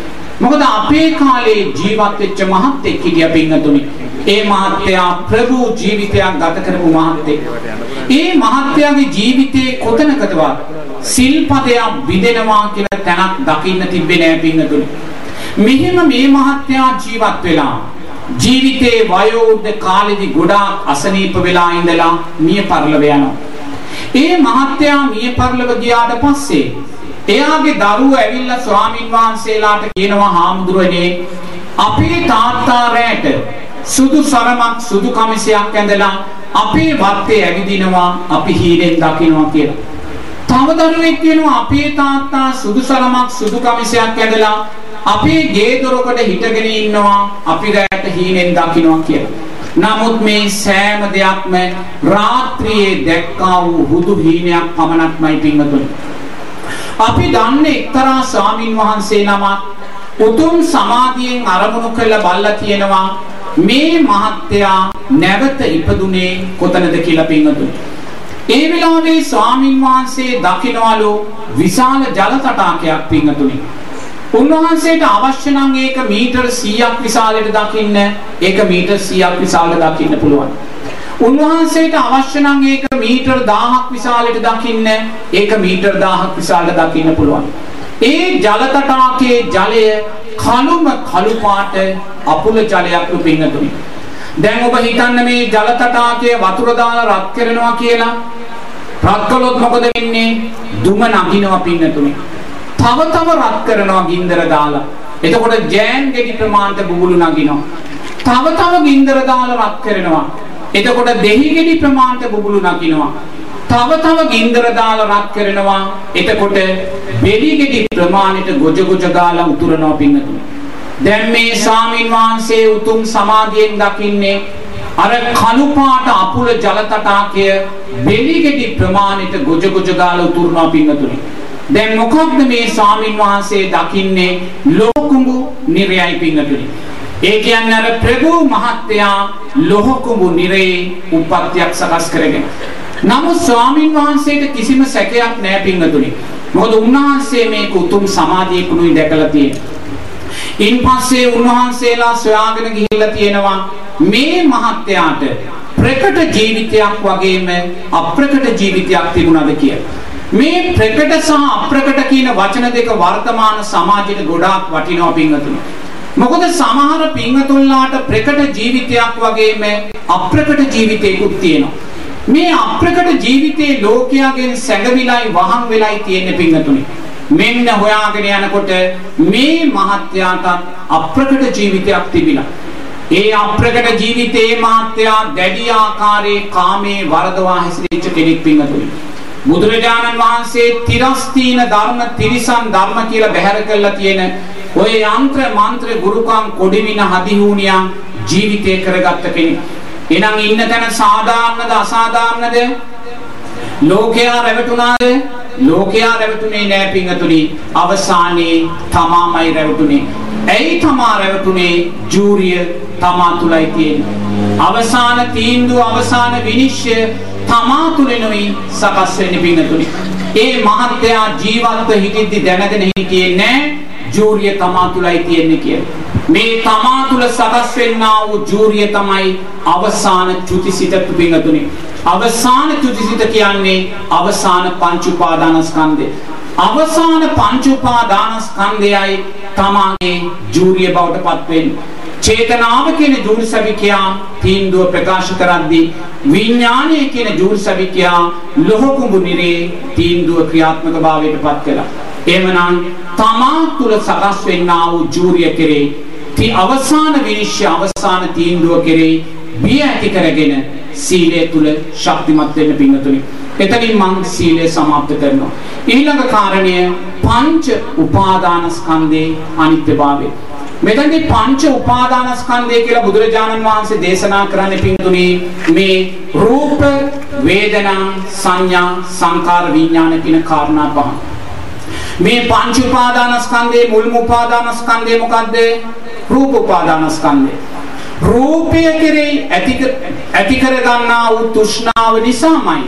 මොකද අපේ කාලේ ජීවත් වෙච්ච මහත්ෙක් හිටියා පින්නතුනි. ඒ මහත්තයා ප්‍රභු ජීවිතයක් ගත කරපු මහත්තයෙක්. ඒ මහත්තයාගේ ජීවිතේ කොතනකදවත් සිල්පදයක් බිඳෙනවා කියලා තැනක් දකින්න තිබ්බේ නෑ පින්නතුනි. මෙහෙම මේ මහත්තයා ජීවත් වෙලා ජීවිතේ වයෝවෘද්ධ කාලෙදි ගොඩාක් අසනීප වෙලා ඉඳලා මිය පරලව යනවා. ඒ මහත්තයා මිය පරලව ගියාට පස්සේ එයාගේ දරුවෝ ඇවිල්ලා ස්වාමින් වහන්සේලාට කියනවා හාමුදුරනේ අපේ තාත්තා රැට සුදු සරමක් සුදු කමිසයක් ඇඳලා අපේ වත්තේ ඇවිදිනවා අපි හීනෙන් දකින්නවා කියලා. තව දරුවෙක් කියනවා අපේ තාත්තා සුදු සරමක් සුදු කමිසයක් ඇඳලා අපේ ගේ දොරකට හිටගෙන ඉන්නවා අපි රැට හීනෙන් දකින්නවා කියලා. නමුත් මේ සෑම දෙයක්ම රාත්‍රියේ දැක්කා වූ හුදු හීනයක් පමණක්මයි පින්වතුනි. අපි දන්නේ එක්තරා ස්වාමින් වහන්සේ නමක් උතුම් සමාධියෙන් අරමුණු කළ බල්ලා කියනවා මේ මහත්තයා නැවත ඉපදුනේ කොතනද කියලා පින්වතුනි. ඒ වෙලාවේ ස්වාමින් වහන්සේ දකින්නවලු විශාල ජල තටාකයක් පින්වතුනි. උන්වහන්සේට අවශ්‍ය නම් ඒක මීටර් 100ක් විශාලයට දකින්න ඒක මීටර් 100ක් විශාලට දකින්න පුළුවන්. උන්වහන්සේට අවශ්‍ය නම් ඒක මීටර් 1000ක් විශාලයට දකින්න ඒක මීටර් 1000ක් විශාලට දකින්න පුළුවන්. ඒ ජල තටාකයේ ජලය කළුම කළු පාට අපුල ජලයක් පින්නතුනි. දැන් ඔබ හිතන්න මේ ජල තටාකයේ වතුර දාලා රත් කරනවා කියලා. රත් කළොත් මොකද වෙන්නේ? දුම නගිනවා පින්නතුනි. තව තව රත් කරනවා ගින්දර දාලා. එතකොට ජෑන් ගෙඩි ප්‍රමාණයට බුබුලු නගිනවා. තව තව ගින්දර දාලා රත් කරනවා. එතකොට දෙහි ගෙඩි ප්‍රමාණයට බුබුලු නගිනවා. තව තව ගින්දර දාලා රත් කරනවා. එතකොට බෙලි ගෙඩි ප්‍රමාණයට ගොජ ගොජ ගාලා උතුරනවා පින්නතුනි. දැන් මේ ස්වාමින් වහන්සේ උතුම් සමාධියෙන් දකින්නේ අර කළු පාට අපුල ජල තටාකය බෙලි ගෙඩි ප්‍රමාණයට ගොජ ගොජ ගාලා උතුරනවා පින්නතුනි. දැන් මොකක්ද මේ ස්වාමින් වහන්සේ දකින්නේ ලෝකුඹු නිරයයි පින්නතුනි. ඒ කියන්නේ අර ප්‍රභු මහත්තයා ලෝකුඹු නිරේ උප්පත්තියක් සකස් කරගෙන. නමුත් ස්වාමින් වහන්සේට කිසිම සැකයක් නැහැ පින්නතුනි. මොකද උන්වහන්සේ මේක උතුම් සමාධියකුණුයි දැකලා තියෙනවා. ඉන් පස්සේ උන්වහන්සේලා සොයාගෙන ගිහිල්ලා තියෙනවා මේ මහත්තයාට ප්‍රකට ජීවිතයක් වගේම අප්‍රකට ජීවිතයක් තිබුණාද කියලා. මේ ප්‍රකට සහ අප්‍රකට කියන වචන දෙක වර්තමාන සමාජයට ගොඩාක් වටිනවා පින්වතුනි. මොකද සමහර පින්වතුන්ලාට ප්‍රකට ජීවිතයක් වගේම අප්‍රකට ජීවිතයකුත් තියෙනවා. මේ අප්‍රකට ජීවිතේ ලෝකයාගෙන් සැඟවිලයි වහන් වෙලයි තියෙන පිංගතුනි. මෙන්න හොයාගෙන යනකොට මේ මහත්යාට අප්‍රකට ජීවිතයක් තිබිලා. ඒ අප්‍රකට ජීවිතේ මහත්යා දැඩි ආකාරයේ කාමේ වරදවා හැසිරෙච්ච කෙනෙක් පිංගතුනි. බුදුරජාණන් වහන්සේ තිරස්තීන ධර්ම තිරිසන් ධර්ම කියලා බැහැර කරලා තියෙන ඔය යంత్ర මන්ත්‍ර ගුරුකම් කොඩිවින හදිහූනියන් ජීවිතේ කරගත්ත කෙනෙක්. එනම් ඉන්න තැන සාධාරණද අසාධාරණද? ලෝකයා රැවටුණාද? ලෝකයා රැවටුනේ නෑ පිංගතුනි. අවසානයේ තමාමයි රැවටුනේ. ඇයි තමා රැවටුනේ? ජූරිය තමා තුලයි තියෙන්නේ. අවසාන තීන්දුව අවසාන විනිශ්චය තමා තුලිනුයි සකස් වෙන්නේ පිංගතුනි. ඒ මහත්යා ජීවත්ව හිටිද්දි දැනගෙන හිටියේ නෑ ජූරිය තමා තුලයි තියෙන්නේ කියලා. මේ තමා තුල සකස් වෙන්නා වූ ජූරිය තමයි අවසාන චුතිසිත පිංගතුනි. අවසාන චුතිසිත කියන්නේ අවසාන පංච උපාදානස්කන්ධය. අවසාන පංච උපාදානස්කන්ධයයි තමාගේ ජූරිය බවට පත් වෙන්නේ. චේතනාව කියන ජූර්සවිකයා තීන්දුව ප්‍රකාශ කරද්දී විඥානය කියන ජූර්සවිකයා ලොහකුඹු නිරේ තීන්දුව ක්‍රියාත්මක භාවයට පත් කළා. එමනම් තමා තුළ සකස් වෙන්නා වූ ජූරිය කෙරේ ති අවසාන විනිශ්චය අවසාන තීන්දුව කෙරේ බිය ඇති කරගෙන සීලය තුළ ශක්තිමත් වෙන්න පින්නතුනි. එතනින් මං සීලය સમાප්ත කරනවා. ඊළඟ කාරණය පංච උපාදානස්කන්ධේ අනිත්‍යභාවය. මෙතනදී පංච උපාදානස්කන්ධය කියලා බුදුරජාණන් වහන්සේ දේශනා කරන්නේ පිංගතුනි මේ රූප, වේදනා, සංඥා, සංකාර, විඥාන කියන කාරණා පහ. මේ පංච උපාදානස්කන්ධේ මුල්ම උපාදානස්කන්ධය මොකද්ද? රූප උපාදානස්කන්ධය. රූපය කෙරෙහි ඇති ඇති කර ගන්නා වූ තෘෂ්ණාව නිසාමයි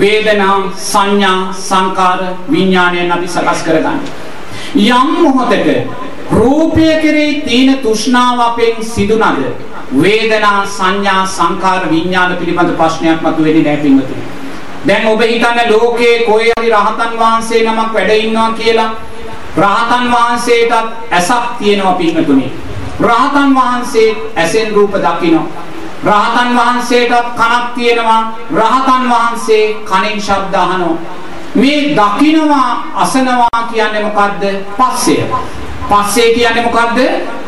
වේදනා සංඥා සංකාර විඥානයන් අපි සකස් කරගන්නේ. යම් මොහොතක රූපය කෙරෙහි තීන තෘෂ්ණාව අපෙන් සිදුනද වේදනා සංඥා සංකාර විඥාන පිළිබඳ ප්‍රශ්නයක් මතුවෙන්නේ නැහැ පින්වතුනි. දැන් ඔබ හිතන්නේ ලෝකේ කොහේ හරි රහතන් වහන්සේ නමක් වැඩ ඉන්නවා කියලා රහතන් වහන්සේටත් ඇසක් තියෙනවා පින්වතුනි. රහතන් වහන්සේ ඇසෙන් රූප දකිනවා. රහතන් වහන්සේටත් කනක් තියෙනවා. රහතන් වහන්සේ කනෙන් ශබ්ද අහනවා. මේ දකිනවා අසනවා කියන්නේ මොකද්ද? පස්සය. පස්සේ කියන්නේ මොකද්ද?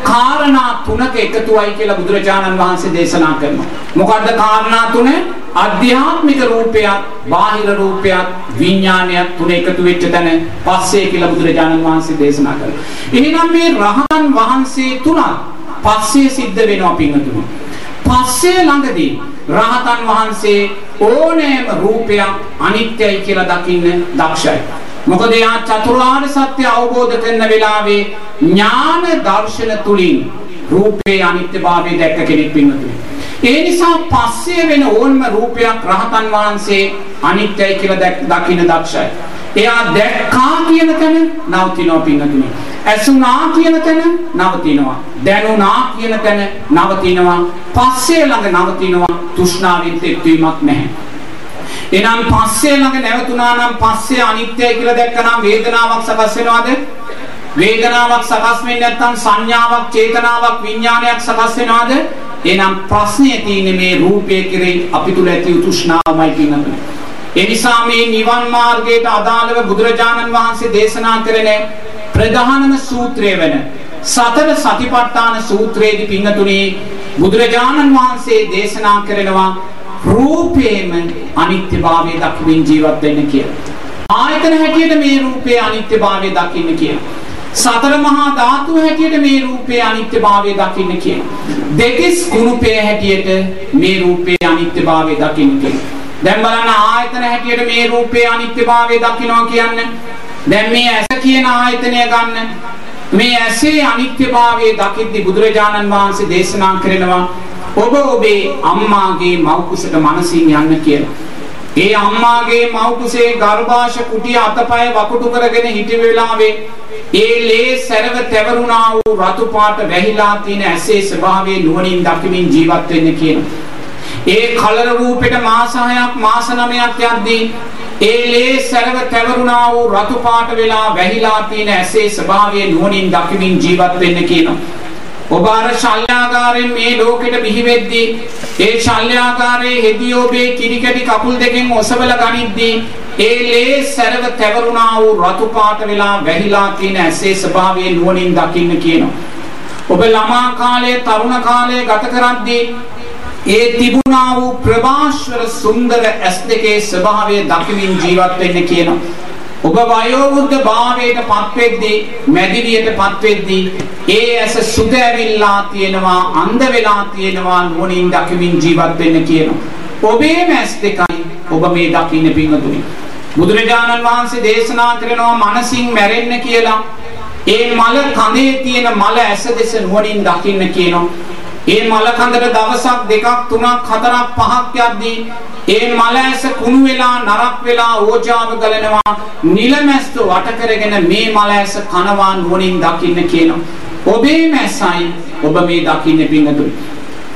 කාරණා තුනක එකතුවයි කියලා බුදුරජාණන් වහන්සේ දේශනා කරනවා. මොකද්ද කාරණා තුන? අධ්‍යාත්මික රූපයත්, බාහිර රූපයත්, විඥානයත් තුන එකතු වෙච්ච තැන පස්සේ කියලා බුදුරජාණන් වහන්සේ දේශනා කරනවා. එහෙනම් මේ රහතන් වහන්සේ තුනත් පස්සේ සිද්ධ වෙනවා පින්වතුනි. පස්සේ ළඟදී රහතන් වහන්සේ ඕනෑම රූපයක් අනිත්‍යයි කියලා දකින්න දක්ෂයි. මොකද එයා චතුරාර්ය සත්‍ය අවබෝධ කරන වෙලාවේ ඥාන දර්ශන තුලින් රූපේ අනිත්‍යභාවය දැක්ක කෙනෙක් පින්වතුනි. ඒ නිසා පස්සේ වෙන ඕනම රූපයක් රහතන් වහන්සේ අනිත්‍යයි කියලා දකින්න දක්ෂයි. එයා දැක්කා කියන තැන නවතිනවා පින්වතුනි. ඇසුණා කියන තැන නවතිනවා. දැනුණා කියන තැන නවතිනවා. පස්සේ ළඟ නවතිනවා. තෘෂ්ණාවෙන් තෙත්වීමක් නැහැ. එනම් පස්සේ ළඟ නැවතුණා නම් පස්සේ අනිත්‍යයි කියලා දැක්කනම් වේදනාවක් සකස් වෙනවද? වේදනාවක් සකස් වෙන්නේ නැත්නම් සංඥාවක්, චේතනාවක්, විඥානයක් සකස් වෙනවද? එහෙනම් ප්‍රශ්නේ තියෙන්නේ මේ රූපය කෙරෙහි අපි තුල ඇති තෘෂ්ණාවමයි කියනවා. ඒ නිසා මේ නිවන් මාර්ගයට අදාළව බුදුරජාණන් වහන්සේ දේශනා කරන ප්‍රධානම සූත්‍රය වෙන සතර සතිපට්ඨාන සූත්‍රයේදී පින්නතුනේ බුදුරජාණන් වහන්සේ දේශනා කරනවා රූපේම අනිත්‍යභාවය දක්වමින් ජීවත් වෙන්න කියලා. ආයතන හැටියට මේ රූපේ අනිත්‍යභාවය දකින්න කියලා. සතර මහා ධාතු හැටියට මේ රූපේ අනිත්‍යභාවය දකින්න කියලා. දෙතිස් කුණුපේ හැටියට මේ රූපේ අනිත්‍යභාවය දකින්න කියලා. දැන් බලන්න ආයතන හැටියට මේ රූපේ අනිත්‍යභාවය දකින්නවා කියන්නේ. දැන් මේ ඇස කියන ආයතනය ගන්න. මේ ඇසේ අනිත්‍යභාවය දකිද්දි බුදුරජාණන් වහන්සේ දේශනා කරනවා ඔබ ඔබේ අම්මාගේ මව්කුසට මනසින් යන්න කියලා. ඒ අම්මාගේ මව්කුසේ ගර්භාෂ කුටිය අතපය වකුටු කරගෙන හිටි වෙලාවේ ඒ ලේ සැරව තැවරුණා වූ රතු පාට වැහිලා තියෙන ඇසේ ස්වභාවය නුවණින් දකිමින් ජීවත් වෙන්න කියනවා. ඒ කලර රූපෙට මාස 6ක් මාස 9ක් යද්දී ඒ ලේ සැරව තැවරුණා වූ රතු පාට වෙලා වැහිලා තියෙන ඇසේ ස්වභාවය නුවණින් දකිමින් ජීවත් වෙන්න කියනවා. ඔබ අර ශල්‍යාගාරයෙන් මේ ලෝකෙට බිහි වෙද්දී ඒ ශල්‍යාගාරයේ හෙදී ඔබේ කිරිකැටි කකුල් දෙකෙන් ඔසවලා ගනිද්දී ඒ ලේ සැරව තැවරුණා වූ රතු පාට වෙලා වැහිලා තියෙන ඇසේ ස්වභාවය නුවණින් දකින්න කියනවා. ඔබ ළමා කාලයේ තරුණ කාලයේ ගත කරද්දී ඒ තිබුණා වූ ප්‍රභාස්වර සුන්දර ඇස් දෙකේ ස්වභාවය දකිමින් ජීවත් වෙන්න කියනවා. ඔබ වයෝවෘද්ධ භාවයට පත් වෙද්දී මැදිරියට පත් වෙද්දී ඒ ඇස සුද ඇවිල්ලා තියෙනවා අන්ධ වෙලා තියෙනවා නුවණින් දකිමින් ජීවත් වෙන්න කියනවා. ඔබේ මැස් දෙකයි ඔබ මේ දකින්න පිංගුතුනි. බුදුරජාණන් වහන්සේ දේශනා කරනවා මනසින් මැරෙන්න කියලා. ඒ මල කඳේ තියෙන මල ඇස දෙස නුවණින් දකින්න කියනවා. ඒ මල කඳට දවසක් දෙකක් තුනක් හතරක් පහක් යද්දී ඒ මල ඇස කුණු වෙලා නරක් වෙලා ඕජාව ගලනවා. නිලමැස්තු වට කරගෙන මේ මල ඇස කනවා නුවණින් දකින්න කියනවා. ඔබේ මැස්සයි ඔබ මේ දකින්න පින්නතුයි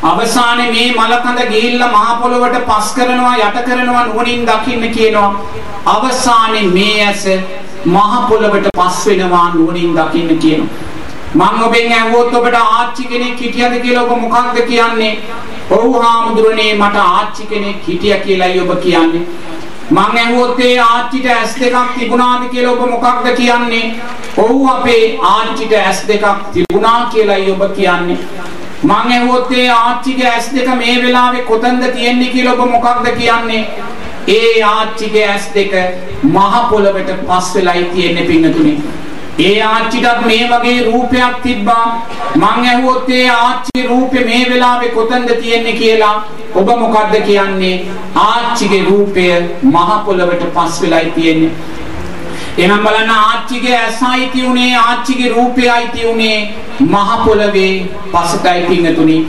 අවසානයේ මේ මල කඳ ගිහිල්ලා මහ පොළොවට පස් කරනවා යට කරනවා නුවණින් දකින්න කියනවා. අවසානයේ මේ ඇස මහ පොළොවට පස් වෙනවා නුවණින් දකින්න කියනවා. මම ඔබෙන් ඇහුවොත් ඔබට ආච්චි කෙනෙක් හිටියද කියලා ඔබ මොකක්ද කියන්නේ? ඔව් හාමුදුරනේ මට ආච්චි කෙනෙක් හිටියා කියලායි ඔබ කියන්නේ. මං ඇහුවොත් ඒ ආච්චිට ඇස් දෙකක් තිබුණාද කියලා ඔබ මොකක්ද කියන්නේ? ඔව් අපේ ආච්චිට ඇස් දෙකක් තිබුණා කියලායි ඔබ කියන්නේ. මං ඇහුවොත් ඒ ආච්චිගේ ඇස් දෙක මේ වෙලාවේ කොතනද තියෙන්නේ කියලා ඔබ මොකක්ද කියන්නේ? ඒ ආච්චිගේ ඇස් දෙක මහ පොළවට පස් වෙලයි තියෙන්නේ පින්නතුනේ. ඒ ආච්චිටත් මේ වගේ රූපයක් තිබ්බා. මං ඇහුවොත් ඒ ආච්චි රූපේ මේ වෙලාවේ කොතනද තියෙන්නේ කියලා ඔබ මොකද්ද කියන්නේ? ආච්චිගේ රූපය මහ පොළවට පස් වෙලයි තියෙන්නේ. එහෙනම් බලන්න ආච්චිගේ ඇසයි තියුනේ ආච්චිගේ රූපයයි තියුනේ මහ පොළවේ පසටයි පිංගතුනි.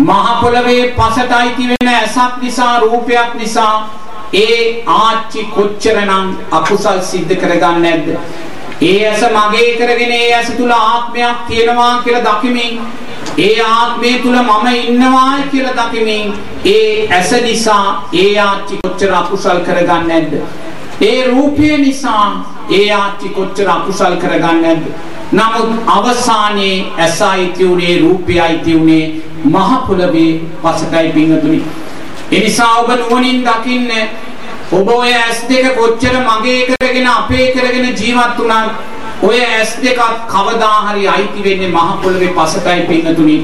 මහ පොළවේ පසටයි තිබෙන ඇසක් නිසා රූපයක් නිසා ඒ ආච්චි කොච්චරනම් අකුසල් සිද්ධ කරගන්නේ නැද්ද ඒ ඇස මගේ කරගෙන ඒ ඇස තුල ආත්මයක් තියෙනවා කියලා දකිමින් ඒ ආත්මය තුල මම ඉන්නවා කියලා දකිමින් ඒ ඇස නිසා ඒ ආච්චි කොච්චර අකුසල් කරගන්නේ නැද්ද? ඒ රූපය නිසා ඒ ආච්චි කොච්චර අකුසල් කරගන්නේ නැද්ද? නමුත් අවසානයේ ඇසයි තියුනේ රූපයයි තියුනේ මහ පොළවේ පසටයි පිංගතුනි. ඒ නිසා ඔබ නුවණින් දකින්නේ ඔබ ඔය ඇස් දෙක කොච්චර මගේ කරගෙන අපේ කරගෙන ජීවත් වුණත් ඔය ඇස් දෙකක් කවදා හරි අයිති වෙන්නේ මහ පොළවේ පසටයි පින්නතුනි.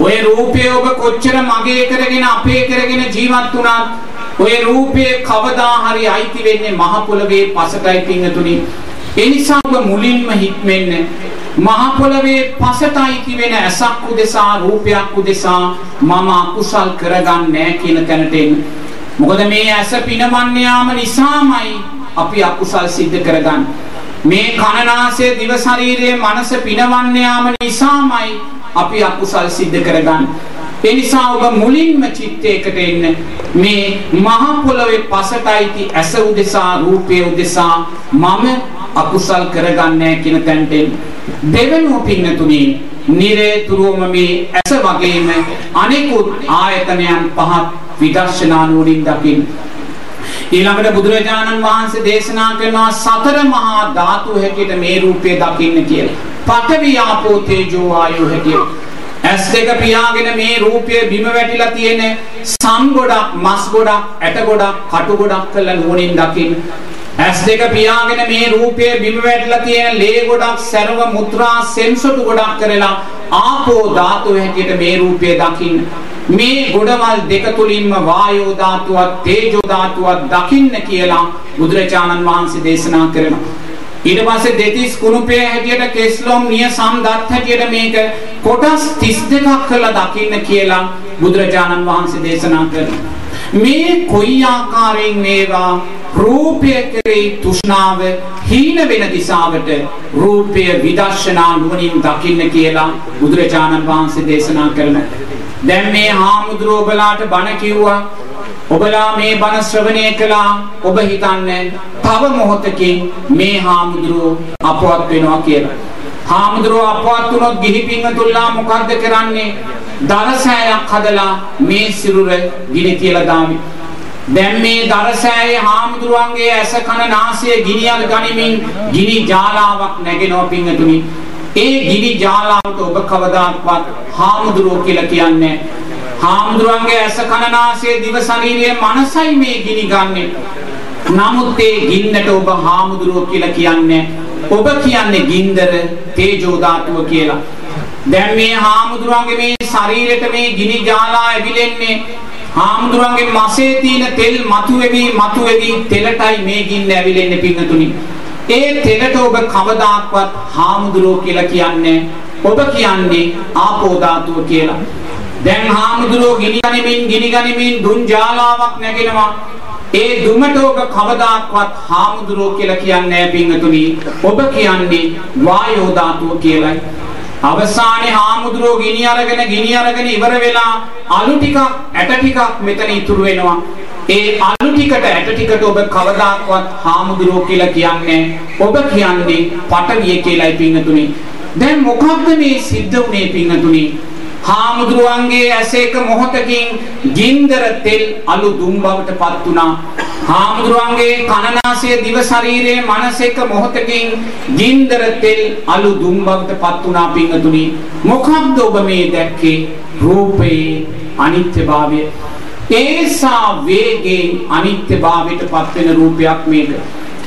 ඔය රූපය ඔබ කොච්චර මගේ කරගෙන අපේ කරගෙන ජීවත් වුණත් ඔය රූපය කවදා හරි අයිති වෙන්නේ මහ පොළවේ පසටයි පින්නතුනි. ඒ නිසා ඔබ මුලින්ම හික්මෙන්න මහ පොළවේ පසට අයිති වෙන ඇසක් උදෙසා රූපයක් උදෙසා මම අකුසල් කරගන්නේ නැහැ කියන තැනට එන්න. මොකද මේ ඇස පිනවන්න යාම නිසාමයි අපි අකුසල් සිද්ධ කරගන්නේ. මේ කනනාසය දිව ශරීරයේ මනස පිනවන්න යාම නිසාමයි අපි අකුසල් සිද්ධ කරගන්නේ. ඒ නිසා ඔබ මුලින්ම චිත්තයකට එන්න මේ මහ පොළවේ පසටයිති ඇස උදෙසා රූපය උදෙසා මම අකුසල් කරගන්නේ කියන තැනට එන්න. දෙවෙනුව පින්නතුනේ නිරේතුරුවම මේ ඇස වගේම අනෙකුත් ආයතනයන් පහත් විදර්ශනා නුවණින් දකින්න. ඊළඟට බුදුරජාණන් වහන්සේ දේශනා කරනවා සතර මහා ධාතු හැටියට මේ රූපය දකින්න කියලා. පඨවි ආපෝ තේජෝ ආයෝ හැටියට. ඇස් දෙක පියාගෙන මේ රූපය බිම වැටිලා තියෙන සම් ගොඩක්, මස් ගොඩක්, ඇට ගොඩක්, කටු ගොඩක් කළා නුවණින් දකින්න. ඇස් දෙක පියාගෙන මේ රූපය බිම වැටලා තියෙන ලේ ගොඩක්, සරව මුත්‍රා, සෙන්සොටු ගොඩක් කරලා ආපෝ ධාතු හැටියට මේ රූපය දකින්න. මේ ගොඩවල් දෙක තුලින්ම වායෝ ධාතුවත් තේජෝ ධාතුවත් දකින්න කියලා බුදුරජාණන් වහන්සේ දේශනා කරනවා. ඊට පස්සේ දෙතිස් කුණුපේ හැටියට කෙස්ලොම් නිය සම්දත් හැටියට මේක කොටස් 32ක් කරලා දකින්න කියලා බුදුරජාණන් වහන්සේ දේශනා කරනවා. මේ කොයි ආකාරයෙන් මේවා රූපය කෙරෙහි තෘෂ්ණාව හීන වෙන දිශාවට රූපය විදර්ශනා නුවණින් දකින්න කියලා බුදුරජාණන් වහන්සේ දේශනා කරනවා. දැන් මේ හාමුදුරුවෝ ඔබලාට බණ කිව්වා. ඔබලා මේ බණ ශ්‍රවණය කළා. ඔබ හිතන්නේ තව මොහොතකින් මේ හාමුදුරුවෝ අපවත් වෙනවා කියලා. හාමුදුරුවෝ අපවත් වුණොත් ගිහි පින්වතුන්ලා මොකද්ද කරන්නේ? දරසෑයක් හදලා මේ සිරුර ගිනි තියලා දාමි. දැන් මේ දරසෑයේ හාමුදුරුවන්ගේ ඇස කන නාසය ගිනියල් ගනිමින් ගිනි ජාලාවක් නැගෙනවා පින්වතුනි. ඒ ගිනි ජාලාවට ඔබ කවදාවත් හාමුදුරුවෝ කියලා කියන්නේ හාමුදුරුවන්ගේ ඇස කනනාසය දිව ශරීරය මනසයි මේ ගිනි ගන්නෙ. නමුත් ඒ ගින්නට ඔබ හාමුදුරුවෝ කියලා කියන්නේ ඔබ කියන්නේ ගින්දර තේජෝ ධාතුව කියලා. දැන් මේ හාමුදුරුවන්ගේ මේ ශරීරෙට මේ ගිනි ජාලා ඇවිලෙන්නේ හාමුදුරුවන්ගේ මසේ තියෙන තෙල් මතුවේවි මතුවේවි තෙලටයි මේ ගින්න ඇවිලෙන්නේ පින්නතුනි. ඒ තෙලට ඔබ කවදාක්වත් හාමුදුරුවෝ කියලා කියන්නේ ඔබ කියන්නේ ආපෝ ධාතුව කියලා. දැන් හාමුදුරුවෝ ගිනි ගනිමින් ගිනි ගනිමින් දුන් ජාලාවක් නැගෙනවා. ඒ දුමට ඔබ කවදාක්වත් හාමුදුරුවෝ කියලා කියන්නේ නැහැ පින්නතුනි. ඔබ කියන්නේ වායෝ ධාතුව කියලායි. අවසානයේ හාමුදුරුවෝ ගිනි අරගෙන ගිනි අරගෙන ඉවර වෙලා අලු ටිකක් ඇට ටිකක් මෙතන ඉතුරු වෙනවා. ඒ අලු ටිකට ඇට ටිකට ඔබ කවදාක්වත් හාමුදුරුවෝ කියලා කියන්නේ ඔබ කියන්නේ පටවිය කියලායි පින්නතුනි. දැන් මොකක්ද මේ සිද්ධ වුනේ පින්නතුනි? හාමුදුරුවන්ගේ ඇස එක මොහොතකින් ගින්දර තෙල් අලු දුම් බවට පත් වුණා. හාමුදුරුවන්ගේ කනනාසය දිව ශරීරයේ මනස එක මොහොතකින් ගින්දර තෙල් අලු දුම් බවට පත් වුණා පිංගතුනි. මොකක්ද ඔබ මේ දැක්කේ? රූපේ අනිත්‍යභාවය. ඒසා වේගයෙන් අනිත්‍යභාවයට පත් වෙන රූපයක් මේක.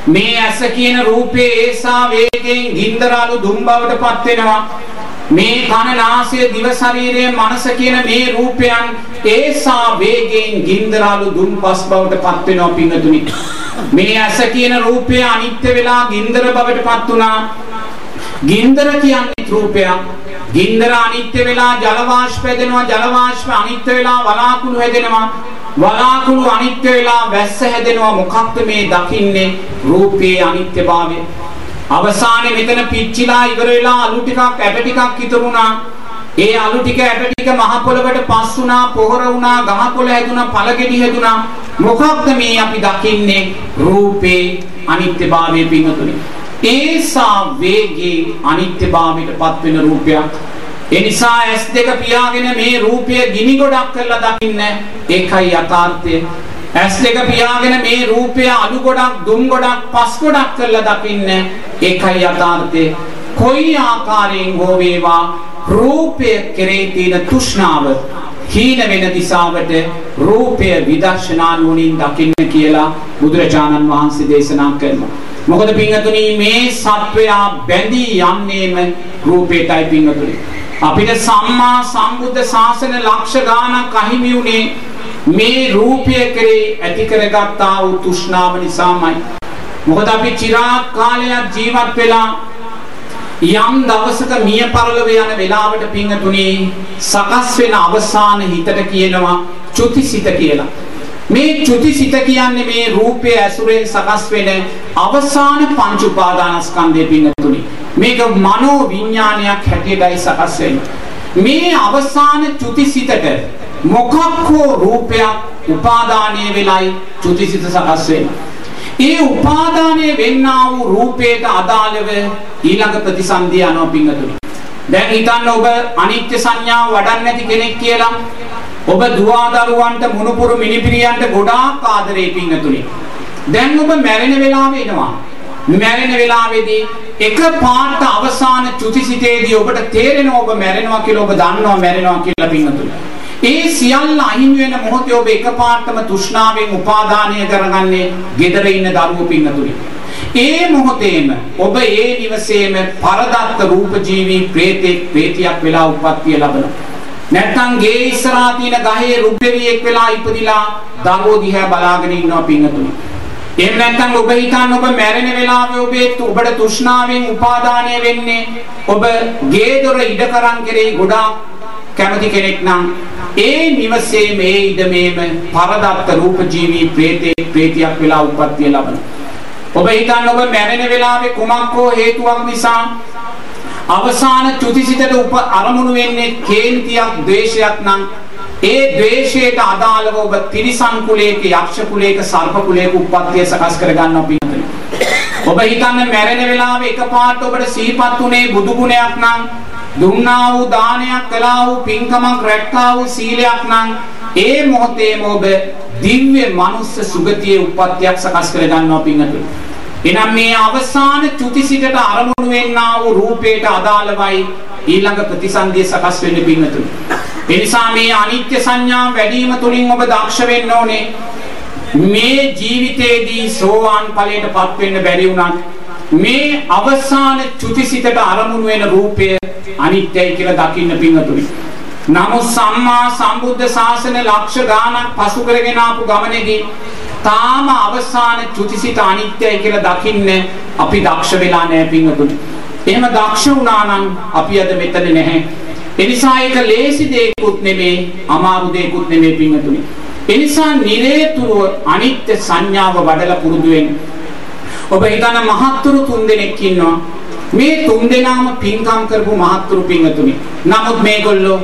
මේ ඇස කියන රූපේ ඒසා වේගයෙන් ගින්දර අලු දුම් බවට පත් වෙනවා. මේ කන නාසය දිව ශරීරය මනස කියන මේ රූපයන් ඒසා වේගයෙන් ගින්දරාලු දුම්පස් බවට පත් වෙනවා පිංගතුනි මේ ඇස කියන රූපය අනිත්‍ය වෙලා ගින්දර බවට පත් වුණා. ගින්දර කියන්නේ රූපයක්. ගින්දර අනිත්‍ය වෙලා ජල වාෂ්ප හැදෙනවා ජල වාෂ්ප අනිත්‍ය වෙලා වලාකුළු හැදෙනවා. වලාකුළු අනිත්‍ය වෙලා වැස්ස හැදෙනවා. මොකක්ද මේ දකින්නේ? රූපේ අනිත්‍යභාවය. අවසානයේ මෙතන පිච්චිලා ඉවර වෙලා අලු ටිකක් ඇට ටිකක් ඉතුරුණා. ඒ අලු ටික ඇට ටික මහ පොළවට පස් වුණා, පොහොර වුණා, ගහ පොළ හැදුනා, පළගෙඩි හැදුනා. මොකක්ද මේ අපි දකින්නේ? රූපේ අනිත්‍යභාවය පින්නතුනි. ඒසා වේගේ අනිත්‍යභාවයට පත් වෙන රූපයක්. ඒ නිසා ඇස් දෙක පියාගෙන මේ රූපය ගිනි ගොඩක් කරලා දකින්න ඒකයි යථාර්ථය. ඇස් දෙක පියාගෙන මේ රූපය අලු ගොඩක් දුම් ගොඩක් පස් ගොඩක් කරලා දකින්න ඒකයි යථාර්ථය. කොයි ආකාරයෙන් හෝ වේවා රූපය කෙරේ තියෙන තෘෂ්ණාව හීන වෙන දිශාවට රූපය විදර්ශනා නුවණින් දකින්න කියලා බුදුරජාණන් වහන්සේ දේශනා කරනවා. මොකද පින්වතුනි මේ සත්වයා බැඳී යන්නේම රූපේටයි පින්වතුනි. අපිට සම්මා සම්බුද්ධ ශාසන ලක්ෂ ගානක් අහිමි වුණේ මේ රූපය කරේ ඇති කරගත්තා වූ තෘෂ්ණාව නිසාමයි. මොකද අපි চিරාත් කාලයක් ජීවත් වෙලා යම් දවසක මිය පරලොව යන වෙලාවට පිංගතුණී සකස් වෙන අවසාන හිතට කියනවා චුතිසිත කියලා. මේ චුතිසිත කියන්නේ මේ රූපය ඇසුරෙන් සකස් වෙන අවසාන පංච උපාදානස්කන්ධය පිංගතුණී. මේක මනෝ විඥානයක් හැටියටයි සකස් වෙන්නේ. මේ අවසාන චුතිසිතට මොකක් හෝ රූපයක් උපාදානය වෙලයි චුතිසිත සකස් වෙන්නේ. ඒ උපාදානය වෙන්නා වූ රූපයට අදාළව ඊළඟ ප්‍රතිසන්දිය යනවා පිංගතුනි. දැන් හිතන්න ඔබ අනිත්‍ය සංඥාව වඩන්නේ නැති කෙනෙක් කියලා. ඔබ දුවදරුවන්ට මුණුපුරු මිනිපිරියන්ට ගොඩාක් ආදරේ පිංගතුනි. දැන් ඔබ මැරෙන වෙලාව එනවා. මැරෙන වෙලාවේදී එක පාට අවසාන චුතිසිතේදී ඔබට තේරෙනවා ඔබ මැරෙනවා කියලා ඔබ දන්නවා මැරෙනවා කියලා පිංගතුනි. ඒ සියල්ල අහිමි වෙන මොහොතේ ඔබ එකපාරටම තෘෂ්ණාවෙන් උපාදානය කරගන්නේ gedara ඉන්න දරුවෝ පින්නතුනි. ඒ මොහොතේම ඔබ ඒ නිවසේම පරදත්ත රූප ජීවි ප්‍රේතෙක් ප්‍රේතියක් වෙලා උප්පත්තිය ලබනවා. නැත්තම් ගේ ඉස්සරහා තියෙන ගහේ රුබ්බෙවියෙක් වෙලා ඉපදිලා දරුවෝ දිහා බලාගෙන ඉන්නවා පින්නතුනි. එහෙම නැත්නම් ඔබ හිතන්න ඔබ මැරෙන වෙලාවේ ඔබේ ඔබට තෘෂ්ණාවෙන් උපාදානය වෙන්නේ ඔබ ගේ දොර ඉඩ කරන් කෙරේ ගොඩාක් කැමති කෙනෙක් නම් ඒ නිවසේ මේ ඉඩමේම පරදත්ත රූප ජීවී ප්‍රේතේ ප්‍රේතියක් වෙලා උප්පත්තිය ලබන. ඔබ හිතන්න ඔබ මැරෙන වෙලාවේ කුමක් හෝ හේතුවක් නිසා අවසාන චුතිසිතට උප අරමුණු වෙන්නේ කේන්තියක් ද්වේෂයක් නම් ඒ ද්වේෂයට අදාළව ඔබ තිරිසන් කුලයක යක්ෂ කුලයක සර්ප කුලයක උප්පත්තිය සකස් කර ගන්නවා පිටුනේ. ඔබ හිතන්න මැරෙන වෙලාවේ එකපාරට ඔබට සිහිපත් උනේ බුදු ගුණයක් නම් දුන්නා වූ දානයක් කළා වූ පින්කමක් රැක්කා වූ සීලයක් නම් ඒ මොහොතේම ඔබ දිව්‍ය මනුස්ස සුගතියේ උප්පත්තියක් සකස් කර ගන්නවා පින්වතුනි. එනම් මේ අවසාන චුතිසිතට අරමුණු වෙන්නා වූ රූපයට අදාළවයි ඊළඟ ප්‍රතිසන්දිය සකස් වෙන්න පින්නතුනි. ඒ නිසා මේ අනිත්‍ය සංඥා වැඩිම තුලින් ඔබ දක්ෂ වෙන්න ඕනේ. මේ ජීවිතේදී සෝවාන් ඵලයටපත් වෙන්න බැරි වුණත් මේ අවසාන චුතිසිතට අරමුණු වෙන රූපය අනිත්‍යයි කියලා දකින්න පින්නතුනි. නමුත් සම්මා සම්බුද්ධ ශාසන ලක්ෂ ගානක් පසු කරගෙන ආපු ගමනේදී තාම අවසාන චුතිසිත අනිත්‍යයි කියලා දකින්න අපි දක්ෂ වෙලා නැහැ පින්නතුනි. එහෙම දක්ෂ වුණා නම් අපි අද මෙතන නැහැ. එනිසා ඒක ලේසි දෙයක්ුත් නෙමේ අමාරු දෙයක්ුත් නෙමේ පින්නතුනි. එනිසා නිරේතුරුව අනිත්‍ය සංඥාව වඩලා පුරුදු වෙන්න. ඔබ හිතන මහත්තුරු තුන් දෙනෙක් ඉන්නවා. මේ තුන් දෙනාම පින්කම් කරපු මහත්තුරු පින්තුනි. නමුත් මේගොල්ලෝ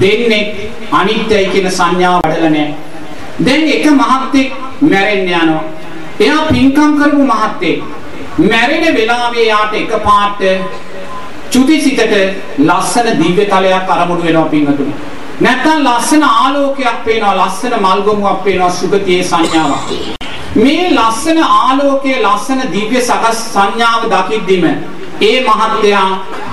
දෙන්නේ අනිත්‍යයි කියන සංඥාව වඩලා නැහැ. දැන් එක මහත්තෙක් මැරෙන්න යනවා. එයා පින්කම් කරපු මහත්තෙක්. මැරෙන වෙලාවේ යාට එකපාරට චුතිසිතට ලස්සන දිව්‍ය තලයක් අරමුණු වෙනවා පින්වතුනි. නැත්තම් ලස්සන ආලෝකයක් පේනවා ලස්සන මල්ගොමුවක් පේනවා සුගතියේ සංඥාවක්. මේ ලස්සන ආලෝකයේ ලස්සන දිව්‍ය සකස් සංඥාව දකිද්දිම ඒ මහත්තයා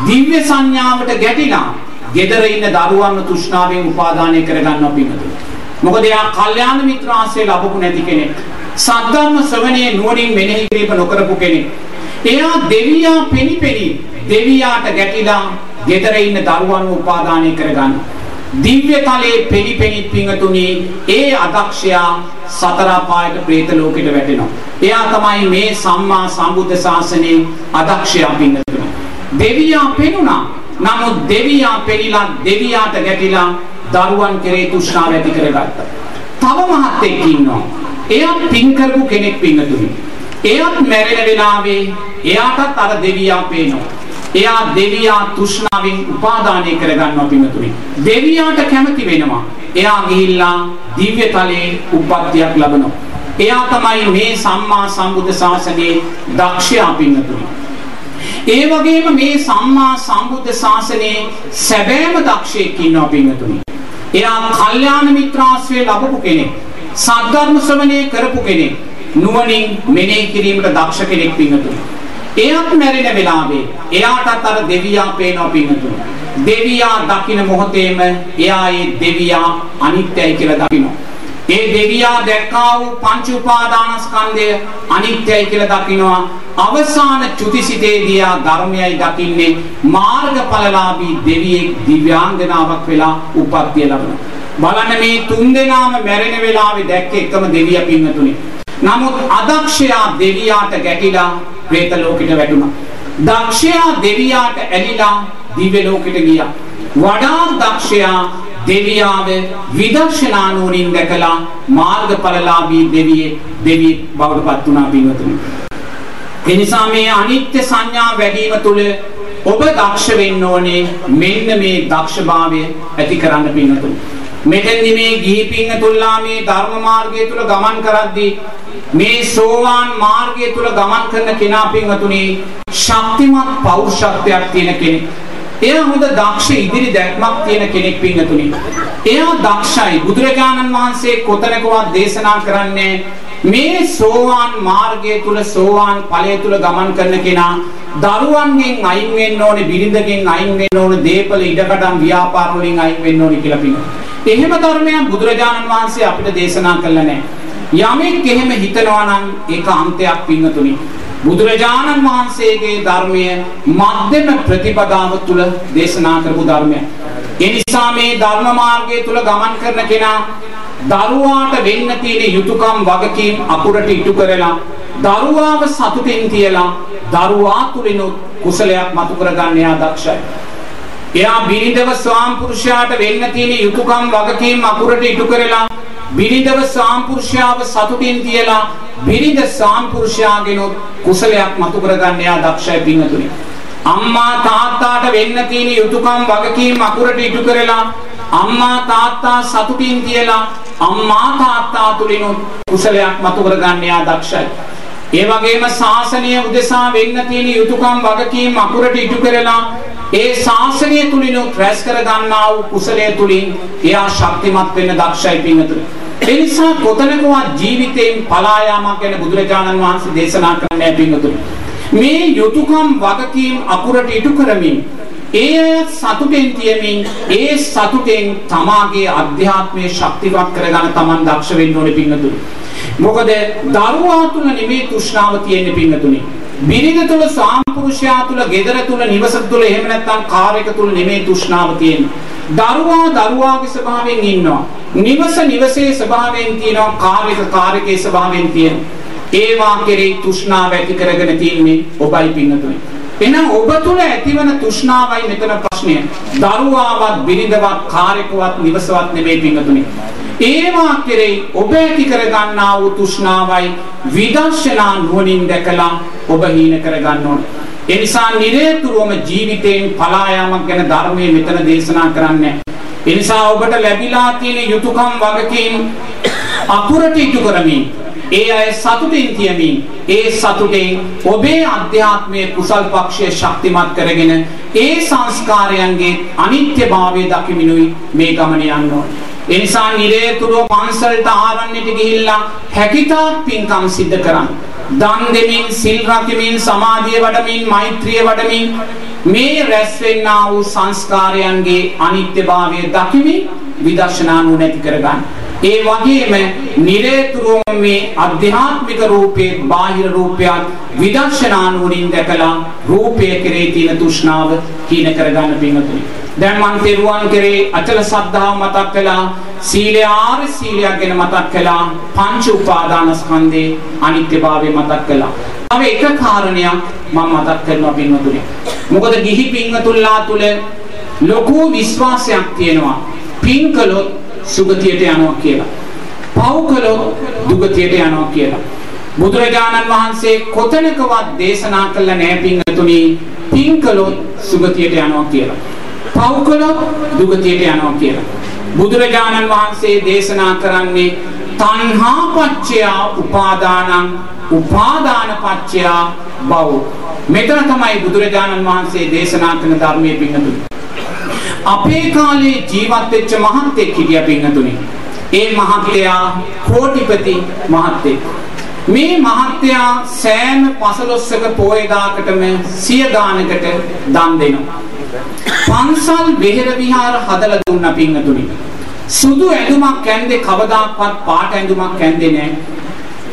දිව්‍ය සංඥාවට ගැටිලා gedara ඉන්න දරුවන්ව තෘෂ්ණාවෙන් උපාදානය කරගන්නවා පින්වතුනි. මොකද එයා කල්යාණ මිත්‍ර ආශ්‍රය ලැබපු නැති කෙනෙක්. සද්ධර්ම ශ්‍රවණයේ නුවණින් මෙනෙහි කිරීම නොකරපු කෙනෙක්. එයා දෙවියා පෙනිපෙනි දෙවියාට ගැටිලා gedara ඉන්න දරුවන්ව උපාදානය කරගන්න. දිව්‍ය තලයේ පෙනිපෙනි පිංගතුනි ඒ අදක්ෂයා සතර පායට പ്രേත ලෝකෙට වැටෙනවා. එයා තමයි මේ සම්මා සම්බුද්ධ ශාසනයේ අදක්ෂයා පිංගතුනි. දෙවියා පෙනුණා. නමුත් දෙවියා පෙනිලා දෙවියාට ගැටිලා දරුවන් කෙරේ තෘෂ්ණාව ඇති කරගත්තා. තව මහත්තෙක් ඉන්නවා. එයා පින් කරපු කෙනෙක් පිංගතුනි. එයාත් මැරෙන වෙලාවේ එයාටත් අර දෙවියා පේනවා. එයා දෙවියා තෘෂ්ණාවෙන් උපාදානය කරගන්නවා පිංගතුනි. දෙවියාට කැමති වෙනවා. එයා ගිහිල්ලා දිව්‍ය තලයේ උප්පත්තියක් ලබනවා. එයා තමයි මේ සම්මා සම්බුද්ධ ශාසනයේ දක්ෂයා පිංගතුනි. ඒ වගේම මේ සම්මා සම්බුද්ධ ශාසනයේ සැබෑම දක්ෂයෙක් ඉන්නවා පිංගතුනි. එයා කල්යාණ මිත්‍රාශ්‍රය ලැබපු කෙනෙක්. සද්ධර්ම ශ්‍රවණය කරපු කෙනෙක්. නුවණින් මෙනෙහි කිරීමට දක්ෂ කෙනෙක් පිංගතුනි. එයාත් මැරෙන වෙලාවේ එයාටත් අර දෙවියා පේනවා පිංගතුනි. දෙවියා දකින මොහොතේම එයා ඒ දෙවියා අනිත්‍යයි කියලා දකිනවා. ඒ දෙවියා දැක්කා වූ පංච උපාදානස්කන්ධය අනිත්‍යයි කියලා දකිනවා. අවසාන චුතිසිතේදී ආ ධර්මයයි දකින්නේ මාර්ගඵලලාභී දෙවියෙක් දිව්‍යාංගනාවක් වෙලා උපත්ය ලබනවා. බලන්න මේ තුන් දෙනාම මැරෙන වෙලාවේ දැක්ක එකම දෙවියා පින්නතුනේ. නමුත් අදක්ෂයා දෙවියාට ගැටිලා പ്രേත ලෝකෙට වැටුණා. දක්ෂයා දෙවියාට ඇලිලා දිව්‍ය ලෝකෙට ගියා. වඩා දක්ෂයා දෙවියාව විදර්ශනා නුවණින් දැකලා මාර්ගඵලලාභී දෙවියෙක් දෙවියෙක් බවට පත් වුණා පින්වතුනි. එනිසා මේ අනිත්‍ය සංඥා වැඩිම තුල ඔබ දක්ෂ වෙන්න ඕනේ මෙන්න මේ දක්ෂභාවය ඇති කරන්න පින්නතුනි. මෙතෙන්දි මේ ගිහි පින්නතුල්ලා මේ ධර්ම මාර්ගය තුල ගමන් කරද්දී මේ සෝවාන් මාර්ගය තුල ගමන් කරන කෙනා පින්නතුනි ශක්තිමත් පෞරුෂත්වයක් තියෙන කෙනෙක්. එයා හොඳ දක්ෂ ඉදිරි දැක්මක් තියෙන කෙනෙක් පින්නතුනි. එයා දක්ෂයි. බුදුරජාණන් වහන්සේ කොතනකවත් දේශනා කරන්නේ මේ සෝවාන් මාර්ගය තුල සෝවාන් ඵලය තුල ගමන් කරන කෙනා දරුවන්ගෙන් අයින් වෙන්න ඕනේ බිරිඳගෙන් අයින් වෙන්න ඕනේ දීපල ඉඩකඩම් ව්‍යාපාර වලින් අයින් වෙන්න ඕනේ කියලා පිළිගන්න. එහෙම ධර්මයක් බුදුරජාණන් වහන්සේ අපිට දේශනා කළා නැහැ. යමෙක් එහෙම හිතනවා නම් ඒක අන්තයක් පින්නතුනි. බුදුරජාණන් වහන්සේගේ ධර්මය මධ්‍යම ප්‍රතිපදාව තුල දේශනා කරපු ධර්මයක්. ඒ නිසා මේ ධර්ම මාර්ගය තුල ගමන් කරන කෙනා දරුවාට වෙන්න තියෙන යුතුයකම් වගකීම් අකුරට ඉටු කරලා දරුවාව සතුටින් තියලා දරුවා තුලිනුත් කුසලයක් මතු කරගන්න එයා දක්ෂයි. එයා බිරිඳව ස්වාම පුරුෂයාට වෙන්න තියෙන යුතුයකම් වගකීම් අකුරට ඉටු කරලා බිරිඳව ස්වාම පුරුෂයාව සතුටින් තියලා බිරිඳ ස්වාම පුරුෂයාගෙනුත් කුසලයක් මතු කරගන්න එයා දක්ෂයි පින්වතුනි. අම්මා තාත්තාට වෙන්න තියෙන යුතුයකම් වගකීම් අකුරට ඉටු කරලා අම්මා තාත්තා සතුටින් තියලා අම්මා තාත්තා තුලිනුත් කුසලයක් මතු කරගන්න යා දක්ෂයි. ඒ වගේම ශාසනය උදෙසා වෙන්න තියෙන යුතුයකම් වගකීම් අකුරට ඉටු කරලා ඒ ශාසනය තුලිනුත් රැස් කර ගන්නා වූ කුසලයේ තුලින් එයා ශක්තිමත් වෙන්න දක්ෂයි පින්තුනි. ඒ නිසා කොතනකවත් ජීවිතයෙන් පලා යාමක් ගැන බුදුරජාණන් වහන්සේ දේශනා කරන්නේ පින්වතුනි. මේ යුතුයකම් වගකීම් අකුරට ඉටු කරමින් ඒ අය සතුටෙන් තියමින් ඒ සතුටෙන් තමාගේ අධ්‍යාත්මයේ ශක්තිවත් කරගන්න තමන් දක්ෂ වෙන්න ඕනේ පින්වතුනි. මොකද දරුවා තුල නෙමේ තෘෂ්ණාව තියෙන්නේ පින්වතුනි. බිරිඳ තුල සාම්පුරුෂයා තුල gedara තුල නිවස තුල එහෙම නැත්නම් කාර් එක තුල නෙමේ තෘෂ්ණාව තියෙන්නේ. දරුවා දරුවාගේ ස්වභාවයෙන් ඉන්නවා. නිවස නිවසේ ස්වභාවයෙන් තියෙනවා කාර් එක කාර් එකේ ස්වභාවයෙන් තියෙනවා. ඒවා කෙරෙහි තෘෂ්ණාව ඇති කරගෙන තින්නේ ඔබයි පින්නතුනි. එහෙනම් ඔබ තුල ඇතිවන තෘෂ්ණාවයි මෙතන ප්‍රශ්නය. දරුවාවත් බිරිඳවත් කාර්යකවත් නිවසවත් නෙමෙයි පින්නතුනි. ඒවා කෙරෙහි ඔබ ඇති කරගන්නා වූ තෘෂ්ණාවයි විදර්ශනා නුවණින් දැකලා ඔබ හීන කරගන්න ඕනේ. ඒ නිසා නිරේතුරුවම ජීවිතයෙන් පලා යාමක් ගැන ධර්මයේ මෙතන දේශනා කරන්නේ. ඒ නිසා ඔබට ලැබිලා තියෙන යුතුයකම් වගකීම් අකුරට ඉටු කරමින් ඒ අය සතුටින් තියමින් ඒ සතුටෙන් ඔබේ අධ්‍යාත්මයේ කුසල් පක්ෂය ශක්තිමත් කරගෙන ඒ සංස්කාරයන්ගේ අනිත්‍යභාවය දකිමිනුයි මේ ගමන යන්න ඕනේ. ඒ නිසා නිරේතුරුව පන්සලට ආරණ්‍යට ගිහිල්ලා හැකිතාක් පින්කම් සිද්ධ කරන්න. දන් දෙමින් සිල් රකිමින් සමාධිය වඩමින් මෛත්‍රිය වඩමින් මේ රැස් වෙන්නා වූ සංස්කාරයන්ගේ අනිත්‍යභාවය දකිමින් විදර්ශනා නුවණ ඇති කරගන්න. ඒ වගේම නිරේතුරුවම මේ අධ්‍යාත්මික රූපේ බාහිර රූපයත් විදර්ශනා නුවණින් දැකලා රූපය කෙරේ තියෙන තෘෂ්ණාව කීන කරගන්න පින්වතුනි. දැන් මං තෙරුවන් කෙරේ අචල සද්ධාව මතක් කළා සීලය ආර්ය සීලයක් ගැන මතක් කළා පංච උපාදානස්කන්ධේ අනිත්‍යභාවය මතක් කළා. තව එක කාරණයක් මම මතක් කරනවා පින්වතුනි. මොකද ගිහි පින්වතුන්ලා තුල ලොකු විශ්වාසයක් තියෙනවා. පින් කළොත් සුගතියට යනවා කියලා. පව් කළොත් දුගතියට යනවා කියලා. බුදුරජාණන් වහන්සේ කොතනකවත් දේශනා කළ නැහැ පින්තුනි පින් කළොත් සුගතියට යනවා කියලා. පව් කළොත් දුගතියට යනවා කියලා. බුදුරජාණන් වහන්සේ දේශනා කරන්නේ තණ්හා පච්චය උපාදානං උපාදාන පච්චය භව. මෙතන තමයි බුදුරජාණන් වහන්සේ දේශනා කරන ධර්මයේ පින්තුනි. අපේ කාලේ ජීවත් වෙච්ච මහත්ෙක් හිටියා පින්නතුනි. ඒ මහත්තයා කෝටිපති මහත්තෙක්. මේ මහත්තයා සෑම පසළොස්වක පෝය දාකටම සිය ගානකට දන් දෙනවා. පන්සල් වෙහෙර විහාර හදලා දුන්න පින්නතුනි. සුදු ඇඳුමක් ඇන්දේ කවදාක්වත් පාට ඇඳුමක් ඇන්දේ නැහැ.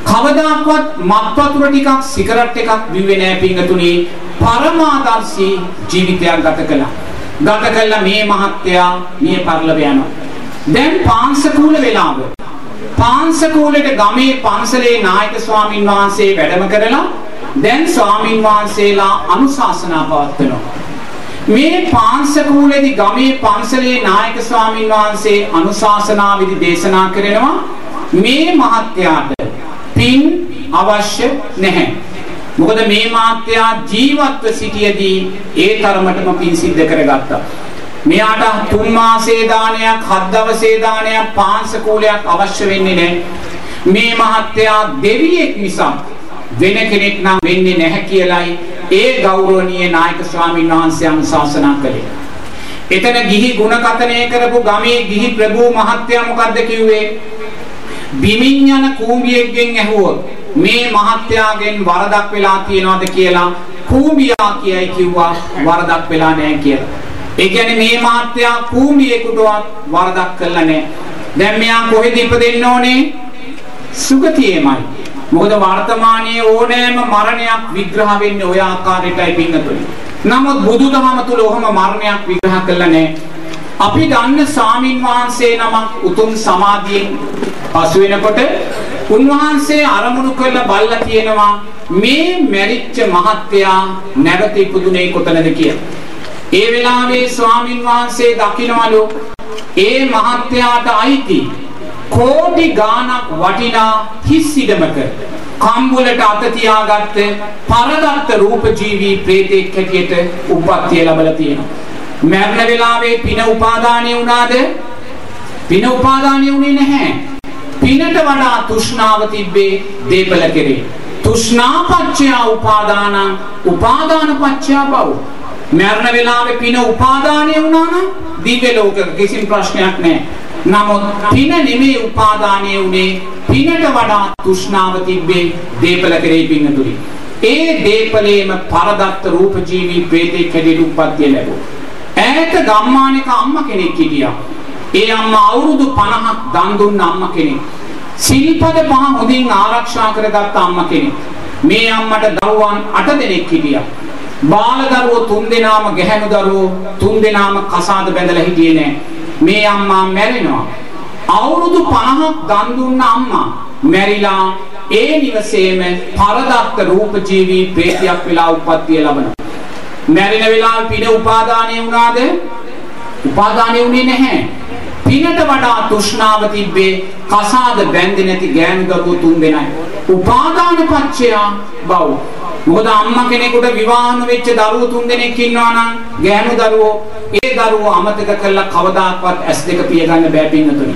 කවදාක්වත් මත්වතුර ටිකක් සිගරට් එකක් බිව්වේ නැහැ පින්නතුනි. පරමාදර්ශී ජීවිතයක් ගත කළා. ගත කළා මේ මහත්තයා මිය පරලව යනවා. දැන් පාංශකූල වෙලාව. පාංශකූලෙට ගමේ පන්සලේ නායක ස්වාමින් වහන්සේ වැඩම කරලා දැන් ස්වාමින් වහන්සේලා අනුශාසනා පවත්වනවා. මේ පාංශකූලෙදි ගමේ පන්සලේ නායක ස්වාමින් වහන්සේ අනුශාසනා විදි දේශනා කරනවා මේ මහත්තයාට පින් අවශ්‍ය නැහැ. මොකද මේ මාත්‍යා ජීවත්ව සිටියේදී ඒ තරමටම පින් සිද්ධ කරගත්තා. මෙයාට තුන් මාසේ දානයක්, හත් දවසේ දානයක්, පාංශකූලයක් අවශ්‍ය වෙන්නේ නැහැ. මේ මහත්තයා දෙවියෙක් නිසා වෙන කෙනෙක් නම් වෙන්නේ නැහැ කියලයි ඒ ගෞරවනීය නායක ස්වාමීන් වහන්සේ අනුශාසනා කළේ. එතන ගිහි ಗುಣකතනය කරපු ගමේ ගිහි ප්‍රභූ මහත්තයා මොකද්ද කිව්වේ? බිමින් යන කූඹියෙක්ගෙන් ඇහුවොත් මේ මහත්යාගෙන් වරදක් වෙලා තියනවද කියලා කූඹියා කියයි කිව්වා වරදක් වෙලා නැහැ කියලා. ඒ කියන්නේ මේ මහත්යා කූඹියෙකුටවත් වරදක් කළා නැහැ. දැන් මෙයා කොහෙද ඉපදෙන්න ඕනේ? සුගතියේමයි. මොකද වර්තමානයේ ඕනෑම මරණයක් විග්‍රහ වෙන්නේ ওই ආකාරයටයි පින්නතුනි. නමුත් බුදුදහම තුල ඔහම මරණයක් විග්‍රහ කළා නැහැ. අපි ගන්න සාමින් වහන්සේ නමක් උතුම් සමාධියෙන් පසු වෙනකොට උන්වහන්සේ අරමුණු කරලා බල්ලා කියනවා මේ මැරිච්ච මහත්තයා නැවත ඉපදුනේ කොතනද කියලා. ඒ වෙලාවේ ස්වාමින් වහන්සේ දකින්නවලු ඒ මහත්තයාට අයිති කෝටි ගාණක් වටිනා හිස් ඉඩමක කම්බුලට අත තියාගත්ත පරදත්ත රූප ජීවී ප්‍රේතෙක් හැටියට උප්පත්තිය ලැබලා තියෙනවා. මරණ වෙලාවේ පින උපාදානය වුණාද? පින උපාදානය වුණේ නැහැ. පිනට වඩා තෘෂ්ණාව තිබ්බේ දේපල කෙරේ. තෘෂ්ණාපච්චය උපාදානං උපාදානපච්චය බව. මරණ වෙලාවේ පින උපාදානය වුණා නම් දිව්‍ය ලෝකෙක කිසිම ප්‍රශ්නයක් නැහැ. නමුත් පින නෙමේ උපාදානය උනේ පිනට වඩා තෘෂ්ණාව තිබ්බේ දීපල කෙරෙහි පින්නතුනි. ඒ දීපලේම පරදත්ත රූප ජීවී ප්‍රේතෙක් හැටියට උප්පත්තිය ලැබුවා. ඈත ගම්මානික අම්මා කෙනෙක් හිටියා. ඒ අම්මා අවුරුදු 50ක් දන් දුන්න අම්මා කෙනෙක්. සිල්පද පහ හොඳින් ආරක්ෂා කරගත්ත අම්මා කෙනෙක්. මේ අම්මට දරුවන් 8 දෙනෙක් හිටියා. බාල දරුවෝ තුන් දෙනාම ගැහැණු දරුවෝ තුන් දෙනාම කසාද බැඳලා හිටියේ නෑ. මේ අම්මා මැරෙනවා. අවුරුදු 50ක් දන් දුන්න අම්මා මැරිලා ඒ නිවසේම පරදත්ත රූප ජීවී ප්‍රේතයක් වෙලා උප්පත්තිය ලබනවා. මැරෙන වෙලාවේ පින උපාදානය වුණාද? උපාදානය වුණේ නැහැ. පිනට වඩා තෘෂ්ණාව තිබ්බේ කසාද බැඳි නැති ගෑනු දරුවෝ තුන් දෙනයි. උපාදාන පච්චය බව. මොකද අම්මා කෙනෙකුට විවාහන වෙච්ච දරුවෝ තුන්දෙනෙක් ඉන්නවා නම් ගෑනු දරුවෝ ඒ දරුවෝ අමතක කරලා කවදාකවත් ඇස් දෙක පියගන්න බෑ පින්නතුනි.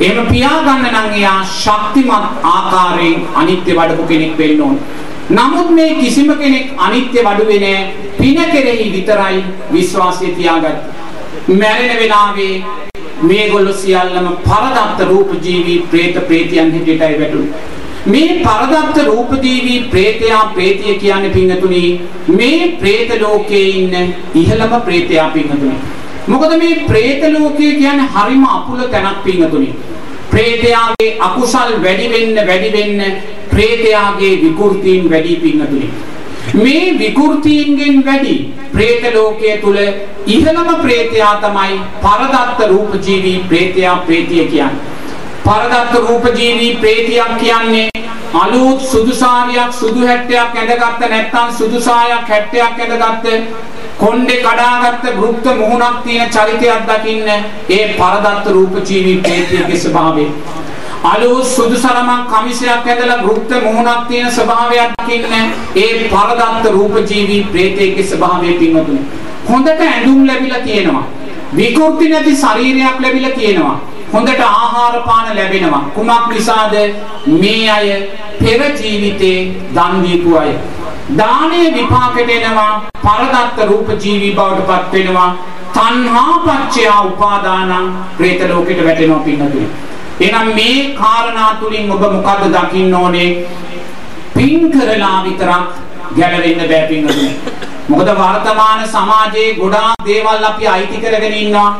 එහෙම පියාගන්න නම් එයා ශක්තිමත් ආකාරයෙන් අනිත්‍ය වඩපු කෙනෙක් වෙන්න ඕන. නමුත් මේ කිසිම කෙනෙක් අනිත්‍ය වඩුවේ නෑ. පින කෙරෙහි විතරයි විශ්වාසය තියාගත්තේ. මැරෙන වෙලාවේ මේගොල්ලෝ සියල්ලම පරදත්ත රූප ජීවි പ്രേත ප්‍රේතයන් හැටියටයි වැටුනේ. මේ පරදත්ත රූපදීවි പ്രേතයා പ്രേතිය කියන්නේ පින්තුණි මේ പ്രേත ලෝකයේ ඉන්න ඉහළම പ്രേතයා පින්තුණි මොකද මේ പ്രേත ලෝකය කියන්නේ හරිම අපුල තැනක් පින්තුණි പ്രേතයාගේ අකුසල් වැඩි වෙන්න වැඩි වෙන්න പ്രേතයාගේ විකෘතීන් වැඩි පින්තුණි මේ විකෘතීන්ගෙන් වැඩි പ്രേත ලෝකයේ තුල ඉහළම പ്രേතයා තමයි පරදත්ත රූපජීවි പ്രേතයා പ്രേතිය කියන්නේ. පරදත්ත රූපජීවී ප්‍රේතියක් කියන්නේ අලුත් සුදු සාරියක් සුදු හැට්ටයක් ඇඳගත්ත නැත්නම් සුදු සායක් හැට්ටයක් ඇඳගත්ත කොණ්ඩේ කඩාගත්ත භුක්ත මුහුණක් තියෙන චරිතයක් දකින්න ඒ පරදත්ත රූපජීවී ප්‍රේතියගේ ස්වභාවය අලුත් සුදු සරමක් කමිසයක් ඇඳලා භුක්ත මුහුණක් තියෙන ස්වභාවයක් දකින්න ඒ පරදත්ත රූපජීවී ප්‍රේතයේගේ ස්වභාවය පින්වතුනි? හොඳට ඇඳුම් ලැබිලා තියෙනවා. විකෘති නැති ශරීරයක් ලැබිලා තියෙනවා. හොඳට ආහාර පාන ලැබෙනවා. කුමක් නිසාද? මේ අය පෙර ජීවිතේ දන් දීපු අය. දානයේ විපාකෙට එනවා පරදත්ත රූප ජීවී බවට පත් වෙනවා. තණ්හා පච්චය උපාදානං പ്രേත ලෝකෙට වැටෙනවා පින්නතුනි. එහෙනම් මේ කාරණා තුලින් ඔබ මොකද්ද දකින්න ඕනේ? පින් කරලා විතරක් ගැලවෙන්න බෑ පින්නතුනි. මොකද වර්තමාන සමාජයේ ගොඩාක් දේවල් අපි අයිති කරගෙන ඉන්නවා.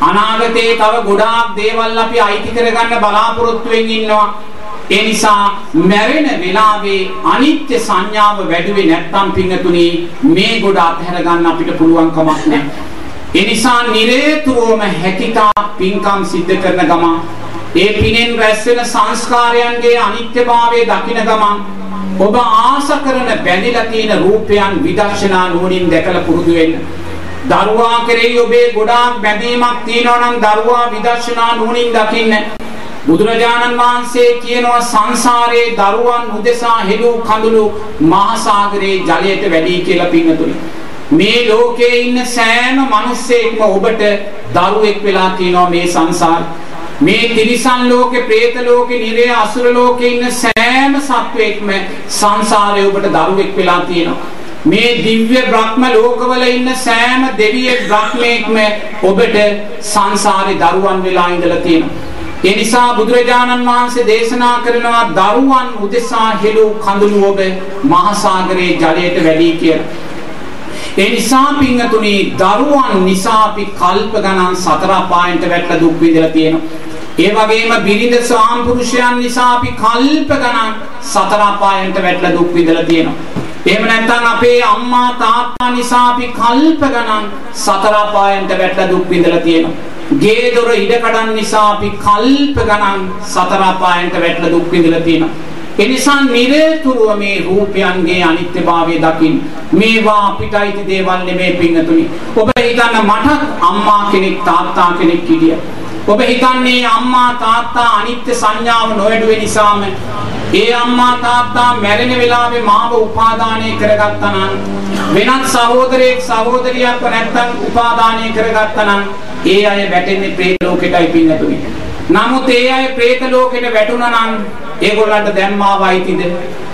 අනාගතේ තව ගොඩාක් දේවල් අපි අයිති කරගන්න බලාපොරොත්තු වෙමින් ඉන්නවා. ඒ නිසා මැරෙන වෙලාවේ අනිත්‍ය සංඥාව වැඩුවේ නැත්නම් පිංගතුනි මේ ගොඩ අත්හැර ගන්න අපිට පුළුවන් කමක් නැහැ. ඒ නිසා නිරේතුරුවම හැකිතා පින්කම් සිද්ධ කරන ගමන් ඒ පිනෙන් රැස් වෙන සංස්කාරයන්ගේ අනිත්‍යභාවය දකින ගමන් ඔබ ආස කරන බැඳිලා තියෙන රූපයන් විදර්ශනා නුවණින් දැකලා පුරුදු වෙන්න. දරුවා කෙරෙහි ඔබේ ගොඩාක් බැඳීමක් තියෙනවා නම් දරුවා විදර්ශනා නුවණින් දකින්න. බුදුරජාණන් වහන්සේ කියනවා සංසාරයේ දරුවන් උදෙසා හෙළු කඳුළු මහා සාගරයේ ජලයට වැඩි කියලා පින්නතුනි. මේ ලෝකේ ඉන්න සෑම මිනිස්සෙක්ම ඔබට දරුවෙක් වෙලා තියෙනවා මේ සංසාරේ. මේ තිරිසන් ලෝකේ, പ്രേත ලෝකේ, නිරේ අසුර ලෝකේ ඉන්න සෑම සත්වෙක්ම සංසාරේ ඔබට දරුවෙක් වෙලා තියෙනවා. මේ දිව්‍ය බ්‍රහ්ම ලෝකවල ඉන්න සෑම දෙවියෙක් බ්‍රහ්මයෙක්ම ඔබට සංසාරේ දරුවන් වෙලා ඉඳලා තියෙනවා. ඒ නිසා බුදුරජාණන් වහන්සේ දේශනා කරනවා දරුවන් උදෙසා හෙළු කඳුළු ඔබ මහා සාගරයේ ජලයට වැඩි කියලා. ඒ නිසා පින්තුනි දරුවන් නිසා අපි කල්ප ගණන් සතර පායන්ට වැටලා දුක් විඳලා තියෙනවා. ඒ වගේම බිරිඳ ස්වාම්පුරුෂයන් නිසා අපි කල්ප ගණන් සතර පායන්ට වැටලා දුක් විඳලා තියෙනවා. එහෙම නැත්නම් අපේ අම්මා තාත්තා නිසා අපි කල්ප ගණන් සතර පායන්ට වැටලා දුක් විඳලා තියෙනවා. ගේ දොර ඉඩ කඩන් නිසා අපි කල්ප ගණන් සතර පායන්ට වැටලා දුක් විඳලා තියෙනවා. එනිසා නිරතුරුව මේ රූපයන්ගේ අනිත්‍යභාවය දකින්න. මේවා අපිට අයිති දේවල් නෙමේ පින්නතුනි. ඔබ හිතන්න මටත් අම්මා කෙනෙක් තාත්තා කෙනෙක් හිටියා. ඔබ හිතන්නේ අම්මා තාත්තා අනිත්‍ය සංඥාව නොවැඩුවේ නිසාම ඒ අම්මා තාත්තා මැරෙන වෙලාවේ මාව උපාදානය කරගත්තා නම් වෙනත් සහෝදරයෙක් සහෝදරියක් නැත්තම් උපාදානය කරගත්තා නම් ඒ අය වැටෙන්නේ പ്രേත ලෝකෙටයි පින්නතුනි. නමුත් ඒ අය പ്രേත ලෝකෙට වැටුණා නම් ඒගොල්ලන්ට දැන් මාව අයිතිද?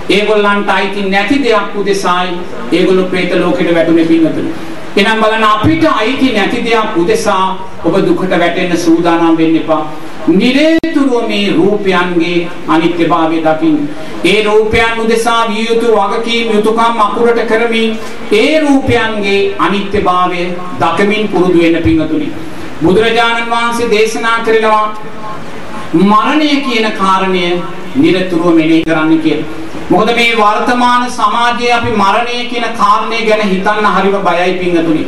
ඒගොල්ලන්ට අයිති නැති දෙයක් උදෙසායි ඒගොල්ලෝ പ്രേත ලෝකෙට වැටුනේ පින්නතුනි. එනම් බලන්න අපිට අයිති නැති දෙයක් උදෙසා ඔබ දුකට වැටෙන්න සූදානම් වෙන්න එපා. නිරේතුරුව මේ රූපයන්ගේ අනිත්‍යභාවය දකින්න. ඒ රූපයන් උදෙසා විය යුතු වගකීම් යුතුයකම් අකුරට කරමින් ඒ රූපයන්ගේ අනිත්‍යභාවය දකමින් පුරුදු වෙන්න පිංගතුනි. බුදුරජාණන් වහන්සේ දේශනා කරනවා මරණය කියන කාරණය නිරතුරුව මෙනෙහි කරන්න කියලා. මොකද මේ වර්තමාන සමාජයේ අපි මරණය කියන කාරණය ගැන හිතන්න හරිම බයයි පිංගතුනි.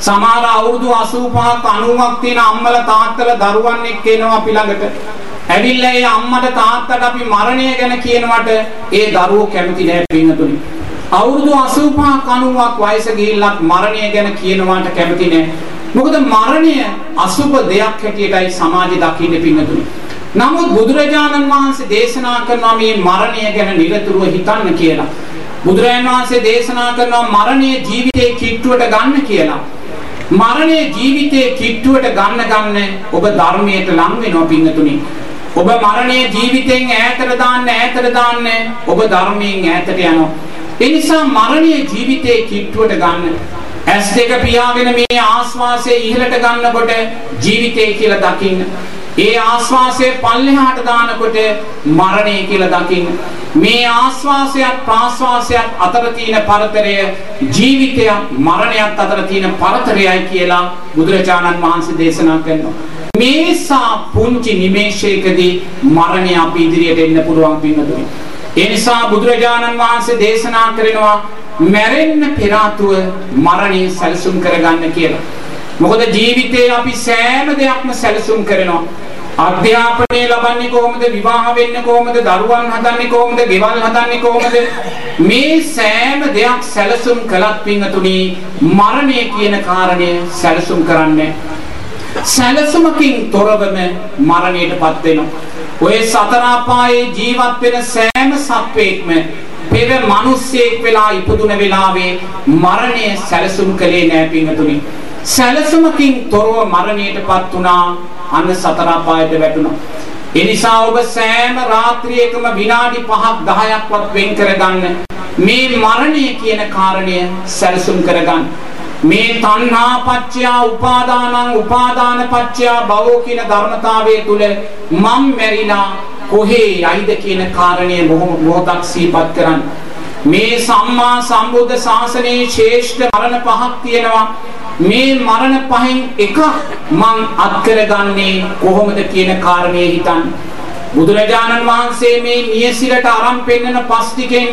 සමහර අවුරුදු 85ක් 90ක් තියෙන අම්මලා තාත්තලා දරුවන් එක්ක එනවා අපි ළඟට. ඇවිල්ලා ඒ අම්මට තාත්තට අපි මරණය ගැන කියනවට ඒ දරුවෝ කැමති නෑ පින්නතුනි. අවුරුදු 85ක් 90ක් වයස ගිහිල්ලත් මරණය ගැන කියනවට කැමති නෑ. මොකද මරණය අසුබ දෙයක් හැටියටයි සමාජෙ දකින්නේ පින්නතුනි. නමුත් බුදුරජාණන් වහන්සේ දේශනා කරනවා මේ මරණය ගැන නිරතුරුව හිතන්න කියලා. බුදුරජාණන් වහන්සේ දේශනා කරනවා මරණය ජීවිතේ කිට්ටුවට ගන්න කියලා. මරණය ජීවිතයේ කිට්ටුවට ගන්න ගන්න ඔබ ධර්මයට ලං වෙනවා පින්නතුනි. ඔබ මරණය ජීවිතෙන් ඈතට දාන්න ඈතට දාන්න ඔබ ධර්මයෙන් ඈතට යනවා. ඒ නිසා මරණය ජීවිතයේ කිට්ටුවට ගන්න. ඇස් දෙක පියාගෙන මේ ආස්වාසය ඉහළට ගන්නකොට ජීවිතය කියලා දකින්න. ඒ ආස්වාසය පල්ලෙහාට දානකොට මරණය කියලා දකින්න. මේ ආස්වාසයත් ප්‍රාස්වාසයත් අතර තියෙන පරතරය ජීවිතයත් මරණයත් අතර තියෙන පරතරයයි කියලා බුදුරජාණන් වහන්සේ දේශනා කරනවා. මේසා පුංචි නිමේෂයකදී මරණය අපි ඉදිරියට එන්න පුළුවන් පින්නතුනි. ඒ නිසා බුදුරජාණන් වහන්සේ දේශනා කරනවා මැරෙන්න පෙර ආතුව මරණය සැලසුම් කරගන්න කියලා. මොකද ජීවිතේ අපි සෑම දෙයක්ම සැලසුම් කරනවා. අධ්‍යාපනය ලබන්නේ කොහොමද? විවාහ වෙන්නේ කොහොමද? දරුවන් හදන්නේ කොහොමද? ගෙවල් හදන්නේ කොහොමද? මේ සෑම දෙයක් සැලසුම් කළත් පින්තුණි මරණය කියන කාරණය සැලසුම් කරන්නේ සැලසුමකින් තොරවම මරණයටපත් වෙනවා. ඔය සතර අපායේ ජීවත් වෙන සෑම සත්වෙක්ම පෙර මිනිස්සෙක් වෙලා ඉපදුන වෙලාවේ මරණය සැලසුම් කළේ නෑ පින්තුණි සැලසුමකින් තොරව මරණයටපත් වුණා අන්න සතර අපායට වැටුණා. ඒ නිසා ඔබ සෑම රාත්‍රියකම විනාඩි 5ක් 10ක්වත් වෙන් කරගන්න මේ මරණය කියන කාරණය සැලසුම් කරගන්න. මේ තණ්හා පත්‍ය උපාදානං උපාදාන පත්‍ය භවෝ කියන ධර්මතාවයේ තුල මම් මැරිලා කොහේ යයිද කියන කාරණය මොහොතක් සිහිපත් කරන්න. මේ සම්මා සම්බුද්ධ ශාසනයේ ශ්‍රේෂ්ඨ මරණ පහක් තියෙනවා. මේ මරණ පහෙන් එකක් මං අත් කරගන්නේ කොහොමද කියන කාරණේ හිතන්න. බුදුරජාණන් වහන්සේ මේ නියසිරට අරන් පෙන්නන පස් ටිකෙන්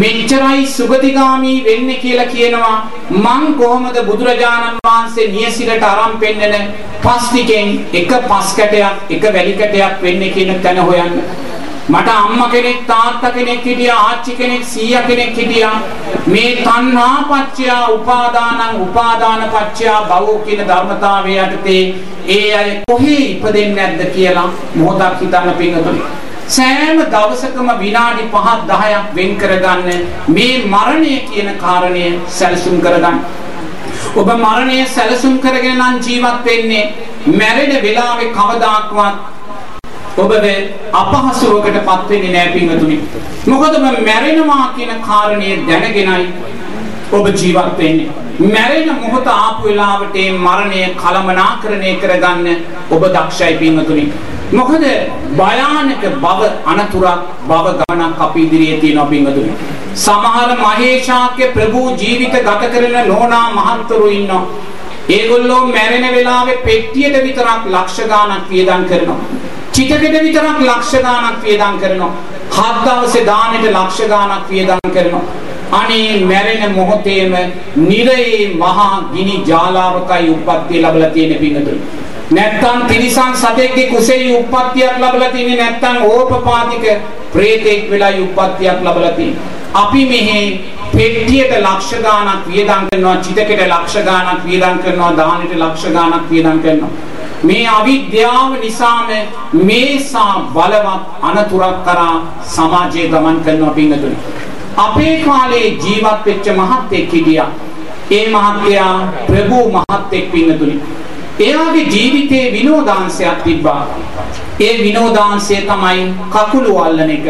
මෙච්චරයි සුගතිගාමි වෙන්නේ කියලා කියනවා මං කොහොමද බුදුරජාණන් වහන්සේ නියසිරට අරන් පෙන්නන පස් ටිකෙන් එක පස් කැටයක් එක වැලි කැටයක් වෙන්නේ කියන තැන හොයන්න. මට අම්මා කෙනෙක් තාත්තා කෙනෙක් හිටියා ආච්චි කෙනෙක් සීයා කෙනෙක් හිටියා. මේ තණ්හා පත්‍ය උපාදානං උපාදාන පත්‍ය භවෝ කියන ධර්මතාවය යටතේ ඒ අය කොහේ ඉපදෙන්නේ නැද්ද කියලා මොහොතක් හිතන්න පින්නතුනි. සෑම දවසකම විනාඩි 5ක් 10ක් වෙන් කරගන්න මේ මරණය කියන කාරණය සැලසුම් කරගන්න. ඔබ මරණය සැලසුම් කරගෙන නම් ජීවත් වෙන්නේ මැරෙන වෙලාවේ කවදාක්වත් ඔබ අපහසුවකටපත් වෙන්නේ නැහැ පින්වතුනි. මොකද ඔබ මැරෙනවා කියන කාරණය දැනගෙනයි ඔබ ජීවත් වෙන්නේ. මැරෙන මොහොත ආපු වෙලාවට මේ මරණය කලමනාකරණය කරගන්න ඔබ දක්ෂයි පින්වතුනි. මොකද භයානක බව අනතුරක් බව ගමනක් අපි ඉදිරියේ තියෙනවා පින්වතුනි. සමහර මහේශාක්‍ය ප්‍රභූ ජීවිත ගත කරන නෝනා මහත්තුරු ඉන්නවා. ඒගොල්ලෝ මැරෙන වෙලාවේ පෙට්ටියට විතරක් ලක්ෂ ගාණක් වියදම් කරනවා. චිතකෙට විතරක් ලක්ෂ ගාණක් වියදම් කරනවා. හත් දවසේ දානෙට ලක්ෂ ගාණක් වියදම් කරනවා. අනේ මැරෙන මොහොතේම නිරේ මහා ගිනි ජාලාවකයි උප්පත්තිය ලැබලා තියෙන පිංගතුනි. නැත්තම් තිරිසන් සතෙක්ගේ කුසෙහි උප්පත්තියක් ලැබලා තියෙන්නේ නැත්තම් ඕපපාතික ප්‍රේතෙක් වෙලා උප්පත්තියක් ලැබලා තියෙන්නේ. අපි මෙහි පෙට්ටියට ලක්ෂ ගාණක් වියදම් කරනවා චිතකෙට ලක්ෂ ගාණක් වියදම් කරනවා දානෙට ලක්ෂ ගාණක් වියදම් කරනවා මේ අවිද්‍යාව නිසාම මේසා බලවත් අනතුරක් කරා සමාජයේ ගමන් කරනවා පිංගතුනි. අපේ කාලේ ජීවත් වෙච්ච මහත්ෙක් හිටියා. ඒ මහත්තයා ප්‍රභූ මහත්ෙක් පිංගතුනි. එයාගේ ජීවිතේ විනෝදාංශයක් තිබ්බා. ඒ විනෝදාංශය තමයි කකුළු අල්ලන එක.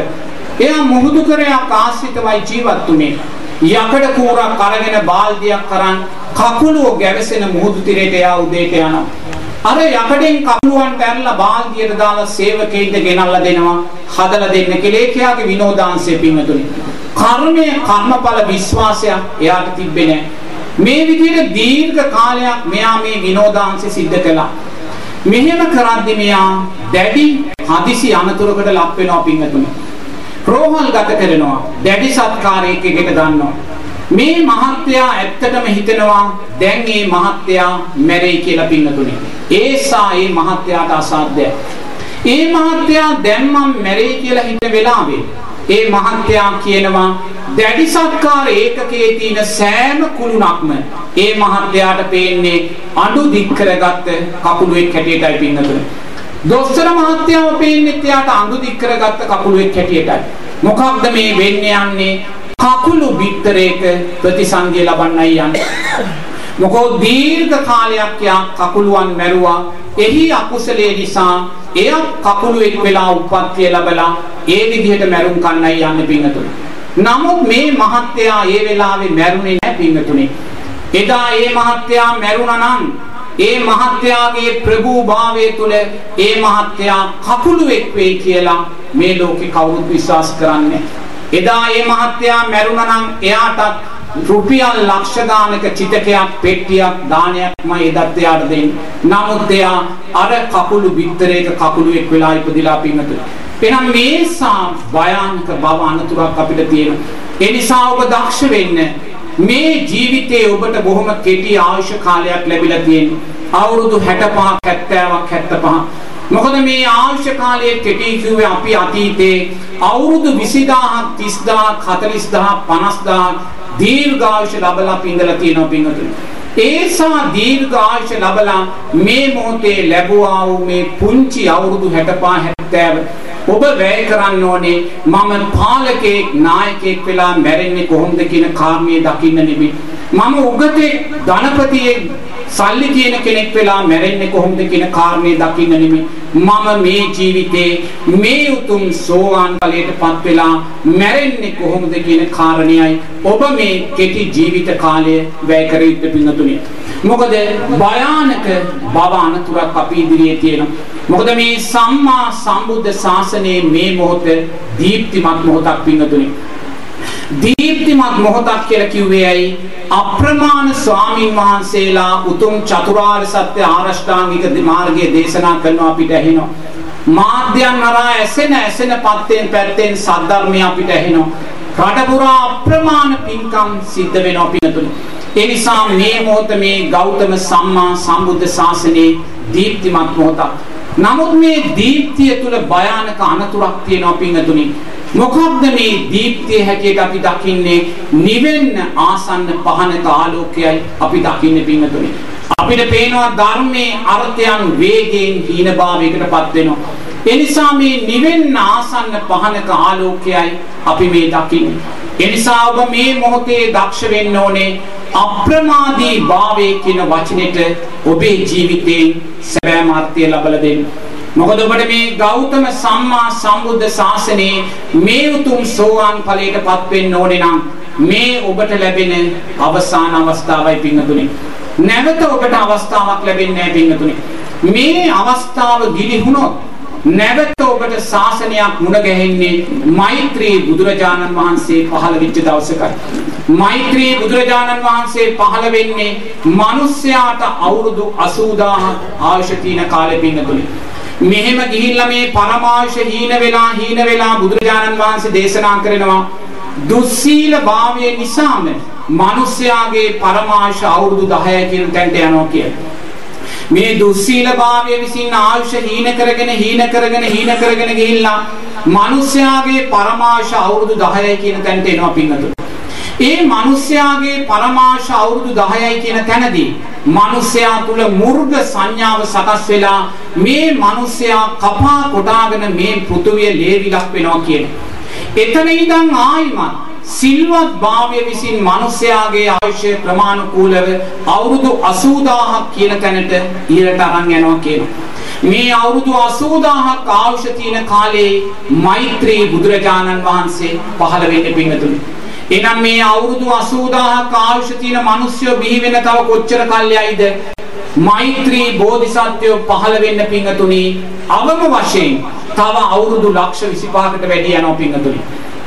එයා මුහුදු කරයක් ආශ්‍රිතවයි ජීවත් වුනේ. යකඩ කූරක් අරගෙන බාල්දියක් කරන් කකුලුව ගැවසෙන මුහුදු තිරේට එයා උදේට යනවා. අර යකඩෙන් කකුලුවන්ට ඇරලා බාල්දියට දාලා සේවකයින්ට ගෙනල්ලා දෙනවා හදලා දෙන්න කියලා ඒකයාගේ විනෝදාංශය පින්වතුනි. කර්මය කර්මඵල විශ්වාසයක් එයාට තිබ්බේ නැහැ. මේ විදිහට දීර්ඝ කාලයක් මෙයා මේ විනෝදාංශය සිද්ධ කළා. මෙහෙම කරද්දි මෙයා දැඩි හදිසි අනතුරකට ලක් වෙනවා පින්වතුනි. රෝහල් ගත කරනවා. දැඩි සත්කාරයක එකට ගන්නවා. මේ මහත්තයා ඇත්තටම හිතනවා දැන් මේ මහත්තයා මැරෙයි කියලා පින්නතුනේ. ඒසා මේ මහත්තයාට අසාධ්‍යයි. ඒ මහත්තයා දැන් මම මැරෙයි කියලා හිතන වෙලාවේ ඒ මහත්තයා කියනවා දැඩි සත්කාර ඒකකයේ තියෙන සෑම කුළුණක්ම ඒ මහත්තයාට පේන්නේ අඬු දික් කරගත්ත කකුලුවෙක් හැටියටයි පින්නතුනේ. දොස්තර මහත්තයාව පේන්නේ එයාට අඬු දික් කරගත්ත කකුලුවෙක් හැටියටයි. මොකක්ද මේ වෙන්නේ යන්නේ කකුළු බිත්තරයක ප්‍රතිසන්දිය ලබන්නයි යන්නේ. මොකෝ දීර්ඝ කාලයක් යා කකුලුවන් මැරුවා. එහි අකුසලයේ නිසා එය කකුලුවෙක් වෙලා උප්පත්තිය ලැබලා ඒ විදිහට මැරුම් කන්නයි යන්නේ පිංගතුනි. නමුත් මේ මහත්තයා ඒ වෙලාවේ මැරුණේ නැහැ පිංගතුනි. එදා ඒ මහත්තයා මැරුණා නම් ඒ මහත්තයාගේ ප්‍රභූභාවය තුල ඒ මහත්තයා කකුලුවෙක් වෙයි කියලා මේ ලෝකේ කවුරුත් විශ්වාස කරන්නේ එදා ඒ මහත්තයා මැරුණා නම් එයාටත් රුපියල් ලක්ෂ ගානක චිතකයක් පෙට්ටියක් දානයක්ම එදත් එයාට දෙන්නේ. නමුත් එයා අර කකුළු බිත්තරයක කකුළුවෙක් වෙලා ඉපදිලා පින්නතුනි. එහෙනම් මේසා භයානක බව අනතුරක් අපිට තියෙනවා. ඒ නිසා ඔබ දක්ෂ වෙන්න මේ ජීවිතයේ ඔබට බොහොම කෙටි ආයුෂ කාලයක් ලැබිලා තියෙනවා. අවුරුදු 65ක් 70ක් 75 මොකද මේ ආයුෂ කාලයේ කෙටි කිව්වේ අපි අතීතේ අවුරුදු 20000ක් 30000ක් 40000ක් 50000ක් දීර්ඝායුෂ ලැබලා පින්දලා තියෙනවා පින්වතුනි. ඒසා දීර්ඝායුෂ ලැබලා මේ මොහොතේ ලැබුවා වූ මේ පුංචි අවුරුදු 65 70 ඔබ වැය කරන්න ඕනේ මම පාලකෙක් නායකයෙක් වෙලා මැරෙන්නේ කොහොමද කියන කාරණේ දකින්න නෙමෙයි. මම උගතේ ධනපතියෙක් සල්ලි තියෙන කෙනෙක් වෙලා මැරෙන්නේ කොහොමද කියන කාරණේ දකින්න නෙමෙයි. මම මේ ජීවිතේ මේ උතුම් සෝවාන් ඵලයටපත් වෙලා මැරෙන්නේ කොහොමද කියන කාරණේයි ඔබ මේ කෙටි ජීවිත කාලය වැය කර යුත්තේ පින්නතුනි. මොකද භයානක බව අනතුරක් අපි ඉදිරියේ තියෙනවා. මොකද මේ සම්මා සම්බුද්ධ ශාසනයේ මේ මොහොත දීප්තිමත් මොහොතක් පින්නතුනි. දීප්තිමත් මොහොතක් කියලා කිව්වේ ඇයි? අප්‍රමාණ ස්වාමින් වහන්සේලා උතුම් චතුරාර්ය සත්‍ය ආරෂ්ඨාංගික මාර්ගයේ දේශනා කරනවා අපිට ඇහෙනවා. මාධ්‍යයන් හරහා ඇසෙන ඇසෙන පත්තෙන් පැත්තෙන් සද්ධර්මය අපිට ඇහෙනවා. රට පුරා අප්‍රමාණ පින්කම් සිද්ධ වෙනවා පිනතුනි. ඒ නිසා මේ මොහොත මේ ගෞතම සම්මා සම්බුද්ධ ශාසනයේ දීප්තිමත් මොහොතක්. නමුත් මේ දීප්තිය තුල භයානක අනතුරක් තියෙනවා පින්තුනි. මොකක්ද මේ දීප්තිය හැටියට අපි දකින්නේ නිවෙන්න ආසන්න පහනක ආලෝකයයි අපි දකින්නේ පින්තුනි. අපිට පේනවා ධර්මයේ අර්ථයන් වේගයෙන් හීනභාවයකටපත් වෙනවා. ඒ නිසා මේ නිවෙන්න ආසන්න පහනක ආලෝකයයි අපි මේ දකින්නේ. ඒ නිසා ඔබ මේ මොහොතේ දක්ෂ වෙන්න ඕනේ අප්‍රමාදී භාවය කියන වචනෙට ඔබේ ජීවිතේ සැබෑම අර්ථය ලබලා දෙන්න. මොකද ඔබට මේ ගෞතම සම්මා සම්බුද්ධ ශාසනයේ මේ උතුම් සෝවාන් ඵලයටපත් වෙන්න ඕනේ නම් මේ ඔබට ලැබෙන අවසාන අවස්ථාවයි පින්නතුනේ. නැවත ඔබට අවස්ථාවක් ලැබෙන්නේ නැහැ පින්නතුනේ. මේ අවස්ථාව ගිලිහුණොත් නැවත ඔබට ශාසනයක් මුණ ගැහෙන්නේ මෛත්‍රී බුදුරජාණන් වහන්සේ පහළ වෙච්ච දවසකයි. මෛත්‍රී බුදුරජාණන් වහන්සේ පහළ වෙන්නේ මිනිස්යාට අවුරුදු 80000 ආයුෂ තියෙන කාලෙ පින්නතුනේ. මෙහෙම ගිහිල්ලා මේ පරමාංශ හීන වෙලා හීන වෙලා බුදුරජාණන් වහන්සේ දේශනා කරනවා දුස්සීල භාවය නිසාම මිනිස්යාගේ පරමාංශ අවුරුදු 10 කියන තැනට යනවා කියලා. මේ දුස්සීල භාවය විසින් ආයුෂ හීන කරගෙන හීන කරගෙන හීන කරගෙන ගිහිල්ලා මිනිස්යාගේ පරමාංශ අවුරුදු 10 කියන තැනට එනවා පින්නතුනේ. ඒ මිනිස්යාගේ පරමාශ අවුරුදු 10යි කියන තැනදී මිනිස්යා තුල මුර්ග සංඥාව සකස් වෙලා මේ මිනිස්යා කපා කොටාගෙන මේ පෘථුවිය ලේවිලක් වෙනවා කියන. එතන ඉඳන් ආයිමත් සිල්වත් භාවය විසින් මිනිස්යාගේ ආයුෂ ප්‍රමාණිකූලව අවුරුදු 80000ක් කියන තැනට ඉහළට අරන් යනවා කියනවා. මේ අවුරුදු 80000ක් ආයුෂ තියෙන කාලේ මෛත්‍රී බුදුරජාණන් වහන්සේ පහළ වෙන්නේ පින්නතුනි. එහෙනම් මේ අවුරුදු 80000ක් ආයුෂ තියෙන මිනිස්සු බිහි වෙන තව කොච්චර කල්යයිද? මෛත්‍රී බෝධිසත්වයෝ පහළ වෙන්න පිංගතුනි අවම වශයෙන් තව අවුරුදු ලක්ෂ 25කට වැඩි යනවා පිංගතුනි.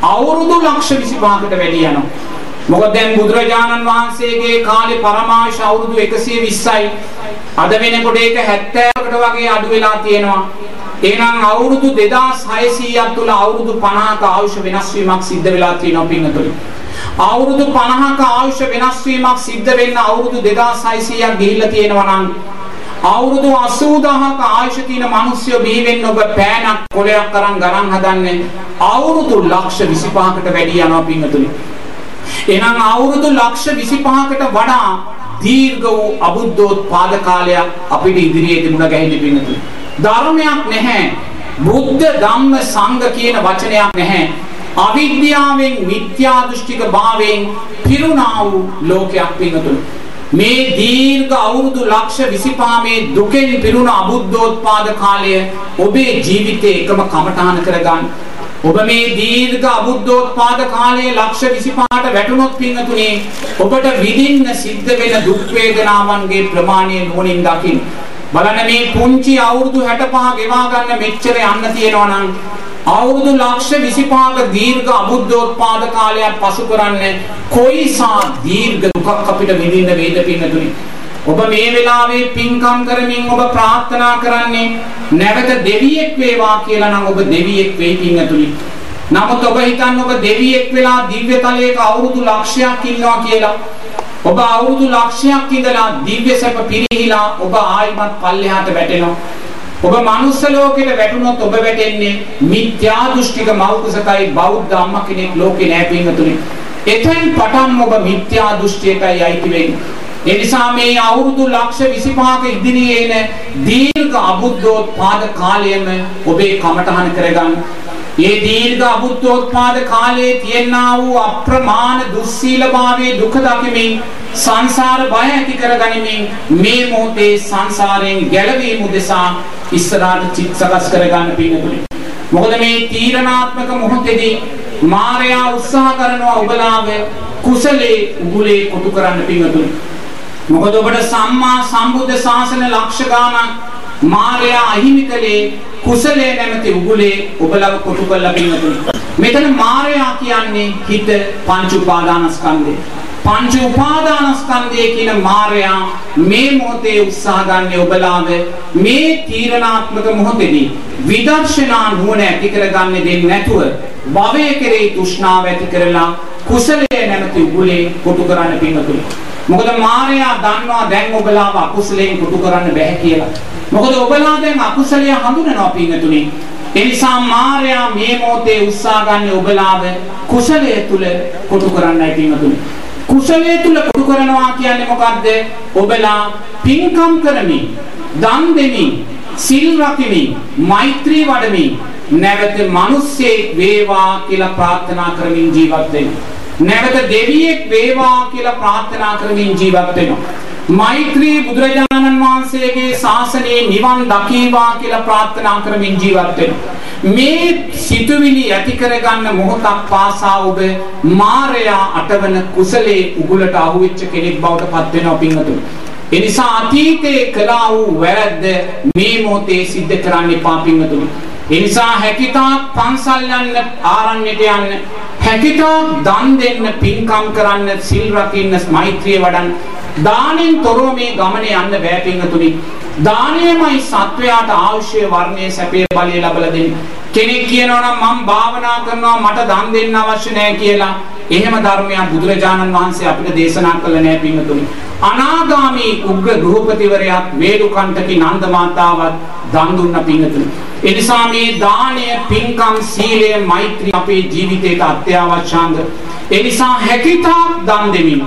අවුරුදු ලක්ෂ 25කට වැඩි යනවා. මොකද දැන් බුදුරජාණන් වහන්සේගේ කාලේ පරමාශ අවුරුදු 120යි. අද වෙනකොට ඒක 70කට වගේ අඩු වෙලා තියෙනවා. එහෙනම් අවුරුදු 2600ක් තුල අවුරුදු 50ක ආයුෂ වෙනස් වීමක් සිද්ධ වෙලා තියෙනවා පිංගතුනි. අවුරුදු 50ක ආයුෂ වෙනස් වීමක් සිද්ධ වෙන්න අවුරුදු 2600ක් ගිහිල්ලා තියෙනවා නම් අවුරුදු 80000ක ආයුෂ තියෙන මිනිස්සු බිහි වෙන්න ඔබ පෑනක් කොලයක් අරන් ගණන් හදන්නේ අවුරුදු ලක්ෂ 25කට වැඩි යනවා පිංගතුනි. එහෙනම් අවුරුදු ලක්ෂ 25කට වඩා දීර්ඝ වූ අබුද්ධෝත්පාද කාලයක් අපිට ඉදිරියේදී මුණ ගැහිලි පිංගතුනි. ධර්මයක් නැහැ. බුද්ධ ධම්ම සංඝ කියන වචනයක් නැහැ. අවිද්‍යාවෙන් මිත්‍යා දෘෂ්ටික භාවයෙන් පිරුණා වූ ලෝකයක් පිංගතුනි. මේ දීර්ඝ අවුරුදු ලක්ෂ 25 මේ දුකෙන් පිරුණ අබුද්ධෝත්පාද කාලය ඔබේ ජීවිතේ එකම කමඨාන කරගන්න. ඔබ මේ දීර්ඝ අබුද්ධෝත්පාද කාලයේ ලක්ෂ 25ට වැටුනොත් පිංගතුනේ ඔබට විඳින්න සිද්ධ වෙන දුක් වේදනාවන්ගේ ප්‍රමාණය නුවණින් දකින්න. බලන්න මේ පුංචි අවුරුදු 65 ගෙවා ගන්න මෙච්චර යන්න තියෙනවා නම් අවුරුදු ලක්ෂ 25ක දීර්ඝ අබුද්ධෝත්පාද කාලයක් පසු කරන්නේ කොයිසා දීර්ඝ දුකක් අපිට විඳින්න වේද පින්නතුනි ඔබ මේ වෙලාවේ පින්කම් කරමින් ඔබ ප්‍රාර්ථනා කරන්නේ නැවත දෙවියෙක් වේවා කියලා නම් ඔබ දෙවියෙක් වෙයි පින්නතුනි නමුත් ඔබ හිතන්නේ ඔබ දෙවියෙක් වෙලා දිව්‍ය තලයක අවුරුදු ලක්ෂයක් ඉන්නවා කියලා ඔබ අවුරුදු ලක්ෂයක් ඉඳලා දිව්‍ය සැප පිරිහිලා ඔබ ආයිමත් පල්ලෙහාට වැටෙනවා ඔබ මනුස්ස ලෝකෙට වැටුනොත් ඔබ වැටෙන්නේ මිත්‍යා දෘෂ්ටික මෞකසකයි බෞද්ධ අම්මා කෙනෙක් ලෝකේ නැහැ පින්තුනේ. එතෙන් පටන් ඔබ මිත්‍යා දෘෂ්ටියටයි අයිති වෙන්නේ. ඒ නිසා මේ අවුරුදු ලක්ෂ 25ක ඉදිරියේ එන දීර්ඝ අබුද්ධෝත්පාද කාලයම ඔබේ කමඨහන කරගන්න. මේ දීර්ඝ අබුද්ධෝත්පාද කාලයේ තියෙනා වූ අප්‍රමාණ දුස්සීලභාවයේ දුක දකිමින් සංසාර බය ඇති කරගනිමින් මේ මොහොතේ සංසාරයෙන් ගැලවීම උදෙසා ඉස්සරහට චිත් සකස් කරගන්න පින්නතුනි. මොකද මේ තීරණාත්මක මොහොතේදී මායя උත්සාහ කරනවා ඔබලාව කුසලේ උගුලේ කොටු කරන්න පින්නතුනි. මොකද ඔබට සම්මා සම්බුද්ධ ශාසන ලක්ෂ ගානක් මායя අහිමි කළේ කුසලයේ නැමැති උගුලේ ඔබලව කොටු කළා පින්නතුනි. මෙතන මායя කියන්නේ හිත පංච උපාදානස්කන්ධය. පංච උපාදානස්කන්ධය කියන මායя මේ මොහොතේ උත්සාහ ගන්න ඔබලාව මේ තීරණාත්මක මොහොතේදී විදර්ශනා නුවණ ඇති කරගන්න දෙන්නේ නැතුව භවයේ කෙරෙහි තෘෂ්ණාව ඇති කරලා කුසලයේ නැමැති උගුලේ කොටු කරන්න පින්නතුනි. මොකද මායя දන්නවා දැන් ඔබලාව අකුසලයෙන් කොටු කරන්න බෑ කියලා. මොකද ඔබලා දැන් අකුසලය හඳුනනවා පින්නතුනි. ඒ නිසා මායя මේ මොහොතේ උත්සාහ ගන්න ඔබලාව කුසලයේ තුල කොටු කරන්නයි පින්නතුනි. කුසලයේ තුල කොටු කරනවා කියන්නේ මොකද්ද? ඔබලා පින්කම් කරමින්, දන් දෙමින්, සිල් රකිමින්, මෛත්‍රී වඩමින් නැවත මිනිස්සෙක් වේවා කියලා ප්‍රාර්ථනා කරමින් ජීවත් වෙනවා. නැවත දෙවියෙක් වේවා කියලා ප්‍රාර්ථනා කරමින් ජීවත් වෙනවා. මෛත්‍රී බුදුරජාණන් වහන්සේගේ ශාසනයේ නිවන් දකීවා කියලා ප්‍රාර්ථනා කරමින් ජීවත් වෙනවා. මේ සිතුවිලි ඇති කරගන්න මොහොතක් පාසා ඔබ මායя අටවන කුසලයේ උගුලට අහුවෙච්ච කෙනෙක් බවට පත් වෙනවා පින්වතුනි. ඒ නිසා අතීතයේ කළා වූ වැරද්ද මේ මොහොතේ සිද්ධ කරන්න එපා පින්වතුනි. ඒ නිසා හැකිතාක් පන්සල් යන්න ආරණ්‍යට යන්න හැකිතාක් දන් දෙන්න පින්කම් කරන්න සිල් රකින්න මෛත්‍රිය වඩන්න දානෙන් තොරව මේ ගමනේ යන්න බෑ පින්වතුනි. දානයමයි සත්වයාට ආශය වර්ණයේ සැපේ බලය ලබලා දෙන්නේ. කෙනෙක් කියනවා නම් මම භාවනා කරනවා මට දන් දෙන්න අවශ්‍ය නැහැ කියලා. එහෙම ධර්මයක් බුදුරජාණන් වහන්සේ අපිට දේශනා කළ නැහැ පින්වතුනි. අනාගාමී උග්‍ර ගෘහපතිවරයාත් වේලුකණ්ඨකි නන්ද මාතාවත් දන් දුන්න පින්වතුනි. ඒ නිසා මේ දානය, පින්කම්, සීලය, මෛත්‍රී අපේ ජීවිතයට අත්‍යවශ්‍යාංග. ඒ නිසා හැකිතාක් දන් දෙමින්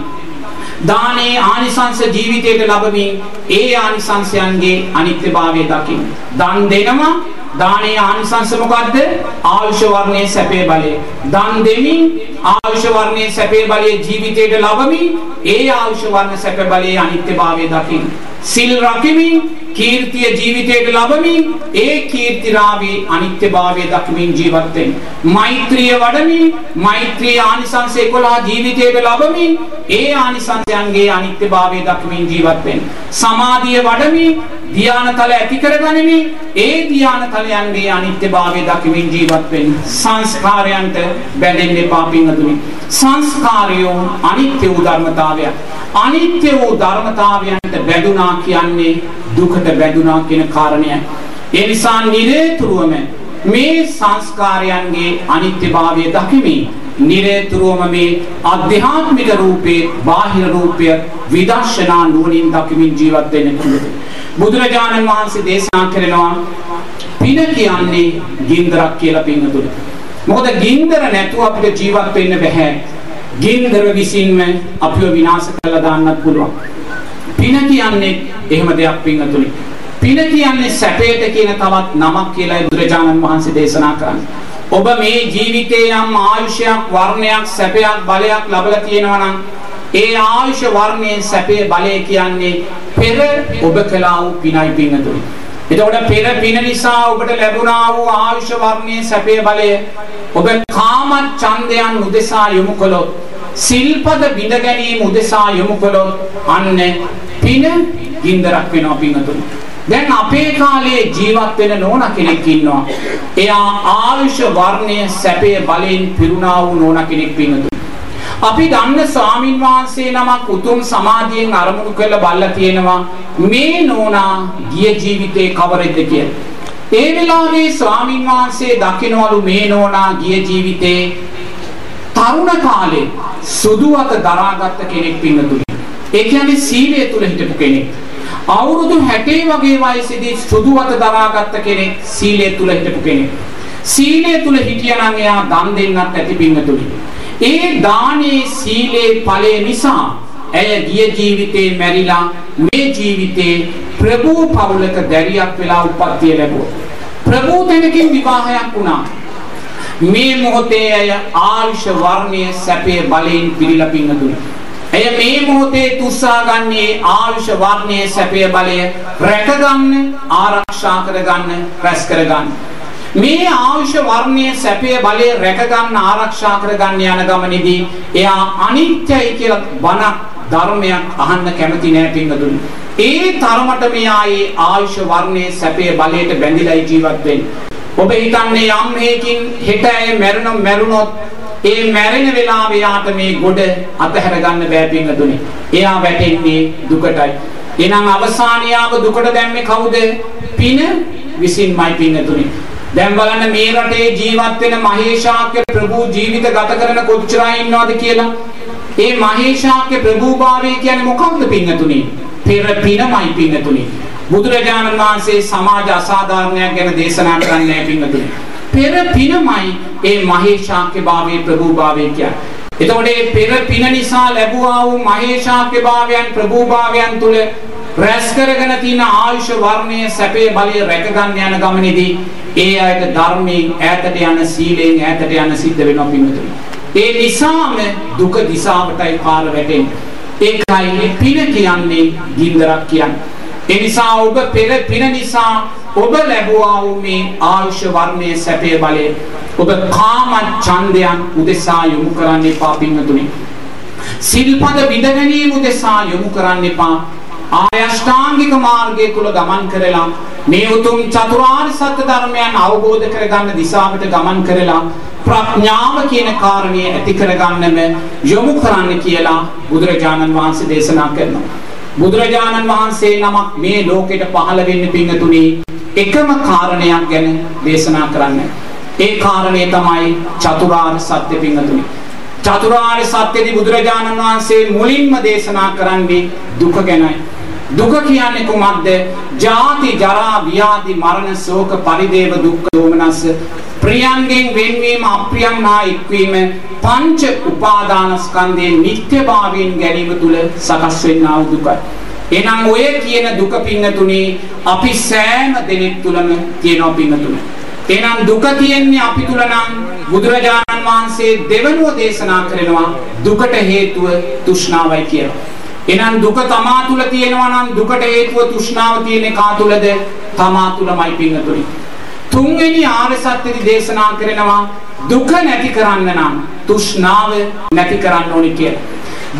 දානේ ආනිසංස ජීවිතයට ලැබමින් ඒ ආනිසංසයන්ගේ අනිත්‍යභාවය දකින්න. දන් දෙනවා දානේ ආනිසංස මොකද්ද? ආයුෂ වර්ණයේ සැපේ බලය. දන් දෙමින් ආයුෂ වර්ණයේ සැපේ බලය ජීවිතයට ලැබමින් ඒ ආයුෂ වර්ණ සැප බලයේ අනිත්‍යභාවය දකින්න. සිල් රකිමින් කීර්තිය ජීවිතයට ලබමින් ඒ කීර්තිරාවේ අනිත්‍යභාවය දක්මින් ජීවත් වෙන්න. මෛත්‍රිය වඩමින් මෛත්‍රී ආනිසංස 11 ජීවිතයට ලබමින් ඒ ආනිසංසයන්ගේ අනිත්‍යභාවය දක්මින් ජීවත් වෙන්න. සමාධිය වඩමින් ධානතල ඇති කරගනිමින් ඒ ධානතලයන්ගේ අනිත්‍යභාවය දක්මින් ජීවත් වෙන්න. සංස්කාරයන්ට බැඳෙන්න එපා පින්වතුනි. සංස්කාරයෝ අනිත්‍ය වූ ධර්මතාවයක්. අනිත්‍ය වූ ධර්මතාවයන්ට බැඳුනා කියන්නේ දුකට බැඳුනා කියන කාරණයයි. ඒ නිසා නිරේතුරුවම මේ සංස්කාරයන්ගේ අනිත්‍යභාවය දකිමින් නිරේතුරුවම මේ අධ්‍යාත්මික රූපේ බාහිර රූපය විදර්ශනා නුවණින් දකිමින් ජීවත් වෙන්න පුළුවන්. බුදුරජාණන් වහන්සේ දේශනා කරනවා පින කියන්නේ ගින්දරක් කියලා පින්නතුනේ. මොකද ගින්දර නැතුව අපිට ජීවත් වෙන්න බෑ. ගින්දර විසින්ම අපිව විනාශ කරලා දාන්නත් පුළුවන්. පින කියන්නේ එහෙම දෙයක් පින්නතුනි. පින කියන්නේ සැපයට කියන තවත් නමක් කියලායි බුදුරජාණන් වහන්සේ දේශනා කරන්නේ. ඔබ මේ ජීවිතේ යම් ආයුෂයක්, වර්ණයක්, සැපයක්, බලයක් ලබලා තියෙනවා නම් ඒ ආයුෂ වර්ණයේ සැපේ බලය කියන්නේ පෙර ඔබ කළා වූ පිනයි පින්නතුනි. එතකොට පෙර පින නිසා ඔබට ලැබුණා වූ ආයුෂ වර්ණයේ සැපේ බලය ඔබ කාම ඡන්දයන් උදෙසා යොමු කළොත් සිල්පද බිඳ ගැනීම උදෙසා යොමු කළොත් අන්න පින ගින්දරක් වෙනවා පින්තුනි. දැන් අපේ කාලේ ජීවත් වෙන නෝන කෙනෙක් ඉන්නවා. එයා ආයුෂ වර්ණයේ සැපේ බලෙන් පිරුණා වූ නෝන කෙනෙක් පින්තුනි. අපි දන්න ස්වාමින් වහන්සේ නමක් උතුම් සමාධියෙන් අරමුණු කරලා බල්ලා තියෙනවා මේ නෝනා ගිය ජීවිතේ කවරෙද්ද කියලා. ඒ වෙලාවේ ස්වාමින් වහන්සේ දකින්නවලු මේ නෝනා ගිය ජීවිතේ තරුණ කාලේ සුදු අත දරාගත්ත කෙනෙක් පින්නතුනි. ඒ කියන්නේ සීලය තුල හිටපු කෙනෙක්. අවුරුදු 60 වගේ වයසේදී සුදු අත දරාගත්ත කෙනෙක් සීලය තුල හිටපු කෙනෙක්. සීලය තුල හිටියනම් එයා දන් දෙන්නත් ඇති පින්නතුනි. ඒ දානේ සීලේ ඵලය නිසා ඇය ගිය ජීවිතේ මැරිලා මේ ජීවිතේ ප්‍රභූ පවුලක දැරියක් වෙලා උප්පත්තිය ලැබුවා. ප්‍රභූ දෙනකින් විවාහයක් වුණා. මේ මොහොතේ ඇය ආයුෂ වර්ණයේ සැපේ බලයෙන් පිරීලා පින්නතුනි. එය මේ මොහොතේ තුස්සා ගන්නේ ආයුෂ වර්ණයේ සැපේ බලය රැකගන්න, ආරක්ෂා කරගන්න, රැස් කරගන්න. මේ ආයුෂ වර්ණයේ සැපේ බලය රැකගන්න ආරක්ෂා කරගන්න යන ගමනේදී එයා අනිත්‍යයි කියලා බණක් ධර්මයක් අහන්න කැමති නෑ පින්වතුනි. ඒ තරමට මෙයායේ ආයුෂ වර්ණයේ සැපේ බලයට බැඳිලායි ජීවත් වෙන්නේ. ඔබ හිතන්නේ යම් හේකින් හෙට ඇය මැරුණ මැරුණොත් ඒ මැරෙන වෙලාවේ යාට මේ ගොඩ අතහැර ගන්න බෑ පින්වතුනි. එයා වැටෙන්නේ දුකටයි. එහෙනම් අවසානියාව දුකට දැම්මේ කවුද? පින විසින්මයි පින්වතුනි. දැන් බලන්න මේ රටේ ජීවත් වෙන මහේශාක්‍ය ප්‍රභූ ජීවිත ගත කරන කොච්චර ඉන්නවද කියලා. ඒ මහේශාක්‍ය ප්‍රභූභාවය කියන්නේ මොකක්ද පින්නතුනි? පෙර පිනමයි පින්නතුනි. බුදුරජාණන් වහන්සේ සමාජ අසාධාරණයක් ගැන දේශනා කරන්නේ පින්නතුනි. පෙර පිනමයි ඒ මහේශාක්‍ය භාවයේ ප්‍රභූභාවය කියන්නේ. එතකොට මේ පෙර පින නිසා ලැබුවා වූ මහේශාක්‍ය භාවයන් ප්‍රභූභාවයන් තුල රැස් කරගෙන තියෙන ආයුෂ වර්ණයේ සැපේ බලය රැකගන්න යන ගමනේදී ඒ අයට ධර්මයෙන් ඈතට යන සීලයෙන් ඈතට යන සිද්ධ වෙනවා පින්වතුනි. ඒ නිසාම දුක දිශාවටයි පාර වැටෙන්නේ. ඒකයි පින කියන්නේ ගින්දරක් කියන්නේ. ඒ නිසා ඔබ පෙර පින නිසා ඔබ ලැබුවා වූ මේ ආයුෂ වර්ණයේ සැපේ බලය ඔබ කාම ඡන්දයන් උදෙසා යොමු කරන්න එපා පින්වතුනි. සිල්පද බිඳ ගැනීම උදෙසා යොමු කරන්න එපා. ආයෂ්ඨාංගික මාර්ගය තුල ගමන් කරලා මේ උතුම් චතුරාර්ය සත්‍ය ධර්මයන් අවබෝධ කරගන්න දිශාවට ගමන් කරලා ප්‍රඥාව කියන කාරණය ඇති කරගන්නම යොමු කරන්න කියලා බුදුරජාණන් වහන්සේ දේශනා කරනවා. බුදුරජාණන් වහන්සේ නමක් මේ ලෝකෙට පහළ වෙන්න පිංගතුනි එකම කාරණයක් ගැන දේශනා කරන්න. ඒ කාරණය තමයි චතුරාර්ය සත්‍ය පිංගතුනි. චතුරාර්ය සත්‍යදී බුදුරජාණන් වහන්සේ මුලින්ම දේශනා කරන්නේ දුක ගැනයි. දුක කියන්නේ කුමක්ද? ජාති ජරා ව්‍යාධි මරණ ශෝක පරිදේව දුක්ඛ දෝමනස්ස ප්‍රියංගෙන් වෙන්වීම අප්‍රියං හා එක්වීම පංච උපාදානස්කන්ධයේ නිත්‍යභාවයෙන් ගැනීම තුල සකස් වෙන්නා වූ දුකයි. එහෙනම් ඔය කියන දුක පින්නතුනේ අපි සෑම දෙනෙක් තුලම තියෙනවා පින්නතුනේ. එහෙනම් දුක තියෙන්නේ අපි තුල නම් බුදුරජාණන් වහන්සේ දෙවනුව දේශනා කරනවා දුකට හේතුව තෘෂ්ණාවයි කියලා. එහෙනම් දුක තමා තුල තියෙනවා නම් දුකට හේතුව තෘෂ්ණාව තියෙන්නේ කා තුලද? තමා තුලමයි පිංගතුනි. තුන්වෙනි ආර්ය සත්‍යෙදි දේශනා කරනවා දුක නැති කරන්න නම් තෘෂ්ණාව නැති කරන්න ඕනි කියලා.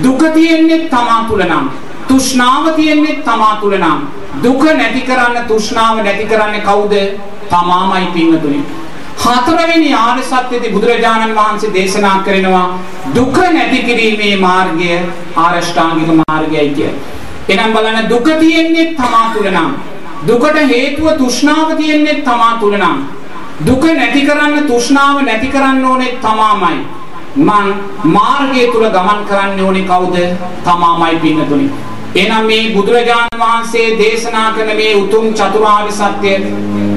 දුක තියෙන්නේ තමා තුල නම් තෘෂ්ණාව තියෙන්නේ තමා තුල නම් දුක නැති කරන්න තෘෂ්ණාව නැති කරන්නේ කවුද? තමාමයි පිංගතුනි. හතරවෙනි ආර්ය සත්‍යදී බුදුරජාණන් වහන්සේ දේශනා කරනවා දුක නැති කිරීමේ මාර්ගය ආරෂ්ඨාංගික මාර්ගයයි කියලා. එහෙනම් බලන්න දුක තියෙන්නේ තමා තුල නම් දුකට හේතුව තෘෂ්ණාව තියෙන්නේ තමා තුල නම් දුක නැති කරන්න තෘෂ්ණාව නැති කරන්න ඕනේ තමාමයි. මං මාර්ගය තුල ගමන් කරන්න ඕනේ කවුද? තමාමයි පින්නතුනි. එනම් මේ බුදුරජාණන් වහන්සේ දේශනා කරන මේ උතුම් චතුරාර්ය සත්‍ය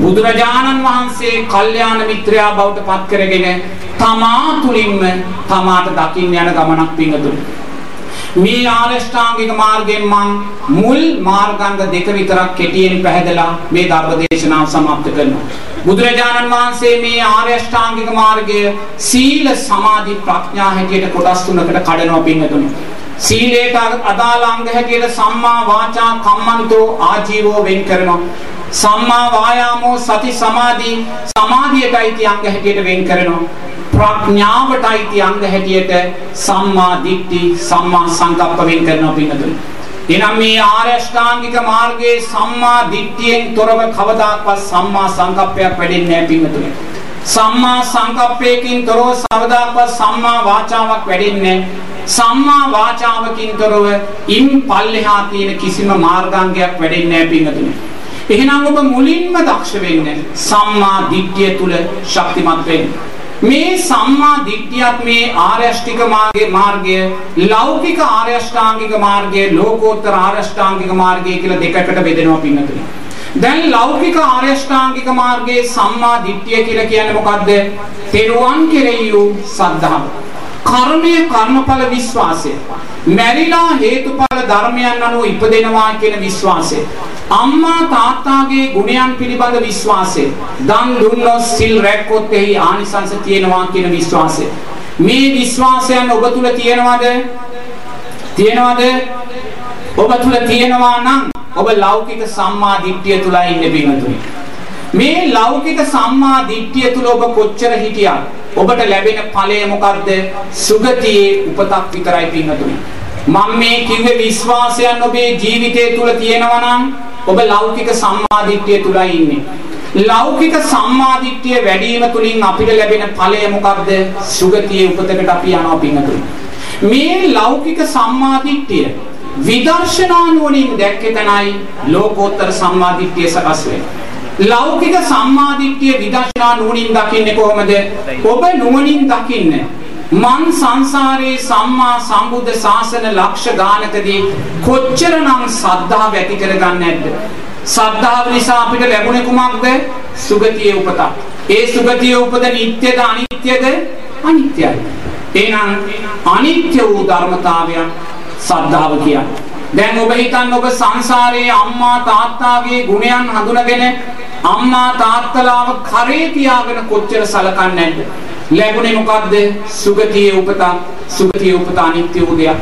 බුදුරජාණන් වහන්සේ කල්යාණ මිත්‍රයා බවට පත් කරගෙන තමා තුලින්ම තමාට දකින්න යන ගමනක් පිඟතුනි. මේ ආරෂ්ඨාංගික මාර්ගයෙන් මං මුල් මාර්ගාංග දෙක විතරක් කෙටියෙන් පැහැදලා මේ ධර්ම දේශනාව સમાප්ත කරනවා. බුදුරජාණන් වහන්සේ මේ ආර්ය අෂ්ටාංගික මාර්ගය සීල සමාධි ප්‍රඥා හැටියට කොටස් තුනකට කඩනවා පින්නතුනේ. සීලයට අදාළ අංග හැටියට සම්මා වාචා කම්මන්තෝ ආජීවෝ වෙන් කරනවා. සම්මා වායාමෝ සති සමාධි සමාධියටයි තිය අංග හැටියට වෙන් කරනවා. ප්‍රඥාවටයි තිය අංග හැටියට සම්මා දිට්ඨි සම්මා සංකප්ප වෙන් කරනවා පින්නතුනි. එනම් මේ ආර්ය අෂ්ටාංගික මාර්ගයේ සම්මා දිට්ඨියෙන් තොරව කවදාකවත් සම්මා සංකප්පයක් වැඩෙන්නේ නැහැ පින්වතුනි. සම්මා සංකප්පයකින් තොරව සවදාකවත් සම්මා වාචාවක් වැඩෙන්නේ සම්මා වාචාවකින් තොරව ඉන් පල්ලෙහා තියෙන කිසිම මාර්ගාංගයක් වැඩෙන්නේ නැහැ පින්වතුනි. එහෙනම් ඔබ මුලින්ම දක්ෂ වෙන්න සම්මා දිට්ඨිය තුල ශක්තිමත් වෙන්න. මේ සම්මා දිට්ඨියත් මේ ආර්යෂ්ටික මාර්ගයේ මාර්ගය ලෞකික ආර්යෂ්ටාංගික මාර්ගය ලෝකෝත්තර ආර්යෂ්ටාංගික මාර්ගය කියලා දෙකකට බෙදෙනවා පින්නතුනි. දැන් ලෞකික ආර්යෂ්ටාංගික මාර්ගයේ සම්මා දිට්ඨිය කියලා කියන්නේ මොකද්ද? තෙරුවන් කෙරෙහි වූ සද්ධාව. කර්මය කර්මඵල විශ්වාසය. මැරිලා හේතුඵල ධර්මයන් අනුව ඉපදෙනවා කියන විශ්වාසය. අම්මා තාත්තාගේ ගුණයන් පිළිබඳ විශ්වාසය. දන් දුන්නොත් සිල් රැක්කොත් එහි ආනිසංස තියෙනවා කියන විශ්වාසය. මේ විශ්වාසයන් ඔබ තුල තියෙනවද? තියෙනවද? ඔබ තුල තියෙනවා නම් ඔබ ලෞකික සම්මා දිට්ඨිය තුලයි ඉන්නේ බිනතුනි. මේ ලෞකික සම්මා දිට්ඨිය තුල ඔබ කොච්චර හිටියත් ඔබට ලැබෙන ඵලය මොකද්ද? සුගතියේ උපතක් විතරයි පින්නතුනි. මම මේ කිව්වේ විශ්වාසයන් ඔබේ ජීවිතය තුල තියෙනවා නම් ඔබ ලෞකික සම්මාදිට්ඨිය තුලයි ඉන්නේ. ලෞකික සම්මාදිට්ඨිය වැඩි වීම තුලින් අපිට ලැබෙන ඵලය මොකක්ද? සුගතියේ උපතකට අපි යනවා පින්නතුනි. මේ ලෞකික සම්මාදිට්ඨිය විදර්ශනා නුවණින් දැක්ක තැනයි ලෝකෝත්තර සම්මාදිට්ඨිය සකස් වෙන්නේ. ලෞකික සම්මාදිට්ඨිය විදර්ශනා නුවණින් දකින්නේ කොහොමද? ඔබ නුවණින් දකින්නේ මන් සංසාරේ සම්මා සම්බුද්ධ ශාසන ලක්ෂ ගානකදී කොච්චරනම් සද්ධාව ඇති කරගන්නේ නැද්ද? සද්ධාව නිසා අපිට ලැබුණේ කුමක්ද? සුගතියේ උපත. ඒ සුගතියේ උපත නිට්ටයද අනිත්‍යද? අනිත්‍යයි. එහෙනම් අනිත්‍ය වූ ධර්මතාවයක් සද්ධාව කියන්නේ. දැන් ඔබ හිතන්න ඔබ සංසාරයේ අම්මා තාත්තාගේ ගුණයන් හඳුනගෙන අම්මා තාත්තලාව කරේ තියාගෙන කොච්චර සලකන්නේ නැද්ද? ලැබුණේ මොකද්ද? සුගතියේ උපත. සුගතියේ උපත අනිත්‍ය වූ දෙයක්.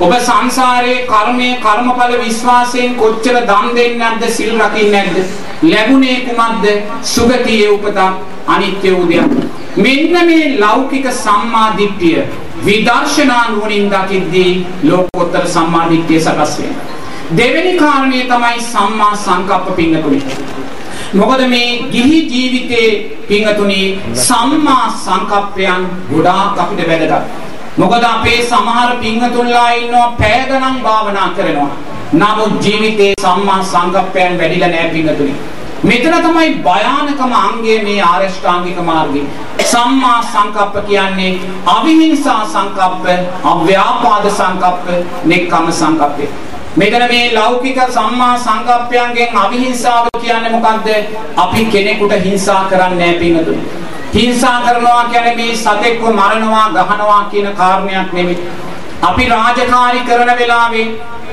ඔබ සංසාරයේ කර්මයේ කර්මඵල විශ්වාසයෙන් කොච්චර දන් දෙන්නේ නැද්ද? සිල් රකින්නේ නැද්ද? ලැබුණේ කුමක්ද? සුගතියේ උපත අනිත්‍ය වූ දෙයක්. මෙන්න මේ ලෞකික සම්මා දිට්ඨිය විදර්ශනා නුවණින් දකිද්දී ලෝකෝත්තර සම්මා දිට්ඨිය සකස් වෙනවා. දෙවෙනි කාරණේ තමයි සම්මා සංකප්ප පින්නතුනි. මොකද මේ ගිහි ජීවිතේ පින්තුනි සම්මා සංකප්පයන් ගොඩාක් අපිට වැදගත්. මොකද අපේ සමහර පින්තුන්ලා ඉන්නවා පැය ගණන් භාවනා කරනවා. නමුත් ජීවිතේ සම්මා සංකප්පයන් වැඩිලා නැහැ පින්තුනි. මෙතන තමයි භයානකම අංගය මේ ආරෂ්ඨාංගික මාර්ගය. සම්මා සංකප්ප කියන්නේ අවිහිංසා සංකප්ප, අව්‍යාපාද සංකප්ප, නෙක්ඛම් සංකප්පය. මෙතන මේ ලෞකික සම්මා සංකප්පයන්ගෙන් අවිහිංසාව කියන්නේ මොකද්ද? අපි කෙනෙකුට හිංසා කරන්නේ නැහැ පින්තුනි. හිංසා කරනවා කියන්නේ මේ සතෙක්ව මරනවා, ගහනවා කියන කාරණයක් නෙමෙයි. අපි රාජකාරී කරන වෙලාවේ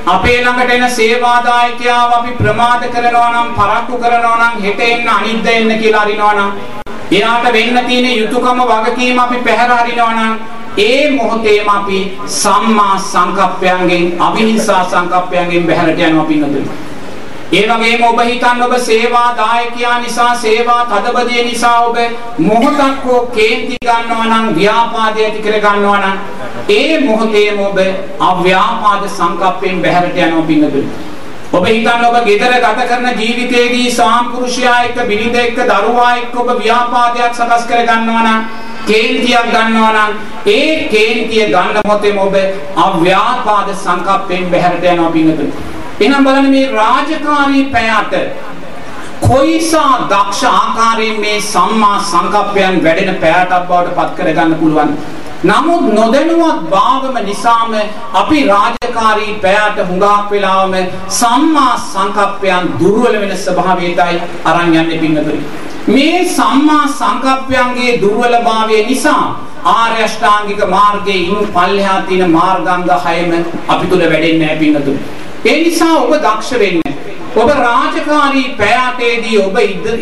අපේ ළඟට එන සේවාදායකයාව අපි ප්‍රමාද කරනවා නම් පරක්කු කරනවා නම් හෙට එන්න අනිද්ද එන්න කියලා අරිනවා නම් එයාට වෙන්න තියෙන යුතුයකම වගකීම අපි පැහැර හරිනවා නම් ඒ මොහොතේම අපි සම්මා සංකප්පයන්ගෙන් අවිහිංසා සංකප්පයන්ගෙන් බැහැරට යනවා පින්නතුනි. ඒ වගේම ඔබ හිතන්න ඔබ සේවා දායකයා නිසා සේවා තදබදිය නිසා ඔබ මොහොතක් හෝ කේන්ති ගන්නවා නම් ව්‍යාපාදය ඇති කර ගන්නවා නම් ඒ මොහොතේම ඔබ අව්‍යාපාද සංකප්පයෙන් බැහැරට යනවා පින්නතුනි. ඔබ හිතන්න ඔබ ගෙදර ගත කරන ජීවිතයේදී සාම්පුරුෂයා එක්ක බිරිඳ එක්ක දරුවා එක්ක ඔබ ව්‍යාපාදයක් සකස් කර ගන්නවා නම් කේන්තියක් ගන්නවා නම් ඒ කේන්තිය ගන්න මොතේම ඔබ අව්‍යාපාද සංකප්පයෙන් බැහැරට යනවා පින්නතුනි. එහෙනම් බලන්න මේ රාජකාරී පැයට කොයිසා දක්ෂ ආකාරයෙන් මේ සම්මා සංකප්පයන් වැඩෙන පැයටක් බවට පත් කරගන්න පුළුවන්. නමුත් නොදැනුවත් භාවම නිසාම අපි රාජකාරී පැයට හුඟක් වෙලාවම සම්මා සංකප්පයන් දුර්වල වෙන ස්වභාවයටයි අරන් යන්නේ පින්නතුනි. මේ සම්මා සංකප්පයන්ගේ දුර්වලභාවය නිසා ආර්ය අෂ්ටාංගික මාර්ගයේ ඉන් පල්ලෙහා තියෙන මාර්ගාංග හයම අපි තුල වැඩෙන්නේ නැහැ පින්නතුනි. ඒ නිසා ඔබ දක්ෂ වෙන්න. ඔබ රාජකාරී පැයටේදී ඔබ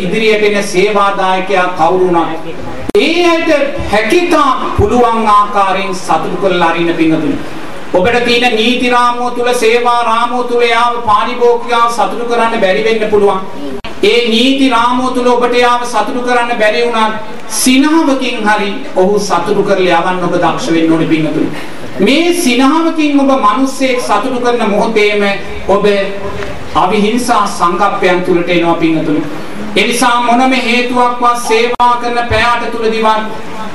ඉදිරියට එන සේවාදායකයා කවුරු වුණත් ඒ ඇයට හැකිතා පුළුවන් ආකාරයෙන් සතුටු කරලා අරින්න පින්නතුනි. ඔබට තියෙන නීති රාමුව තුල සේවා රාමුව තුල යාව පාරිභෝගිකව සතුටු කරන්න බැරි වෙන්න පුළුවන්. ඒ නීති රාමුව තුල ඔබට යාව සතුටු කරන්න බැරි වුණත් සිනහවකින් හරි ඔහු සතුටු කරලා යවන්න ඔබ දක්ෂ වෙන්න ඕනේ පින්නතුනි. මේ සිනහවකින් ඔබ මිනිස්සෙක් සතුටු කරන මොහොතේම ඔබ අවිහිංසා සංකප්පයන් තුලට එනවා පින්නතුනි. ඒ නිසා මොනම හේතුවක්වත් සේවා කරන පැයට තුලදීවත්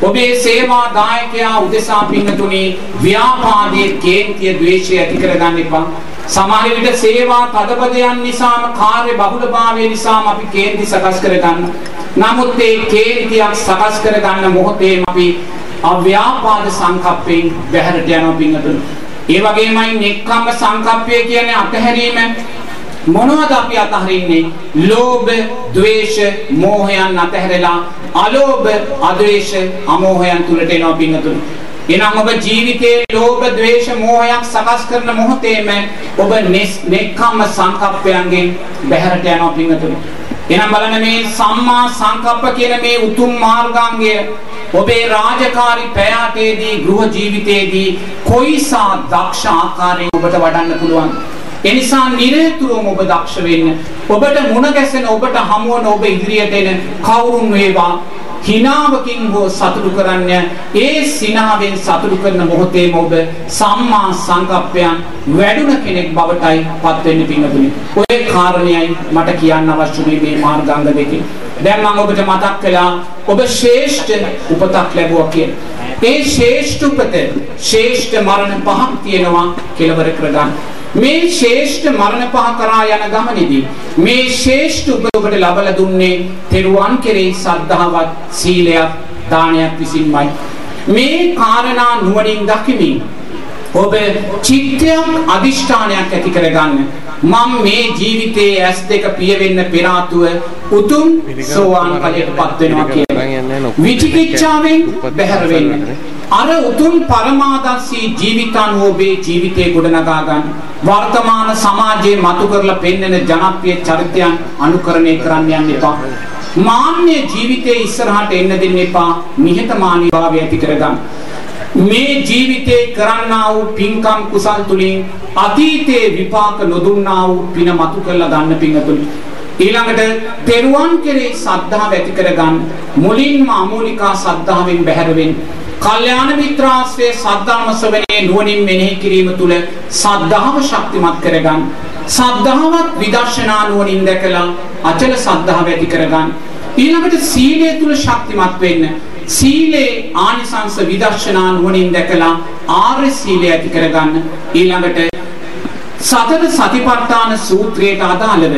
ඔබේ සේවා දායකයා උදෙසා පින්නතුනි ව්‍යාපාදයේ කේන්තිය ද්වේෂය ඇති කරගන්න එපා. සමහර විට සේවා තදබදයන් නිසාම කාර්ය බහුලභාවය නිසාම අපි කේන්ති සකස් කරගන්න. නමුත් මේ කේන්තියක් සකස් කරගන්න මොහොතේම අපි අව්‍යාපාද සංකප්පයෙන් බැහැරට යනවා පින්නතුනි. ඒ වගේමයි නෙක්ඛම්ම සංකප්පය කියන්නේ අතහැරීම මොනවද අපි අතහරින්නේ? ලෝභ, ද්වේෂ, මෝහයන් අතහැරලා අලෝභ, අද්වේෂ, අමෝහයන් තුලට එනවා පින්නතුනි. එනම් ඔබ ජීවිතයේ ලෝභ, ද්වේෂ, මෝහයක් සකස් කරන මොහොතේම ඔබ නෙක්ඛම්ම සංකප්පයන්ගෙන් බැහැරට යනවා පින්නතුනි. එනම් බලන්න මේ සම්මා සංකප්ප කියන මේ උතුම් මාර්ගාංගය ඔබේ රාජකාරී පැයතේදී ගෘහ ජීවිතයේදී කොයිසා දක්ෂ ආකාරයෙන් ඔබට වඩන්න පුළුවන්. එනිසා නිරතුරුවම ඔබ දක්ෂ වෙන්න. ඔබට මුණ ගැසෙන ඔබට හමුවන ඔබ ඉදිරියට එන කවුරුන් වේවා හිනාවකින් හෝ සතුටු කරන්න ඒ සිනාවෙන් සතුටු කරන මොහොතේම ඔබ සම්මා සංකප්පයන් වැඩුණ කෙනෙක් බවටයි පත් වෙන්න පින්නතුනි. ඔය කාරණේයි මට කියන්න අවශ්‍ය මේ මාර්ගාංග දෙකේ. දැන් මම ඔබට මතක් කළා ඔබ ශ්‍රේෂ්ඨ උපතක් ලැබුවා කියලා. ඒ ශ්‍රේෂ්ඨ උපත ශ්‍රේෂ්ඨ මරණ පහක් තියෙනවා කෙලවර කරගන්න. මේ ශ්‍රේෂ්ඨ මරණ පහ කරා යන ගමනේදී මේ ශ්‍රේෂ්ඨ උපත ඔබට ලබලා දුන්නේ තෙරුවන් කෙරෙහි සද්ධාවත් සීලයක් දානයක් විසින්මයි. මේ කාරණා නුවණින් දකිමින් ඔබ චිත්තයක් අදිෂ්ඨානයක් ඇති කරගන්න. මම මේ ජීවිතයේ ඇස් දෙක පිය වෙන්න පෙර ආතුව උතුම් සෝවාන් ඵලයටපත් වෙනවා කියලා. විචිකිච්ඡාවෙන් බැහැර වෙන්න. අර උතුම් පරමාදර්ශී ජීවිතානුව ඔබේ ජීවිතේ ගොඩනගා ගන්න. වර්තමාන සමාජයේ මතු කරලා පෙන්වන ජනප්‍රිය චරිතයන් අනුකරණය කරන්න යන්න එපා. මාන්‍ය ජීවිතේ ඉස්සරහට එන්න දෙන්න එපා. නිහතමානී භාවය ඇති කරගන්න. මේ ජීවිතේ කරන්නා වූ පින්කම් කුසල් තුලින් අතීතයේ විපාක නොදුන්නා වූ පින මතු කරලා ගන්න පින්තුනි. ඊළඟට තෙරුවන් කෙරේ සද්ධාව ඇති කරගන්න මුලින්ම අමූලිකා සද්ධාවෙන් බැහැර වෙන්න. කල්යාණ මිත්‍රාශ්‍රයේ සද්ධාම ශ්‍රවණයේ නුවණින් මෙනෙහි කිරීම තුළ සද්ධාව ශක්තිමත් කරගන්න. සද්ධාවත් විදර්ශනා නුවණින් දැකලා අචල සද්ධාව ඇති කරගන්න. ඊළඟට සීලය තුළ ශක්තිමත් වෙන්න. සීලේ ආනිසංස විදර්ශනා නුවණින් දැකලා ආර්ය සීලය ඇති කරගන්න. ඊළඟට සතර සතිපට්ඨාන සූත්‍රයට අදාළව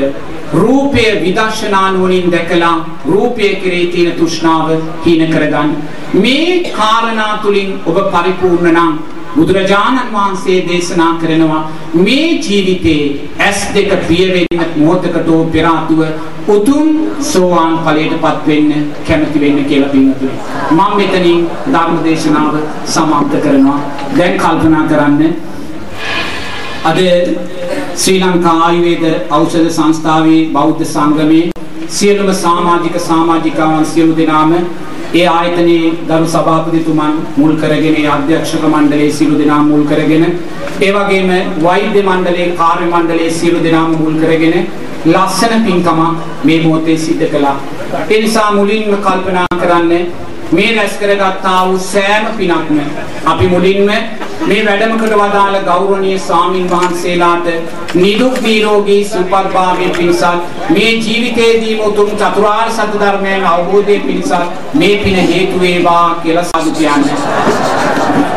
රූපය විදර්ශනා නුවණින් දැකලා රූපය කෙරෙහි තියෙන තෘෂ්ණාව හීන කරගන්න. මේ කාරණා තුලින් ඔබ පරිපූර්ණ නම් බුදුරජාණන් වහන්සේ දේශනා කරනවා මේ ජීවිතේ ඇස් දෙක පිය වෙන්න මොහොතකට පෙර ආතුව උතුම් සෝවාන් ඵලයටපත් වෙන්න කැමති වෙන්න කියලා පින්තුනි. මම මෙතනින් ධර්ම දේශනාව සමාප්ත කරනවා. දැන් කල්පනා කරන්න අද ශ්‍රී ලංකා ආයුර්වේද ඖෂධ සංස්ථාවේ බෞද්ධ සංගමේ සියලුම සමාජික සමාජිකාවන් සියලු දෙනාම ඒ ආයතනයේ ගරු සභාපතිතුමන් මුල් කරගෙන ඒ අධ්‍යක්ෂක මණ්ඩලයේ සියලු දෙනා මුල් කරගෙන ඒ වගේම වෛද්‍ය මණ්ඩලයේ කාර්ය මණ්ඩලයේ සියලු දෙනාම මුල් කරගෙන ලස්සන පින්කමක් මේ මොහොතේ සිද්ධ කළා. ඒ නිසා මුලින්ම කල්පනා කරන්නේ මේ රැස් කරගත්තා වූ සෑම පිනක්ම අපි මුලින්ම මේ වැඩමකට වදාළ ගෞරවනීය ස්වාමින් වහන්සේලාට නිදුක් නිරෝගී සුවපත්භාවයේ පිණිසත් මේ ජීවිතයේදීම උතුම් චතුරාර්ය සත්‍ය ධර්මයන් අවබෝධයේ පිණිසත් මේ පින හේතු වේවා කියලා සාදු කියන්නේ.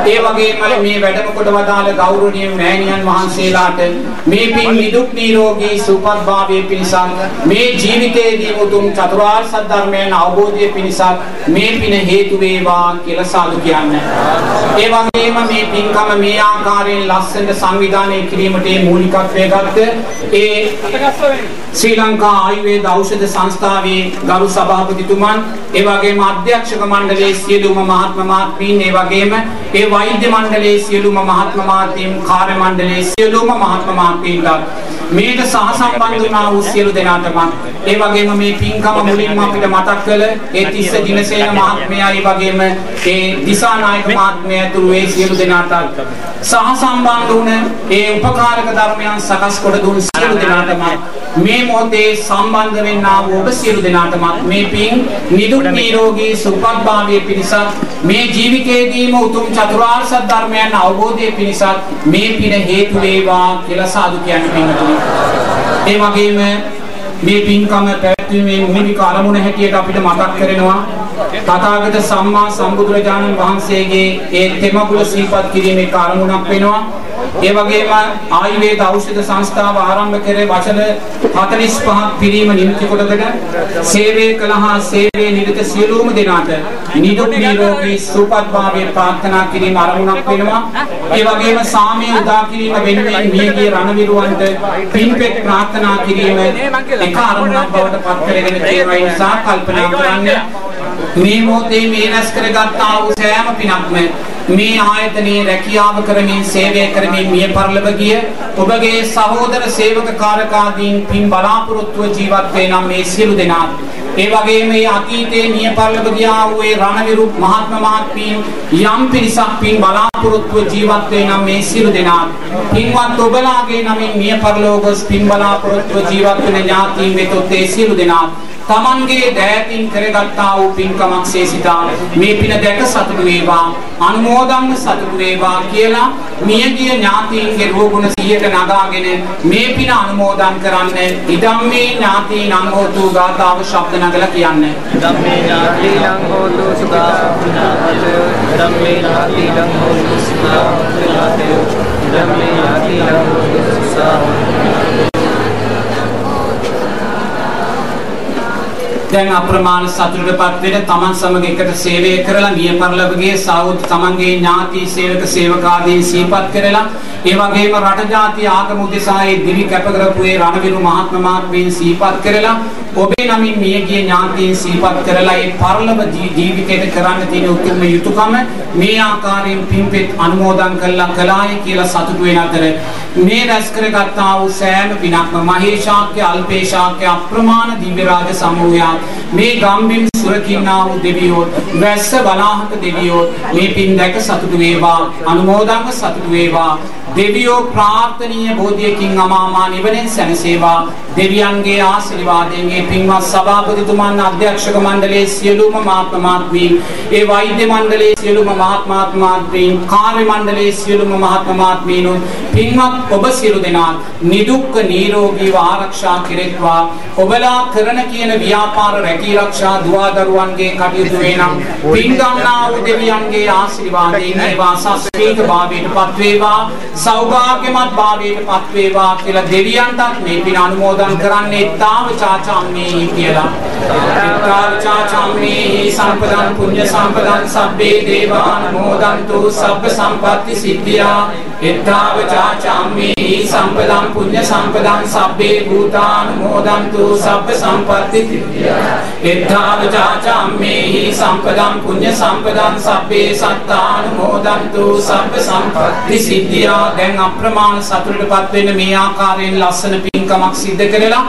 ඒ වගේම මේ වැඩමකොට වදාළ ගෞරවනීය මෑණියන් වහන්සේලාට මේ පින් නිදුක් නිරෝගී සුවපත්භාවයේ පිණිසත් මේ ජීවිතයේදීම උතුම් චතුරාර්ය සත්‍ය ධර්මයන් අවබෝධයේ පිණිසත් මේ පින හේතු වේවා කියලා සාදු කියන්නේ. ඒ වගේම මේ පින්කම මේ ආකාරයෙන් ලස්සනට සංවිධානය කිරීමට මූලිකත්වය ගත්ත ඒ ශ්‍රී ලංකා ආයුර්වේද ඖෂධ සංස්ථාවේ ගරු සභාපතිතුමන් ඒ වගේම අධ්‍යක්ෂක මණ්ඩලයේ සියලුම මහත්ම මාත්‍රීන් ඒ වගේම ඒ වෛද්‍ය මණ්ඩලයේ සියලුම මහත්ම මාත්‍රීන් කාර්ය මණ්ඩලයේ සියලුම මහත්ම මාත්‍රීන්ට මේට සහසම්බන්ධ වුණා වූ සියලු දෙනාටම ඒ වගේම මේ පින්කම මුලින්ම අපිට මතක් කළ ඒ තිස්ස දිනසේන මහත්මයා ඒ වගේම ඒ දිසානායක මහත්මයා ඇතුළු ඒ සියලු දෙනාට සහසම්බන්ධ වුණ ඒ උපකාරක ධර්මයන් සකස් කොට දුන් සියලු දෙනාටම මේ මොහොතේ සම්බන්ධ වෙන්නා වූ ඔබ සියලු දෙනාටම මේ පින් නිදුක් නිරෝගී සුවපත්භාවයේ පිණිසත් මේ ජීවිතයේදීම උතුම් චතුරාර්ය සත්‍ය ධර්මයන් අවබෝධයේ පිණිසත් මේ පින හේතු වේවා කියලා සාදු කියන්නේ පින්තුනි. ඒ වගේම මේ පින්කම පැවැත්වීමේ මූලික අරමුණ හැටියට අපිට මතක් කරනවා තථාගත සම්මා සම්බුදුරජාණන් වහන්සේගේ ඒ තෙමගුල සිහිපත් කිරීමේ කාරණුණක් වෙනවා. ඒ වගේම ආයුර්වේද ඖෂධ සංස්ථාව ආරම්භ කරේ වචන 45ක් පිරීම නිමිති කොටගෙන සේවය කළහා සේවයේ නිරත සියලුම දෙනාට නිදුක් නිරෝගී සුවපත්භාවය ප්‍රාර්ථනා කිරීම අරමුණක් වෙනවා. ඒ වගේම සාමය උදා කිරීම වෙනුවෙන් මියගිය රණවිරුවන්ට පින්පෙත් ප්‍රාර්ථනා කිරීම එක අරමුණක් බවට පත් කරගෙන තියෙනවා. ඒ නිසා කල්පනා කරන්න මේ මොහොතේ මේ රැස් කරගත්තා වූ සෑම පිනක්ම මේ ආයතනයේ රැකියාව කරමින් සේවය කරමින් මිය පරලොව ගිය ඔබගේ සහෝදර සේවක කාරකාදීන් පින් බලාපොරොත්තුව ජීවත් වේ නම් මේ සියලු දෙනා. ඒ වගේම මේ අතීතයේ මිය පරලොව ගියා වූ ඒ රණවිරු මහත්ම මහත්මීන් යම් පිරිසක් පින් බලාපොරොත්තුව ජීවත් වේ නම් මේ සියලු දෙනා. පින්වත් ඔබලාගේ නමින් මිය පරලොව ගොස් පින් බලාපොරොත්තුව ජීවත් වෙන ඥාතීන් වෙතොත් ඒ සියලු දෙනා. තමන්ගේ දෑතින් කරගත්තා වූ පින්කමක් සේසිතා මේ පින දැක සතුටු වේවා අනුමෝදන්ව සතුටු වේවා කියලා මියගිය ඥාතීන්ගේ රෝගුණ 100ට නගාගෙන මේ පින අනුමෝදන් කරන්න ඉදම්මේ ඥාතීන් අනුමෝදු ගාතාව ශබ්ද නගලා කියන්න. ධම්මේ ඥාතිලං හෝතු සුඛා ධම්මේ ඥාතිලං හෝතු සුඛා ධම්මේ ඥාතිලං හෝතු සුඛා දැන් අප්‍රමාණ සතුටටපත් වෙන තමන් සමග එකට සේවය කරලා මිය පරලොවගේ සෞත් තමන්ගේ ඥාති සේවක සේවකාදීන් සිහිපත් කරලා ඒ වගේම රට ජාති ආගම උදෙසා ඒ දිවි කැප කරපු ඒ රණවිරු මහත්ම මාත්මීන් සිහිපත් කරලා ඔබේ නමින් මියගිය ඥාතීන් සිහිපත් කරලා ඒ පරලොව ජීවිතයට කරන්න තියෙන උතුම් යුතුයකම මේ ආකාරයෙන් පින්පෙත් අනුමෝදන් කළා කළායි කියලා සතුටු වෙන අතර මේ රැස් කරගත්තා වූ සෑම පිනක්ම මහේශාක්‍ය අල්පේශාක්‍ය අප්‍රමාණ දිව්‍ය රාජ සමූහයා මේ ගම්බිම් සුරකින්නා වූ දෙවියෝ වැස්ස බලාහක දෙවියෝ මේ පින් දැක සතුටු වේවා අනුමෝදන්ව සතුටු වේවා. දෙවියෝ ප්‍රාර්ථනීය බෝධියකින් අමාමා නිවනෙන් සැනසේවා. දෙවියන්ගේ ආශිර්වාදයෙන් ඒ පින්වත් සභාපතිතුමන් අධ්‍යක්ෂක මණ්ඩලයේ සියලුම මහත්ම මාත්මීන් ඒ වෛද්‍ය මණ්ඩලයේ සියලුම මහත්ම මාත්මීන් කාර්ය මණ්ඩලයේ සියලුම මහත්ම මාත්මීන් පින්වත් ඔබ සියලු දෙනා නිදුක්ක නිරෝගීව ආරක්ෂා කෙරෙත්වා. ඔබලා කරන කියන ව්‍යාපාර රැකී ආරක්ෂා දුවා දරුවන්ගේ කටයුතු වෙනම් පින්ගන්නා වූ දෙවියන්ගේ ආශිර්වාදයෙන් ඒවා සස්ත්‍රීක භාවයට පත් වේවා සෞභාග්‍යමත් භාවයට පත් වේවා කියලා දෙවියන්ටත් මේ පින අනුමෝදන් කරන්නේ තාව චාචාම්මේ කියලා. තාව චාචාම්මේ සම්පදං පුඤ්ඤ සම්පදං සබ්බේ දේවානුමෝදන්තු සබ්බ සම්පatti සිද්ධියා. එත්තාව චාචාම්මේ සම්පදං පුඤ්ඤ සම්පදං සබ්බේ භූතානුමෝදන්තු සබ්බ සම්පatti සිද්ධියා. එත්තාව චාචාම්මේ සම්පදං පුඤ්ඤ සම්පදං සබ්බේ සත්තානුමෝදන්තු සබ්බ සම්පatti සිද්ධියා. දැන් අප්‍රමාණ සතුටටපත් වෙන්න මේ ආකාරයෙන් ලස්සන පින්කමක් සිද්ධ කරලා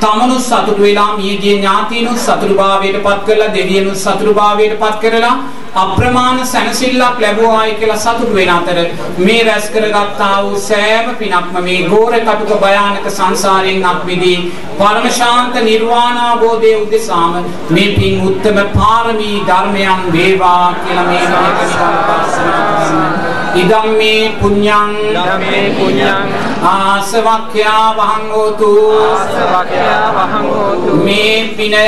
තමනුත් සතුටු වෙලා මියගිය ඥාතීනුත් සතුටුභාවයට පත් කරලා දෙවියනුත් සතුටුභාවයට පත් කරලා අප්‍රමාණ සැනසෙල්ලක් ලැබුවායි කියලා සතුටු වෙන අතර මේ රැස් කරගත්තා වූ සෑම පිනක්ම මේ ගෝර කටුක භයානක සංසාරයෙන් අත්මිදී පරම ශාන්ත නිර්වාණ අවබෝධයේ උදෙසාම මේ පින් උත්තම පාරමී ධර්මයන් වේවා කියලා මේ මොහොතේ ප්‍රාර්ථනා කරනවා ඉදම් මේ පුඤ්ඤං ධම්මේ පුඤ්ඤං ආසවක්ඛ්‍යා වහං හෝතු ආසවක්ඛ්‍යා වහං හෝතු මේ පින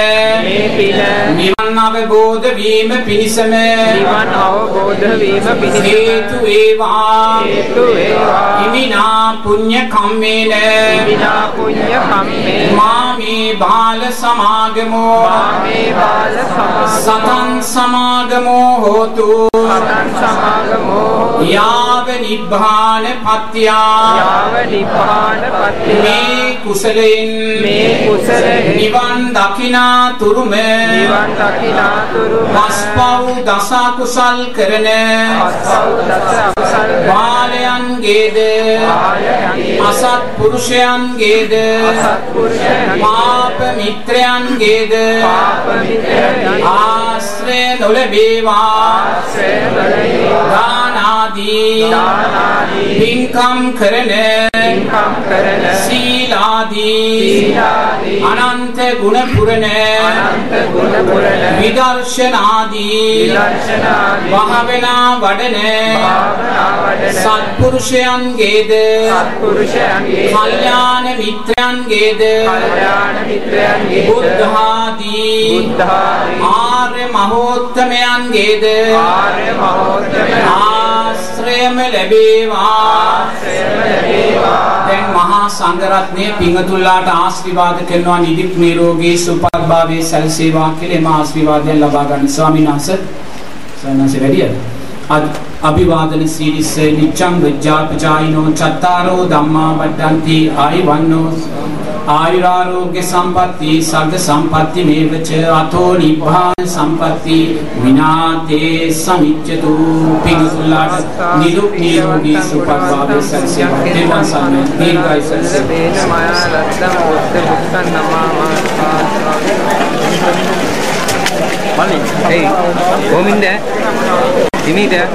මේ පින නිවන් අවබෝධ වීම පිණිසම. නිවන් අවබෝධ වීම පිණිස හේතු වේවා. හේතු වේවා. ඉමිනා පුඤ්ඤ කම්මේන. විනා පුඤ්ඤ කම්මේ මාමේ බාල සමාගමෝ. මාමේ බාල සමාගමෝ. සතං සමාගමෝ හෝතු. සතං සමාගමෝ යාව නිබ්බාන පත්‍යා. යාව නිපාන පත්‍තිය මේ කුසලෙන් මේ කුසලෙන් නිවන් දකිනා තුරුම නිවන් දකිනාතුරු පස්පව් දස කුසල් කරන පස්ව් දස අකුසල් බාලයන්ගේද අසත් පුරුෂයන්ගේද සත්පුරුෂයන් පාප මිත්‍රයන්ගේද පාප මිත්‍රයන් ආශ්‍රය නොලබේවා දානාදී පින්කම් කරන සීලාදී අනන්ත ගුණ පුරණ විදර්ශනාදී භාවනා වඩන සත්පුරුෂයන්ගේද සත්පුරුෂයන්ගේ කල්යාණ මිත්‍රයන්ගේද බුද්ධාදී බුද්ධාදී ආර්ය මහෝත්තමයන්ගේද? ආර්ය මහෝත්තම ආශ්‍රයම ලැබේවා. දැන් මහා සංඝරත්නය පිංගතුල්ලාට ආශිර්වාද කරනවා නිදික් නිරෝගී සුවපත් භාවයේ සැලසේවා කියලා එම ආශිර්වාදයෙන් ලබා ගන්න ස්වාමීන් වහන්සේ. සයන්වන්සේ වැඩියද? අද අභිවාදන සීලිස නිච්ඡං විජ්ජාපචායිනෝ චත්තාරෝ ධම්මා වඩ්ඩಂತಿ ආයවන්නෝ ආයුරාරෝග්‍ය සම්පatti සග්ග සම්පatti මේවච අතෝ නිබ්බාන සම්පatti විනාතේ සමිච්ඡතු පිඟුල්ලාට නිරුක් නිරෝගී සුවපත් සල්සේවා දෙවන් සම්මේ දීර්ඝායු සල්සේ. දේන මයා රත්තම උත්ත බුක්ඛන් නමාමා මලි ඒ කොමින්ද Ini dia.